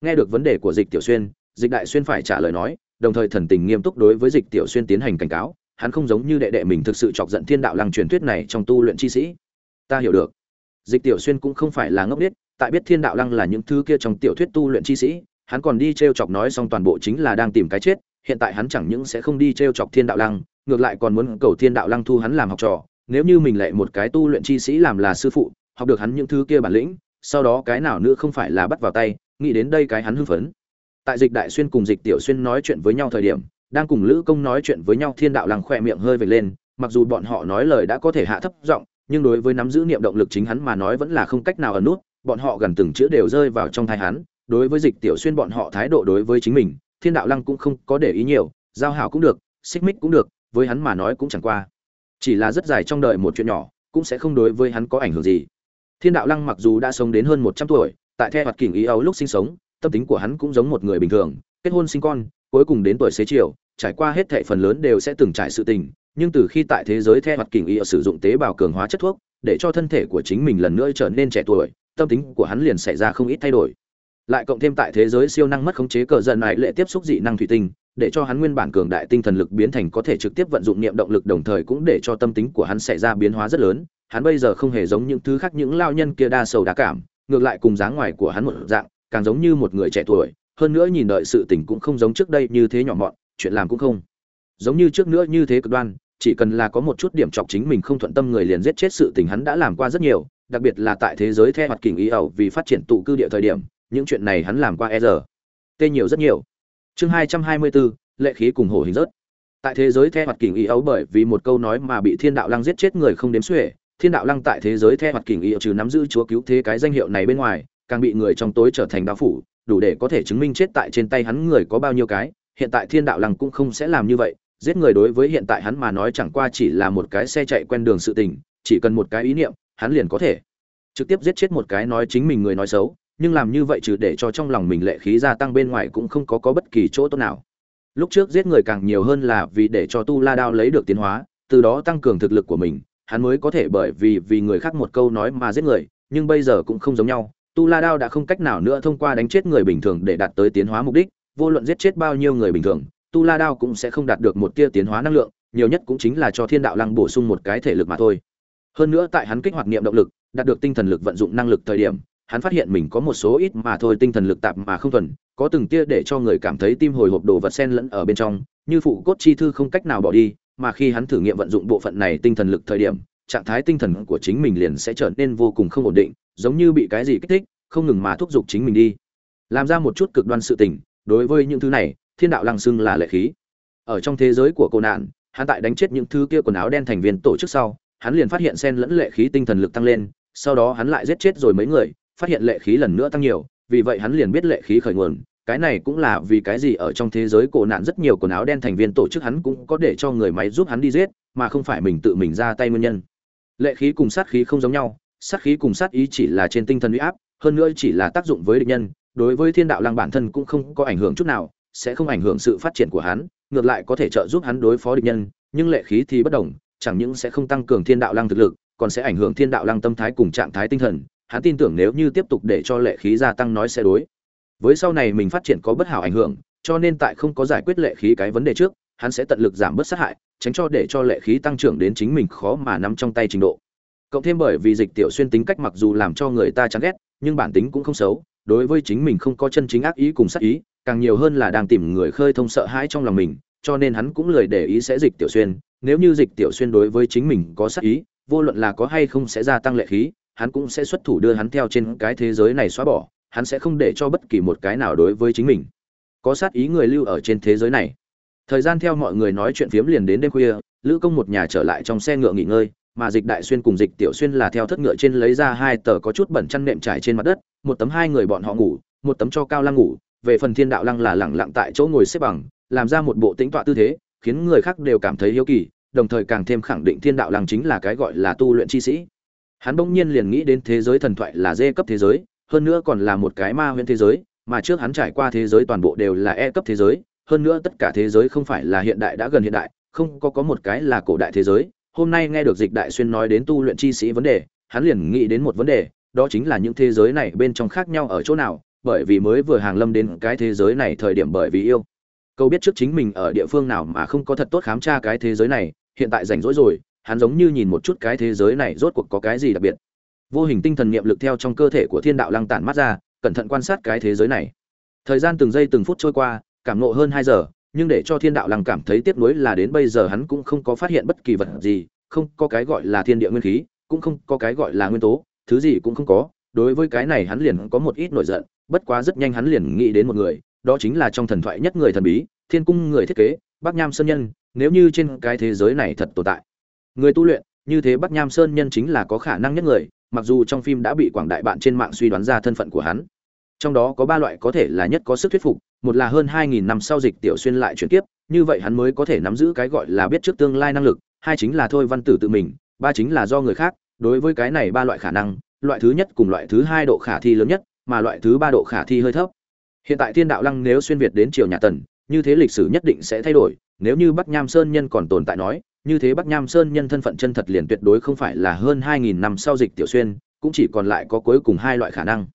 Nghe được vấn đề của dịch tiểu xuyên, dịch đại xuyên phải trả lời nói, đồng thời thần tình nghiêm túc đối với dịch tiểu xuyên tiến hành cảnh cáo hắn không giống như đệ đệ mình thực sự chọc giận thiên đạo lăng truyền thuyết này trong tu luyện chi sĩ. Ta hiểu được. Dịch tiểu xuyên cũng không phải là ngốc biết tại biết thiên đạo lăng là những thứ kia trong tiểu thuyết tu luyện chi sĩ, hắn còn đi t chọc nói xong toàn bộ chính là đang tìm cái chết, hiện tại hắn chẳng những sẽ không đi t chọc thiên đạo lăng, ngược lại còn muốn cầu thiên đạo lăng thu hắn làm học trò. Nếu như mình lại một cái tu luyện chi sĩ làm là sư phụ, học được hắn những thứ kia bản lĩnh, sau đó cái nào nữa không phải là bắt vào tay, nghĩ đến đây cái hắn hưng phấn. Tại dịch đại xuyên cùng dịch tiểu xuyên nói chuyện với nhau thời điểm đang cùng lữ công nói chuyện với nhau, thiên đạo lăng khỏe miệng hơi vệt lên, mặc dù bọn họ nói lời đã có thể hạ thấp giọng, nhưng đối với nắm giữ niệm động lực chính hắn mà nói vẫn là không cách nào ở nút, bọn họ gần từng chữ đều rơi vào trong thai hắn. Đối với dịch tiểu xuyên bọn họ thái độ đối với chính mình, thiên đạo lăng cũng không có để ý nhiều, giao hảo cũng được, xích mích cũng được, với hắn mà nói cũng chẳng qua. Chỉ là rất dài trong đời một chuyện nhỏ, cũng sẽ không đối với hắn có ảnh hưởng gì. Thiên đạo lăng mặc dù đã sống đến hơn một trăm tuổi, tại theo hoạt kỉnh ý ấu lúc sinh sống, tâm tính của hắn cũng giống một người bình thường, kết hôn sinh con cuối cùng đến tuổi xế chiều, trải qua hết thệ phần lớn đều sẽ từng trải sự tình, nhưng từ khi tại thế giới theo hoạt kỉnh ý sử dụng tế bào cường hóa chất thuốc, để cho thân thể của chính mình lần nữa trở nên trẻ tuổi, tâm tính của hắn liền xảy ra không ít thay đổi. Lại cộng thêm tại thế giới siêu năng mất khống chế cờ dần này lệ tiếp xúc dị năng thủy tinh, để cho hắn nguyên bản cường đại tinh thần lực biến thành có thể trực tiếp vận dụng niệm động lực đồng thời cũng để cho tâm tính của hắn xảy ra biến hóa rất lớn. Hắn bây giờ không hề giống những thứ khác, những lao nhân kia đa sầu đa cảm, ngược lại cùng dáng ngoài của hắn một dạng, càng giống như một người trẻ tuổi hơn nữa nhìn đợi sự tình cũng không giống trước đây như thế nhỏ mọn, chuyện làm cũng không giống như trước nữa như thế cực đoan, chỉ cần là có một chút điểm chọc chính mình không thuận tâm người liền giết chết sự tình hắn đã làm qua rất nhiều, đặc biệt là tại thế giới theo hoạt kình ý ẩu vì phát triển tụ cư địa thời điểm, những chuyện này hắn làm qua e giờ tê nhiều rất nhiều. Chương hai trăm hai mươi bốn lệ khí cùng hổ hình rớt. Tại thế giới theo hoạt kình ý ấu bởi vì một câu nói mà bị thiên đạo lăng giết chết người không đếm xuể, thiên đạo lăng tại thế giới theo hoạt kình ý trừ nắm giữ chúa cứu thế cái danh hiệu này bên ngoài, càng bị người trong tối trở thành đạo phủ đủ để có thể chứng minh chết tại trên tay hắn người có bao nhiêu cái, hiện tại thiên đạo lăng cũng không sẽ làm như vậy, giết người đối với hiện tại hắn mà nói chẳng qua chỉ là một cái xe chạy quen đường sự tình, chỉ cần một cái ý niệm, hắn liền có thể trực tiếp giết chết một cái nói chính mình người nói xấu, nhưng làm như vậy trừ để cho trong lòng mình lệ khí gia tăng bên ngoài cũng không có có bất kỳ chỗ tốt nào. Lúc trước giết người càng nhiều hơn là vì để cho tu la đao lấy được tiến hóa, từ đó tăng cường thực lực của mình, hắn mới có thể bởi vì vì người khác một câu nói mà giết người, nhưng bây giờ cũng không giống nhau tu la đao đã không cách nào nữa thông qua đánh chết người bình thường để đạt tới tiến hóa mục đích, vô luận giết chết bao nhiêu người bình thường, tu la đao cũng sẽ không đạt được một tia tiến hóa năng lượng, nhiều nhất cũng chính là cho thiên đạo lăng bổ sung một cái thể lực mà thôi. Hơn nữa tại hắn kích hoạt niệm động lực, đạt được tinh thần lực vận dụng năng lực thời điểm, hắn phát hiện mình có một số ít mà thôi tinh thần lực tạp mà không thuần, có từng tia để cho người cảm thấy tim hồi hộp đồ vật sen lẫn ở bên trong, như phụ cốt chi thư không cách nào bỏ đi, mà khi hắn thử nghiệm vận dụng bộ phận này tinh thần lực thời điểm, trạng thái tinh thần của chính mình liền sẽ trở nên vô cùng không ổn định giống như bị cái gì kích thích, không ngừng mà thúc giục chính mình đi. Làm ra một chút cực đoan sự tình, đối với những thứ này, thiên đạo lăng xưng là lệ khí. Ở trong thế giới của cô nạn, hắn tại đánh chết những thứ kia quần áo đen thành viên tổ chức sau, hắn liền phát hiện sen lẫn lệ khí tinh thần lực tăng lên, sau đó hắn lại giết chết rồi mấy người, phát hiện lệ khí lần nữa tăng nhiều, vì vậy hắn liền biết lệ khí khởi nguồn. Cái này cũng là vì cái gì ở trong thế giới cổ nạn rất nhiều quần áo đen thành viên tổ chức hắn cũng có để cho người máy giúp hắn đi giết, mà không phải mình tự mình ra tay nguyên nhân. Lệ khí cùng sát khí không giống nhau sát khí cùng sát ý chỉ là trên tinh thần uy áp, hơn nữa chỉ là tác dụng với địch nhân, đối với thiên đạo lăng bản thân cũng không có ảnh hưởng chút nào, sẽ không ảnh hưởng sự phát triển của hắn, ngược lại có thể trợ giúp hắn đối phó địch nhân, nhưng lệ khí thì bất đồng, chẳng những sẽ không tăng cường thiên đạo lăng thực lực, còn sẽ ảnh hưởng thiên đạo lăng tâm thái cùng trạng thái tinh thần, hắn tin tưởng nếu như tiếp tục để cho lệ khí gia tăng nói sẽ đối. Với sau này mình phát triển có bất hảo ảnh hưởng, cho nên tại không có giải quyết lệ khí cái vấn đề trước, hắn sẽ tận lực giảm bớt sát hại, tránh cho để cho lệ khí tăng trưởng đến chính mình khó mà nắm trong tay trình độ cộng thêm bởi vì dịch tiểu xuyên tính cách mặc dù làm cho người ta chán ghét, nhưng bản tính cũng không xấu, đối với chính mình không có chân chính ác ý cùng sát ý, càng nhiều hơn là đang tìm người khơi thông sợ hãi trong lòng mình, cho nên hắn cũng lười để ý sẽ dịch tiểu xuyên. Nếu như dịch tiểu xuyên đối với chính mình có sát ý, vô luận là có hay không sẽ gia tăng lệ khí, hắn cũng sẽ xuất thủ đưa hắn theo trên cái thế giới này xóa bỏ, hắn sẽ không để cho bất kỳ một cái nào đối với chính mình có sát ý người lưu ở trên thế giới này. Thời gian theo mọi người nói chuyện phiếm liền đến đêm khuya, lữ công một nhà trở lại trong xe ngựa nghỉ ngơi mà dịch đại xuyên cùng dịch tiểu xuyên là theo thất ngựa trên lấy ra hai tờ có chút bẩn chăn nệm trải trên mặt đất, một tấm hai người bọn họ ngủ, một tấm cho cao lăng ngủ, về phần thiên đạo lăng là lẳng lặng tại chỗ ngồi xếp bằng, làm ra một bộ tĩnh tọa tư thế, khiến người khác đều cảm thấy hiếu kỳ, đồng thời càng thêm khẳng định thiên đạo lăng chính là cái gọi là tu luyện chi sĩ. Hắn bỗng nhiên liền nghĩ đến thế giới thần thoại là dê cấp thế giới, hơn nữa còn là một cái ma huyễn thế giới, mà trước hắn trải qua thế giới toàn bộ đều là e cấp thế giới, hơn nữa tất cả thế giới không phải là hiện đại đã gần hiện đại, không có có một cái là cổ đại thế giới hôm nay nghe được dịch đại xuyên nói đến tu luyện chi sĩ vấn đề, hắn liền nghĩ đến một vấn đề, đó chính là những thế giới này bên trong khác nhau ở chỗ nào, bởi vì mới vừa hàng lâm đến cái thế giới này thời điểm bởi vì yêu. Câu biết trước chính mình ở địa phương nào mà không có thật tốt khám tra cái thế giới này, hiện tại rảnh rỗi rồi, hắn giống như nhìn một chút cái thế giới này rốt cuộc có cái gì đặc biệt. Vô hình tinh thần niệm lực theo trong cơ thể của thiên đạo lăng tản mắt ra, cẩn thận quan sát cái thế giới này. Thời gian từng giây từng phút trôi qua, cảm nộ hơn hai giờ nhưng để cho thiên đạo lăng cảm thấy tiếc nuối là đến bây giờ hắn cũng không có phát hiện bất kỳ vật gì, không có cái gọi là thiên địa nguyên khí, cũng không có cái gọi là nguyên tố, thứ gì cũng không có. Đối với cái này hắn liền có một ít nổi giận, bất quá rất nhanh hắn liền nghĩ đến một người, đó chính là trong thần thoại nhất người thần bí, thiên cung người thiết kế, bắc nham sơn nhân, nếu như trên cái thế giới này thật tồn tại. Người tu luyện, như thế bắc nham sơn nhân chính là có khả năng nhất người, mặc dù trong phim đã bị quảng đại bạn trên mạng suy đoán ra thân phận của hắn. Trong đó có ba loại có thể là nhất có sức thuyết phục một là hơn hai nghìn năm sau dịch tiểu xuyên lại chuyển tiếp như vậy hắn mới có thể nắm giữ cái gọi là biết trước tương lai năng lực hai chính là thôi văn tử tự mình ba chính là do người khác đối với cái này ba loại khả năng loại thứ nhất cùng loại thứ hai độ khả thi lớn nhất mà loại thứ ba độ khả thi hơi thấp hiện tại thiên đạo lăng nếu xuyên việt đến triều nhà tần như thế lịch sử nhất định sẽ thay đổi nếu như bắc nham sơn nhân còn tồn tại nói như thế Bắc Nham Sơn nhân thân phận chân thật liền tuyệt đối không phải là hơn 2000 năm sau dịch tiểu xuyên, cũng chỉ còn lại có cuối cùng hai loại khả năng.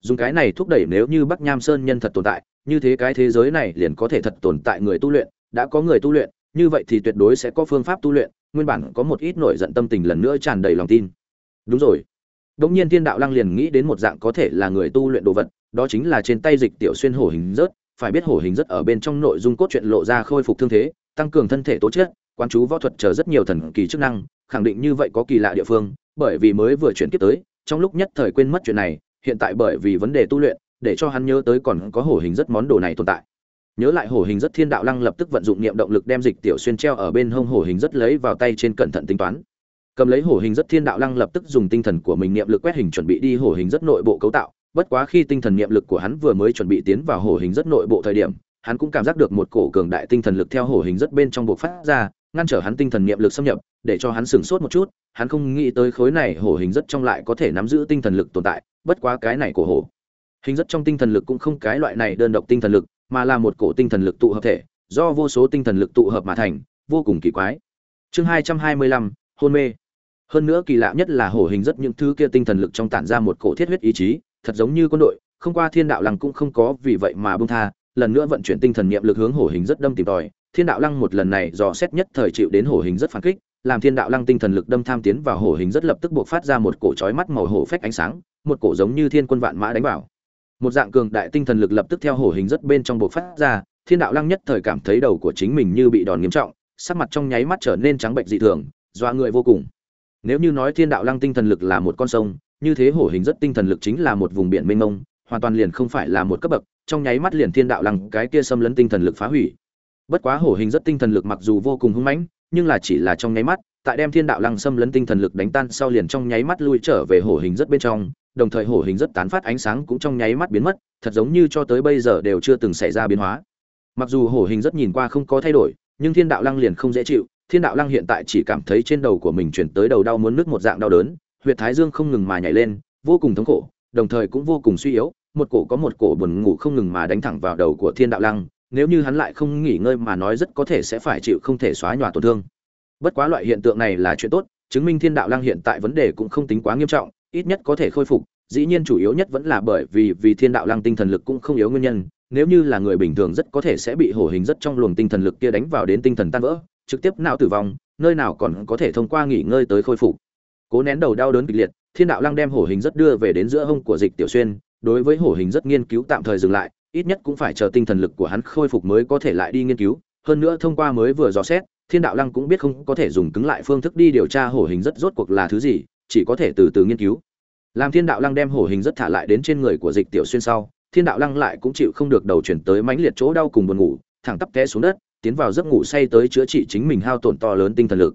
Dùng cái này thúc đẩy nếu như Bắc Nham Sơn nhân thật tồn tại, như thế cái thế giới này liền có thể thật tồn tại người tu luyện, đã có người tu luyện, như vậy thì tuyệt đối sẽ có phương pháp tu luyện, nguyên bản có một ít nổi giận tâm tình lần nữa tràn đầy lòng tin. Đúng rồi. Đống nhiên Thiên Đạo Lăng liền nghĩ đến một dạng có thể là người tu luyện đồ vật, đó chính là trên tay dịch tiểu xuyên hổ hình rớt, phải biết hổ hình rất ở bên trong nội dung cốt truyện lộ ra khôi phục thương thế, tăng cường thân thể tố chất, quan chú võ thuật chờ rất nhiều thần kỳ chức năng khẳng định như vậy có kỳ lạ địa phương bởi vì mới vừa chuyển tiếp tới trong lúc nhất thời quên mất chuyện này hiện tại bởi vì vấn đề tu luyện để cho hắn nhớ tới còn có hổ hình rất món đồ này tồn tại. Nhớ lại hổ hình rất thiên đạo lăng lập tức vận dụng niệm động lực đem dịch tiểu xuyên treo ở bên hông hổ hình rất lấy vào tay trên cẩn thận tính toán. Cầm lấy hổ hình rất thiên đạo lăng lập tức dùng tinh thần của mình niệm lực quét hình chuẩn bị đi hổ hình rất nội bộ cấu tạo. Bất quá khi tinh thần niệm lực của hắn vừa mới chuẩn bị tiến vào hổ hình rất nội bộ thời điểm, hắn cũng cảm giác được một cổ cường đại tinh thần lực theo hổ hình rất bên trong bộ phát ra, ngăn trở hắn tinh thần niệm lực xâm nhập, để cho hắn sửng sốt một chút, hắn không nghĩ tới khối này hổ hình rất trong lại có thể nắm giữ tinh thần lực tồn tại, bất quá cái này của hổ hình rất trong tinh thần lực cũng không cái loại này đơn độc tinh thần lực, mà là một cổ tinh thần lực tụ hợp thể, do vô số tinh thần lực tụ hợp mà thành, vô cùng kỳ quái. Chương hai trăm hai mươi lăm, hôn mê. Hơn nữa kỳ lạ nhất là hổ hình rất những thứ kia tinh thần lực trong tản ra một cổ thiết huyết ý chí, thật giống như quân đội, không qua thiên đạo lăng cũng không có vì vậy mà bông tha, lần nữa vận chuyển tinh thần niệm lực hướng hổ hình rất đâm tìm tòi. Thiên đạo lăng một lần này dò xét nhất thời chịu đến hổ hình rất phản kích, làm thiên đạo lăng tinh thần lực đâm tham tiến vào hổ hình rất lập tức buộc phát ra một cổ chói mắt màu hổ phách ánh sáng, một cổ giống như thiên quân vạn mã đánh vào một dạng cường đại tinh thần lực lập tức theo hổ hình rất bên trong bộ phát ra, thiên đạo lăng nhất thời cảm thấy đầu của chính mình như bị đòn nghiêm trọng, sắc mặt trong nháy mắt trở nên trắng bệnh dị thường doa người vô cùng. Nếu như nói thiên đạo lăng tinh thần lực là một con sông, như thế hổ hình rất tinh thần lực chính là một vùng biển mênh mông, hoàn toàn liền không phải là một cấp bậc, trong nháy mắt liền thiên đạo lăng cái kia xâm lấn tinh thần lực phá hủy. Bất quá hổ hình rất tinh thần lực mặc dù vô cùng hung mãnh, nhưng là chỉ là trong nháy mắt, tại đem thiên đạo lăng xâm lấn tinh thần lực đánh tan sau liền trong nháy mắt lui trở về hổ hình rất bên trong đồng thời hổ hình rất tán phát ánh sáng cũng trong nháy mắt biến mất, thật giống như cho tới bây giờ đều chưa từng xảy ra biến hóa. Mặc dù hổ hình rất nhìn qua không có thay đổi, nhưng thiên đạo lăng liền không dễ chịu, thiên đạo lăng hiện tại chỉ cảm thấy trên đầu của mình chuyển tới đầu đau muốn nứt một dạng đau đớn, huyệt thái dương không ngừng mà nhảy lên, vô cùng thống khổ, đồng thời cũng vô cùng suy yếu, một cổ có một cổ buồn ngủ không ngừng mà đánh thẳng vào đầu của thiên đạo lăng, nếu như hắn lại không nghỉ ngơi mà nói rất có thể sẽ phải chịu không thể xóa nhòa tổn thương. Bất quá loại hiện tượng này là chuyện tốt, chứng minh thiên đạo lăng hiện tại vấn đề cũng không tính quá nghiêm trọng ít nhất có thể khôi phục, dĩ nhiên chủ yếu nhất vẫn là bởi vì vì thiên đạo lăng tinh thần lực cũng không yếu nguyên nhân, nếu như là người bình thường rất có thể sẽ bị hổ hình rất trong luồng tinh thần lực kia đánh vào đến tinh thần tan vỡ, trực tiếp não tử vong, nơi nào còn có thể thông qua nghỉ ngơi tới khôi phục. Cố nén đầu đau đớn kịch liệt, thiên đạo lăng đem hổ hình rất đưa về đến giữa hông của dịch tiểu xuyên, đối với hổ hình rất nghiên cứu tạm thời dừng lại, ít nhất cũng phải chờ tinh thần lực của hắn khôi phục mới có thể lại đi nghiên cứu, hơn nữa thông qua mới vừa dò xét, thiên đạo lăng cũng biết không có thể dùng cứng lại phương thức đi điều tra hổ hình rất rốt cuộc là thứ gì chỉ có thể từ từ nghiên cứu. Làm thiên đạo lăng đem hổ hình rất thả lại đến trên người của dịch tiểu xuyên sau, thiên đạo lăng lại cũng chịu không được đầu chuyển tới mãnh liệt chỗ đau cùng buồn ngủ, thẳng tắp té xuống đất, tiến vào giấc ngủ say tới chữa trị chính mình hao tổn to lớn tinh thần lực.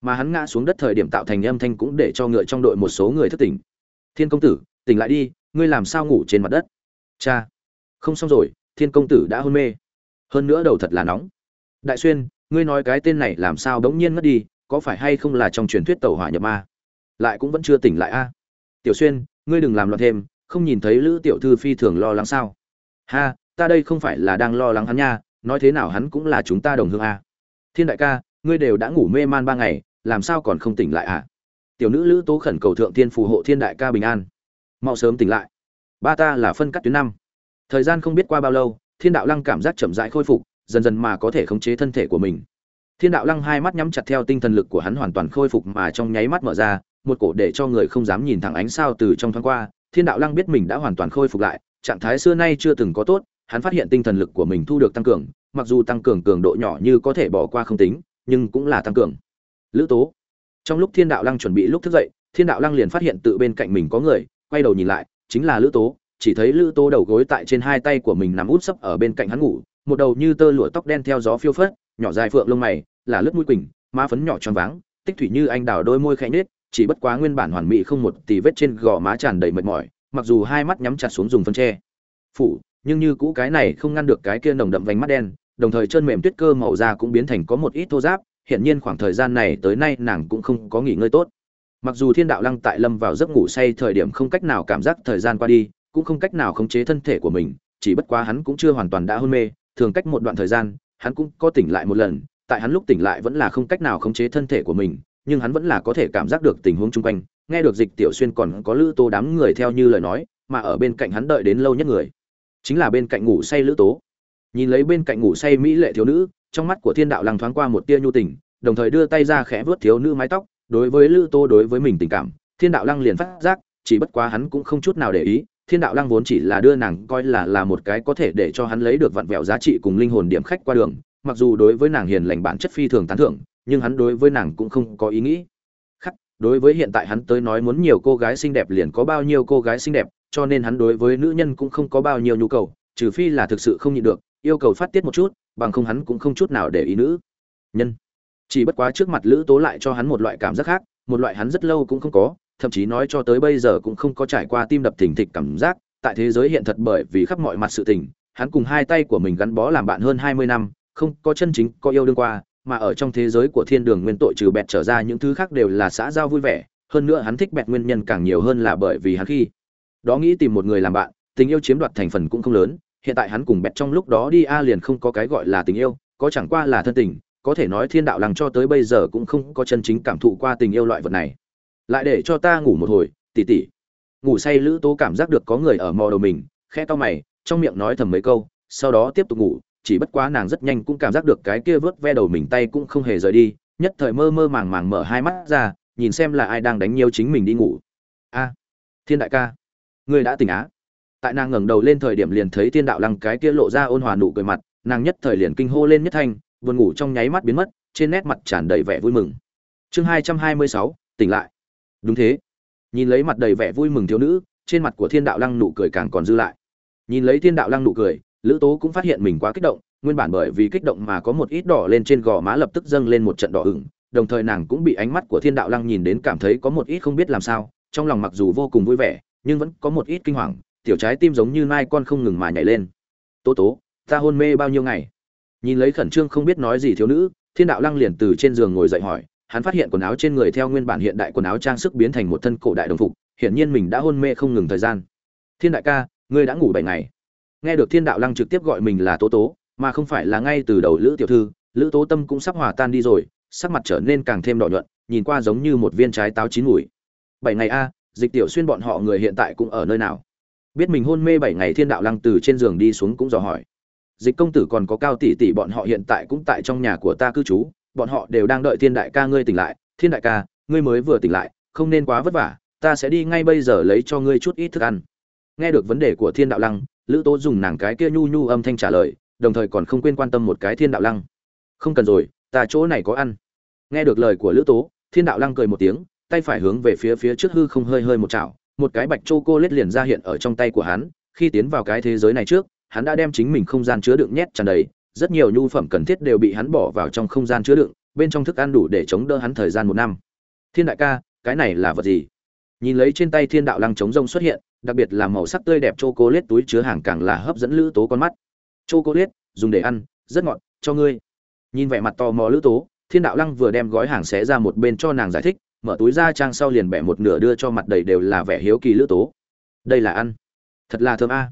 Mà hắn ngã xuống đất thời điểm tạo thành âm thanh cũng để cho ngựa trong đội một số người thức tỉnh. Thiên công tử, tỉnh lại đi, ngươi làm sao ngủ trên mặt đất? Cha. Không xong rồi, thiên công tử đã hôn mê. Hơn nữa đầu thật là nóng. Đại xuyên, ngươi nói cái tên này làm sao bỗng nhiên ngất đi, có phải hay không là trong truyền thuyết tàu hỏa nhập ma? Lại cũng vẫn chưa tỉnh lại a. Tiểu xuyên, ngươi đừng làm loạn thêm, không nhìn thấy lữ tiểu thư phi thường lo lắng sao? Ha, ta đây không phải là đang lo lắng hắn nha, nói thế nào hắn cũng là chúng ta đồng hương a. Thiên đại ca, ngươi đều đã ngủ mê man ba ngày, làm sao còn không tỉnh lại à? Tiểu nữ lữ tố khẩn cầu thượng thiên phù hộ thiên đại ca bình an. Mau sớm tỉnh lại. Ba ta là phân cắt tuyến năm. Thời gian không biết qua bao lâu, thiên đạo lăng cảm giác chậm rãi khôi phục, dần dần mà có thể khống chế thân thể của mình. Thiên đạo lăng hai mắt nhắm chặt theo tinh thần lực của hắn hoàn toàn khôi phục mà trong nháy mắt mở ra một cổ để cho người không dám nhìn thẳng ánh sao từ trong thoáng qua thiên đạo lăng biết mình đã hoàn toàn khôi phục lại trạng thái xưa nay chưa từng có tốt hắn phát hiện tinh thần lực của mình thu được tăng cường mặc dù tăng cường cường độ nhỏ như có thể bỏ qua không tính nhưng cũng là tăng cường. Lữ tố. Trong lúc thiên đạo lăng chuẩn bị lúc thức dậy thiên đạo lăng liền phát hiện tự bên cạnh mình có người quay đầu nhìn lại chính là lữ tố chỉ thấy lữ tố đầu gối tại trên hai tay của mình nằm út sấp ở bên cạnh hắn ngủ một đầu như tơ lụa tóc đen theo gió phiêu phất nhỏ dài phượng lông mày là lướt mũi quỳnh má phấn nhỏ tròn váng tích thủy như anh đào đôi môi khẽ nhếch, chỉ bất quá nguyên bản hoàn mỹ không một tì vết trên gò má tràn đầy mệt mỏi, mặc dù hai mắt nhắm chặt xuống dùng phân tre phủ, nhưng như cũ cái này không ngăn được cái kia nồng đậm vành mắt đen, đồng thời chân mềm tuyết cơ màu da cũng biến thành có một ít thô giáp hiện nhiên khoảng thời gian này tới nay nàng cũng không có nghỉ ngơi tốt. Mặc dù thiên đạo lăng tại lâm vào giấc ngủ say thời điểm không cách nào cảm giác thời gian qua đi, cũng không cách nào khống chế thân thể của mình, chỉ bất quá hắn cũng chưa hoàn toàn đã hôn mê, thường cách một đoạn thời gian, hắn cũng có tỉnh lại một lần, tại hắn lúc tỉnh lại vẫn là không cách nào khống chế thân thể của mình nhưng hắn vẫn là có thể cảm giác được tình huống chung quanh, nghe được dịch tiểu xuyên còn có lữ tô đám người theo như lời nói, mà ở bên cạnh hắn đợi đến lâu nhất người, chính là bên cạnh ngủ say lữ tố. Nhìn lấy bên cạnh ngủ say mỹ lệ thiếu nữ, trong mắt của thiên đạo lăng thoáng qua một tia nhu tình, đồng thời đưa tay ra khẽ vớt thiếu nữ mái tóc, đối với lữ tô đối với mình tình cảm, thiên đạo lăng liền phát giác, chỉ bất quá hắn cũng không chút nào để ý, thiên đạo lăng vốn chỉ là đưa nàng coi là là một cái có thể để cho hắn lấy được vặn vẹo giá trị cùng linh hồn điểm khách qua đường, mặc dù đối với nàng hiền lành bản chất phi thường tán thưởng nhưng hắn đối với nàng cũng không có ý nghĩ. Khắc, đối với hiện tại hắn tới nói muốn nhiều cô gái xinh đẹp liền có bao nhiêu cô gái xinh đẹp, cho nên hắn đối với nữ nhân cũng không có bao nhiêu nhu cầu, trừ phi là thực sự không nhịn được, yêu cầu phát tiết một chút, bằng không hắn cũng không chút nào để ý nữ. Nhân, chỉ bất quá trước mặt lữ tố lại cho hắn một loại cảm giác khác, một loại hắn rất lâu cũng không có, thậm chí nói cho tới bây giờ cũng không có trải qua tim đập thình thịch cảm giác, tại thế giới hiện thật bởi vì khắp mọi mặt sự tình, hắn cùng hai tay của mình gắn bó làm bạn hơn hai mươi năm, không có chân chính có yêu đương qua mà ở trong thế giới của thiên đường nguyên tội trừ bẹt trở ra những thứ khác đều là xã giao vui vẻ, hơn nữa hắn thích bẹt nguyên nhân càng nhiều hơn là bởi vì hắn khi đó nghĩ tìm một người làm bạn, tình yêu chiếm đoạt thành phần cũng không lớn, hiện tại hắn cùng bẹt trong lúc đó đi a liền không có cái gọi là tình yêu, có chẳng qua là thân tình, có thể nói thiên đạo lăng cho tới bây giờ cũng không có chân chính cảm thụ qua tình yêu loại vật này. Lại để cho ta ngủ một hồi, tỉ tỉ. Ngủ say lữ tố cảm giác được có người ở mò đầu mình khe to mày, trong miệng nói thầm mấy câu, sau đó tiếp tục ngủ chỉ bất quá nàng rất nhanh cũng cảm giác được cái kia vớt ve đầu mình tay cũng không hề rời đi, nhất thời mơ mơ màng màng mở hai mắt ra, nhìn xem là ai đang đánh nhiều chính mình đi ngủ. A, thiên đại ca, ngươi đã tỉnh á? Tại nàng ngẩng đầu lên thời điểm liền thấy thiên đạo lăng cái kia lộ ra ôn hòa nụ cười mặt, nàng nhất thời liền kinh hô lên nhất thanh, buồn ngủ trong nháy mắt biến mất, trên nét mặt tràn đầy vẻ vui mừng. Chương hai trăm hai mươi sáu, tỉnh lại. Đúng thế. Nhìn lấy mặt đầy vẻ vui mừng thiếu nữ, trên mặt của thiên đạo lăng nụ cười càng còn dư lại. Nhìn lấy thiên đạo lăng nụ cười lữ tố cũng phát hiện mình quá kích động, nguyên bản bởi vì kích động mà có một ít đỏ lên trên gò má lập tức dâng lên một trận đỏ ửng, đồng thời nàng cũng bị ánh mắt của thiên đạo lăng nhìn đến cảm thấy có một ít không biết làm sao, trong lòng mặc dù vô cùng vui vẻ, nhưng vẫn có một ít kinh hoàng, tiểu trái tim giống như mai con không ngừng mà nhảy lên. Tố tố, ta hôn mê bao nhiêu ngày? Nhìn lấy khẩn trương không biết nói gì thiếu nữ, thiên đạo lăng liền từ trên giường ngồi dậy hỏi, hắn phát hiện quần áo trên người theo nguyên bản hiện đại quần áo trang sức biến thành một thân cổ đại đồng phục, hiển nhiên mình đã hôn mê không ngừng thời gian. Thiên đại ca, ngươi đã ngủ bảy ngày nghe được thiên đạo lăng trực tiếp gọi mình là tố tố, mà không phải là ngay từ đầu lữ tiểu thư, lữ tố tâm cũng sắp hòa tan đi rồi, sắc mặt trở nên càng thêm đỏ nhuận, nhìn qua giống như một viên trái táo chín mùi. Bảy ngày a, dịch tiểu xuyên bọn họ người hiện tại cũng ở nơi nào? Biết mình hôn mê bảy ngày thiên đạo lăng từ trên giường đi xuống cũng dò hỏi. Dịch công tử còn có cao tỷ tỷ bọn họ hiện tại cũng tại trong nhà của ta cư trú, bọn họ đều đang đợi thiên đại ca ngươi tỉnh lại. Thiên đại ca, ngươi mới vừa tỉnh lại, không nên quá vất vả, ta sẽ đi ngay bây giờ lấy cho ngươi chút ít thức ăn. Nghe được vấn đề của thiên đạo lăng lữ tố dùng nàng cái kia nhu nhu âm thanh trả lời, đồng thời còn không quên quan tâm một cái thiên đạo lăng. Không cần rồi, ta chỗ này có ăn. Nghe được lời của lữ tố, thiên đạo lăng cười một tiếng, tay phải hướng về phía phía trước hư không hơi hơi một chảo, một cái bạch châu cô lết liền ra hiện ở trong tay của hắn. Khi tiến vào cái thế giới này trước, hắn đã đem chính mình không gian chứa đựng nhét tràn đầy, rất nhiều nhu phẩm cần thiết đều bị hắn bỏ vào trong không gian chứa đựng, bên trong thức ăn đủ để chống đỡ hắn thời gian một năm. Thiên đại ca, cái này là vật gì? Nhìn lấy trên tay thiên đạo lăng chống rông xuất hiện đặc biệt là màu sắc tươi đẹp chocolate túi chứa hàng càng là hấp dẫn lữ tố con mắt. Chocolate, dùng để ăn, rất ngọt, cho ngươi. Nhìn vẻ mặt tò mò lữ tố, thiên đạo lăng vừa đem gói hàng xé ra một bên cho nàng giải thích, mở túi ra trang sau liền bẻ một nửa đưa cho mặt đầy đều là vẻ hiếu kỳ lữ tố. Đây là ăn. Thật là thơm a.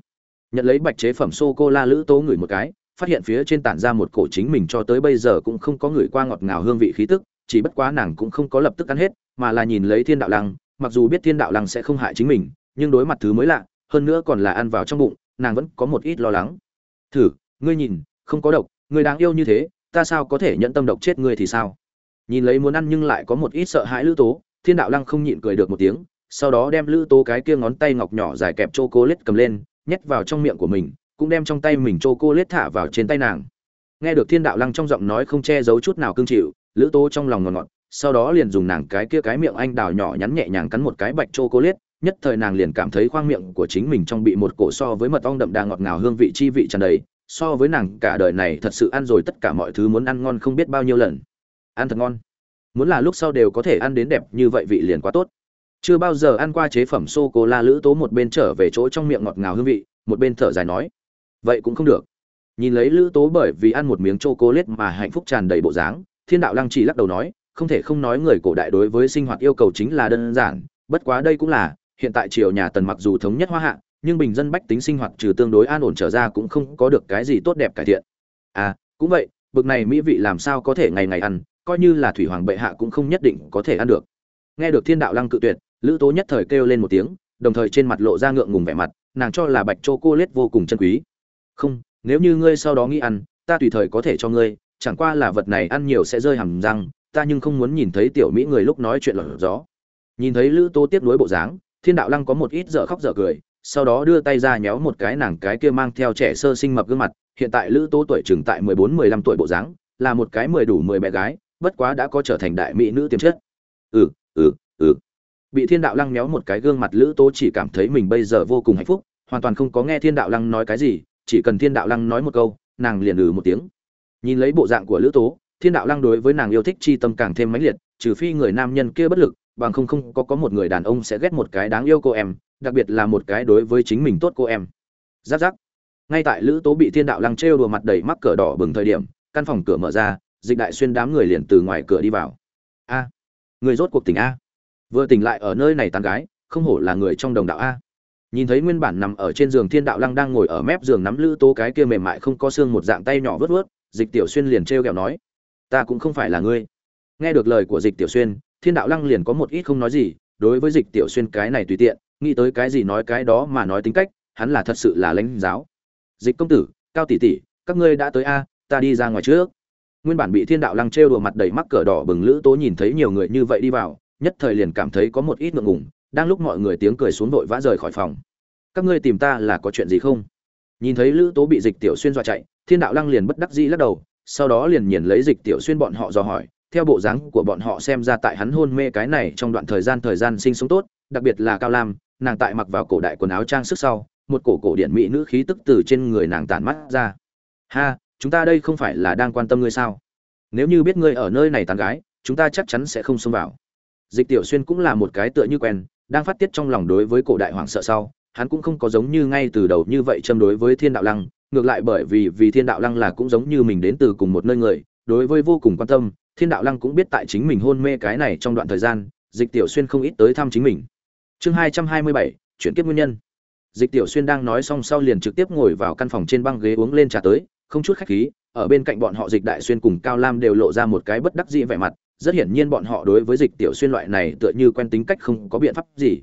Nhận lấy bạch chế phẩm sô cô la lữ tố ngửi một cái, phát hiện phía trên tản ra một cổ chính mình cho tới bây giờ cũng không có người qua ngọt ngào hương vị khí tức, chỉ bất quá nàng cũng không có lập tức ăn hết, mà là nhìn lấy thiên đạo lăng, mặc dù biết thiên đạo lăng sẽ không hại chính mình nhưng đối mặt thứ mới lạ, hơn nữa còn là ăn vào trong bụng, nàng vẫn có một ít lo lắng. Thử, ngươi nhìn, không có độc, ngươi đáng yêu như thế, ta sao có thể nhận tâm độc chết ngươi thì sao? Nhìn lấy muốn ăn nhưng lại có một ít sợ hãi lữ tố, thiên đạo lăng không nhịn cười được một tiếng, sau đó đem lữ tố cái kia ngón tay ngọc nhỏ dài kẹp chô cô lết cầm lên, nhét vào trong miệng của mình, cũng đem trong tay mình chô cô lết thả vào trên tay nàng. Nghe được thiên đạo lăng trong giọng nói không che giấu chút nào cương chịu, lữ tố trong lòng ngọt ngọt, sau đó liền dùng nàng cái kia cái miệng anh đào nhỏ nhắn nhẹ nhàng cắn một cái bạch chô cô nhất thời nàng liền cảm thấy khoang miệng của chính mình trong bị một cổ so với mật ong đậm đà ngọt ngào hương vị chi vị tràn đầy, so với nàng cả đời này thật sự ăn rồi tất cả mọi thứ muốn ăn ngon không biết bao nhiêu lần. Ăn thật ngon. Muốn là lúc sau đều có thể ăn đến đẹp như vậy vị liền quá tốt. Chưa bao giờ ăn qua chế phẩm sô cô la lữ tố một bên trở về chỗ trong miệng ngọt ngào hương vị, một bên thở dài nói. Vậy cũng không được. Nhìn lấy lữ tố bởi vì ăn một miếng chô cô lết mà hạnh phúc tràn đầy bộ dáng, thiên đạo lăng chỉ lắc đầu nói, không thể không nói người cổ đại đối với sinh hoạt yêu cầu chính là đơn giản, bất quá đây cũng là hiện tại triều nhà tần mặc dù thống nhất hoa hạ, nhưng bình dân bách tính sinh hoạt trừ tương đối an ổn trở ra cũng không có được cái gì tốt đẹp cải thiện. À cũng vậy, bực này mỹ vị làm sao có thể ngày ngày ăn, coi như là thủy hoàng bệ hạ cũng không nhất định có thể ăn được. Nghe được thiên đạo lăng cự tuyệt, lữ tố nhất thời kêu lên một tiếng, đồng thời trên mặt lộ ra ngượng ngùng vẻ mặt, nàng cho là bạch chô cô lết vô cùng chân quý. Không, nếu như ngươi sau đó nghĩ ăn, ta tùy thời có thể cho ngươi, chẳng qua là vật này ăn nhiều sẽ rơi hẳn răng, ta nhưng không muốn nhìn thấy tiểu mỹ người lúc nói chuyện lọt gió. Nhìn thấy lữ tô tiếp nối bộ dáng thiên đạo lăng có một ít dở khóc dở cười, sau đó đưa tay ra nhéo một cái nàng cái kia mang theo trẻ sơ sinh mập gương mặt, hiện tại lữ Tố tuổi chừng tại mười bốn, mười lăm tuổi bộ dáng, là một cái mười đủ mười bé gái, bất quá đã có trở thành đại mỹ nữ tiềm chất. Ừ ừ ừ. Bị thiên đạo lăng méo một cái gương mặt lữ tố chỉ cảm thấy mình bây giờ vô cùng hạnh phúc, hoàn toàn không có nghe thiên đạo lăng nói cái gì, chỉ cần thiên đạo lăng nói một câu, nàng liền ừ một tiếng. Nhìn lấy bộ dạng của lữ tố thiên đạo lăng đối với nàng yêu thích chi tâm càng thêm mãnh liệt, trừ phi người nam nhân kia bất lực, bằng không không có có một người đàn ông sẽ ghét một cái đáng yêu cô em, đặc biệt là một cái đối với chính mình tốt cô em. Giáp giáp. Ngay tại lữ tố bị thiên đạo lăng trêu đùa mặt đầy mắc cỡ đỏ bừng thời điểm, căn phòng cửa mở ra, dịch đại xuyên đám người liền từ ngoài cửa đi vào. A, người rốt cuộc tỉnh a. Vừa tỉnh lại ở nơi này tán gái, không hổ là người trong đồng đạo a. Nhìn thấy nguyên bản nằm ở trên giường thiên đạo lăng đang ngồi ở mép giường nắm lữ tố cái kia mềm mại không có xương một dạng tay nhỏ vớt vớt, dịch tiểu xuyên liền trêu ghẹo nói ta cũng không phải là ngươi. Nghe được lời của dịch tiểu xuyên, thiên đạo lăng liền có một ít không nói gì, đối với dịch tiểu xuyên cái này tùy tiện, nghĩ tới cái gì nói cái đó mà nói tính cách, hắn là thật sự là lãnh giáo. Dịch công tử, cao tỷ tỷ, các ngươi đã tới a, ta đi ra ngoài trước. Nguyên bản bị thiên đạo lăng trêu đùa mặt đầy mắc cờ đỏ bừng lữ tố nhìn thấy nhiều người như vậy đi vào, nhất thời liền cảm thấy có một ít ngượng ngùng, đang lúc mọi người tiếng cười xuống vội vã rời khỏi phòng. Các ngươi tìm ta là có chuyện gì không? Nhìn thấy lữ tố bị dịch tiểu xuyên dọa chạy, thiên đạo lăng liền bất đắc dĩ lắc đầu sau đó liền nhìn lấy dịch tiểu xuyên bọn họ dò hỏi, theo bộ dáng của bọn họ xem ra tại hắn hôn mê cái này trong đoạn thời gian thời gian sinh sống tốt, đặc biệt là cao lam, nàng tại mặc vào cổ đại quần áo trang sức sau, một cổ cổ điện mỹ nữ khí tức từ trên người nàng tản mắt ra. Ha, chúng ta đây không phải là đang quan tâm ngươi sao? Nếu như biết ngươi ở nơi này tán gái, chúng ta chắc chắn sẽ không xông vào. Dịch tiểu xuyên cũng là một cái tựa như quen, đang phát tiết trong lòng đối với cổ đại hoàng sợ sau, hắn cũng không có giống như ngay từ đầu như vậy châm đối với thiên đạo lăng ngược lại bởi vì vì thiên đạo lăng là cũng giống như mình đến từ cùng một nơi người, đối với vô cùng quan tâm, thiên đạo lăng cũng biết tại chính mình hôn mê cái này trong đoạn thời gian, dịch tiểu xuyên không ít tới thăm chính mình. Chương hai trăm hai mươi bảy chuyển kiếp nguyên nhân. Dịch tiểu xuyên đang nói xong sau liền trực tiếp ngồi vào căn phòng trên băng ghế uống lên trà tới, không chút khách khí, ở bên cạnh bọn họ dịch đại xuyên cùng cao lam đều lộ ra một cái bất đắc dĩ vẻ mặt, rất hiển nhiên bọn họ đối với dịch tiểu xuyên loại này tựa như quen tính cách không có biện pháp gì.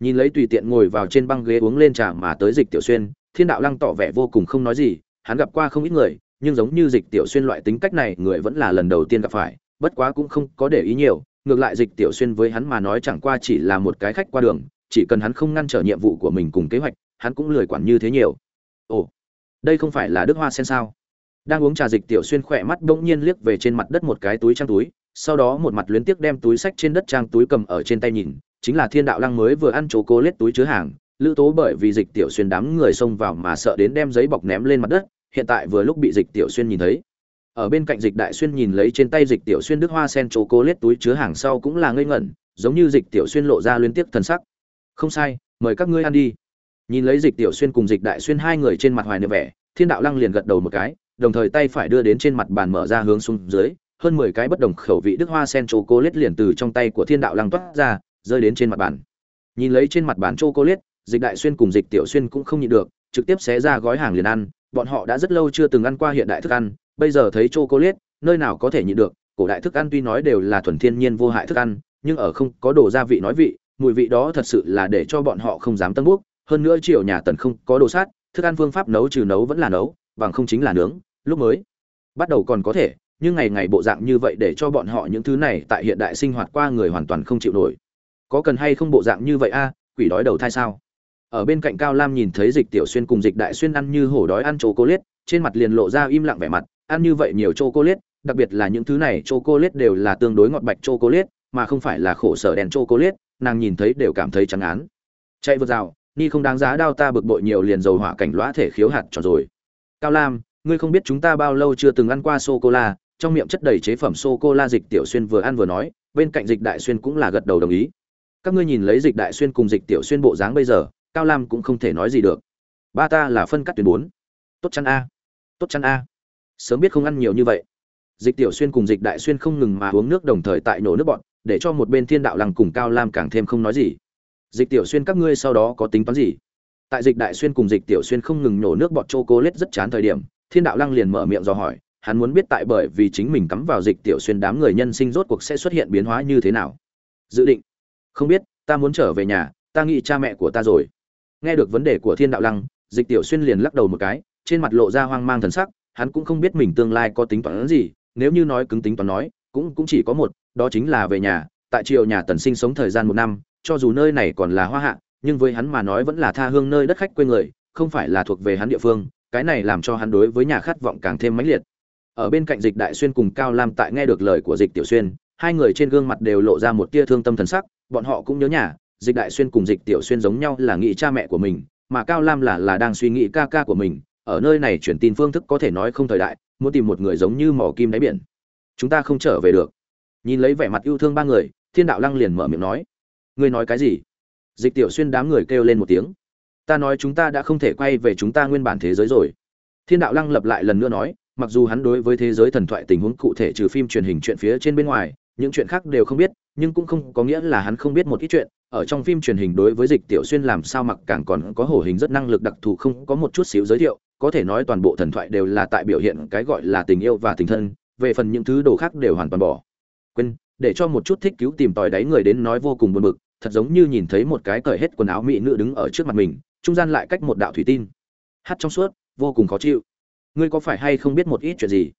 Nhìn lấy tùy tiện ngồi vào trên băng ghế uống lên trà mà tới dịch tiểu xuyên thiên đạo lăng tỏ vẻ vô cùng không nói gì, hắn gặp qua không ít người, nhưng giống như dịch tiểu xuyên loại tính cách này, người vẫn là lần đầu tiên gặp phải, bất quá cũng không có để ý nhiều, ngược lại dịch tiểu xuyên với hắn mà nói chẳng qua chỉ là một cái khách qua đường, chỉ cần hắn không ngăn trở nhiệm vụ của mình cùng kế hoạch, hắn cũng lười quản như thế nhiều. Ồ, đây không phải là đức hoa sen sao? Đang uống trà, dịch tiểu xuyên khỏe mắt bỗng nhiên liếc về trên mặt đất một cái túi trang túi, sau đó một mặt luyến tiếc đem túi sách trên đất trang túi cầm ở trên tay nhìn, chính là thiên đạo lăng mới vừa ăn chỗ cố lết túi chứa hàng lữ tố bởi vì dịch tiểu xuyên đám người xông vào mà sợ đến đem giấy bọc ném lên mặt đất, hiện tại vừa lúc bị dịch tiểu xuyên nhìn thấy. Ở bên cạnh dịch đại xuyên nhìn lấy trên tay dịch tiểu xuyên đức hoa sen chỗ cô lết túi chứa hàng sau cũng là ngây ngẩn, giống như dịch tiểu xuyên lộ ra liên tiếp thần sắc. Không sai, mời các ngươi ăn đi. Nhìn lấy dịch tiểu xuyên cùng dịch đại xuyên hai người trên mặt hoài niệm vẻ, thiên đạo lăng liền gật đầu một cái, đồng thời tay phải đưa đến trên mặt bàn mở ra hướng xuống dưới, hơn mười cái bất đồng khẩu vị đức hoa sen chỗ cô lết liền từ trong tay của thiên đạo lăng toát ra, rơi đến trên mặt bàn. Nhìn lấy trên mặt bàn chỗ cô lết dịch đại xuyên cùng dịch tiểu xuyên cũng không nhịn được, trực tiếp xé ra gói hàng liền ăn. Bọn họ đã rất lâu chưa từng ăn qua hiện đại thức ăn, bây giờ thấy chô cô liết nơi nào có thể nhịn được. Cổ đại thức ăn tuy nói đều là thuần thiên nhiên vô hại thức ăn, nhưng ở không có đồ gia vị nói vị, mùi vị đó thật sự là để cho bọn họ không dám tân bút hơn nữa triều nhà tần không có đồ sát, thức ăn phương pháp nấu trừ nấu vẫn là nấu, bằng không chính là nướng. Lúc mới bắt đầu còn có thể, nhưng ngày ngày bộ dạng như vậy để cho bọn họ những thứ này tại hiện đại sinh hoạt qua người hoàn toàn không chịu nổi. Có cần hay không bộ dạng như vậy a? Quỷ đói đầu thai sao? Ở bên cạnh cao lam nhìn thấy dịch tiểu xuyên cùng dịch đại xuyên ăn như hổ đói ăn chô cô liết trên mặt liền lộ ra im lặng vẻ mặt, ăn như vậy nhiều chô cô liết đặc biệt là những thứ này chô cô liết đều là tương đối ngọt bạch chô cô liết mà không phải là khổ sở đèn chô cô liết nàng nhìn thấy đều cảm thấy trắng án chạy vượt rào, ni không đáng giá đao ta bực bội nhiều liền dầu hỏa cảnh lõa thể khiếu hạt tròn rồi. Cao lam, ngươi không biết chúng ta bao lâu chưa từng ăn qua sô cô la trong miệng chất đầy chế phẩm sô cô la dịch tiểu xuyên vừa ăn vừa nói, bên cạnh dịch đại xuyên cũng là gật đầu đồng ý. Các ngươi nhìn lấy dịch đại xuyên cùng dịch tiểu xuyên bộ dáng bây giờ cao lam cũng không thể nói gì được. Ba ta là phân cắt tuyến bốn. Tốt chăn a. Tốt chăn a. Sớm biết không ăn nhiều như vậy. Dịch tiểu xuyên cùng dịch đại xuyên không ngừng mà uống nước đồng thời tại nổ nước bọn, để cho một bên thiên đạo lăng cùng cao lam càng thêm không nói gì. Dịch tiểu xuyên các ngươi sau đó có tính toán gì? Tại dịch đại xuyên cùng dịch tiểu xuyên không ngừng nổ nước bọt chô cố lết rất chán thời điểm, thiên đạo lăng liền mở miệng dò hỏi, hắn muốn biết tại bởi vì chính mình cắm vào dịch tiểu xuyên đám người nhân sinh rốt cuộc sẽ xuất hiện biến hóa như thế nào. Dự định. Không biết, ta muốn trở về nhà, ta nghĩ cha mẹ của ta rồi nghe được vấn đề của thiên đạo lăng, dịch tiểu xuyên liền lắc đầu một cái, trên mặt lộ ra hoang mang thần sắc, hắn cũng không biết mình tương lai có tính toán gì, nếu như nói cứng tính toán nói, cũng cũng chỉ có một, đó chính là về nhà, tại triều nhà tần sinh sống thời gian một năm, cho dù nơi này còn là hoa hạ, nhưng với hắn mà nói vẫn là tha hương nơi đất khách quê người, không phải là thuộc về hắn địa phương, cái này làm cho hắn đối với nhà khát vọng càng thêm mãnh liệt. Ở bên cạnh dịch đại xuyên cùng cao lam tại nghe được lời của dịch tiểu xuyên, hai người trên gương mặt đều lộ ra một tia thương tâm thần sắc, bọn họ cũng nhớ nhà dịch đại xuyên cùng dịch tiểu xuyên giống nhau là nghĩ cha mẹ của mình, mà cao lam là là đang suy nghĩ ca ca của mình. Ở nơi này chuyển tin phương thức có thể nói không thời đại, muốn tìm một người giống như mỏ kim đáy biển. Chúng ta không trở về được. Nhìn lấy vẻ mặt yêu thương ba người, thiên đạo lăng liền mở miệng nói, ngươi nói cái gì? Dịch tiểu xuyên đám người kêu lên một tiếng, ta nói chúng ta đã không thể quay về chúng ta nguyên bản thế giới rồi. Thiên đạo lăng lập lại lần nữa nói, mặc dù hắn đối với thế giới thần thoại tình huống cụ thể trừ phim truyền hình chuyện phía trên bên ngoài, những chuyện khác đều không biết, nhưng cũng không có nghĩa là hắn không biết một ít chuyện ở trong phim truyền hình đối với dịch tiểu xuyên làm sao mặc càng còn có hổ hình rất năng lực đặc thù không có một chút xíu giới thiệu, có thể nói toàn bộ thần thoại đều là tại biểu hiện cái gọi là tình yêu và tình thân, về phần những thứ đồ khác đều hoàn toàn bỏ. Quên, để cho một chút thích cứu tìm tòi đáy người đến nói vô cùng buồn bực, thật giống như nhìn thấy một cái cởi hết quần áo mỹ nữ đứng ở trước mặt mình, trung gian lại cách một đạo thủy tin. Hát trong suốt, vô cùng khó chịu. Ngươi có phải hay không biết một ít chuyện gì?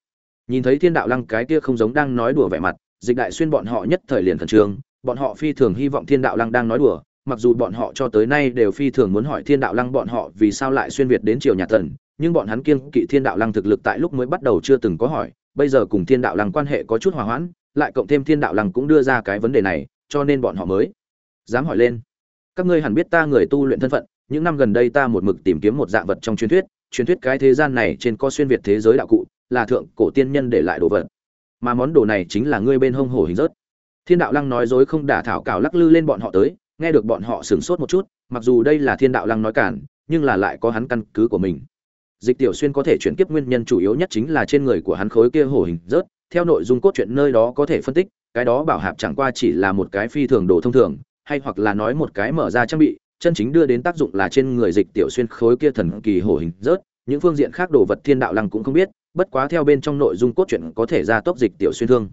Nhìn thấy thiên đạo lăng cái kia không giống đang nói đùa vẻ mặt, dịch đại xuyên bọn họ nhất thời liền khẩn trương bọn họ phi thường hy vọng thiên đạo lăng đang nói đùa, mặc dù bọn họ cho tới nay đều phi thường muốn hỏi thiên đạo lăng bọn họ vì sao lại xuyên việt đến triều nhà tần nhưng bọn hắn kiên kỵ thiên đạo lăng thực lực tại lúc mới bắt đầu chưa từng có hỏi, bây giờ cùng thiên đạo lăng quan hệ có chút hòa hoãn, lại cộng thêm thiên đạo lăng cũng đưa ra cái vấn đề này, cho nên bọn họ mới dám hỏi lên. Các ngươi hẳn biết ta người tu luyện thân phận, những năm gần đây ta một mực tìm kiếm một dạng vật trong truyền thuyết truyền thuyết cái thế gian này trên co xuyên việt thế giới đạo cụ, là thượng cổ tiên nhân để lại đồ vật. Mà món đồ này chính là ngươi bên hông hổ hình rớt thiên đạo lăng nói dối không đả thảo cào lắc lư lên bọn họ tới, nghe được bọn họ sửng sốt một chút, mặc dù đây là thiên đạo lăng nói cản, nhưng là lại có hắn căn cứ của mình. Dịch tiểu xuyên có thể chuyển kiếp nguyên nhân chủ yếu nhất chính là trên người của hắn khối kia hổ hình rớt, theo nội dung cốt truyện nơi đó có thể phân tích, cái đó bảo hạp chẳng qua chỉ là một cái phi thường đồ thông thường, hay hoặc là nói một cái mở ra trang bị, chân chính đưa đến tác dụng là trên người dịch tiểu xuyên khối kia thần kỳ hổ hình rớt, những phương diện khác đồ vật thiên đạo lăng cũng không biết, bất quá theo bên trong nội dung cốt truyện có thể ra tốc dịch tiểu xuyên thương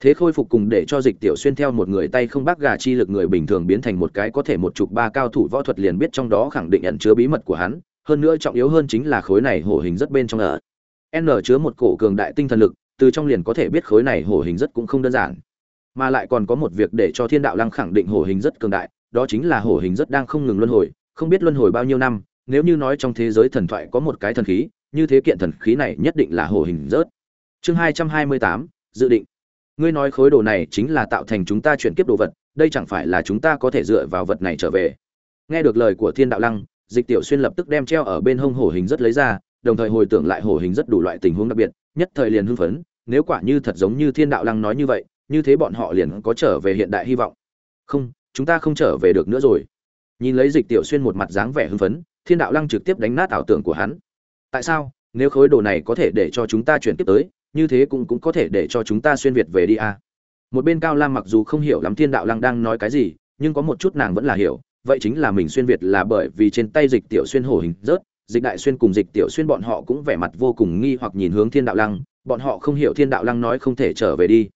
thế khôi phục cùng để cho dịch tiểu xuyên theo một người tay không bác gà chi lực người bình thường biến thành một cái có thể một chục ba cao thủ võ thuật liền biết trong đó khẳng định ẩn chứa bí mật của hắn, hơn nữa trọng yếu hơn chính là khối này hổ hình rất bên trong ở. N chứa một cổ cường đại tinh thần lực, từ trong liền có thể biết khối này hổ hình rất cũng không đơn giản. Mà lại còn có một việc để cho thiên đạo lăng khẳng định hổ hình rất cường đại, đó chính là hổ hình rất đang không ngừng luân hồi, không biết luân hồi bao nhiêu năm, nếu như nói trong thế giới thần thoại có một cái thần khí, như thế kiện thần khí này nhất định là hổ hình rớt. Chương hai trăm hai mươi tám, dự định ngươi nói khối đồ này chính là tạo thành chúng ta chuyển kiếp đồ vật, đây chẳng phải là chúng ta có thể dựa vào vật này trở về. Nghe được lời của thiên đạo lăng, dịch tiểu xuyên lập tức đem treo ở bên hông hổ hình rất lấy ra, đồng thời hồi tưởng lại hổ hình rất đủ loại tình huống đặc biệt, nhất thời liền hưng phấn, nếu quả như thật giống như thiên đạo lăng nói như vậy, như thế bọn họ liền có trở về hiện đại hy vọng. Không, chúng ta không trở về được nữa rồi. Nhìn lấy dịch tiểu xuyên một mặt dáng vẻ hưng phấn, thiên đạo lăng trực tiếp đánh nát ảo tưởng của hắn. Tại sao? Nếu khối đồ này có thể để cho chúng ta chuyển tiếp tới như thế cũng cũng có thể để cho chúng ta xuyên việt về đi à. một bên cao lam mặc dù không hiểu lắm thiên đạo lăng đang nói cái gì, nhưng có một chút nàng vẫn là hiểu, vậy chính là mình xuyên việt là bởi vì trên tay dịch tiểu xuyên hổ hình rớt, dịch đại xuyên cùng dịch tiểu xuyên bọn họ cũng vẻ mặt vô cùng nghi hoặc nhìn hướng thiên đạo lăng, bọn họ không hiểu thiên đạo lăng nói không thể trở về đi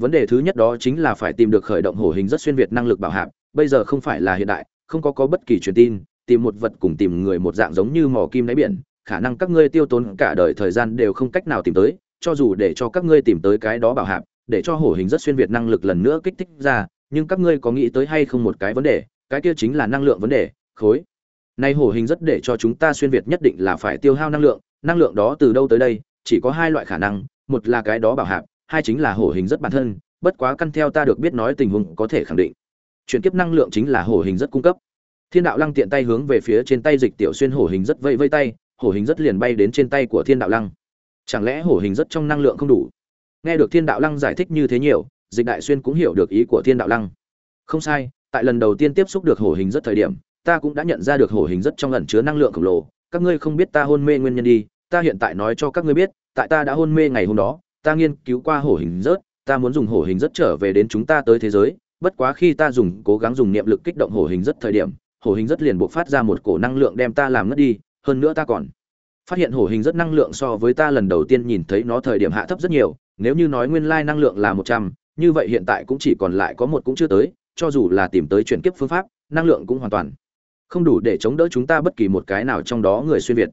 vấn đề thứ nhất đó chính là phải tìm được khởi động hổ hình rất xuyên việt năng lực bảo hạp, bây giờ không phải là hiện đại, không có có bất kỳ truyền tin, tìm một vật cùng tìm người một dạng giống như mỏ kim đáy biển, khả năng các ngươi tiêu tốn cả đời thời gian đều không cách nào tìm tới cho dù để cho các ngươi tìm tới cái đó bảo hạp, để cho hổ hình rất xuyên việt năng lực lần nữa kích thích ra, nhưng các ngươi có nghĩ tới hay không một cái vấn đề, cái kia chính là năng lượng vấn đề, khối. Nay hổ hình rất để cho chúng ta xuyên việt nhất định là phải tiêu hao năng lượng năng lượng đó từ đâu tới đây, chỉ có hai loại khả năng, một là cái đó bảo hạp, hai chính là hổ hình rất bản thân, bất quá căn theo ta được biết nói tình huống có thể khẳng định. Chuyển kiếp năng lượng chính là hổ hình rất cung cấp. Thiên đạo lăng tiện tay hướng về phía trên tay dịch tiểu xuyên hổ hình rất vây vây tay, hổ hình rất liền bay đến trên tay của thiên đạo lăng chẳng lẽ hổ hình rất trong năng lượng không đủ? Nghe được thiên đạo lăng giải thích như thế nhiều, dịch đại xuyên cũng hiểu được ý của thiên đạo lăng. Không sai, tại lần đầu tiên tiếp xúc được hổ hình rất thời điểm, ta cũng đã nhận ra được hổ hình rất trong ẩn chứa năng lượng khổng lồ. Các ngươi không biết ta hôn mê nguyên nhân đi, ta hiện tại nói cho các ngươi biết, tại ta đã hôn mê ngày hôm đó, ta nghiên cứu qua hổ hình rớt, ta muốn dùng hổ hình rất trở về đến chúng ta tới thế giới. Bất quá khi ta dùng, cố gắng dùng niệm lực kích động hổ hình rất thời điểm, hổ hình rất liền buộc phát ra một cổ năng lượng đem ta làm ngất đi, hơn nữa ta còn phát hiện hổ hình rất năng lượng so với ta lần đầu tiên nhìn thấy nó thời điểm hạ thấp rất nhiều, nếu như nói nguyên lai năng lượng là một trăm, như vậy hiện tại cũng chỉ còn lại có một cũng chưa tới, cho dù là tìm tới chuyển kiếp phương pháp, năng lượng cũng hoàn toàn không đủ để chống đỡ chúng ta bất kỳ một cái nào trong đó người xuyên việt.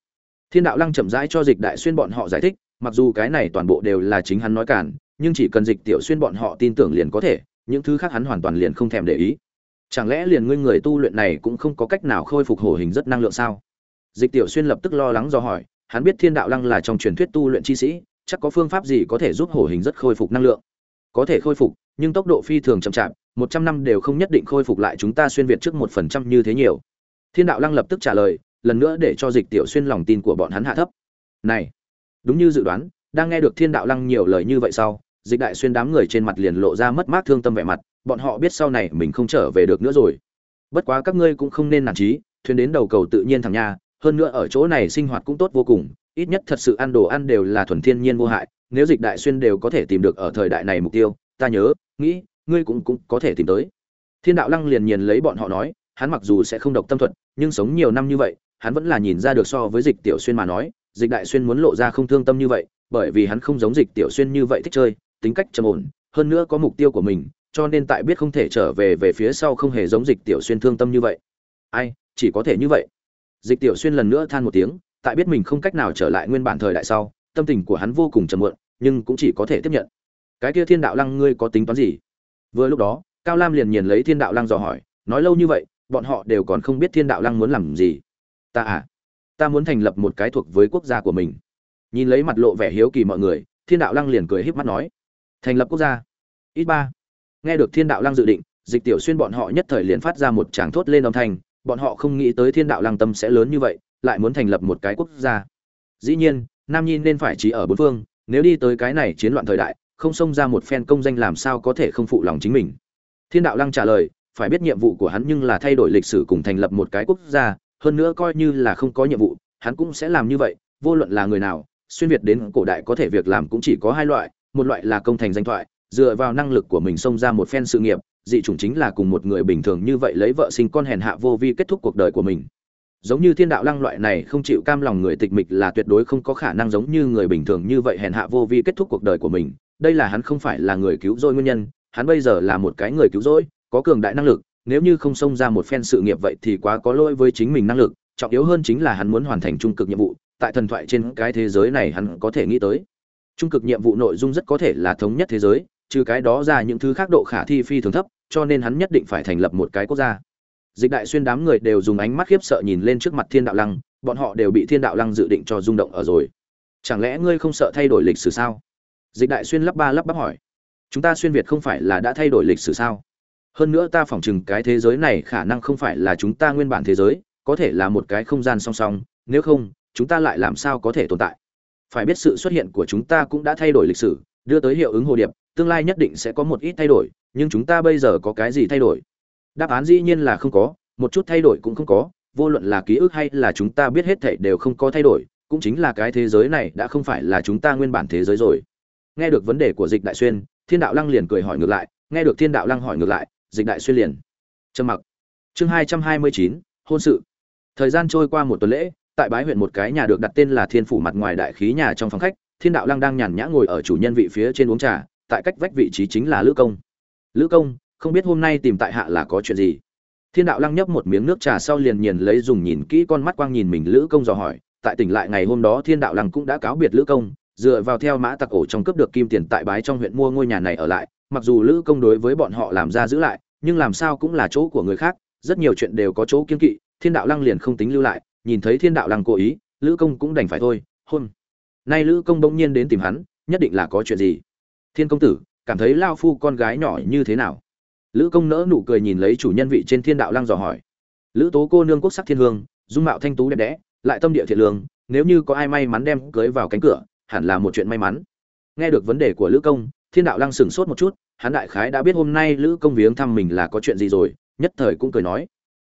Thiên đạo lăng chậm rãi cho dịch đại xuyên bọn họ giải thích, mặc dù cái này toàn bộ đều là chính hắn nói cản, nhưng chỉ cần dịch tiểu xuyên bọn họ tin tưởng liền có thể, những thứ khác hắn hoàn toàn liền không thèm để ý. Chẳng lẽ liền ngươi người tu luyện này cũng không có cách nào khôi phục hổ hình rất năng lượng sao? Dịch tiểu xuyên lập tức lo lắng do hỏi hắn biết thiên đạo lăng là trong truyền thuyết tu luyện chi sĩ chắc có phương pháp gì có thể giúp hổ hình rất khôi phục năng lượng? Có thể khôi phục nhưng tốc độ phi thường chậm chạp một trăm năm đều không nhất định khôi phục lại chúng ta xuyên việt trước một phần trăm như thế nhiều. Thiên đạo lăng lập tức trả lời lần nữa để cho dịch tiểu xuyên lòng tin của bọn hắn hạ thấp. Này đúng như dự đoán đang nghe được thiên đạo lăng nhiều lời như vậy sau dịch đại xuyên đám người trên mặt liền lộ ra mất mát thương tâm vẻ mặt bọn họ biết sau này mình không trở về được nữa rồi. Bất quá các ngươi cũng không nên nản chí, thuyền đến đầu cầu tự nhiên thẳng nha hơn nữa ở chỗ này sinh hoạt cũng tốt vô cùng, ít nhất thật sự ăn đồ ăn đều là thuần thiên nhiên vô hại, nếu dịch đại xuyên đều có thể tìm được ở thời đại này mục tiêu, ta nhớ, nghĩ, ngươi cũng cũng có thể tìm tới. Thiên đạo lăng liền nhìn lấy bọn họ nói, hắn mặc dù sẽ không độc tâm thuật, nhưng sống nhiều năm như vậy, hắn vẫn là nhìn ra được so với dịch tiểu xuyên mà nói, dịch đại xuyên muốn lộ ra không thương tâm như vậy, bởi vì hắn không giống dịch tiểu xuyên như vậy thích chơi, tính cách trầm ổn, hơn nữa có mục tiêu của mình, cho nên tại biết không thể trở về về phía sau không hề giống dịch tiểu xuyên thương tâm như vậy. Ai, chỉ có thể như vậy dịch tiểu xuyên lần nữa than một tiếng, tại biết mình không cách nào trở lại nguyên bản thời đại sau, tâm tình của hắn vô cùng trầm muộn, nhưng cũng chỉ có thể tiếp nhận. Cái kia thiên đạo lăng ngươi có tính toán gì? Vừa lúc đó, cao lam liền nhìn lấy thiên đạo lăng dò hỏi, nói lâu như vậy, bọn họ đều còn không biết thiên đạo lăng muốn làm gì. Ta à ta muốn thành lập một cái thuộc với quốc gia của mình. Nhìn lấy mặt lộ vẻ hiếu kỳ mọi người, thiên đạo lăng liền cười híp mắt nói, thành lập quốc gia. Ít ba. Nghe được thiên đạo lăng dự định, dịch tiểu xuyên bọn họ nhất thời liền phát ra một tràng thốt lên âm thanh bọn họ không nghĩ tới thiên đạo lăng tâm sẽ lớn như vậy, lại muốn thành lập một cái quốc gia. Dĩ nhiên, nam nhi nên phải trí ở bốn phương, nếu đi tới cái này chiến loạn thời đại, không xông ra một phen công danh làm sao có thể không phụ lòng chính mình. Thiên đạo lăng trả lời, phải biết nhiệm vụ của hắn nhưng là thay đổi lịch sử cùng thành lập một cái quốc gia, hơn nữa coi như là không có nhiệm vụ, hắn cũng sẽ làm như vậy, vô luận là người nào, xuyên việt đến cổ đại có thể việc làm cũng chỉ có hai loại, một loại là công thành danh thoại, dựa vào năng lực của mình xông ra một phen sự nghiệp dị chủng chính là cùng một người bình thường như vậy lấy vợ sinh con hèn hạ vô vi kết thúc cuộc đời của mình. Giống như thiên đạo lăng loại này không chịu cam lòng người tịch mịch là tuyệt đối không có khả năng giống như người bình thường như vậy hèn hạ vô vi kết thúc cuộc đời của mình. Đây là hắn không phải là người cứu rỗi nguyên nhân, hắn bây giờ là một cái người cứu rỗi, có cường đại năng lực, nếu như không xông ra một phen sự nghiệp vậy thì quá có lỗi với chính mình năng lực, trọng yếu hơn chính là hắn muốn hoàn thành trung cực nhiệm vụ, tại thần thoại trên cái thế giới này hắn có thể nghĩ tới. Trung cực nhiệm vụ nội dung rất có thể là thống nhất thế giới, trừ cái đó ra những thứ khác độ khả thi phi thường thấp cho nên hắn nhất định phải thành lập một cái quốc gia. Dịch đại xuyên đám người đều dùng ánh mắt khiếp sợ nhìn lên trước mặt thiên đạo lăng, bọn họ đều bị thiên đạo lăng dự định cho rung động ở rồi. Chẳng lẽ ngươi không sợ thay đổi lịch sử sao? Dịch đại xuyên lắp ba lắp bắp hỏi. Chúng ta xuyên việt không phải là đã thay đổi lịch sử sao? Hơn nữa ta phỏng chừng cái thế giới này khả năng không phải là chúng ta nguyên bản thế giới, có thể là một cái không gian song song, nếu không, chúng ta lại làm sao có thể tồn tại? Phải biết sự xuất hiện của chúng ta cũng đã thay đổi lịch sử đưa tới hiệu ứng hồ điệp, tương lai nhất định sẽ có một ít thay đổi, nhưng chúng ta bây giờ có cái gì thay đổi? Đáp án dĩ nhiên là không có, một chút thay đổi cũng không có, vô luận là ký ức hay là chúng ta biết hết thảy đều không có thay đổi, cũng chính là cái thế giới này đã không phải là chúng ta nguyên bản thế giới rồi. Nghe được vấn đề của dịch đại xuyên, thiên đạo lăng liền cười hỏi ngược lại, nghe được thiên đạo lăng hỏi ngược lại, dịch đại xuyên liền trầm mặc. Chương hai trăm hai mươi chín, hôn sự. Thời gian trôi qua một tuần lễ, tại bái huyện một cái nhà được đặt tên là thiên phủ mặt ngoài đại khí nhà trong phòng khách thiên đạo lăng đang nhàn nhã ngồi ở chủ nhân vị phía trên uống trà, tại cách vách vị trí chính là lữ công. Lữ công, không biết hôm nay tìm tại hạ là có chuyện gì? Thiên đạo lăng nhấp một miếng nước trà sau liền nhìn lấy dùng nhìn kỹ con mắt quang nhìn mình lữ công dò hỏi, tại tỉnh lại ngày hôm đó thiên đạo lăng cũng đã cáo biệt lữ công, dựa vào theo mã tặc ổ trong cướp được kim tiền tại bái trong huyện mua ngôi nhà này ở lại, mặc dù lữ công đối với bọn họ làm ra giữ lại, nhưng làm sao cũng là chỗ của người khác, rất nhiều chuyện đều có chỗ kiên kỵ, thiên đạo lăng liền không tính lưu lại, nhìn thấy thiên đạo lăng cố ý, lữ công cũng đành phải thôi, hôn nay lữ công bỗng nhiên đến tìm hắn, nhất định là có chuyện gì? Thiên công tử, cảm thấy lao phu con gái nhỏ như thế nào? Lữ công nỡ nụ cười nhìn lấy chủ nhân vị trên thiên đạo lăng dò hỏi. Lữ tố cô nương quốc sắc thiên hương, dung mạo thanh tú đẹp đẽ, lại tâm địa thiện lương, nếu như có ai may mắn đem cưới vào cánh cửa, hẳn là một chuyện may mắn. Nghe được vấn đề của lữ công, thiên đạo lăng sửng sốt một chút, hắn đại khái đã biết hôm nay lữ công viếng thăm mình là có chuyện gì rồi, nhất thời cũng cười nói.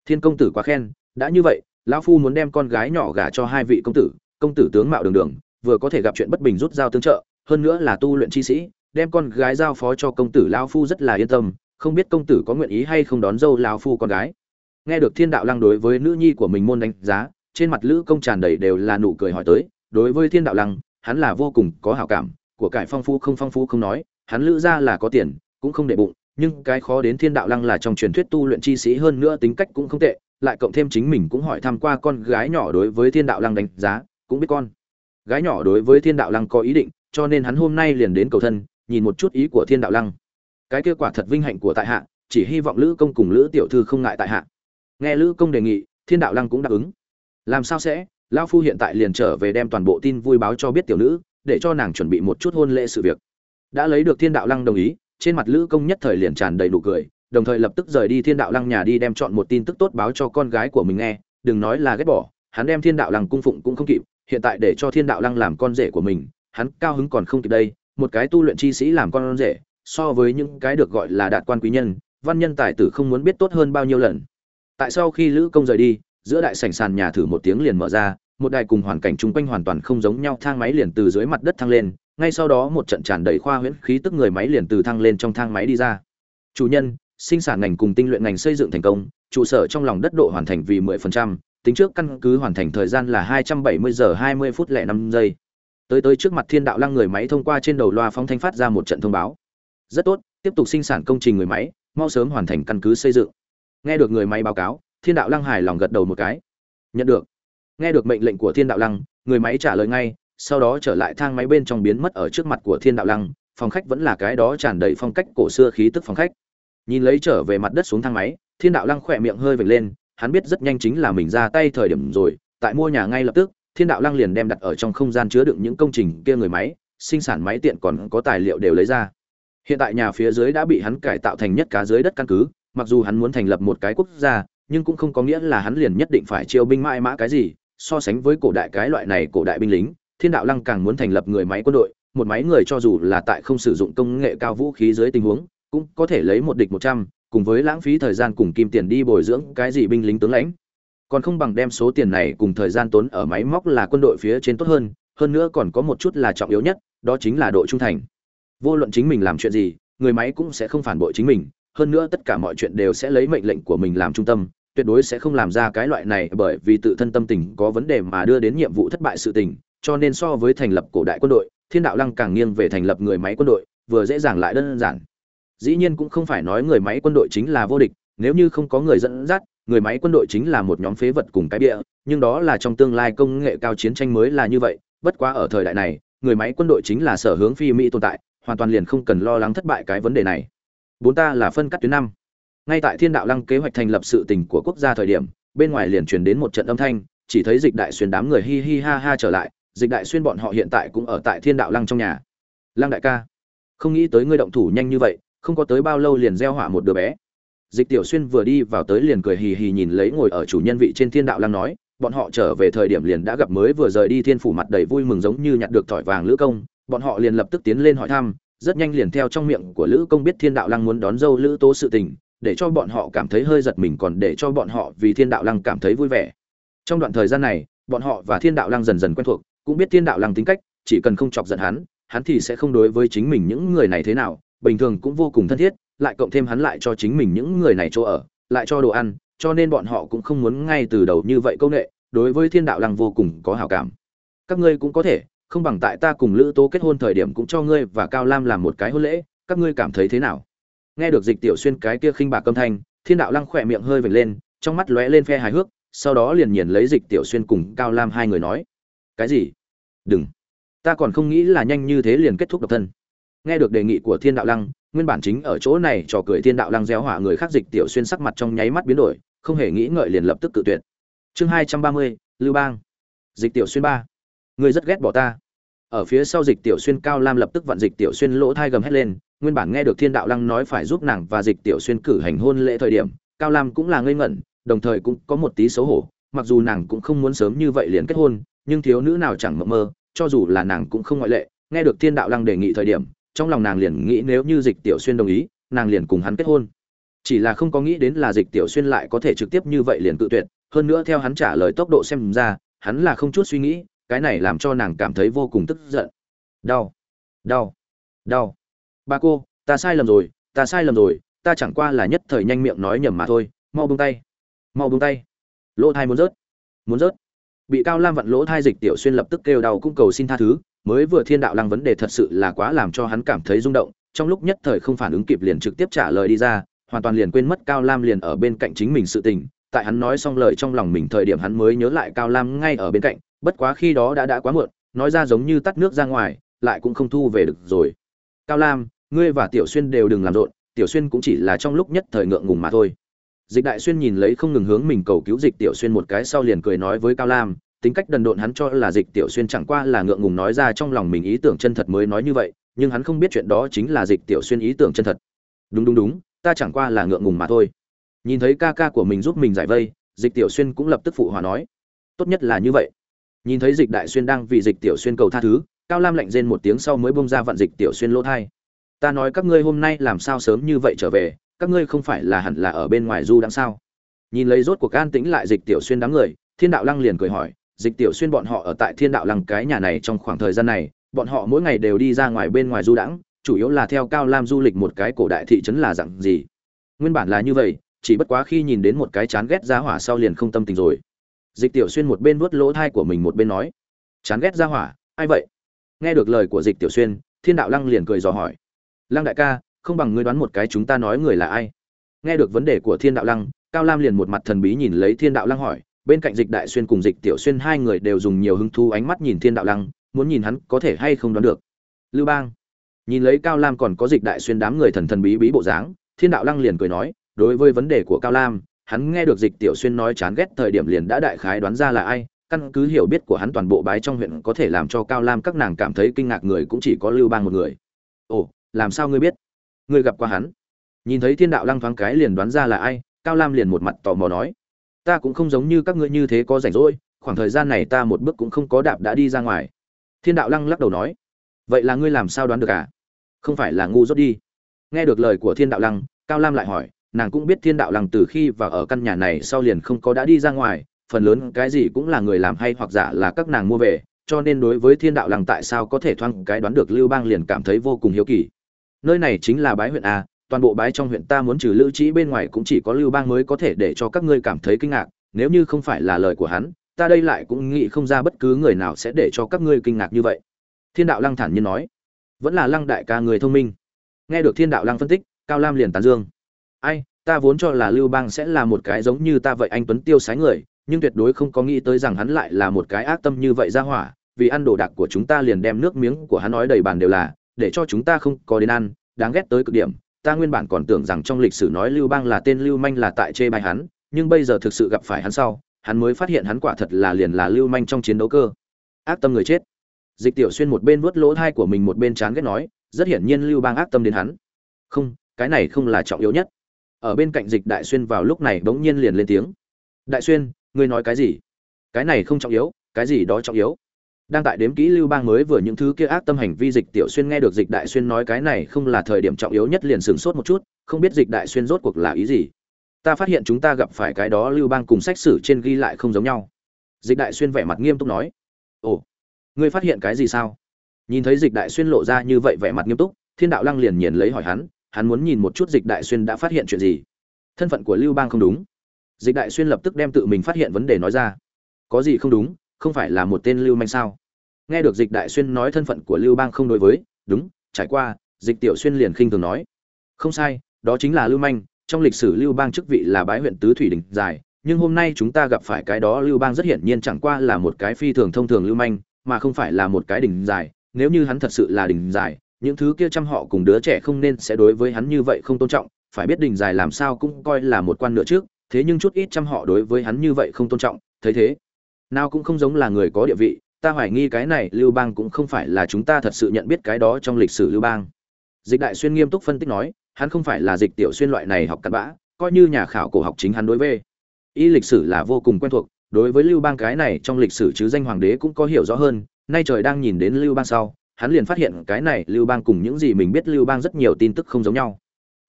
Thiên công tử quá khen, đã như vậy, lão phu muốn đem con gái nhỏ gả cho hai vị công tử công tử tướng mạo đường đường vừa có thể gặp chuyện bất bình rút dao tương trợ, hơn nữa là tu luyện chi sĩ, đem con gái giao phó cho công tử lão phu rất là yên tâm, không biết công tử có nguyện ý hay không đón dâu lão phu con gái. Nghe được thiên đạo lăng đối với nữ nhi của mình môn đánh giá, trên mặt lữ công tràn đầy đều là nụ cười hỏi tới, đối với thiên đạo lăng, hắn là vô cùng có hảo cảm, của cải phong phú không phong phú không nói, hắn lữ ra là có tiền, cũng không để bụng, nhưng cái khó đến thiên đạo lăng là trong truyền thuyết tu luyện chi sĩ hơn nữa tính cách cũng không tệ, lại cộng thêm chính mình cũng hỏi thăm qua con gái nhỏ đối với thiên đạo lăng đánh giá, cũng biết con gái nhỏ đối với thiên đạo lăng có ý định, cho nên hắn hôm nay liền đến cầu thân, nhìn một chút ý của thiên đạo lăng. Cái kết quả thật vinh hạnh của tại hạ, chỉ hy vọng lữ công cùng lữ tiểu thư không ngại tại hạ. Nghe lữ công đề nghị, thiên đạo lăng cũng đáp ứng. Làm sao sẽ? Lão phu hiện tại liền trở về đem toàn bộ tin vui báo cho biết tiểu nữ, để cho nàng chuẩn bị một chút hôn lễ sự việc. Đã lấy được thiên đạo lăng đồng ý, trên mặt lữ công nhất thời liền tràn đầy nụ cười, đồng thời lập tức rời đi thiên đạo lăng nhà đi đem chọn một tin tức tốt báo cho con gái của mình nghe, đừng nói là ghét bỏ, hắn đem thiên đạo lăng cung phụng cũng không kịp hiện tại để cho thiên đạo lăng làm con rể của mình hắn cao hứng còn không kịp đây một cái tu luyện chi sĩ làm con rể so với những cái được gọi là đạt quan quý nhân văn nhân tài tử không muốn biết tốt hơn bao nhiêu lần. Tại sau khi lữ công rời đi giữa đại sảnh sàn nhà thử một tiếng liền mở ra một đài cùng hoàn cảnh chung quanh hoàn toàn không giống nhau thang máy liền từ dưới mặt đất thăng lên ngay sau đó một trận tràn đầy khoa huyễn khí tức người máy liền từ thăng lên trong thang máy đi ra. Chủ nhân sinh sản ngành cùng tinh luyện ngành xây dựng thành công trụ sở trong lòng đất độ hoàn thành vì 10%, tính trước căn cứ hoàn thành thời gian là 270 giờ 20 phút lẻ 5 giây. Tới tới trước mặt thiên đạo lăng người máy thông qua trên đầu loa phóng thanh phát ra một trận thông báo. Rất tốt, tiếp tục sinh sản công trình người máy, mau sớm hoàn thành căn cứ xây dựng. Nghe được người máy báo cáo, thiên đạo lăng hài lòng gật đầu một cái. Nhận được. Nghe được mệnh lệnh của thiên đạo lăng, người máy trả lời ngay, sau đó trở lại thang máy bên trong biến mất ở trước mặt của thiên đạo lăng, phòng khách vẫn là cái đó tràn đầy phong cách cổ xưa khí tức phòng khách. Nhìn lấy trở về mặt đất xuống thang máy, thiên đạo lăng khỏe miệng hơi vểnh lên hắn biết rất nhanh chính là mình ra tay thời điểm rồi, tại mua nhà ngay lập tức, thiên đạo lăng liền đem đặt ở trong không gian chứa đựng những công trình kia người máy, sinh sản máy tiện còn có tài liệu đều lấy ra. Hiện tại nhà phía dưới đã bị hắn cải tạo thành nhất cá dưới đất căn cứ, mặc dù hắn muốn thành lập một cái quốc gia, nhưng cũng không có nghĩa là hắn liền nhất định phải chiêu binh mãi mã cái gì, so sánh với cổ đại cái loại này cổ đại binh lính, thiên đạo lăng càng muốn thành lập người máy quân đội, một máy người cho dù là tại không sử dụng công nghệ cao vũ khí dưới tình huống, cũng có thể lấy một địch một trăm cùng với lãng phí thời gian cùng kim tiền đi bồi dưỡng cái gì binh lính tướng lãnh. Còn không bằng đem số tiền này cùng thời gian tốn ở máy móc là quân đội phía trên tốt hơn hơn nữa còn có một chút là trọng yếu nhất, đó chính là độ trung thành. Vô luận chính mình làm chuyện gì, người máy cũng sẽ không phản bội chính mình, hơn nữa tất cả mọi chuyện đều sẽ lấy mệnh lệnh của mình làm trung tâm, tuyệt đối sẽ không làm ra cái loại này bởi vì tự thân tâm tình có vấn đề mà đưa đến nhiệm vụ thất bại sự tình, cho nên so với thành lập cổ đại quân đội, thiên đạo lăng càng nghiêng về thành lập người máy quân đội, vừa dễ dàng lại đơn giản dĩ nhiên cũng không phải nói người máy quân đội chính là vô địch, nếu như không có người dẫn dắt, người máy quân đội chính là một nhóm phế vật cùng cái địa nhưng đó là trong tương lai công nghệ cao chiến tranh mới là như vậy, bất quá ở thời đại này, người máy quân đội chính là sở hướng phi mỹ tồn tại, hoàn toàn liền không cần lo lắng thất bại cái vấn đề này. Bốn ta là phân cắt tuyến năm. Ngay tại thiên đạo lăng kế hoạch thành lập sự tình của quốc gia thời điểm, bên ngoài liền truyền đến một trận âm thanh, chỉ thấy dịch đại xuyên đám người hi hi ha ha trở lại, dịch đại xuyên bọn họ hiện tại cũng ở tại thiên đạo lăng trong nhà. Lăng đại ca, không nghĩ tới ngươi động thủ nhanh như vậy không có tới bao lâu liền gieo hỏa một đứa bé. Dịch tiểu xuyên vừa đi vào tới liền cười hì hì nhìn lấy ngồi ở chủ nhân vị trên thiên đạo lăng nói, bọn họ trở về thời điểm liền đã gặp mới vừa rời đi thiên phủ mặt đầy vui mừng giống như nhặt được thỏi vàng lữ công, bọn họ liền lập tức tiến lên hỏi thăm, rất nhanh liền theo trong miệng của lữ công biết thiên đạo lăng muốn đón dâu lữ tố sự tình, để cho bọn họ cảm thấy hơi giật mình còn để cho bọn họ vì thiên đạo lăng cảm thấy vui vẻ. Trong đoạn thời gian này, bọn họ và thiên đạo lăng dần dần quen thuộc, cũng biết thiên đạo lăng tính cách, chỉ cần không chọc giận hắn hắn thì sẽ không đối với chính mình những người này thế nào bình thường cũng vô cùng thân thiết lại cộng thêm hắn lại cho chính mình những người này chỗ ở lại cho đồ ăn cho nên bọn họ cũng không muốn ngay từ đầu như vậy công nệ, đối với thiên đạo lăng vô cùng có hảo cảm. Các ngươi cũng có thể không bằng tại ta cùng lữ tố kết hôn thời điểm cũng cho ngươi và cao lam làm một cái hôn lễ các ngươi cảm thấy thế nào? Nghe được dịch tiểu xuyên cái kia khinh bạc âm thanh thiên đạo lăng khỏe miệng hơi vểnh lên trong mắt lóe lên phe hài hước sau đó liền nhìn lấy dịch tiểu xuyên cùng cao lam hai người nói cái gì? Đừng. Ta còn không nghĩ là nhanh như thế liền kết thúc độc thân nghe được đề nghị của thiên đạo lăng, nguyên bản chính ở chỗ này trò cười thiên đạo lăng gieo hỏa người khác dịch tiểu xuyên sắc mặt trong nháy mắt biến đổi, không hề nghĩ ngợi liền lập tức cự tuyệt. Chương hai trăm ba mươi, lưu bang. Dịch tiểu xuyên ba. Người rất ghét bỏ ta. Ở phía sau dịch tiểu xuyên cao lam lập tức vặn dịch tiểu xuyên lỗ thai gầm hét lên, nguyên bản nghe được thiên đạo lăng nói phải giúp nàng và dịch tiểu xuyên cử hành hôn lễ thời điểm, cao lam cũng là ngây ngẩn, đồng thời cũng có một tí xấu hổ, mặc dù nàng cũng không muốn sớm như vậy liền kết hôn, nhưng thiếu nữ nào chẳng mộng mơ, cho dù là nàng cũng không ngoại lệ, nghe được thiên đạo lăng đề nghị thời điểm trong lòng nàng liền nghĩ nếu như dịch tiểu xuyên đồng ý, nàng liền cùng hắn kết hôn. Chỉ là không có nghĩ đến là dịch tiểu xuyên lại có thể trực tiếp như vậy liền tự tuyệt, hơn nữa theo hắn trả lời tốc độ xem ra, hắn là không chút suy nghĩ, cái này làm cho nàng cảm thấy vô cùng tức giận. Đau đau đau. Ba cô, ta sai lầm rồi, ta sai lầm rồi, ta chẳng qua là nhất thời nhanh miệng nói nhầm mà thôi, mau buông tay, mau buông tay. Lỗ thai muốn rớt muốn rớt. Bị cao lam vặn lỗ thai dịch tiểu xuyên lập tức kêu đau cung cầu xin tha thứ mới vừa thiên đạo lăng vấn đề thật sự là quá làm cho hắn cảm thấy rung động, trong lúc nhất thời không phản ứng kịp liền trực tiếp trả lời đi ra, hoàn toàn liền quên mất cao lam liền ở bên cạnh chính mình sự tình. Tại hắn nói xong lời trong lòng mình thời điểm hắn mới nhớ lại cao lam ngay ở bên cạnh, bất quá khi đó đã đã quá muộn, nói ra giống như tắt nước ra ngoài, lại cũng không thu về được rồi. Cao lam, ngươi và tiểu xuyên đều đừng làm rộn, tiểu xuyên cũng chỉ là trong lúc nhất thời ngượng ngùng mà thôi. Dịch đại xuyên nhìn lấy không ngừng hướng mình cầu cứu dịch tiểu xuyên một cái sau liền cười nói với cao lam tính cách đần độn hắn cho là dịch tiểu xuyên chẳng qua là ngượng ngùng nói ra trong lòng mình ý tưởng chân thật mới nói như vậy, nhưng hắn không biết chuyện đó chính là dịch tiểu xuyên ý tưởng chân thật. Đúng đúng đúng, ta chẳng qua là ngượng ngùng mà thôi. Nhìn thấy ca ca của mình giúp mình giải vây, dịch tiểu xuyên cũng lập tức phụ hòa nói. Tốt nhất là như vậy. Nhìn thấy dịch đại xuyên đang vì dịch tiểu xuyên cầu tha thứ, cao lam lạnh rên một tiếng sau mới bông ra vạn dịch tiểu xuyên lỗ thai. Ta nói các ngươi hôm nay làm sao sớm như vậy trở về, các ngươi không phải là hẳn là ở bên ngoài du đằng sao? Nhìn lấy rốt cuộc an tĩnh lại dịch tiểu xuyên đám người, thiên đạo lăng liền cười hỏi dịch tiểu xuyên bọn họ ở tại thiên đạo lăng cái nhà này trong khoảng thời gian này, bọn họ mỗi ngày đều đi ra ngoài bên ngoài du đãng, chủ yếu là theo cao lam du lịch một cái cổ đại thị trấn là dặn gì. Nguyên bản là như vậy, chỉ bất quá khi nhìn đến một cái chán ghét ra hỏa sau liền không tâm tình rồi. Dịch tiểu xuyên một bên vuốt lỗ thai của mình một bên nói, chán ghét ra hỏa? Ai vậy? Nghe được lời của dịch tiểu xuyên, thiên đạo lăng liền cười dò hỏi, lăng đại ca, không bằng ngươi đoán một cái chúng ta nói người là ai? Nghe được vấn đề của thiên đạo lăng, cao lam liền một mặt thần bí nhìn lấy thiên đạo lăng hỏi bên cạnh dịch đại xuyên cùng dịch tiểu xuyên, hai người đều dùng nhiều hứng thú ánh mắt nhìn thiên đạo lăng, muốn nhìn hắn có thể hay không đoán được. Lưu bang, nhìn lấy cao lam còn có dịch đại xuyên đám người thần thần bí bí bộ dáng, thiên đạo lăng liền cười nói, đối với vấn đề của cao lam, hắn nghe được dịch tiểu xuyên nói chán ghét thời điểm liền đã đại khái đoán ra là ai, căn cứ hiểu biết của hắn toàn bộ bái trong huyện có thể làm cho cao lam các nàng cảm thấy kinh ngạc người cũng chỉ có lưu bang một người. Ồ, làm sao ngươi biết? Ngươi gặp qua hắn? Nhìn thấy thiên đạo lăng thoáng cái liền đoán ra là ai, cao lam liền một mặt tò mò nói ta cũng không giống như các ngươi như thế có rảnh rỗi, khoảng thời gian này ta một bước cũng không có đạp đã đi ra ngoài. Thiên đạo lăng lắc đầu nói. Vậy là ngươi làm sao đoán được à? Không phải là ngu dốt đi. Nghe được lời của thiên đạo lăng, cao lam lại hỏi, nàng cũng biết thiên đạo lăng từ khi vào ở căn nhà này sau liền không có đã đi ra ngoài, phần lớn cái gì cũng là người làm hay hoặc giả là các nàng mua về, cho nên đối với thiên đạo lăng tại sao có thể thoang cái đoán được lưu bang liền cảm thấy vô cùng hiếu kỳ. Nơi này chính là bái huyện a toàn bộ bái trong huyện ta muốn trừ lữ trí bên ngoài cũng chỉ có lưu bang mới có thể để cho các ngươi cảm thấy kinh ngạc, nếu như không phải là lời của hắn, ta đây lại cũng nghĩ không ra bất cứ người nào sẽ để cho các ngươi kinh ngạc như vậy. Thiên đạo lăng thản nhiên nói. Vẫn là lăng đại ca người thông minh. Nghe được thiên đạo lăng phân tích, cao lam liền tán dương. Ai, ta vốn cho là lưu bang sẽ là một cái giống như ta vậy anh tuấn tiêu sái người, nhưng tuyệt đối không có nghĩ tới rằng hắn lại là một cái ác tâm như vậy ra hỏa, vì ăn đồ đạc của chúng ta liền đem nước miếng của hắn nói đầy bàn đều là, để cho chúng ta không có đến ăn, đáng ghét tới cực điểm ta nguyên bản còn tưởng rằng trong lịch sử nói lưu bang là tên lưu manh là tại chê bai hắn, nhưng bây giờ thực sự gặp phải hắn sau, hắn mới phát hiện hắn quả thật là liền là lưu manh trong chiến đấu cơ. Ác tâm người chết. Dịch tiểu xuyên một bên vuốt lỗ thai của mình một bên chán ghét nói, rất hiển nhiên lưu bang ác tâm đến hắn. Không, cái này không là trọng yếu nhất. Ở bên cạnh dịch đại xuyên vào lúc này bỗng nhiên liền lên tiếng. Đại xuyên, ngươi nói cái gì? Cái này không trọng yếu, cái gì đó trọng yếu đang tại đếm kỹ lưu bang mới vừa những thứ kia ác tâm hành vi dịch tiểu xuyên nghe được dịch đại xuyên nói cái này không là thời điểm trọng yếu nhất liền sửng sốt một chút, không biết dịch đại xuyên rốt cuộc là ý gì. Ta phát hiện chúng ta gặp phải cái đó lưu bang cùng sách sử trên ghi lại không giống nhau. Dịch đại xuyên vẻ mặt nghiêm túc nói. Ồ, ngươi phát hiện cái gì sao? Nhìn thấy dịch đại xuyên lộ ra như vậy vẻ mặt nghiêm túc, thiên đạo lăng liền nhìn lấy hỏi hắn hắn muốn nhìn một chút dịch đại xuyên đã phát hiện chuyện gì. Thân phận của lưu bang không đúng. Dịch đại xuyên lập tức đem tự mình phát hiện vấn đề nói ra. Có gì không đúng? Không phải là một tên lưu manh sao? Nghe được dịch đại xuyên nói thân phận của lưu bang không đối với, đúng, trải qua, dịch tiểu xuyên liền khinh thường nói. Không sai, đó chính là lưu manh, trong lịch sử lưu bang chức vị là bái huyện tứ thủy đình dài, nhưng hôm nay chúng ta gặp phải cái đó lưu bang rất hiển nhiên chẳng qua là một cái phi thường thông thường lưu manh, mà không phải là một cái đỉnh dài. Nếu như hắn thật sự là đỉnh dài, những thứ kia chăm họ cùng đứa trẻ không nên sẽ đối với hắn như vậy không tôn trọng, phải biết đỉnh dài làm sao cũng coi là một quan nữa trước, thế nhưng chút ít chăm họ đối với hắn như vậy không tôn trọng, thấy thế nào cũng không giống là người có địa vị, ta hoài nghi cái này lưu bang cũng không phải là chúng ta thật sự nhận biết cái đó trong lịch sử lưu bang. Dịch đại xuyên nghiêm túc phân tích nói, hắn không phải là dịch tiểu xuyên loại này học cặn bã, coi như nhà khảo cổ học chính hắn đối với. Y lịch sử là vô cùng quen thuộc, đối với lưu bang cái này trong lịch sử chứ danh hoàng đế cũng có hiểu rõ hơn, nay trời đang nhìn đến lưu bang sau, hắn liền phát hiện cái này lưu bang cùng những gì mình biết lưu bang rất nhiều tin tức không giống nhau.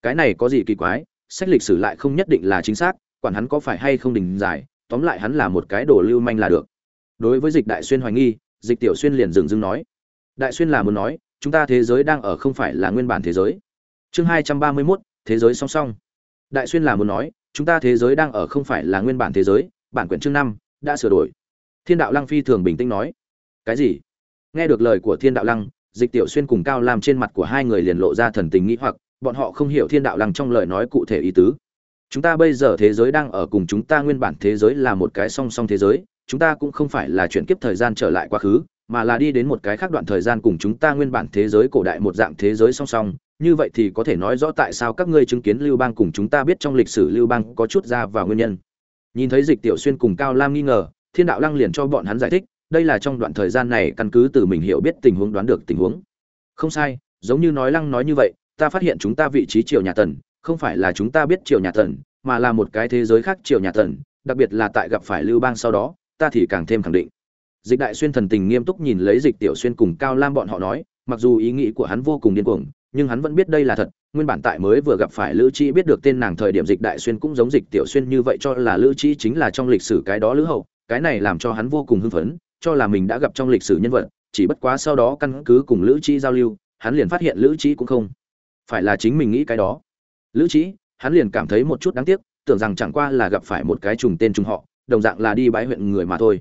Cái này có gì kỳ quái, sách lịch sử lại không nhất định là chính xác, quản hắn có phải hay không đình giải tóm lại hắn là một cái đồ lưu manh là được. Đối với dịch đại xuyên hoài nghi, dịch tiểu xuyên liền dừng dưng nói. Đại xuyên là muốn nói, chúng ta thế giới đang ở không phải là nguyên bản thế giới. Chương hai trăm ba mươi mốt, thế giới song song. Đại xuyên là muốn nói, chúng ta thế giới đang ở không phải là nguyên bản thế giới, bản quyển chương năm, đã sửa đổi. Thiên đạo lăng phi thường bình tĩnh nói. Cái gì? Nghe được lời của thiên đạo lăng, dịch tiểu xuyên cùng cao làm trên mặt của hai người liền lộ ra thần tình nghĩ hoặc, bọn họ không hiểu thiên đạo lăng trong lời nói cụ thể ý tứ chúng ta bây giờ thế giới đang ở cùng chúng ta nguyên bản thế giới là một cái song song thế giới, chúng ta cũng không phải là chuyển kiếp thời gian trở lại quá khứ, mà là đi đến một cái khác đoạn thời gian cùng chúng ta nguyên bản thế giới cổ đại một dạng thế giới song song. Như vậy thì có thể nói rõ tại sao các ngươi chứng kiến lưu bang cùng chúng ta biết trong lịch sử lưu bang có chút ra vào nguyên nhân. Nhìn thấy dịch tiểu xuyên cùng cao lam nghi ngờ, thiên đạo lăng liền cho bọn hắn giải thích, đây là trong đoạn thời gian này căn cứ từ mình hiểu biết tình huống đoán được tình huống. Không sai, giống như nói lăng nói như vậy, ta phát hiện chúng ta vị trí triều nhà tần không phải là chúng ta biết triều nhà thần, mà là một cái thế giới khác triều nhà thần. đặc biệt là tại gặp phải lưu bang sau đó ta thì càng thêm khẳng định dịch đại xuyên thần tình nghiêm túc nhìn lấy dịch tiểu xuyên cùng cao lam bọn họ nói mặc dù ý nghĩ của hắn vô cùng điên cuồng nhưng hắn vẫn biết đây là thật nguyên bản tại mới vừa gặp phải lữ trí biết được tên nàng thời điểm dịch đại xuyên cũng giống dịch tiểu xuyên như vậy cho là lữ trí chính là trong lịch sử cái đó lữ hậu cái này làm cho hắn vô cùng hưng phấn cho là mình đã gặp trong lịch sử nhân vật chỉ bất quá sau đó căn cứ cùng lữ trí giao lưu hắn liền phát hiện lữ trí cũng không phải là chính mình nghĩ cái đó lữ trí hắn liền cảm thấy một chút đáng tiếc, tưởng rằng chẳng qua là gặp phải một cái trùng tên trùng họ, đồng dạng là đi bái huyện người mà thôi.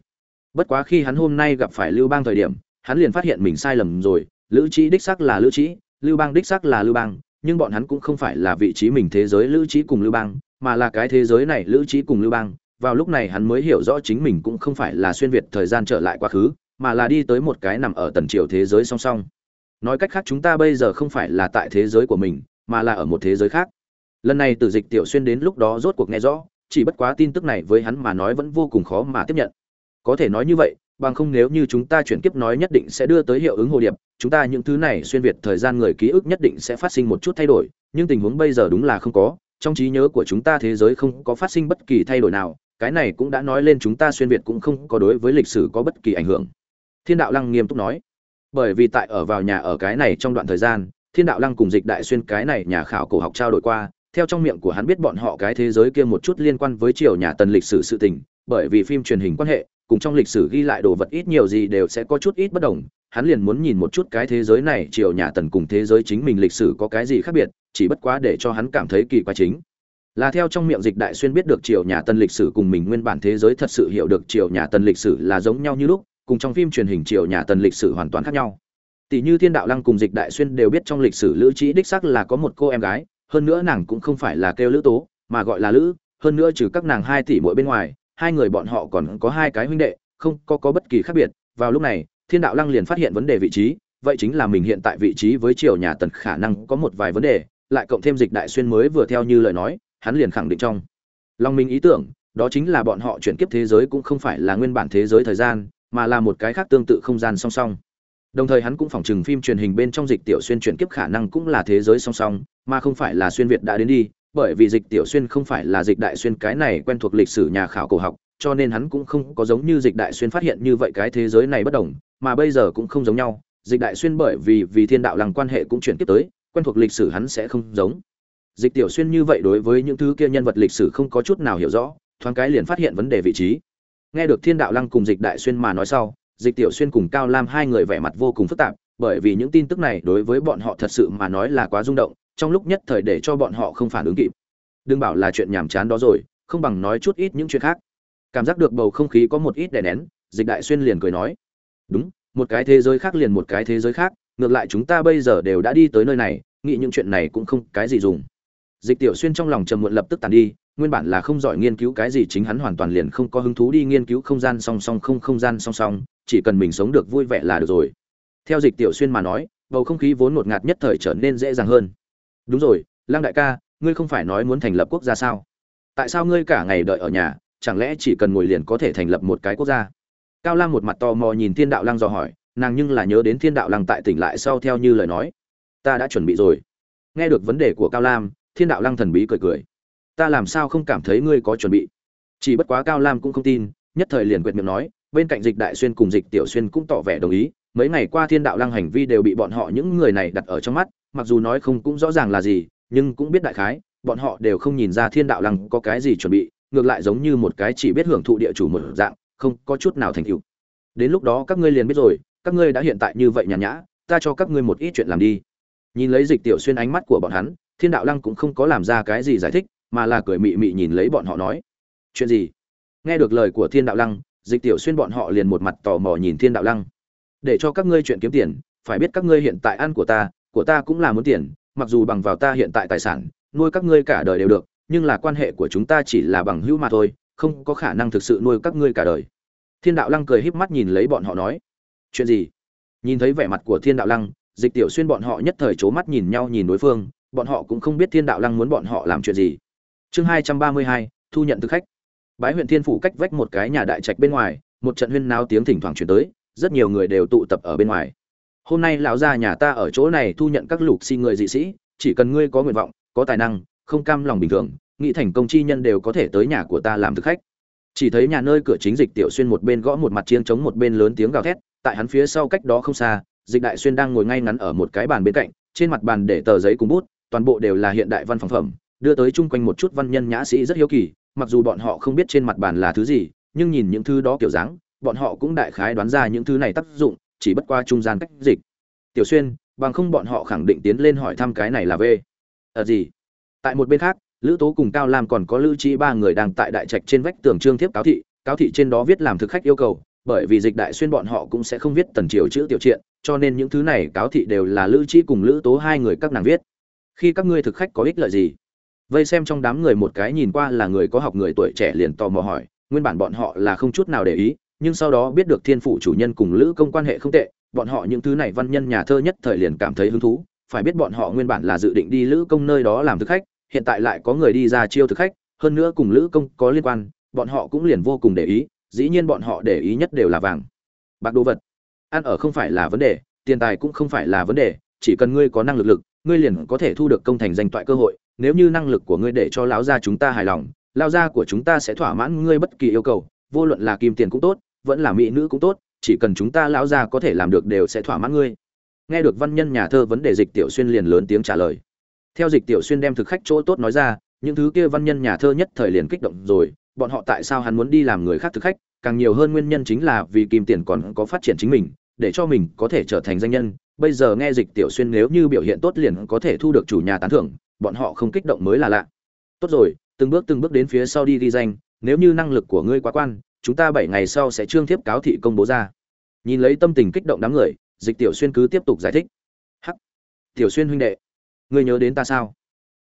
Bất quá khi hắn hôm nay gặp phải lưu bang thời điểm, hắn liền phát hiện mình sai lầm rồi. Lữ trí đích sắc là lữ trí lưu bang đích sắc là lưu bang, nhưng bọn hắn cũng không phải là vị trí mình thế giới lữ trí cùng lưu bang, mà là cái thế giới này lữ trí cùng lưu bang. Vào lúc này hắn mới hiểu rõ chính mình cũng không phải là xuyên việt thời gian trở lại quá khứ, mà là đi tới một cái nằm ở tần triều thế giới song song. Nói cách khác chúng ta bây giờ không phải là tại thế giới của mình, mà là ở một thế giới khác lần này từ dịch tiểu xuyên đến lúc đó rốt cuộc nghe rõ, chỉ bất quá tin tức này với hắn mà nói vẫn vô cùng khó mà tiếp nhận. Có thể nói như vậy, bằng không nếu như chúng ta chuyển kiếp nói nhất định sẽ đưa tới hiệu ứng hồ điệp, chúng ta những thứ này xuyên việt thời gian người ký ức nhất định sẽ phát sinh một chút thay đổi, nhưng tình huống bây giờ đúng là không có, trong trí nhớ của chúng ta thế giới không có phát sinh bất kỳ thay đổi nào, cái này cũng đã nói lên chúng ta xuyên việt cũng không có đối với lịch sử có bất kỳ ảnh hưởng. Thiên đạo lăng nghiêm túc nói, bởi vì tại ở vào nhà ở cái này trong đoạn thời gian, thiên đạo lăng cùng dịch đại xuyên cái này nhà khảo cổ học trao đổi qua theo trong miệng của hắn biết bọn họ cái thế giới kia một chút liên quan với triều nhà tần lịch sử sự tình, bởi vì phim truyền hình quan hệ, cùng trong lịch sử ghi lại đồ vật ít nhiều gì đều sẽ có chút ít bất đồng. Hắn liền muốn nhìn một chút cái thế giới này, triều nhà tần cùng thế giới chính mình lịch sử có cái gì khác biệt, chỉ bất quá để cho hắn cảm thấy kỳ quái chính là theo trong miệng dịch đại xuyên biết được triều nhà tần lịch sử cùng mình nguyên bản thế giới thật sự hiểu được triều nhà tần lịch sử là giống nhau như lúc, cùng trong phim truyền hình triều nhà tần lịch sử hoàn toàn khác nhau. Tỷ như thiên đạo lăng cùng dịch đại xuyên đều biết trong lịch sử lữ trí đích sắc là có một cô em gái hơn nữa nàng cũng không phải là kêu lữ tố, mà gọi là lữ, hơn nữa trừ các nàng hai tỷ mỗi bên ngoài, hai người bọn họ còn có hai cái huynh đệ, không có có bất kỳ khác biệt. Vào lúc này, thiên đạo lăng liền phát hiện vấn đề vị trí, vậy chính là mình hiện tại vị trí với triều nhà tần khả năng có một vài vấn đề, lại cộng thêm dịch đại xuyên mới vừa theo như lời nói, hắn liền khẳng định trong lòng mình ý tưởng, đó chính là bọn họ chuyển kiếp thế giới cũng không phải là nguyên bản thế giới thời gian, mà là một cái khác tương tự không gian song song đồng thời hắn cũng phỏng chừng phim truyền hình bên trong dịch tiểu xuyên chuyển kiếp khả năng cũng là thế giới song song, mà không phải là xuyên việt đã đến đi, bởi vì dịch tiểu xuyên không phải là dịch đại xuyên cái này quen thuộc lịch sử nhà khảo cổ học, cho nên hắn cũng không có giống như dịch đại xuyên phát hiện như vậy cái thế giới này bất đồng, mà bây giờ cũng không giống nhau. Dịch đại xuyên bởi vì vì thiên đạo lăng quan hệ cũng chuyển tiếp tới, quen thuộc lịch sử hắn sẽ không giống. Dịch tiểu xuyên như vậy đối với những thứ kia nhân vật lịch sử không có chút nào hiểu rõ, thoáng cái liền phát hiện vấn đề vị trí. Nghe được thiên đạo lăng cùng dịch đại xuyên mà nói sau dịch tiểu xuyên cùng cao lam hai người vẻ mặt vô cùng phức tạp, bởi vì những tin tức này đối với bọn họ thật sự mà nói là quá rung động, trong lúc nhất thời để cho bọn họ không phản ứng kịp. Đừng bảo là chuyện nhàm chán đó rồi, không bằng nói chút ít những chuyện khác. Cảm giác được bầu không khí có một ít đè nén, dịch đại xuyên liền cười nói, đúng, một cái thế giới khác liền một cái thế giới khác, ngược lại chúng ta bây giờ đều đã đi tới nơi này, nghĩ những chuyện này cũng không cái gì dùng. Dịch tiểu xuyên trong lòng trầm muộn lập tức tàn đi, nguyên bản là không giỏi nghiên cứu cái gì chính hắn hoàn toàn liền không có hứng thú đi nghiên cứu không gian song song không không gian song song chỉ cần mình sống được vui vẻ là được rồi. Theo dịch tiểu xuyên mà nói, bầu không khí vốn ngột ngạt nhất thời trở nên dễ dàng hơn. Đúng rồi, lăng đại ca, ngươi không phải nói muốn thành lập quốc gia sao? Tại sao ngươi cả ngày đợi ở nhà, chẳng lẽ chỉ cần ngồi liền có thể thành lập một cái quốc gia? Cao lam một mặt tò mò nhìn thiên đạo lăng dò hỏi, nàng nhưng là nhớ đến thiên đạo lăng tại tỉnh lại sau theo như lời nói. Ta đã chuẩn bị rồi. Nghe được vấn đề của cao lam, thiên đạo lăng thần bí cười cười. Ta làm sao không cảm thấy ngươi có chuẩn bị? Chỉ bất quá cao lam cũng không tin, nhất thời liền quyệt miệng nói bên cạnh dịch đại xuyên cùng dịch tiểu xuyên cũng tỏ vẻ đồng ý. Mấy ngày qua thiên đạo lăng hành vi đều bị bọn họ những người này đặt ở trong mắt, mặc dù nói không cũng rõ ràng là gì, nhưng cũng biết đại khái, bọn họ đều không nhìn ra thiên đạo lăng có cái gì chuẩn bị, ngược lại giống như một cái chỉ biết hưởng thụ địa chủ một dạng, không có chút nào thành tựu. Đến lúc đó các ngươi liền biết rồi, các ngươi đã hiện tại như vậy nhàn nhã, ta cho các ngươi một ít chuyện làm đi. Nhìn lấy dịch tiểu xuyên ánh mắt của bọn hắn, thiên đạo lăng cũng không có làm ra cái gì giải thích, mà là cười mị mị nhìn lấy bọn họ nói. Chuyện gì? Nghe được lời của thiên đạo lăng dịch tiểu xuyên bọn họ liền một mặt tò mò nhìn thiên đạo lăng. Để cho các ngươi chuyện kiếm tiền, phải biết các ngươi hiện tại ăn của ta của ta cũng là muốn tiền, mặc dù bằng vào ta hiện tại tài sản, nuôi các ngươi cả đời đều được, nhưng là quan hệ của chúng ta chỉ là bằng hữu mà thôi, không có khả năng thực sự nuôi các ngươi cả đời. Thiên đạo lăng cười híp mắt nhìn lấy bọn họ nói, chuyện gì? Nhìn thấy vẻ mặt của thiên đạo lăng, dịch tiểu xuyên bọn họ nhất thời c h ố mắt nhìn nhau nhìn đối phương, bọn họ cũng không biết thiên đạo lăng muốn bọn họ làm chuyện gì. Chương hai trăm ba mươi hai, thu nhận thực khách bái huyện thiên phủ cách vách một cái nhà đại trạch bên ngoài, một trận huyên náo tiếng thỉnh thoảng chuyển tới, rất nhiều người đều tụ tập ở bên ngoài. Hôm nay lão gia nhà ta ở chỗ này thu nhận các lục xin người dị sĩ, chỉ cần ngươi có nguyện vọng, có tài năng, không cam lòng bình thường, nghĩ thành công chi nhân đều có thể tới nhà của ta làm thực khách. Chỉ thấy nhà nơi cửa chính dịch tiểu xuyên một bên gõ một mặt chiêng chống một bên lớn tiếng gào thét, tại hắn phía sau cách đó không xa, dịch đại xuyên đang ngồi ngay ngắn ở một cái bàn bên cạnh, trên mặt bàn để tờ giấy cùng bút, toàn bộ đều là hiện đại văn phòng phẩm, đưa tới chung quanh một chút văn nhân nhã sĩ rất hiếu kỳ mặc dù bọn họ không biết trên mặt bàn là thứ gì, nhưng nhìn những thứ đó kiểu dáng, bọn họ cũng đại khái đoán ra những thứ này tác dụng, chỉ bất qua trung gian cách dịch. Tiểu xuyên, bằng không bọn họ khẳng định tiến lên hỏi thăm cái này là v. Ở gì? Tại một bên khác, lữ tố cùng cao lam còn có lữ trí ba người đang tại đại trạch trên vách tường trương thiếp cáo thị cáo thị trên đó viết làm thực khách yêu cầu, bởi vì dịch đại xuyên bọn họ cũng sẽ không viết tần triều chữ tiểu triện cho nên những thứ này cáo thị đều là lữ trí cùng lữ tố hai người các nàng viết. Khi các ngươi thực khách có ích lợi gì? Vây xem trong đám người một cái nhìn qua là người có học người tuổi trẻ liền tò mò hỏi, nguyên bản bọn họ là không chút nào để ý, nhưng sau đó biết được thiên phụ chủ nhân cùng lữ công quan hệ không tệ, bọn họ những thứ này văn nhân nhà thơ nhất thời liền cảm thấy hứng thú. Phải biết bọn họ nguyên bản là dự định đi lữ công nơi đó làm thực khách, hiện tại lại có người đi ra chiêu thực khách, hơn nữa cùng lữ công có liên quan, bọn họ cũng liền vô cùng để ý, dĩ nhiên bọn họ để ý nhất đều là vàng, bạc đồ vật. Ăn ở không phải là vấn đề, tiền tài cũng không phải là vấn đề, chỉ cần ngươi có năng lực lực, ngươi liền có thể thu được công thành danh toại cơ hội nếu như năng lực của ngươi để cho lão gia chúng ta hài lòng lao gia của chúng ta sẽ thỏa mãn ngươi bất kỳ yêu cầu, vô luận là kim tiền cũng tốt, vẫn là mỹ nữ cũng tốt, chỉ cần chúng ta lão gia có thể làm được đều sẽ thỏa mãn ngươi. Nghe được văn nhân nhà thơ vấn đề dịch tiểu xuyên liền lớn tiếng trả lời. Theo dịch tiểu xuyên đem thực khách chỗ tốt nói ra, những thứ kia văn nhân nhà thơ nhất thời liền kích động rồi, bọn họ tại sao hắn muốn đi làm người khác thực khách, càng nhiều hơn nguyên nhân chính là vì kim tiền còn có phát triển chính mình, để cho mình có thể trở thành danh nhân. Bây giờ nghe dịch tiểu xuyên nếu như biểu hiện tốt liền có thể thu được chủ nhà tán thưởng bọn họ không kích động mới là lạ. Tốt rồi, từng bước từng bước đến phía sau đi ghi danh, nếu như năng lực của ngươi quá quan, chúng ta bảy ngày sau sẽ trương thiếp cáo thị công bố ra. Nhìn lấy tâm tình kích động đám người, dịch tiểu xuyên cứ tiếp tục giải thích. Hắc! Tiểu xuyên huynh đệ, ngươi nhớ đến ta sao?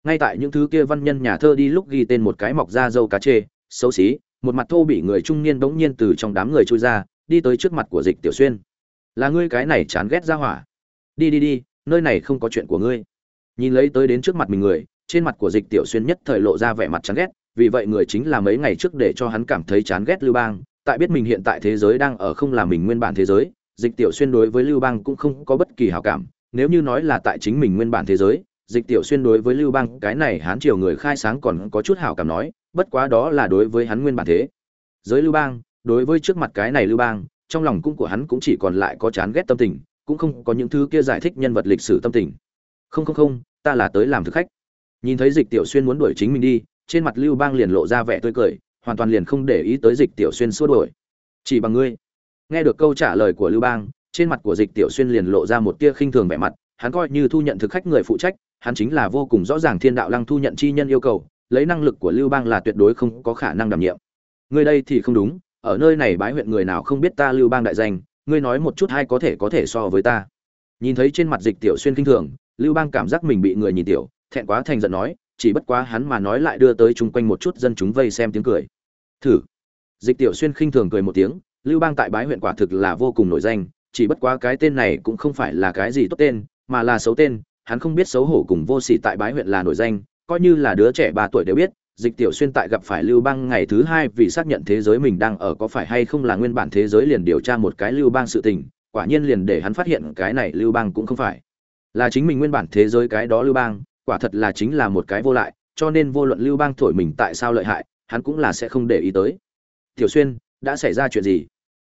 Ngay tại những thứ kia văn nhân nhà thơ đi lúc ghi tên một cái mọc da dâu cá chê, xấu xí, một mặt thô bị người trung niên bỗng nhiên từ trong đám người trôi ra, đi tới trước mặt của dịch tiểu xuyên. Là ngươi cái này chán ghét ra hỏa. Đi đi đi, nơi này không có chuyện của ngươi nhìn lấy tới đến trước mặt mình người, trên mặt của dịch tiểu xuyên nhất thời lộ ra vẻ mặt chán ghét, vì vậy người chính là mấy ngày trước để cho hắn cảm thấy chán ghét lưu bang, tại biết mình hiện tại thế giới đang ở không là mình nguyên bản thế giới, dịch tiểu xuyên đối với lưu bang cũng không có bất kỳ hảo cảm, nếu như nói là tại chính mình nguyên bản thế giới, dịch tiểu xuyên đối với lưu bang, cái này hán triều người khai sáng còn có chút hảo cảm nói, bất quá đó là đối với hắn nguyên bản thế giới lưu bang, đối với trước mặt cái này lưu bang, trong lòng cũng của hắn cũng chỉ còn lại có chán ghét tâm tình, cũng không có những thứ kia giải thích nhân vật lịch sử tâm tình. Không không không ta là tới làm thực khách. Nhìn thấy dịch tiểu xuyên muốn đuổi chính mình đi, trên mặt lưu bang liền lộ ra vẻ tươi cười, hoàn toàn liền không để ý tới dịch tiểu xuyên xua đuổi. Chỉ bằng ngươi. Nghe được câu trả lời của lưu bang, trên mặt của dịch tiểu xuyên liền lộ ra một tia khinh thường vẻ mặt, hắn coi như thu nhận thực khách người phụ trách, hắn chính là vô cùng rõ ràng thiên đạo lăng thu nhận chi nhân yêu cầu, lấy năng lực của lưu bang là tuyệt đối không có khả năng đảm nhiệm. Ngươi đây thì không đúng, ở nơi này bái huyện người nào không biết ta lưu bang đại danh, ngươi nói một chút hay có thể có thể so với ta. Nhìn thấy trên mặt dịch tiểu xuyên kinh thường lưu bang cảm giác mình bị người nhìn tiểu, thẹn quá thành giận nói, chỉ bất quá hắn mà nói lại đưa tới chung quanh một chút dân chúng vây xem tiếng cười. Thử. Dịch tiểu xuyên khinh thường cười một tiếng, lưu bang tại bái huyện quả thực là vô cùng nổi danh, chỉ bất quá cái tên này cũng không phải là cái gì tốt tên, mà là xấu tên, hắn không biết xấu hổ cùng vô sỉ tại bái huyện là nổi danh, coi như là đứa trẻ ba tuổi đều biết, dịch tiểu xuyên tại gặp phải lưu bang ngày thứ hai vì xác nhận thế giới mình đang ở có phải hay không là nguyên bản thế giới liền điều tra một cái lưu bang sự tình, quả nhiên liền để hắn phát hiện cái này lưu bang cũng không phải là chính mình nguyên bản thế giới cái đó lưu bang, quả thật là chính là một cái vô lại, cho nên vô luận lưu bang thổi mình tại sao lợi hại, hắn cũng là sẽ không để ý tới. Tiểu xuyên, đã xảy ra chuyện gì?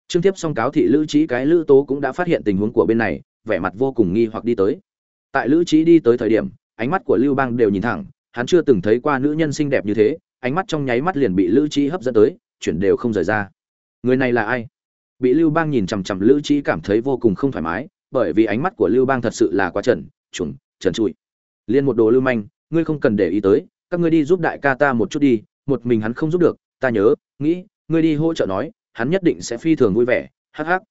Trương tiếp song cáo thị lữ trí cái lữ tố cũng đã phát hiện tình huống của bên này, vẻ mặt vô cùng nghi hoặc đi tới. Tại lữ trí đi tới thời điểm, ánh mắt của lưu bang đều nhìn thẳng, hắn chưa từng thấy qua nữ nhân xinh đẹp như thế, ánh mắt trong nháy mắt liền bị lữ trí hấp dẫn tới chuyển đều không rời ra. Người này là ai? Bị lưu bang nhìn chằm chằm, lữ trí cảm thấy vô cùng không thoải mái bởi vì ánh mắt của lưu bang thật sự là quá trần, trùng, trần trụi. Liên một đồ lưu manh, ngươi không cần để ý tới, các ngươi đi giúp đại ca ta một chút đi, một mình hắn không giúp được, ta nhớ, nghĩ, ngươi đi hỗ trợ nói, hắn nhất định sẽ phi thường vui vẻ, hắc hắc.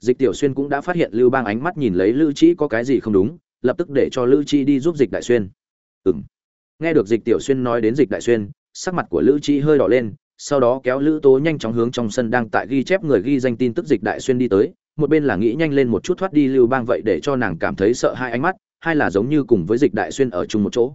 Dịch tiểu xuyên cũng đã phát hiện lưu bang ánh mắt nhìn lấy lữ trí có cái gì không đúng, lập tức để cho lữ trí đi giúp dịch đại xuyên. Ừng nghe được dịch tiểu xuyên nói đến dịch đại xuyên, sắc mặt của lữ trí hơi đỏ lên, sau đó kéo lữ tố nhanh chóng hướng trong sân đang tại ghi chép người ghi danh tin tức dịch đại xuyên đi tới một bên là nghĩ nhanh lên một chút thoát đi lưu bang vậy để cho nàng cảm thấy sợ hai ánh mắt, hai là giống như cùng với dịch đại xuyên ở chung một chỗ.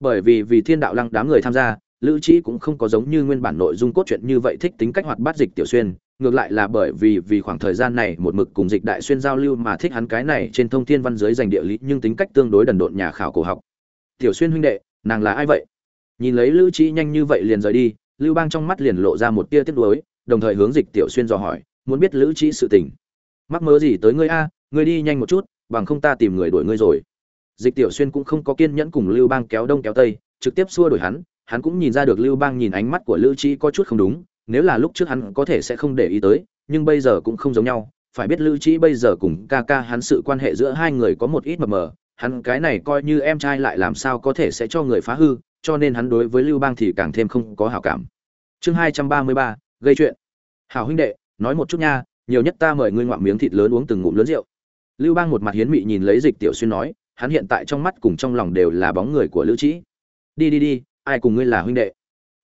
Bởi vì vì thiên đạo lăng đám người tham gia, lữ trí cũng không có giống như nguyên bản nội dung cốt truyện như vậy thích tính cách hoạt bát dịch tiểu xuyên, ngược lại là bởi vì vì khoảng thời gian này một mực cùng dịch đại xuyên giao lưu mà thích hắn cái này trên thông thiên văn giới dành địa lý nhưng tính cách tương đối đần độn nhà khảo cổ học. Tiểu xuyên huynh đệ, nàng là ai vậy? Nhìn lấy lữ trí nhanh như vậy liền rời đi, lưu bang trong mắt liền lộ ra một tia tiếc nuối, đồng thời hướng dịch tiểu xuyên dò hỏi, muốn biết lữ trí sự tình mắc mớ gì tới ngươi a, ngươi đi nhanh một chút, bằng không ta tìm người đuổi ngươi rồi. Dịch tiểu xuyên cũng không có kiên nhẫn cùng lưu bang kéo đông kéo tây, trực tiếp xua đuổi hắn hắn cũng nhìn ra được lưu bang nhìn ánh mắt của Lưu trí có chút không đúng, nếu là lúc trước hắn có thể sẽ không để ý tới, nhưng bây giờ cũng không giống nhau. Phải biết Lưu trí bây giờ cùng ca ca hắn sự quan hệ giữa hai người có một ít mập mờ, hắn cái này coi như em trai lại làm sao có thể sẽ cho người phá hư, cho nên hắn đối với lưu bang thì càng thêm không có hảo cảm. Chương hai trăm ba mươi ba, gây chuyện. Hảo huynh đệ, nói một chút nha nhiều nhất ta mời ngươi ngoạm miếng thịt lớn uống từng ngụm lớn rượu. Lưu bang một mặt hiến mị nhìn lấy dịch tiểu xuyên nói, hắn hiện tại trong mắt cùng trong lòng đều là bóng người của lữ trĩ. Đi đi đi, ai cùng ngươi là huynh đệ?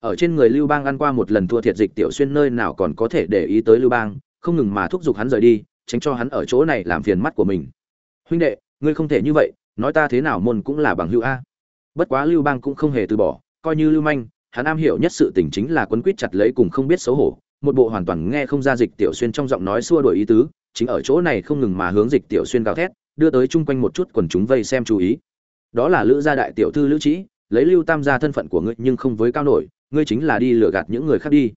Ở trên người lưu bang ăn qua một lần thua thiệt dịch tiểu xuyên nơi nào còn có thể để ý tới lưu bang, không ngừng mà thúc giục hắn rời đi, tránh cho hắn ở chỗ này làm phiền mắt của mình. Huynh đệ, ngươi không thể như vậy, nói ta thế nào môn cũng là bằng hữu a. Bất quá lưu bang cũng không hề từ bỏ, coi như lưu manh, hắn am hiểu nhất sự tình chính là quấn quýt chặt lấy cùng không biết xấu hổ một bộ hoàn toàn nghe không ra dịch tiểu xuyên trong giọng nói xua đổi ý tứ, chính ở chỗ này không ngừng mà hướng dịch tiểu xuyên gào thét, đưa tới chung quanh một chút quần chúng vây xem chú ý. Đó là lữ gia đại tiểu thư lữ trí lấy lưu tam gia thân phận của ngươi nhưng không với cao nổi, ngươi chính là đi lừa gạt những người khác đi.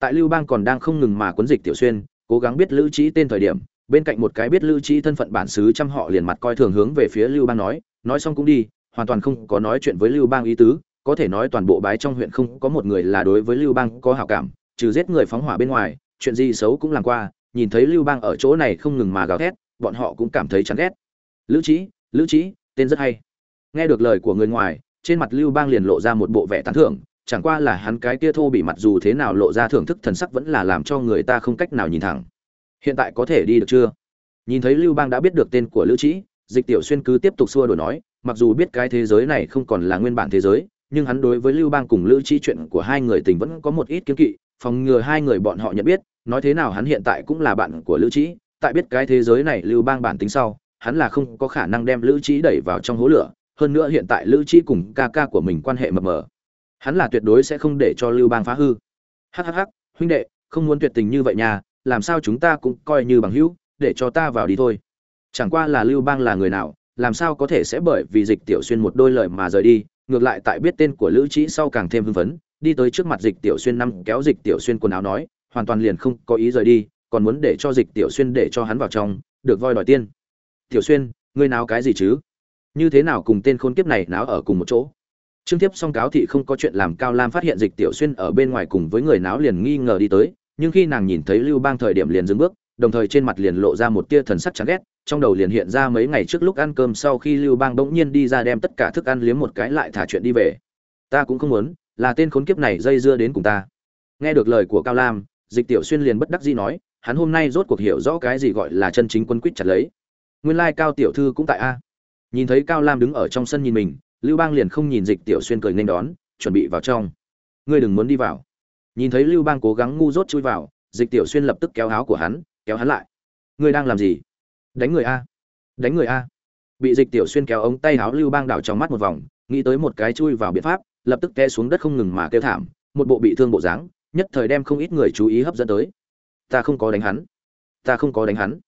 Tại lưu bang còn đang không ngừng mà quấn dịch tiểu xuyên, cố gắng biết lữ trí tên thời điểm, bên cạnh một cái biết lữ trí thân phận bản xứ trăm họ liền mặt coi thường hướng về phía lưu bang nói nói xong cũng đi, hoàn toàn không có nói chuyện với lưu bang ý tứ, có thể nói toàn bộ bái trong huyện không có một người là đối với lưu bang có hảo cảm trừ giết người phóng hỏa bên ngoài, chuyện gì xấu cũng làm qua, nhìn thấy lưu bang ở chỗ này không ngừng mà gào thét, bọn họ cũng cảm thấy chán ghét. Lữ trí lữ trí tên rất hay. Nghe được lời của người ngoài, trên mặt lưu bang liền lộ ra một bộ vẻ tán thưởng, chẳng qua là hắn cái kia thô bị mặt dù thế nào lộ ra thưởng thức thần sắc vẫn là làm cho người ta không cách nào nhìn thẳng. Hiện tại có thể đi được chưa? Nhìn thấy lưu bang đã biết được tên của lữ trí dịch tiểu xuyên cứ tiếp tục xua đổi nói, mặc dù biết cái thế giới này không còn là nguyên bản thế giới, nhưng hắn đối với lưu bang cùng lữ trí chuyện của hai người tình vẫn có một ít kiến kỵ phòng ngừa hai người bọn họ nhận biết, nói thế nào hắn hiện tại cũng là bạn của lữ trí tại biết cái thế giới này lưu bang bản tính sau, hắn là không có khả năng đem lữ trí đẩy vào trong hố lửa, hơn nữa hiện tại lữ trí cùng ca ca của mình quan hệ mập mờ. Hắn là tuyệt đối sẽ không để cho lưu bang phá hư. Hhh huynh đệ, không muốn tuyệt tình như vậy nhà làm sao chúng ta cũng coi như bằng hữu, để cho ta vào đi thôi. Chẳng qua là lưu bang là người nào, làm sao có thể sẽ bởi vì dịch tiểu xuyên một đôi lời mà rời đi, ngược lại tại biết tên của lữ trí sau càng thêm hưng phấn đi tới trước mặt dịch tiểu xuyên năm kéo dịch tiểu xuyên quần áo nói, hoàn toàn liền không có ý rời đi, còn muốn để cho dịch tiểu xuyên để cho hắn vào trong, được voi đòi tiên. Tiểu xuyên, ngươi náo cái gì chứ? Như thế nào cùng tên khôn kiếp này náo ở cùng một chỗ? Trương tiếp xong cáo thị không có chuyện làm cao lam phát hiện dịch tiểu xuyên ở bên ngoài cùng với người náo liền nghi ngờ đi tới, nhưng khi nàng nhìn thấy lưu bang thời điểm liền dừng bước, đồng thời trên mặt liền lộ ra một tia thần sắc chán ghét, trong đầu liền hiện ra mấy ngày trước lúc ăn cơm sau khi lưu bang bỗng nhiên đi ra đem tất cả thức ăn liếm một cái lại thả chuyện đi về. Ta cũng không muốn là tên khốn kiếp này dây dưa đến cùng ta. Nghe được lời của cao lam, dịch tiểu xuyên liền bất đắc dĩ nói, hắn hôm nay rốt cuộc hiểu rõ cái gì gọi là chân chính quân quýt chặt lấy. Nguyên lai cao tiểu thư cũng tại a. Nhìn thấy cao lam đứng ở trong sân nhìn mình, lưu bang liền không nhìn dịch tiểu xuyên cười nên đón, chuẩn bị vào trong. Ngươi đừng muốn đi vào. Nhìn thấy lưu bang cố gắng ngu dốt chui vào, dịch tiểu xuyên lập tức kéo áo của hắn, kéo hắn lại. Ngươi đang làm gì? Đánh người a. Đánh người a. Bị dịch tiểu xuyên kéo ống tay áo lưu bang đảo trong mắt một vòng, nghĩ tới một cái chui vào biện pháp lập tức té xuống đất không ngừng mà kêu thảm, một bộ bị thương bộ dáng, nhất thời đem không ít người chú ý hấp dẫn tới. Ta không có đánh hắn. Ta không có đánh hắn.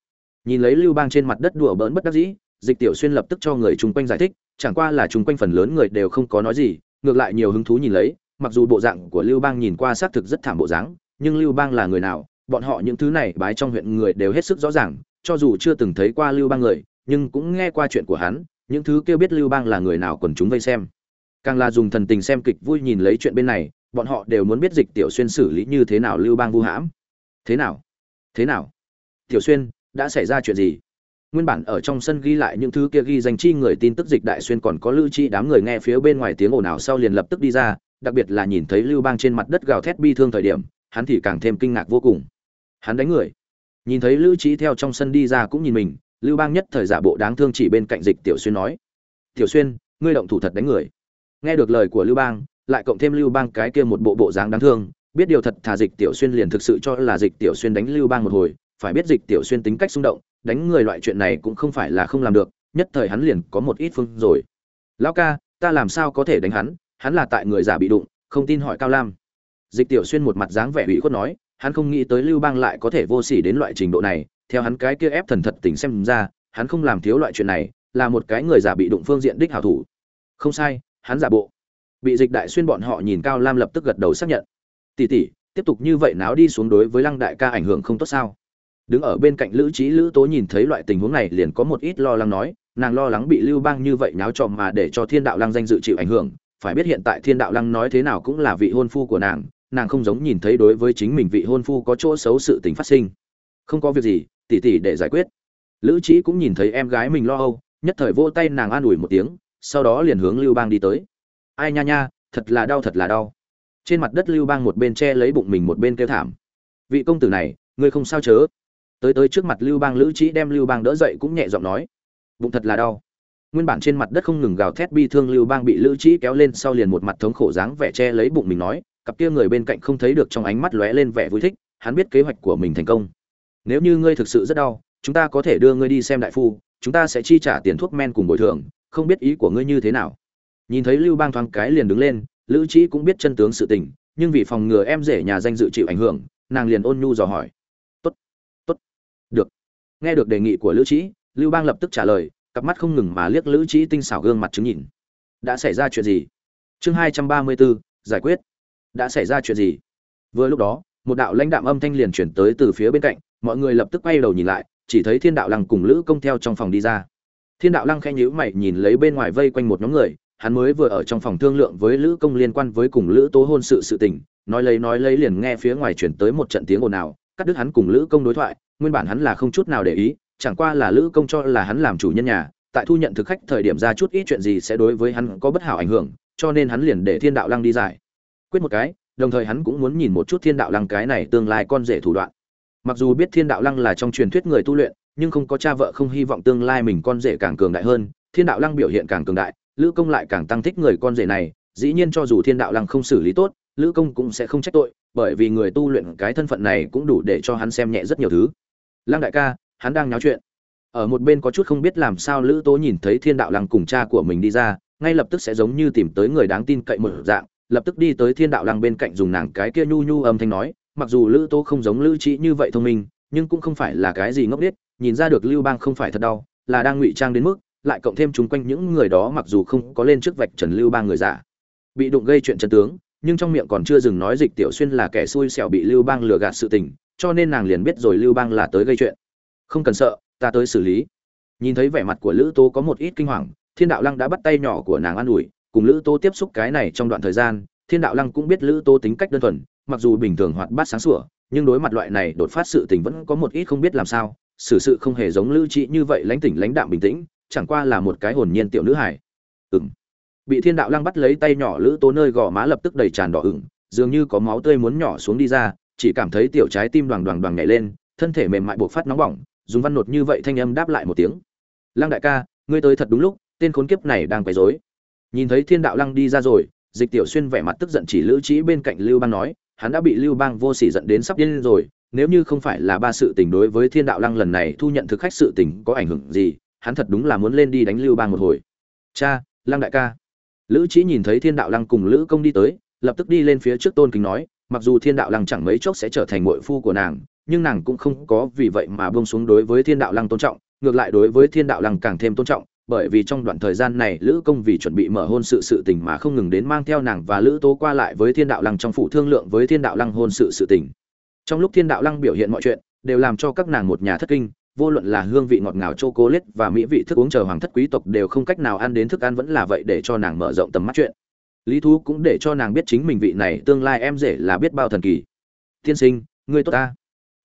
Nhìn lấy lưu bang trên mặt đất đùa bỡn bất đắc dĩ, dịch tiểu xuyên lập tức cho người chung quanh giải thích, chẳng qua là chung quanh phần lớn người đều không có nói gì, ngược lại nhiều hứng thú nhìn lấy, mặc dù bộ dạng của lưu bang nhìn qua xác thực rất thảm bộ dáng, nhưng lưu bang là người nào, bọn họ những thứ này bái trong huyện người đều hết sức rõ ràng, cho dù chưa từng thấy qua lưu bang người, nhưng cũng nghe qua chuyện của hắn, những thứ kêu biết lưu bang là người nào còn chúng vây xem càng là dùng thần tình xem kịch vui nhìn lấy chuyện bên này, bọn họ đều muốn biết dịch tiểu xuyên xử lý như thế nào lưu bang vu hãm. Thế nào? Thế nào? Tiểu xuyên, đã xảy ra chuyện gì? Nguyên bản ở trong sân ghi lại những thứ kia ghi danh chi người tin tức dịch đại xuyên còn có lưu chi, đám người nghe phía bên ngoài tiếng ồn ào sau liền lập tức đi ra, đặc biệt là nhìn thấy lưu bang trên mặt đất gào thét bi thương thời điểm, hắn thì càng thêm kinh ngạc vô cùng. Hắn đánh người. Nhìn thấy lưu trí theo trong sân đi ra cũng nhìn mình, lưu bang nhất thời giả bộ đáng thương chỉ bên cạnh dịch tiểu xuyên nói, tiểu xuyên, ngươi động thủ thật đánh người nghe được lời của lưu bang, lại cộng thêm lưu bang cái kia một bộ bộ dáng đáng thương, biết điều thật thà dịch tiểu xuyên liền thực sự cho là dịch tiểu xuyên đánh lưu bang một hồi, phải biết dịch tiểu xuyên tính cách xung động, đánh người loại chuyện này cũng không phải là không làm được, nhất thời hắn liền có một ít phương rồi. Lão ca, ta làm sao có thể đánh hắn? Hắn là tại người giả bị đụng, không tin hỏi cao lam. Dịch tiểu xuyên một mặt dáng vẻ ủy khuất nói, hắn không nghĩ tới lưu bang lại có thể vô sỉ đến loại trình độ này, theo hắn cái kia ép thần thật tình xem ra, hắn không làm thiếu loại chuyện này, là một cái người giả bị đụng phương diện đích hảo thủ. Không sai hắn giả bộ. Bị dịch đại xuyên bọn họ nhìn cao lam lập tức gật đầu xác nhận. Tỷ tỷ, tiếp tục như vậy náo đi xuống đối với lăng đại ca ảnh hưởng không tốt sao? Đứng ở bên cạnh lữ trí lữ tố nhìn thấy loại tình huống này liền có một ít lo lắng nói, nàng lo lắng bị lưu bang như vậy náo trộm mà để cho thiên đạo lăng danh dự chịu ảnh hưởng, phải biết hiện tại thiên đạo lăng nói thế nào cũng là vị hôn phu của nàng nàng không giống nhìn thấy đối với chính mình vị hôn phu có chỗ xấu sự tình phát sinh. Không có việc gì tỉ tỉ để giải quyết. Lữ trí cũng nhìn thấy em gái mình lo âu, nhất thời vô tay nàng an ủi một tiếng sau đó liền hướng lưu bang đi tới. Ai nha nha, thật là đau thật là đau. Trên mặt đất lưu bang một bên che lấy bụng mình một bên kêu thảm. Vị công tử này, ngươi không sao chớ? Tới tới trước mặt lưu bang lữ trí đem lưu bang đỡ dậy cũng nhẹ giọng nói. Bụng thật là đau. Nguyên bản trên mặt đất không ngừng gào thét bi thương lưu bang bị lữ trí kéo lên sau liền một mặt thống khổ dáng vẻ che lấy bụng mình nói, cặp kia người bên cạnh không thấy được trong ánh mắt lóe lên vẻ vui thích, hắn biết kế hoạch của mình thành công. Nếu như ngươi thực sự rất đau, chúng ta có thể đưa ngươi đi xem đại phu, chúng ta sẽ chi trả tiền thuốc men cùng bồi thường không biết ý của ngươi như thế nào. Nhìn thấy lưu bang thoáng cái liền đứng lên, lữ trí cũng biết chân tướng sự tình, nhưng vì phòng ngừa em rể nhà danh dự chịu ảnh hưởng, nàng liền ôn nhu dò hỏi. Tốt tốt, được. Nghe được đề nghị của lữ trí lưu bang lập tức trả lời, cặp mắt không ngừng mà liếc lữ trí tinh xảo gương mặt chứng nhìn. Đã xảy ra chuyện gì? Chương hai trăm ba mươi bốn giải quyết. Đã xảy ra chuyện gì? Vừa lúc đó, một đạo lãnh đạm âm thanh liền chuyển tới từ phía bên cạnh, mọi người lập tức quay đầu nhìn lại, chỉ thấy thiên đạo lăng cùng lữ công theo trong phòng đi ra thiên đạo lăng khẽ nhíu mày nhìn lấy bên ngoài vây quanh một nhóm người, hắn mới vừa ở trong phòng thương lượng với lữ công liên quan với cùng lữ tố hôn sự sự tình, nói lấy nói lấy liền nghe phía ngoài chuyển tới một trận tiếng ồn ào, cắt đứt hắn cùng lữ công đối thoại, nguyên bản hắn là không chút nào để ý, chẳng qua là lữ công cho là hắn làm chủ nhân nhà, tại thu nhận thực khách thời điểm ra chút ít chuyện gì sẽ đối với hắn có bất hảo ảnh hưởng, cho nên hắn liền để thiên đạo lăng đi giải. Quyết một cái, đồng thời hắn cũng muốn nhìn một chút thiên đạo lăng cái này tương lai con rể thủ đoạn. Mặc dù biết thiên đạo lăng là trong truyền thuyết người tu luyện nhưng không có cha vợ không hy vọng tương lai mình con rể càng cường đại hơn, thiên đạo lăng biểu hiện càng cường đại, lữ công lại càng tăng thích người con rể này, dĩ nhiên cho dù thiên đạo lăng không xử lý tốt, lữ công cũng sẽ không trách tội, bởi vì người tu luyện cái thân phận này cũng đủ để cho hắn xem nhẹ rất nhiều thứ. Lăng đại ca, hắn đang nháo chuyện. Ở một bên có chút không biết làm sao lữ tố nhìn thấy thiên đạo lăng cùng cha của mình đi ra, ngay lập tức sẽ giống như tìm tới người đáng tin cậy một dạng, lập tức đi tới thiên đạo lăng bên cạnh dùng nàng cái kia nhu nhu âm thanh nói, mặc dù lữ tố không giống lữ trí như vậy thông minh, nhưng cũng không phải là cái gì ngốc nghếch nhìn ra được lưu bang không phải thật đau, là đang ngụy trang đến mức, lại cộng thêm chúng quanh những người đó mặc dù không có lên trước vạch trần lưu bang người giả bị đụng gây chuyện chân tướng, nhưng trong miệng còn chưa dừng nói dịch tiểu xuyên là kẻ xui xẻo bị lưu bang lừa gạt sự tình, cho nên nàng liền biết rồi lưu bang là tới gây chuyện. Không cần sợ, ta tới xử lý. Nhìn thấy vẻ mặt của lữ tố có một ít kinh hoàng, thiên đạo lăng đã bắt tay nhỏ của nàng an ủi, cùng lữ tố tiếp xúc cái này trong đoạn thời gian, thiên đạo lăng cũng biết lữ tố tính cách đơn thuần, mặc dù bình thường hoạt bát sáng sủa, nhưng đối mặt loại này đột phát sự tình vẫn có một ít không biết làm sao xử sự không hề giống lữ trị như vậy lãnh tỉnh lãnh đạm bình tĩnh, chẳng qua là một cái hồn nhiên tiểu nữ hải ừng bị thiên đạo lăng bắt lấy tay nhỏ lữ tố nơi gò má lập tức đầy tràn đỏ ửng, dường như có máu tươi muốn nhỏ xuống đi ra, chỉ cảm thấy tiểu trái tim đoàn đoàn đoàn nhảy lên, thân thể mềm mại buộc phát nóng bỏng, dùng văn nột như vậy thanh âm đáp lại một tiếng. Lăng đại ca, ngươi tới thật đúng lúc, tên khốn kiếp này đang quấy rối. Nhìn thấy thiên đạo lăng đi ra rồi, dịch tiểu xuyên vẻ mặt tức giận chỉ lữ trí bên cạnh lưu bang nói, hắn đã bị lưu bang vô sỉ giận đến sắp điên rồi nếu như không phải là ba sự tình đối với thiên đạo lăng lần này thu nhận thực khách sự tình có ảnh hưởng gì, hắn thật đúng là muốn lên đi đánh lưu bang một hồi. Cha, lăng đại ca. Lữ trí nhìn thấy thiên đạo lăng cùng lữ công đi tới, lập tức đi lên phía trước tôn kính nói, mặc dù thiên đạo lăng chẳng mấy chốc sẽ trở thành mội phu của nàng, nhưng nàng cũng không có vì vậy mà buông xuống đối với thiên đạo lăng tôn trọng, ngược lại đối với thiên đạo lăng càng thêm tôn trọng, bởi vì trong đoạn thời gian này lữ công vì chuẩn bị mở hôn sự sự tình mà không ngừng đến mang theo nàng và lữ tố qua lại với thiên đạo lăng trong phủ thương lượng với thiên đạo lăng hôn sự sự tình trong lúc thiên đạo lăng biểu hiện mọi chuyện, đều làm cho các nàng một nhà thất kinh, vô luận là hương vị ngọt ngào chocolate và mỹ vị thức uống chờ hoàng thất quý tộc đều không cách nào ăn đến thức ăn vẫn là vậy để cho nàng mở rộng tầm mắt chuyện. Lý thú cũng để cho nàng biết chính mình vị này tương lai em rể là biết bao thần kỳ. Tiên sinh, ngươi tốt ta.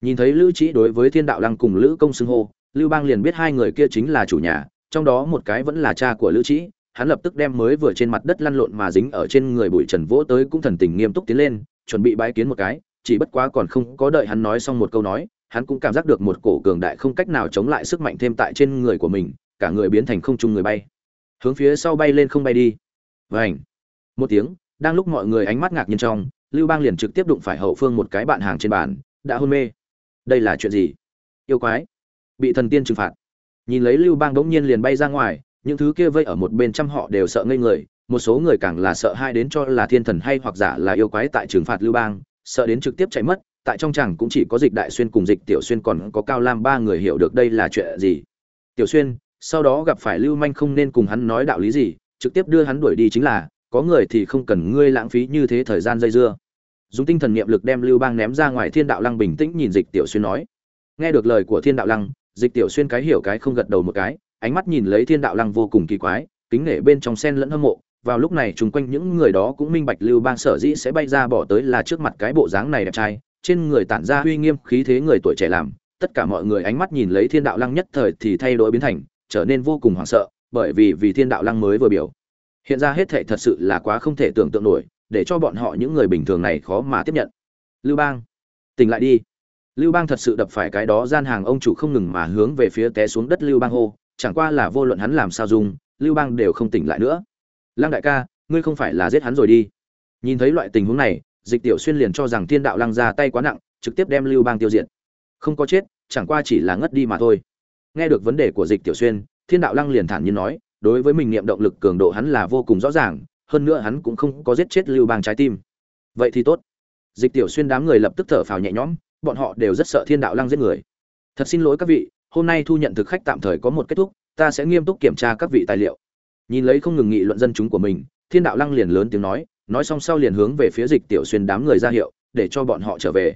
Nhìn thấy lữ trí đối với thiên đạo lăng cùng lữ công xưng hô, lưu bang liền biết hai người kia chính là chủ nhà, trong đó một cái vẫn là cha của lữ trí hắn lập tức đem mới vừa trên mặt đất lăn lộn mà dính ở trên người bụi trần vỗ tới cũng thần tình nghiêm túc tiến lên, chuẩn bị bái kiến một cái chỉ bất quá còn không có đợi hắn nói xong một câu nói, hắn cũng cảm giác được một cổ cường đại không cách nào chống lại sức mạnh thêm tại trên người của mình, cả người biến thành không trung người bay. Hướng phía sau bay lên không bay đi. Vảnh một tiếng, đang lúc mọi người ánh mắt ngạc nhiên trong, lưu bang liền trực tiếp đụng phải hậu phương một cái bạn hàng trên bàn, đã hôn mê. Đây là chuyện gì? Yêu quái. Bị thần tiên trừng phạt. Nhìn lấy lưu bang đống nhiên liền bay ra ngoài, những thứ kia vây ở một bên trăm họ đều sợ ngây người, một số người càng là sợ hai đến cho là thiên thần hay hoặc giả là yêu quái tại trừng phạt lưu bang sợ đến trực tiếp chạy mất, tại trong chàng cũng chỉ có dịch đại xuyên cùng dịch tiểu xuyên còn có cao lam ba người hiểu được đây là chuyện gì. Tiểu xuyên, sau đó gặp phải lưu manh không nên cùng hắn nói đạo lý gì, trực tiếp đưa hắn đuổi đi chính là, có người thì không cần ngươi lãng phí như thế thời gian dây dưa. Dùng tinh thần niệm lực đem lưu bang ném ra ngoài thiên đạo lăng bình tĩnh nhìn dịch tiểu xuyên nói. Nghe được lời của thiên đạo lăng, dịch tiểu xuyên cái hiểu cái không gật đầu một cái, ánh mắt nhìn lấy thiên đạo lăng vô cùng kỳ quái, kính nể bên trong sen lẫn hâm mộ vào lúc này chung quanh những người đó cũng minh bạch lưu bang sở dĩ sẽ bay ra bỏ tới là trước mặt cái bộ dáng này đẹp trai, trên người tản ra uy nghiêm khí thế người tuổi trẻ làm, tất cả mọi người ánh mắt nhìn lấy thiên đạo lăng nhất thời thì thay đổi biến thành, trở nên vô cùng hoảng sợ, bởi vì vì thiên đạo lăng mới vừa biểu. Hiện ra hết thệ thật sự là quá không thể tưởng tượng nổi, để cho bọn họ những người bình thường này khó mà tiếp nhận. Lưu bang, tỉnh lại đi. Lưu bang thật sự đập phải cái đó gian hàng ông chủ không ngừng mà hướng về phía té xuống đất lưu bang hô, chẳng qua là vô luận hắn làm sao dùng, lưu bang đều không tỉnh lại nữa lăng đại ca, ngươi không phải là giết hắn rồi đi. Nhìn thấy loại tình huống này, dịch tiểu xuyên liền cho rằng thiên đạo lăng ra tay quá nặng, trực tiếp đem lưu bang tiêu diệt. Không có chết, chẳng qua chỉ là ngất đi mà thôi. Nghe được vấn đề của dịch tiểu xuyên, thiên đạo lăng liền thản nhiên nói, đối với mình niệm động lực cường độ hắn là vô cùng rõ ràng, hơn nữa hắn cũng không có giết chết lưu bang trái tim. Vậy thì tốt. Dịch tiểu xuyên đám người lập tức thở phào nhẹ nhõm, bọn họ đều rất sợ thiên đạo lăng giết người. Thật xin lỗi các vị, hôm nay thu nhận thực khách tạm thời có một kết thúc, ta sẽ nghiêm túc kiểm tra các vị tài liệu nhìn lấy không ngừng nghị luận dân chúng của mình, thiên đạo lăng liền lớn tiếng nói nói xong sau liền hướng về phía dịch tiểu xuyên đám người ra hiệu, để cho bọn họ trở về.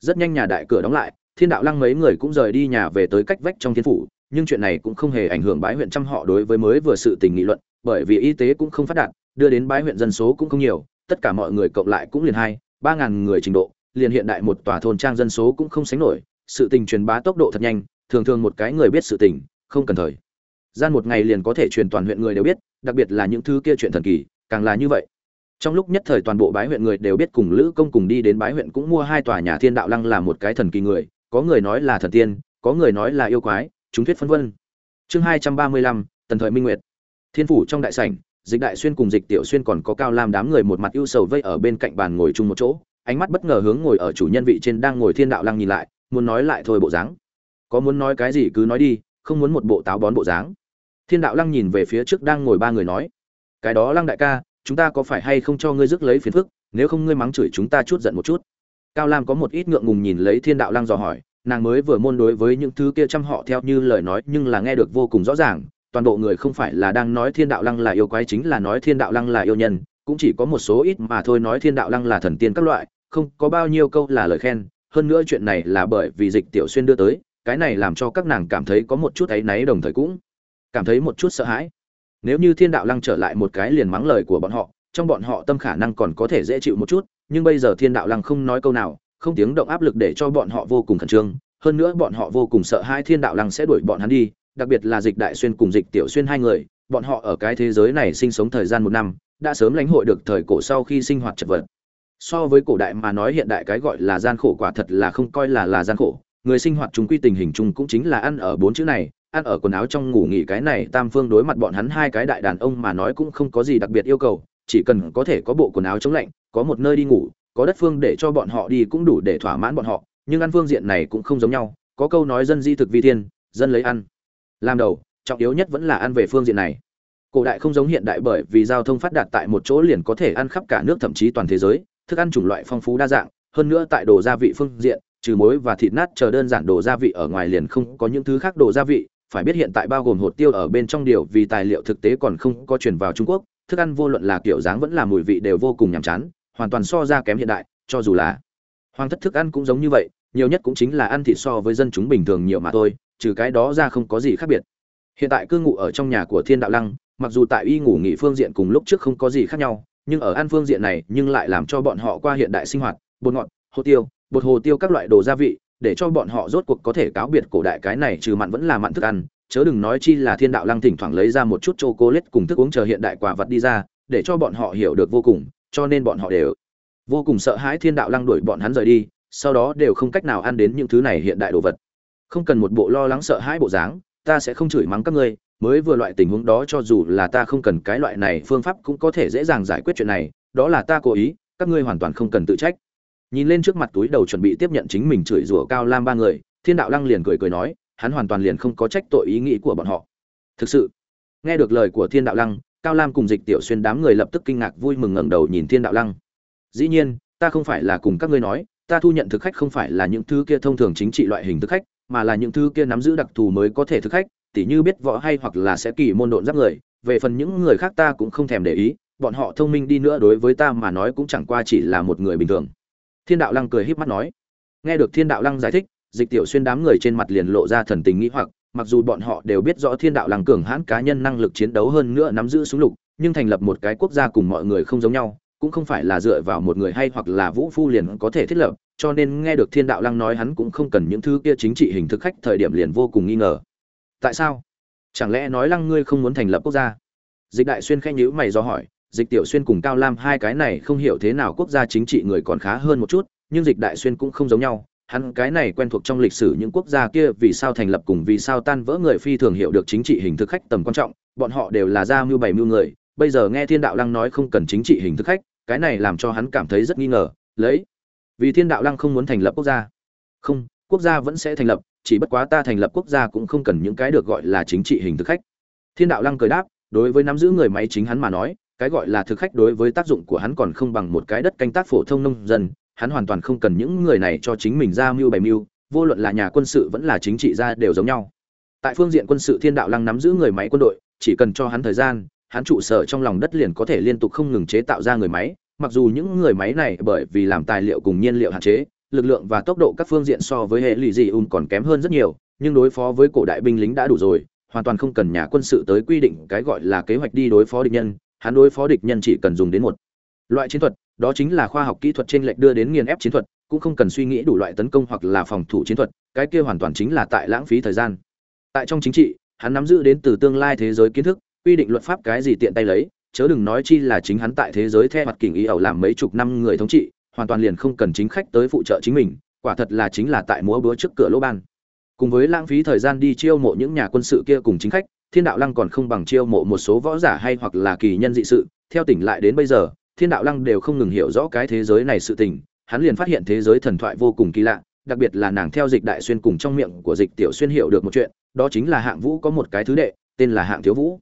Rất nhanh nhà đại cửa đóng lại, thiên đạo lăng mấy người cũng rời đi nhà về tới cách vách trong thiên phủ, nhưng chuyện này cũng không hề ảnh hưởng bái huyện trăm họ đối với mới vừa sự tình nghị luận, bởi vì y tế cũng không phát đạt, đưa đến bái huyện dân số cũng không nhiều, tất cả mọi người cộng lại cũng liền hai, ba ngàn người trình độ, liền hiện đại một tòa thôn trang dân số cũng không sánh nổi, sự tình truyền bá tốc độ thật nhanh, thường thường một cái người biết sự tình, không cần thời gian một ngày liền có thể truyền toàn huyện người đều biết, đặc biệt là những thứ kia chuyện thần kỳ, càng là như vậy. Trong lúc nhất thời toàn bộ bái huyện người đều biết cùng lữ công cùng đi đến bái huyện cũng mua hai tòa nhà thiên đạo lăng là một cái thần kỳ người, có người nói là thần tiên, có người nói là yêu quái, chúng thuyết phân vân. Chương hai trăm ba mươi lăm, tần thời minh nguyệt. Thiên phủ trong đại sảnh, dịch đại xuyên cùng dịch tiểu xuyên còn có cao lam đám người một mặt ưu sầu vây ở bên cạnh bàn ngồi chung một chỗ, ánh mắt bất ngờ hướng ngồi ở chủ nhân vị trên đang ngồi thiên đạo lăng nhìn lại, muốn nói lại thôi bộ dáng. Có muốn nói cái gì cứ nói đi, không muốn một bộ táo bón bộ dáng thiên đạo lăng nhìn về phía trước đang ngồi ba người nói, cái đó lăng đại ca, chúng ta có phải hay không cho ngươi rước lấy phiền phức? Nếu không ngươi mắng chửi chúng ta chút giận một chút. Cao lam có một ít ngượng ngùng nhìn lấy thiên đạo lăng dò hỏi, nàng mới vừa môn đối với những thứ kia chăm họ theo như lời nói nhưng là nghe được vô cùng rõ ràng, toàn bộ người không phải là đang nói thiên đạo lăng là yêu quái chính là nói thiên đạo lăng là yêu nhân, cũng chỉ có một số ít mà thôi nói thiên đạo lăng là thần tiên các loại, không có bao nhiêu câu là lời khen. Hơn nữa chuyện này là bởi vì dịch tiểu xuyên đưa tới, cái này làm cho các nàng cảm thấy có một chút áy náy đồng thời cũng cảm thấy một chút sợ hãi. Nếu như thiên đạo lăng trở lại một cái liền mắng lời của bọn họ, trong bọn họ tâm khả năng còn có thể dễ chịu một chút, nhưng bây giờ thiên đạo lăng không nói câu nào, không tiếng động áp lực để cho bọn họ vô cùng khẩn trương. Hơn nữa bọn họ vô cùng sợ hai thiên đạo lăng sẽ đuổi bọn hắn đi, đặc biệt là dịch đại xuyên cùng dịch tiểu xuyên hai người, bọn họ ở cái thế giới này sinh sống thời gian một năm, đã sớm lãnh hội được thời cổ sau khi sinh hoạt chật vật. So với cổ đại mà nói hiện đại cái gọi là gian khổ quả thật là không coi là là gian khổ. Người sinh hoạt chúng quy tình hình chung cũng chính là ăn ở bốn chữ này ăn ở quần áo trong ngủ nghỉ cái này tam phương đối mặt bọn hắn hai cái đại đàn ông mà nói cũng không có gì đặc biệt yêu cầu, chỉ cần có thể có bộ quần áo chống lạnh, có một nơi đi ngủ, có đất phương để cho bọn họ đi cũng đủ để thỏa mãn bọn họ, nhưng ăn phương diện này cũng không giống nhau, có câu nói dân di thực vi thiên, dân lấy ăn. Làm đầu, trọng yếu nhất vẫn là ăn về phương diện này. Cổ đại không giống hiện đại bởi vì giao thông phát đạt tại một chỗ liền có thể ăn khắp cả nước thậm chí toàn thế giới, thức ăn chủng loại phong phú đa dạng, hơn nữa tại đồ gia vị phương diện, trừ muối và thịt nát chờ đơn giản đồ gia vị ở ngoài liền không có những thứ khác đồ gia vị phải biết hiện tại bao gồm hột tiêu ở bên trong điều vì tài liệu thực tế còn không có chuyển vào Trung Quốc, thức ăn vô luận là kiểu dáng vẫn là mùi vị đều vô cùng nhàm chán, hoàn toàn so ra kém hiện đại, cho dù là hoàng thất thức ăn cũng giống như vậy, nhiều nhất cũng chính là ăn thịt so với dân chúng bình thường nhiều mà thôi, trừ cái đó ra không có gì khác biệt. Hiện tại cư ngụ ở trong nhà của Thiên Đạo Lăng, mặc dù tại y ngủ nghỉ phương diện cùng lúc trước không có gì khác nhau, nhưng ở ăn phương diện này nhưng lại làm cho bọn họ qua hiện đại sinh hoạt, bột ngọt, hồ tiêu, bột hồ tiêu các loại đồ gia vị, để cho bọn họ rốt cuộc có thể cáo biệt cổ đại cái này trừ mặn vẫn là mặn thức ăn, chớ đừng nói chi là Thiên Đạo Lăng thỉnh thoảng lấy ra một chút chocolate cùng thức uống chờ hiện đại quả vật đi ra, để cho bọn họ hiểu được vô cùng, cho nên bọn họ đều vô cùng sợ hãi Thiên Đạo Lăng đuổi bọn hắn rời đi, sau đó đều không cách nào ăn đến những thứ này hiện đại đồ vật. Không cần một bộ lo lắng sợ hãi bộ dáng, ta sẽ không chửi mắng các ngươi, mới vừa loại tình huống đó cho dù là ta không cần cái loại này phương pháp cũng có thể dễ dàng giải quyết chuyện này, đó là ta cố ý, các ngươi hoàn toàn không cần tự trách nhìn lên trước mặt túi đầu chuẩn bị tiếp nhận chính mình chửi rủa cao lam ba người, thiên đạo lăng liền cười cười nói, hắn hoàn toàn liền không có trách tội ý nghĩ của bọn họ. Thực sự, nghe được lời của thiên đạo lăng, cao lam cùng dịch tiểu xuyên đám người lập tức kinh ngạc vui mừng ngẩng đầu nhìn thiên đạo lăng. Dĩ nhiên, ta không phải là cùng các ngươi nói, ta thu nhận thực khách không phải là những thứ kia thông thường chính trị loại hình thực khách, mà là những thứ kia nắm giữ đặc thù mới có thể thực khách, tỉ như biết võ hay hoặc là sẽ kỳ môn độn giáp người. Về phần những người khác ta cũng không thèm để ý, bọn họ thông minh đi nữa đối với ta mà nói cũng chẳng qua chỉ là một người bình thường thiên đạo lăng cười híp mắt nói. Nghe được thiên đạo lăng giải thích, dịch tiểu xuyên đám người trên mặt liền lộ ra thần tình nghĩ hoặc, mặc dù bọn họ đều biết rõ thiên đạo lăng cường hãn cá nhân năng lực chiến đấu hơn nữa nắm giữ súng lục, nhưng thành lập một cái quốc gia cùng mọi người không giống nhau, cũng không phải là dựa vào một người hay hoặc là vũ phu liền có thể thiết lập, cho nên nghe được thiên đạo lăng nói hắn cũng không cần những thứ kia chính trị hình thức khách, thời điểm liền vô cùng nghi ngờ. Tại sao? Chẳng lẽ nói lăng ngươi không muốn thành lập quốc gia? Dịch đại xuyên khanh nhữ mày do hỏi dịch tiểu xuyên cùng cao lam hai cái này không hiểu thế nào quốc gia chính trị người còn khá hơn một chút, nhưng dịch đại xuyên cũng không giống nhau. Hắn cái này quen thuộc trong lịch sử những quốc gia kia vì sao thành lập cùng vì sao tan vỡ người phi thường hiểu được chính trị hình thức khách tầm quan trọng, bọn họ đều là gia mưu bảy mưu người. Bây giờ nghe thiên đạo lăng nói không cần chính trị hình thức khách, cái này làm cho hắn cảm thấy rất nghi ngờ. Lấy, vì thiên đạo lăng không muốn thành lập quốc gia. Không, quốc gia vẫn sẽ thành lập, chỉ bất quá ta thành lập quốc gia cũng không cần những cái được gọi là chính trị hình thức khách. Thiên đạo lăng cười đáp, đối với nắm giữ người máy chính hắn mà nói cái gọi là thực khách đối với tác dụng của hắn còn không bằng một cái đất canh tác phổ thông nông dân, hắn hoàn toàn không cần những người này cho chính mình ra mưu bày mưu, vô luận là nhà quân sự vẫn là chính trị gia đều giống nhau. Tại phương diện quân sự thiên đạo lăng nắm giữ người máy quân đội, chỉ cần cho hắn thời gian, hắn trụ sở trong lòng đất liền có thể liên tục không ngừng chế tạo ra người máy, mặc dù những người máy này bởi vì làm tài liệu cùng nhiên liệu hạn chế, lực lượng và tốc độ các phương diện so với hệ lụy dị un còn kém hơn rất nhiều, nhưng đối phó với cổ đại binh lính đã đủ rồi, hoàn toàn không cần nhà quân sự tới quy định cái gọi là kế hoạch đi đối phó địch nhân hắn đối phó địch nhân chỉ cần dùng đến một loại chiến thuật, đó chính là khoa học kỹ thuật trên lệch đưa đến nghiền ép chiến thuật, cũng không cần suy nghĩ đủ loại tấn công hoặc là phòng thủ chiến thuật, cái kia hoàn toàn chính là tại lãng phí thời gian. Tại trong chính trị, hắn nắm giữ đến từ tương lai thế giới kiến thức, quy định luật pháp cái gì tiện tay lấy, chớ đừng nói chi là chính hắn tại thế giới theo mặt kình ý ẩu làm mấy chục năm người thống trị, hoàn toàn liền không cần chính khách tới phụ trợ chính mình, quả thật là chính là tại múa búa trước cửa lỗ ban. Cùng với lãng phí thời gian đi chiêu mộ những nhà quân sự kia cùng chính khách thiên đạo lăng còn không bằng chiêu mộ một số võ giả hay hoặc là kỳ nhân dị sự, theo tỉnh lại đến bây giờ, thiên đạo lăng đều không ngừng hiểu rõ cái thế giới này sự tình, hắn liền phát hiện thế giới thần thoại vô cùng kỳ lạ, đặc biệt là nàng theo dịch đại xuyên cùng trong miệng của dịch tiểu xuyên hiểu được một chuyện, đó chính là hạng vũ có một cái thứ đệ, tên là hạng thiếu vũ.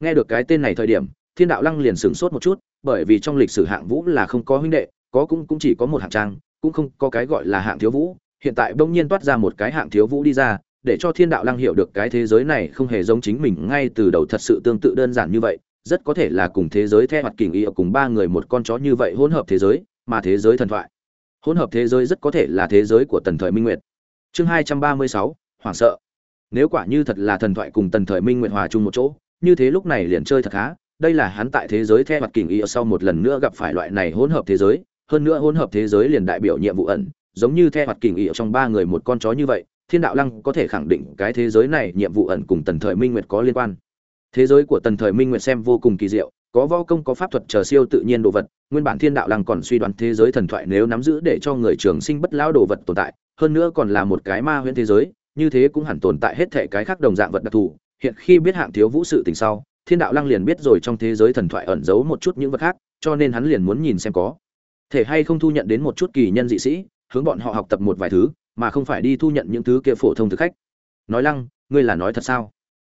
Nghe được cái tên này thời điểm, thiên đạo lăng liền sửng sốt một chút, bởi vì trong lịch sử hạng vũ là không có huynh đệ, có cũng cũng chỉ có một hạng trang, cũng không có cái gọi là hạng thiếu vũ, hiện tại bỗng nhiên toát ra một cái hạng thiếu vũ đi ra để cho thiên đạo lăng hiểu được cái thế giới này không hề giống chính mình ngay từ đầu thật sự tương tự đơn giản như vậy, rất có thể là cùng thế giới theo mặt kình ý cùng ba người một con chó như vậy hỗn hợp thế giới, mà thế giới thần thoại. Hỗn hợp thế giới rất có thể là thế giới của tần thời minh nguyệt. Chương hai trăm ba mươi sáu, hoảng sợ. Nếu quả như thật là thần thoại cùng tần thời minh nguyệt hòa chung một chỗ, như thế lúc này liền chơi thật khá, đây là hắn tại thế giới theo mặt kình ý sau một lần nữa gặp phải loại này hỗn hợp thế giới, hơn nữa hỗn hợp thế giới liền đại biểu nhiệm vụ ẩn, giống như theo mặt kình ý trong ba người một con chó như vậy thiên đạo lăng có thể khẳng định cái thế giới này nhiệm vụ ẩn cùng tần thời minh nguyệt có liên quan. Thế giới của tần thời minh nguyệt xem vô cùng kỳ diệu, có võ công, có pháp thuật chờ siêu tự nhiên đồ vật, nguyên bản thiên đạo lăng còn suy đoán thế giới thần thoại nếu nắm giữ để cho người trường sinh bất lão đồ vật tồn tại, hơn nữa còn là một cái ma huyễn thế giới, như thế cũng hẳn tồn tại hết thể cái khác đồng dạng vật đặc thù. Hiện khi biết hạng thiếu vũ sự tình sau, thiên đạo lăng liền biết rồi trong thế giới thần thoại ẩn giấu một chút những vật khác, cho nên hắn liền muốn nhìn xem có thể hay không thu nhận đến một chút kỳ nhân dị sĩ, hướng bọn họ học tập một vài thứ mà không phải đi thu nhận những thứ kia phổ thông thực khách. Nói lăng, ngươi là nói thật sao?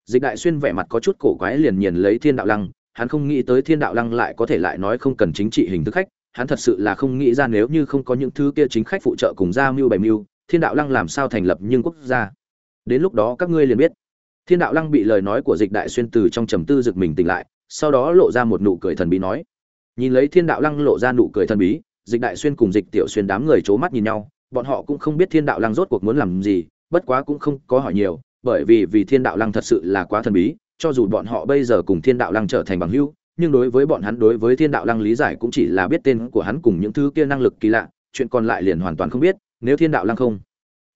Dịch đại xuyên vẻ mặt có chút cổ quái liền nhìn lấy thiên đạo lăng, hắn không nghĩ tới thiên đạo lăng lại có thể lại nói không cần chính trị hình thức khách, hắn thật sự là không nghĩ ra nếu như không có những thứ kia chính khách phụ trợ cùng ra mưu bày mưu, thiên đạo lăng làm sao thành lập nhưng quốc gia? Đến lúc đó các ngươi liền biết. Thiên đạo lăng bị lời nói của dịch đại xuyên từ trong trầm tư giật mình tỉnh lại, sau đó lộ ra một nụ cười thần bí nói. Nhìn lấy thiên đạo lăng lộ ra nụ cười thần bí, dịch đại xuyên cùng dịch tiểu xuyên đám người c mắt nhìn nhau bọn họ cũng không biết thiên đạo lăng rốt cuộc muốn làm gì, bất quá cũng không có hỏi nhiều, bởi vì vì thiên đạo lăng thật sự là quá thần bí, cho dù bọn họ bây giờ cùng thiên đạo lăng trở thành bằng hữu, nhưng đối với bọn hắn, đối với thiên đạo lăng lý giải cũng chỉ là biết tên của hắn cùng những thứ kia năng lực kỳ lạ, chuyện còn lại liền hoàn toàn không biết, nếu thiên đạo lăng không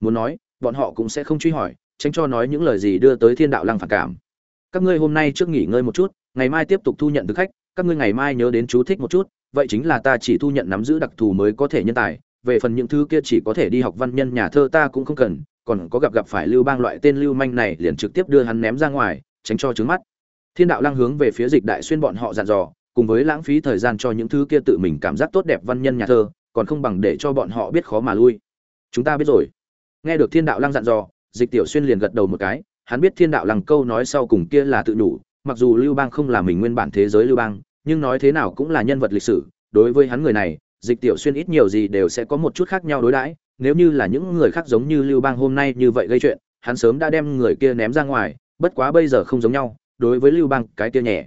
muốn nói, bọn họ cũng sẽ không truy hỏi, tránh cho nói những lời gì đưa tới thiên đạo lăng phản cảm. Các ngươi hôm nay trước nghỉ ngơi một chút, ngày mai tiếp tục thu nhận thực khách, các ngươi ngày mai nhớ đến chú thích một chút, vậy chính là ta chỉ thu nhận nắm giữ đặc thù mới có thể nhân tài về phần những thứ kia chỉ có thể đi học văn nhân nhà thơ ta cũng không cần, còn có gặp gặp phải lưu bang loại tên lưu manh này liền trực tiếp đưa hắn ném ra ngoài, tránh cho trứng mắt. Thiên đạo lăng hướng về phía dịch đại xuyên bọn họ dặn dò, cùng với lãng phí thời gian cho những thứ kia tự mình cảm giác tốt đẹp văn nhân nhà thơ, còn không bằng để cho bọn họ biết khó mà lui. Chúng ta biết rồi. Nghe được thiên đạo lăng dặn dò, dịch tiểu xuyên liền gật đầu một cái, hắn biết thiên đạo lăng câu nói sau cùng kia là tự đủ, mặc dù lưu bang không là mình nguyên bản thế giới lưu bang, nhưng nói thế nào cũng là nhân vật lịch sử, đối với hắn người này dịch tiểu xuyên ít nhiều gì đều sẽ có một chút khác nhau đối đãi, nếu như là những người khác giống như lưu bang hôm nay như vậy gây chuyện, hắn sớm đã đem người kia ném ra ngoài, bất quá bây giờ không giống nhau, đối với lưu bang cái kia nhẹ.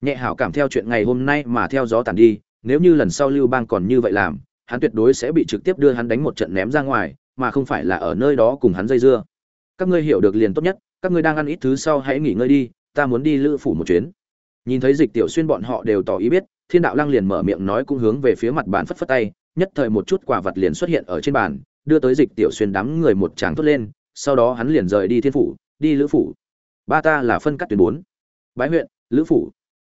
Nhẹ hảo cảm theo chuyện ngày hôm nay mà theo gió tàn đi, nếu như lần sau lưu bang còn như vậy làm, hắn tuyệt đối sẽ bị trực tiếp đưa hắn đánh một trận ném ra ngoài, mà không phải là ở nơi đó cùng hắn dây dưa. Các ngươi hiểu được liền tốt nhất, các ngươi đang ăn ít thứ sau hãy nghỉ ngơi đi, ta muốn đi lữ phủ một chuyến. Nhìn thấy dịch tiểu xuyên bọn họ đều tỏ ý biết thiên đạo lăng liền mở miệng nói cũng hướng về phía mặt bàn phất phất tay, nhất thời một chút quả vật liền xuất hiện ở trên bàn, đưa tới dịch tiểu xuyên đám người một tràng thốt lên, sau đó hắn liền rời đi thiên phủ, đi lữ phủ. Ba ta là phân cắt tuyến bốn. Bái huyện, lữ phủ.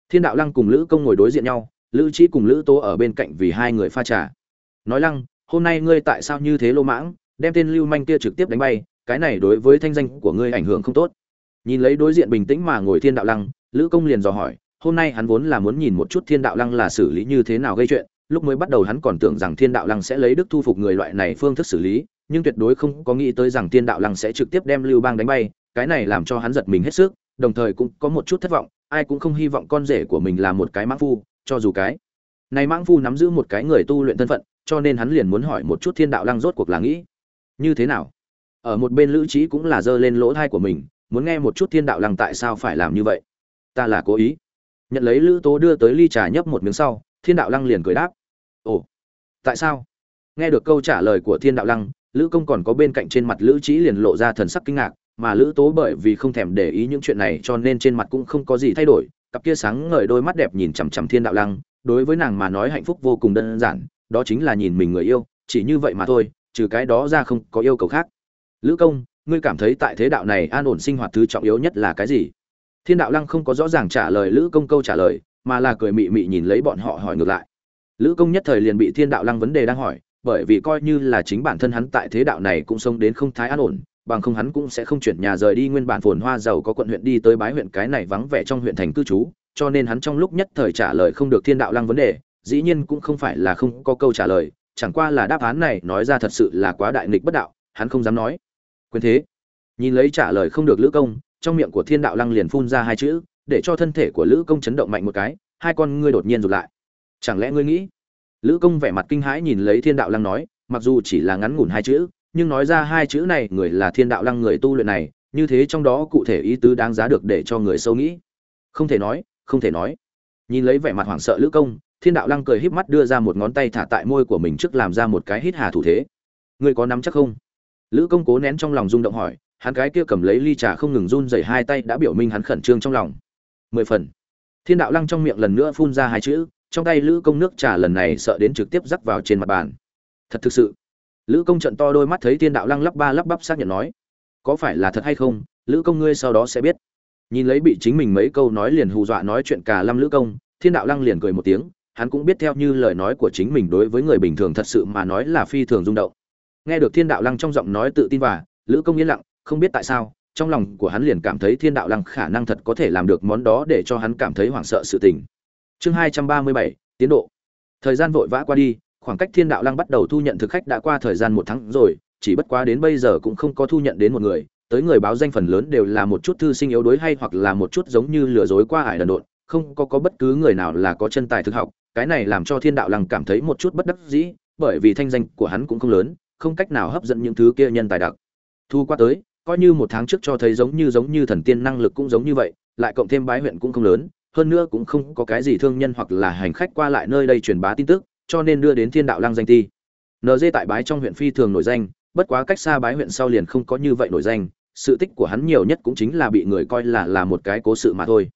Thiên đạo lăng cùng lữ công ngồi đối diện nhau, lữ trí cùng lữ tố ở bên cạnh vì hai người pha trà. Nói lăng, hôm nay ngươi tại sao như thế lô mãng, đem tên lưu manh kia trực tiếp đánh bay, cái này đối với thanh danh của ngươi ảnh hưởng không tốt. Nhìn lấy đối diện bình tĩnh mà ngồi thiên đạo lăng, lữ công liền dò hỏi hôm nay hắn vốn là muốn nhìn một chút thiên đạo lăng là xử lý như thế nào gây chuyện, lúc mới bắt đầu hắn còn tưởng rằng thiên đạo lăng sẽ lấy đức thu phục người loại này phương thức xử lý, nhưng tuyệt đối không có nghĩ tới rằng thiên đạo lăng sẽ trực tiếp đem lưu bang đánh bay, cái này làm cho hắn giật mình hết sức, đồng thời cũng có một chút thất vọng, ai cũng không hy vọng con rể của mình là một cái mãng phu, cho dù cái này mãng phu nắm giữ một cái người tu luyện thân phận, cho nên hắn liền muốn hỏi một chút thiên đạo lăng rốt cuộc là nghĩ như thế nào. Ở một bên lữ trí cũng là giơ lên lỗ thai của mình, muốn nghe một chút thiên đạo lăng tại sao phải làm như vậy. Ta là cố ý nhận lấy lữ tố đưa tới ly trà nhấp một miếng sau, thiên đạo lăng liền cười đáp. Ồ, tại sao? Nghe được câu trả lời của thiên đạo lăng, lữ công còn có bên cạnh trên mặt lữ trí liền lộ ra thần sắc kinh ngạc, mà lữ tố bởi vì không thèm để ý những chuyện này cho nên trên mặt cũng không có gì thay đổi, cặp kia sáng ngời đôi mắt đẹp nhìn chằm chằm thiên đạo lăng, đối với nàng mà nói hạnh phúc vô cùng đơn giản, đó chính là nhìn mình người yêu, chỉ như vậy mà thôi, trừ cái đó ra không có yêu cầu khác. Lữ công, ngươi cảm thấy tại thế đạo này an ổn sinh hoạt thứ trọng yếu nhất là cái gì? Thiên đạo lăng không có rõ ràng trả lời lữ công câu trả lời, mà là cười mị mị nhìn lấy bọn họ hỏi ngược lại. Lữ công nhất thời liền bị thiên đạo lăng vấn đề đang hỏi, bởi vì coi như là chính bản thân hắn tại thế đạo này cũng sống đến không thái an ổn, bằng không hắn cũng sẽ không chuyển nhà rời đi nguyên bản phồn hoa giàu có quận huyện đi tới bái huyện cái này vắng vẻ trong huyện thành cư trú, cho nên hắn trong lúc nhất thời trả lời không được thiên đạo lăng vấn đề, dĩ nhiên cũng không phải là không có câu trả lời, chẳng qua là đáp án này nói ra thật sự là quá đại nghịch bất đạo, hắn không dám nói. Quyền thế. Nhìn lấy trả lời không được lữ công trong miệng của thiên đạo lăng liền phun ra hai chữ, để cho thân thể của lữ công chấn động mạnh một cái, hai con ngươi đột nhiên rụt lại. Chẳng lẽ ngươi nghĩ? Lữ công vẻ mặt kinh hãi nhìn lấy thiên đạo lăng nói, mặc dù chỉ là ngắn ngủn hai chữ, nhưng nói ra hai chữ này, người là thiên đạo lăng người tu luyện này, như thế trong đó cụ thể ý tứ đáng giá được để cho người sâu nghĩ. Không thể nói, không thể nói. Nhìn lấy vẻ mặt hoảng sợ lữ công, thiên đạo lăng cười híp mắt đưa ra một ngón tay thả tại môi của mình trước làm ra một cái hít hà thủ thế. Ngươi có nắm chắc không? Lữ công cố nén trong lòng rung động hỏi hắn cái kia cầm lấy ly trà không ngừng run rẩy hai tay đã biểu minh hắn khẩn trương trong lòng. Mười phần. Thiên đạo lăng trong miệng lần nữa phun ra hai chữ, trong tay lữ công nước trà lần này sợ đến trực tiếp rắc vào trên mặt bàn. Thật thực sự. Lữ công trận to đôi mắt thấy thiên đạo lăng lắp ba lắp bắp xác nhận nói, có phải là thật hay không? Lữ công ngươi sau đó sẽ biết. Nhìn lấy bị chính mình mấy câu nói liền hù dọa nói chuyện cả lâm lữ công, thiên đạo lăng liền cười một tiếng, hắn cũng biết theo như lời nói của chính mình đối với người bình thường thật sự mà nói là phi thường rung động. Nghe được thiên đạo lăng trong giọng nói tự tin và, lữ công yên lặng không biết tại sao, trong lòng của hắn liền cảm thấy thiên đạo lăng khả năng thật có thể làm được món đó để cho hắn cảm thấy hoảng sợ sự tình. Chương hai trăm ba mươi bảy, tiến độ. Thời gian vội vã qua đi, khoảng cách thiên đạo lăng bắt đầu thu nhận thực khách đã qua thời gian một tháng rồi, chỉ bất quá đến bây giờ cũng không có thu nhận đến một người, tới người báo danh phần lớn đều là một chút thư sinh yếu đuối hay hoặc là một chút giống như lừa dối qua ải đần độn, không có có bất cứ người nào là có chân tài thực học, cái này làm cho thiên đạo lăng cảm thấy một chút bất đắc dĩ, bởi vì thanh danh của hắn cũng không lớn, không cách nào hấp dẫn những thứ kia nhân tài đặc. Thu qua tới coi như một tháng trước cho thấy giống như giống như thần tiên năng lực cũng giống như vậy, lại cộng thêm bái huyện cũng không lớn, hơn nữa cũng không có cái gì thương nhân hoặc là hành khách qua lại nơi đây truyền bá tin tức, cho nên đưa đến thiên đạo lăng danh ti nd tại bái trong huyện phi thường nổi danh, bất quá cách xa bái huyện sau liền không có như vậy nổi danh, sự tích của hắn nhiều nhất cũng chính là bị người coi là là một cái cố sự mà thôi.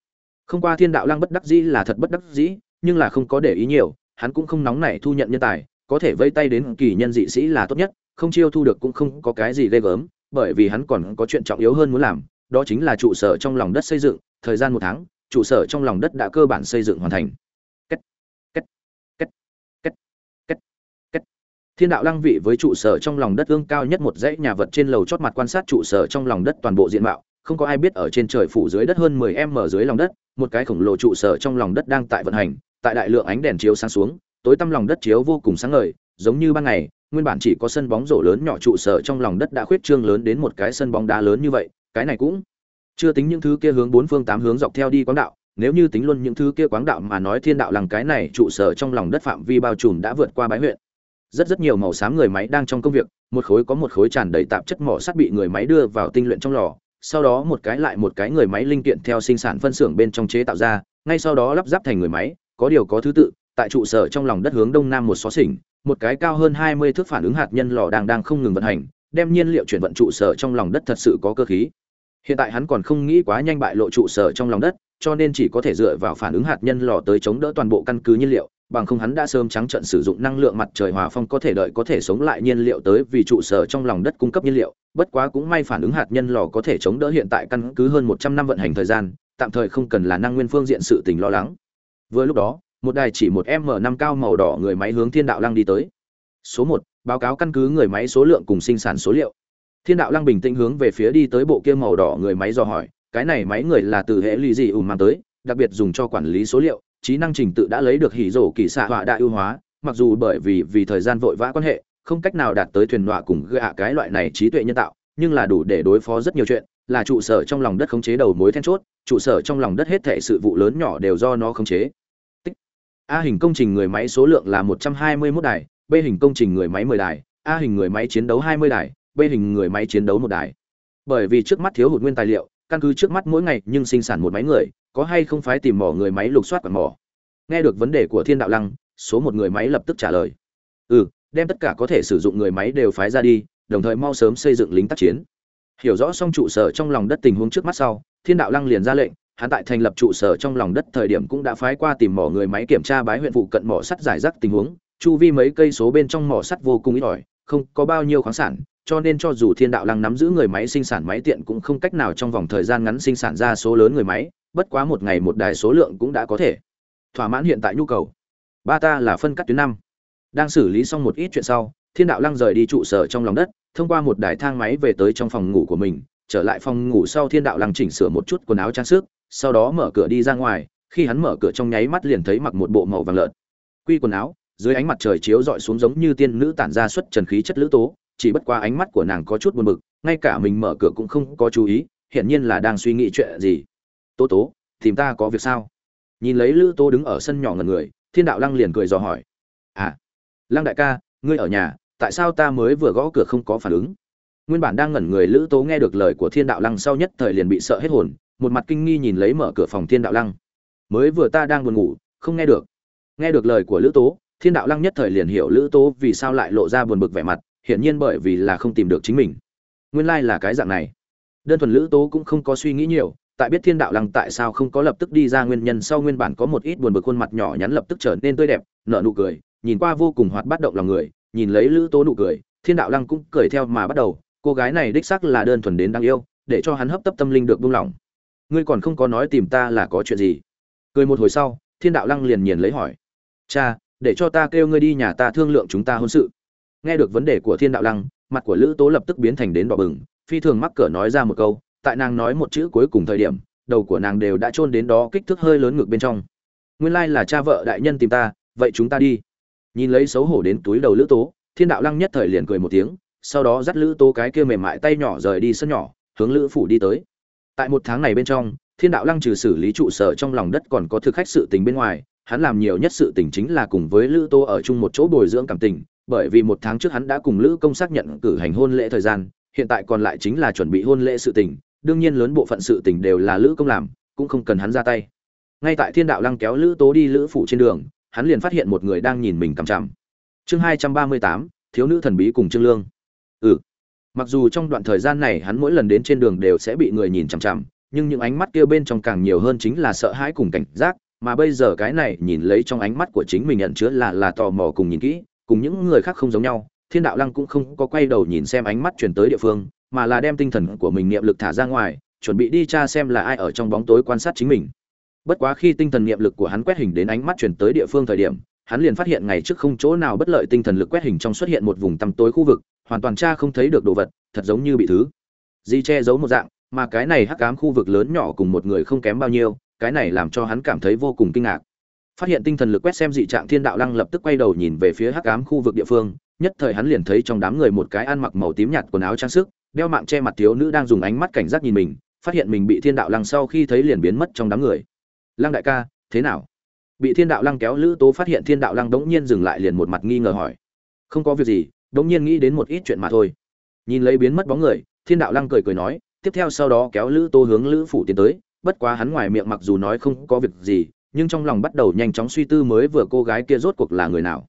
Không qua thiên đạo lăng bất đắc dĩ là thật bất đắc dĩ, nhưng là không có để ý nhiều, hắn cũng không nóng nảy thu nhận nhân tài, có thể vây tay đến kỳ nhân dị sĩ là tốt nhất, không chiêu thu được cũng không có cái gì ghê gớm bởi vì hắn còn có chuyện trọng yếu hơn muốn làm đó chính là trụ sở trong lòng đất xây dựng thời gian một tháng trụ sở trong lòng đất đã cơ bản xây dựng hoàn thành Kết, kết, kết, kết, kết, kết. thiên đạo lăng vị với trụ sở trong lòng đất ương cao nhất một dãy nhà vật trên lầu chót mặt quan sát trụ sở trong lòng đất toàn bộ diện mạo không có ai biết ở trên trời phủ dưới đất hơn 10 m dưới lòng đất một cái khổng lồ trụ sở trong lòng đất đang tại vận hành tại đại lượng ánh đèn chiếu sáng xuống tối tăm lòng đất chiếu vô cùng sáng ngời giống như ban ngày nguyên bản chỉ có sân bóng rổ lớn nhỏ trụ sở trong lòng đất đã khuyết trương lớn đến một cái sân bóng đá lớn như vậy, cái này cũng chưa tính những thứ kia hướng bốn phương tám hướng dọc theo đi quáng đạo, nếu như tính luôn những thứ kia quáng đạo mà nói thiên đạo làng cái này trụ sở trong lòng đất phạm vi bao trùm đã vượt qua bãi huyện. Rất rất nhiều màu xám người máy đang trong công việc, một khối có một khối tràn đầy tạp chất mỏ sắt bị người máy đưa vào tinh luyện trong lò, sau đó một cái lại một cái người máy linh kiện theo sinh sản phân xưởng bên trong chế tạo ra, ngay sau đó lắp ráp thành người máy, có điều có thứ tự, tại trụ sở trong lòng đất hướng đông nam một xó xỉnh một cái cao hơn 20 thước phản ứng hạt nhân lò đang đang không ngừng vận hành, đem nhiên liệu chuyển vận trụ sở trong lòng đất thật sự có cơ khí. Hiện tại hắn còn không nghĩ quá nhanh bại lộ trụ sở trong lòng đất, cho nên chỉ có thể dựa vào phản ứng hạt nhân lò tới chống đỡ toàn bộ căn cứ nhiên liệu, bằng không hắn đã sớm trắng trận sử dụng năng lượng mặt trời hòa phong có thể đợi có thể sống lại nhiên liệu tới vì trụ sở trong lòng đất cung cấp nhiên liệu. Bất quá cũng may phản ứng hạt nhân lò có thể chống đỡ hiện tại căn cứ hơn một trăm năm vận hành thời gian, tạm thời không cần là năng nguyên phương diện sự tình lo lắng. Vừa lúc đó một đài chỉ một m năm cao màu đỏ người máy hướng thiên đạo lăng đi tới. Số một, báo cáo căn cứ người máy số lượng cùng sinh sản số liệu. Thiên đạo lăng bình tĩnh hướng về phía đi tới bộ kia màu đỏ người máy do hỏi, cái này máy người là từ hệ lụy gì ủng mang tới, đặc biệt dùng cho quản lý số liệu, trí năng trình tự đã lấy được hỉ rổ kỳ xạ họa đại ưu hóa, mặc dù bởi vì vì thời gian vội vã quan hệ, không cách nào đạt tới thuyền đọa cùng gạ cái loại này trí tuệ nhân tạo, nhưng là đủ để đối phó rất nhiều chuyện, là trụ sở trong lòng đất khống chế đầu mối then chốt, trụ sở trong lòng đất hết thể sự vụ lớn nhỏ đều do nó khống chế a hình công trình người máy số lượng là một trăm hai mươi 121 đài, b hình công trình người máy 10 đài, a hình người máy chiến đấu hai mươi đài, b hình người máy chiến đấu một đài. Bởi vì trước mắt thiếu hụt nguyên tài liệu, căn cứ trước mắt mỗi ngày nhưng sinh sản một máy người, có hay không phải tìm mỏ người máy lục soát quần mỏ. Nghe được vấn đề của thiên đạo lăng, số một người máy lập tức trả lời. Ừ đem tất cả có thể sử dụng người máy đều phái ra đi, đồng thời mau sớm xây dựng lính tác chiến. Hiểu rõ xong trụ sở trong lòng đất tình huống trước mắt sau, thiên đạo lăng liền ra lệnh hắn tại thành lập trụ sở trong lòng đất thời điểm cũng đã phái qua tìm mỏ người máy kiểm tra bái huyện phụ cận mỏ sắt giải rác tình huống. Chu vi mấy cây số bên trong mỏ sắt vô cùng ít ỏi, không có bao nhiêu khoáng sản, cho nên cho dù thiên đạo lăng nắm giữ người máy sinh sản máy tiện cũng không cách nào trong vòng thời gian ngắn sinh sản ra số lớn người máy, bất quá một ngày một đài số lượng cũng đã có thể. Thỏa mãn hiện tại nhu cầu. Ba ta là phân cắt tuyến năm. Đang xử lý xong một ít chuyện sau, thiên đạo lăng rời đi trụ sở trong lòng đất, thông qua một đài thang máy về tới trong phòng ngủ của mình, trở lại phòng ngủ sau thiên đạo lăng chỉnh sửa một chút quần áo trang sức sau đó mở cửa đi ra ngoài, khi hắn mở cửa trong nháy mắt liền thấy mặc một bộ màu vàng lợn, quy quần áo, dưới ánh mặt trời chiếu rọi xuống giống như tiên nữ tản ra xuất trần khí chất lữ tố, chỉ bất qua ánh mắt của nàng có chút buồn bực, ngay cả mình mở cửa cũng không có chú ý, hiển nhiên là đang suy nghĩ chuyện gì. Tố tố, tìm ta có việc sao? Nhìn lấy lữ tố đứng ở sân nhỏ ngần người, thiên đạo lăng liền cười dò hỏi. À lăng đại ca, ngươi ở nhà, tại sao ta mới vừa gõ cửa không có phản ứng? Nguyên bản đang ngẩn người lữ tố nghe được lời của thiên đạo lăng sau nhất thời liền bị sợ hết hồn một mặt kinh nghi nhìn lấy mở cửa phòng thiên đạo lăng. Mới vừa ta đang buồn ngủ, không nghe được. Nghe được lời của lữ tố, thiên đạo lăng nhất thời liền hiểu lữ tố vì sao lại lộ ra buồn bực vẻ mặt, hiển nhiên bởi vì là không tìm được chính mình. Nguyên lai là cái dạng này. Đơn thuần lữ tố cũng không có suy nghĩ nhiều, tại biết thiên đạo lăng tại sao không có lập tức đi ra nguyên nhân sau nguyên bản có một ít buồn bực khuôn mặt nhỏ nhắn lập tức trở nên tươi đẹp, nở nụ cười, nhìn qua vô cùng hoạt bát động lòng người, nhìn lấy lữ tố nụ cười, thiên đạo lăng cũng cười theo mà bắt đầu, cô gái này đích xác là đơn thuần đến đáng yêu, để cho hắn hấp tấp tâm linh được buông lỏng ngươi còn không có nói tìm ta là có chuyện gì? Cười một hồi sau, thiên đạo lăng liền nhìn lấy hỏi. Cha, để cho ta kêu ngươi đi nhà ta thương lượng chúng ta hôn sự. Nghe được vấn đề của thiên đạo lăng, mặt của lữ tố lập tức biến thành đến đỏ bừng, phi thường mắc cỡ nói ra một câu, tại nàng nói một chữ cuối cùng thời điểm, đầu của nàng đều đã chôn đến đó kích thước hơi lớn ngực bên trong. Nguyên lai là cha vợ đại nhân tìm ta, vậy chúng ta đi. Nhìn lấy xấu hổ đến túi đầu lữ tố, thiên đạo lăng nhất thời liền cười một tiếng, sau đó dắt lữ tố cái kia mềm mại tay nhỏ rời đi sân nhỏ, hướng lữ phủ đi tới tại một tháng này bên trong, thiên đạo lăng trừ xử lý trụ sở trong lòng đất còn có thực khách sự tình bên ngoài, hắn làm nhiều nhất sự tình chính là cùng với lữ tô ở chung một chỗ bồi dưỡng cảm tình, bởi vì một tháng trước hắn đã cùng lữ công xác nhận cử hành hôn lễ thời gian, hiện tại còn lại chính là chuẩn bị hôn lễ sự tình, đương nhiên lớn bộ phận sự tình đều là lữ công làm, cũng không cần hắn ra tay. Ngay tại thiên đạo lăng kéo lữ tố đi lữ phủ trên đường, hắn liền phát hiện một người đang nhìn mình cằm chằm. Chương hai trăm ba mươi tám, thiếu nữ thần bí cùng trương lương. Ừ mặc dù trong đoạn thời gian này hắn mỗi lần đến trên đường đều sẽ bị người nhìn chằm chằm, nhưng những ánh mắt kia bên trong càng nhiều hơn chính là sợ hãi cùng cảnh giác, mà bây giờ cái này nhìn lấy trong ánh mắt của chính mình nhận chứa là là tò mò cùng nhìn kỹ, cùng những người khác không giống nhau, thiên đạo lăng cũng không có quay đầu nhìn xem ánh mắt chuyển tới địa phương, mà là đem tinh thần của mình niệm lực thả ra ngoài, chuẩn bị đi tra xem là ai ở trong bóng tối quan sát chính mình. Bất quá khi tinh thần niệm lực của hắn quét hình đến ánh mắt chuyển tới địa phương thời điểm, hắn liền phát hiện ngày trước không chỗ nào bất lợi tinh thần lực quét hình trong xuất hiện một vùng tăm tối khu vực hoàn toàn tra không thấy được đồ vật, thật giống như bị thứ. Di che giấu một dạng, mà cái này hắc ám khu vực lớn nhỏ cùng một người không kém bao nhiêu, cái này làm cho hắn cảm thấy vô cùng kinh ngạc. Phát hiện tinh thần lực quét xem dị trạng thiên đạo lăng lập tức quay đầu nhìn về phía hắc ám khu vực địa phương, nhất thời hắn liền thấy trong đám người một cái ăn mặc màu tím nhạt quần áo trang sức, đeo mạng che mặt thiếu nữ đang dùng ánh mắt cảnh giác nhìn mình, phát hiện mình bị thiên đạo lăng sau khi thấy liền biến mất trong đám người. Lăng đại ca, thế nào? Bị thiên đạo lăng kéo lữ tố phát hiện thiên đạo lăng đống nhiên dừng lại liền một mặt nghi ngờ hỏi. Không có việc gì đột nhiên nghĩ đến một ít chuyện mà thôi. Nhìn lấy biến mất bóng người, thiên đạo lăng cười cười nói, tiếp theo sau đó kéo lữ tô hướng lữ phủ tiến tới, bất quá hắn ngoài miệng mặc dù nói không có việc gì, nhưng trong lòng bắt đầu nhanh chóng suy tư mới vừa cô gái kia rốt cuộc là người nào.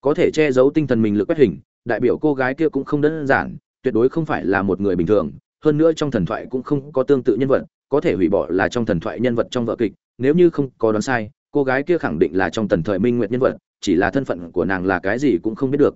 Có thể che giấu tinh thần mình lực quét hình, đại biểu cô gái kia cũng không đơn giản, tuyệt đối không phải là một người bình thường, hơn nữa trong thần thoại cũng không có tương tự nhân vật, có thể hủy bỏ là trong thần thoại nhân vật trong vở kịch, nếu như không có đoán sai, cô gái kia khẳng định là trong tần thời minh nguyệt nhân vật, chỉ là thân phận của nàng là cái gì cũng không biết được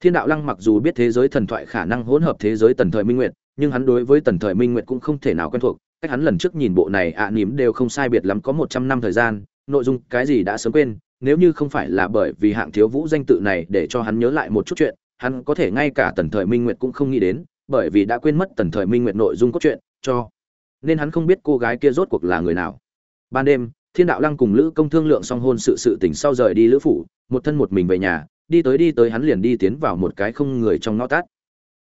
thiên đạo lăng mặc dù biết thế giới thần thoại khả năng hỗn hợp thế giới tần thời minh nguyệt nhưng hắn đối với tần thời minh nguyệt cũng không thể nào quen thuộc cách hắn lần trước nhìn bộ này ạ à, nỉm đều không sai biệt lắm có một trăm năm thời gian nội dung cái gì đã sớm quên nếu như không phải là bởi vì hạng thiếu vũ danh tự này để cho hắn nhớ lại một chút chuyện hắn có thể ngay cả tần thời minh nguyệt cũng không nghĩ đến bởi vì đã quên mất tần thời minh nguyệt nội dung cốt truyện cho nên hắn không biết cô gái kia rốt cuộc là người nào. Ban đêm thiên đạo lăng cùng lữ công thương lượng xong hôn sự sự tình sau rời đi lữ phủ một thân một mình về nhà đi tới đi tới hắn liền đi tiến vào một cái không người trong ngõ tát.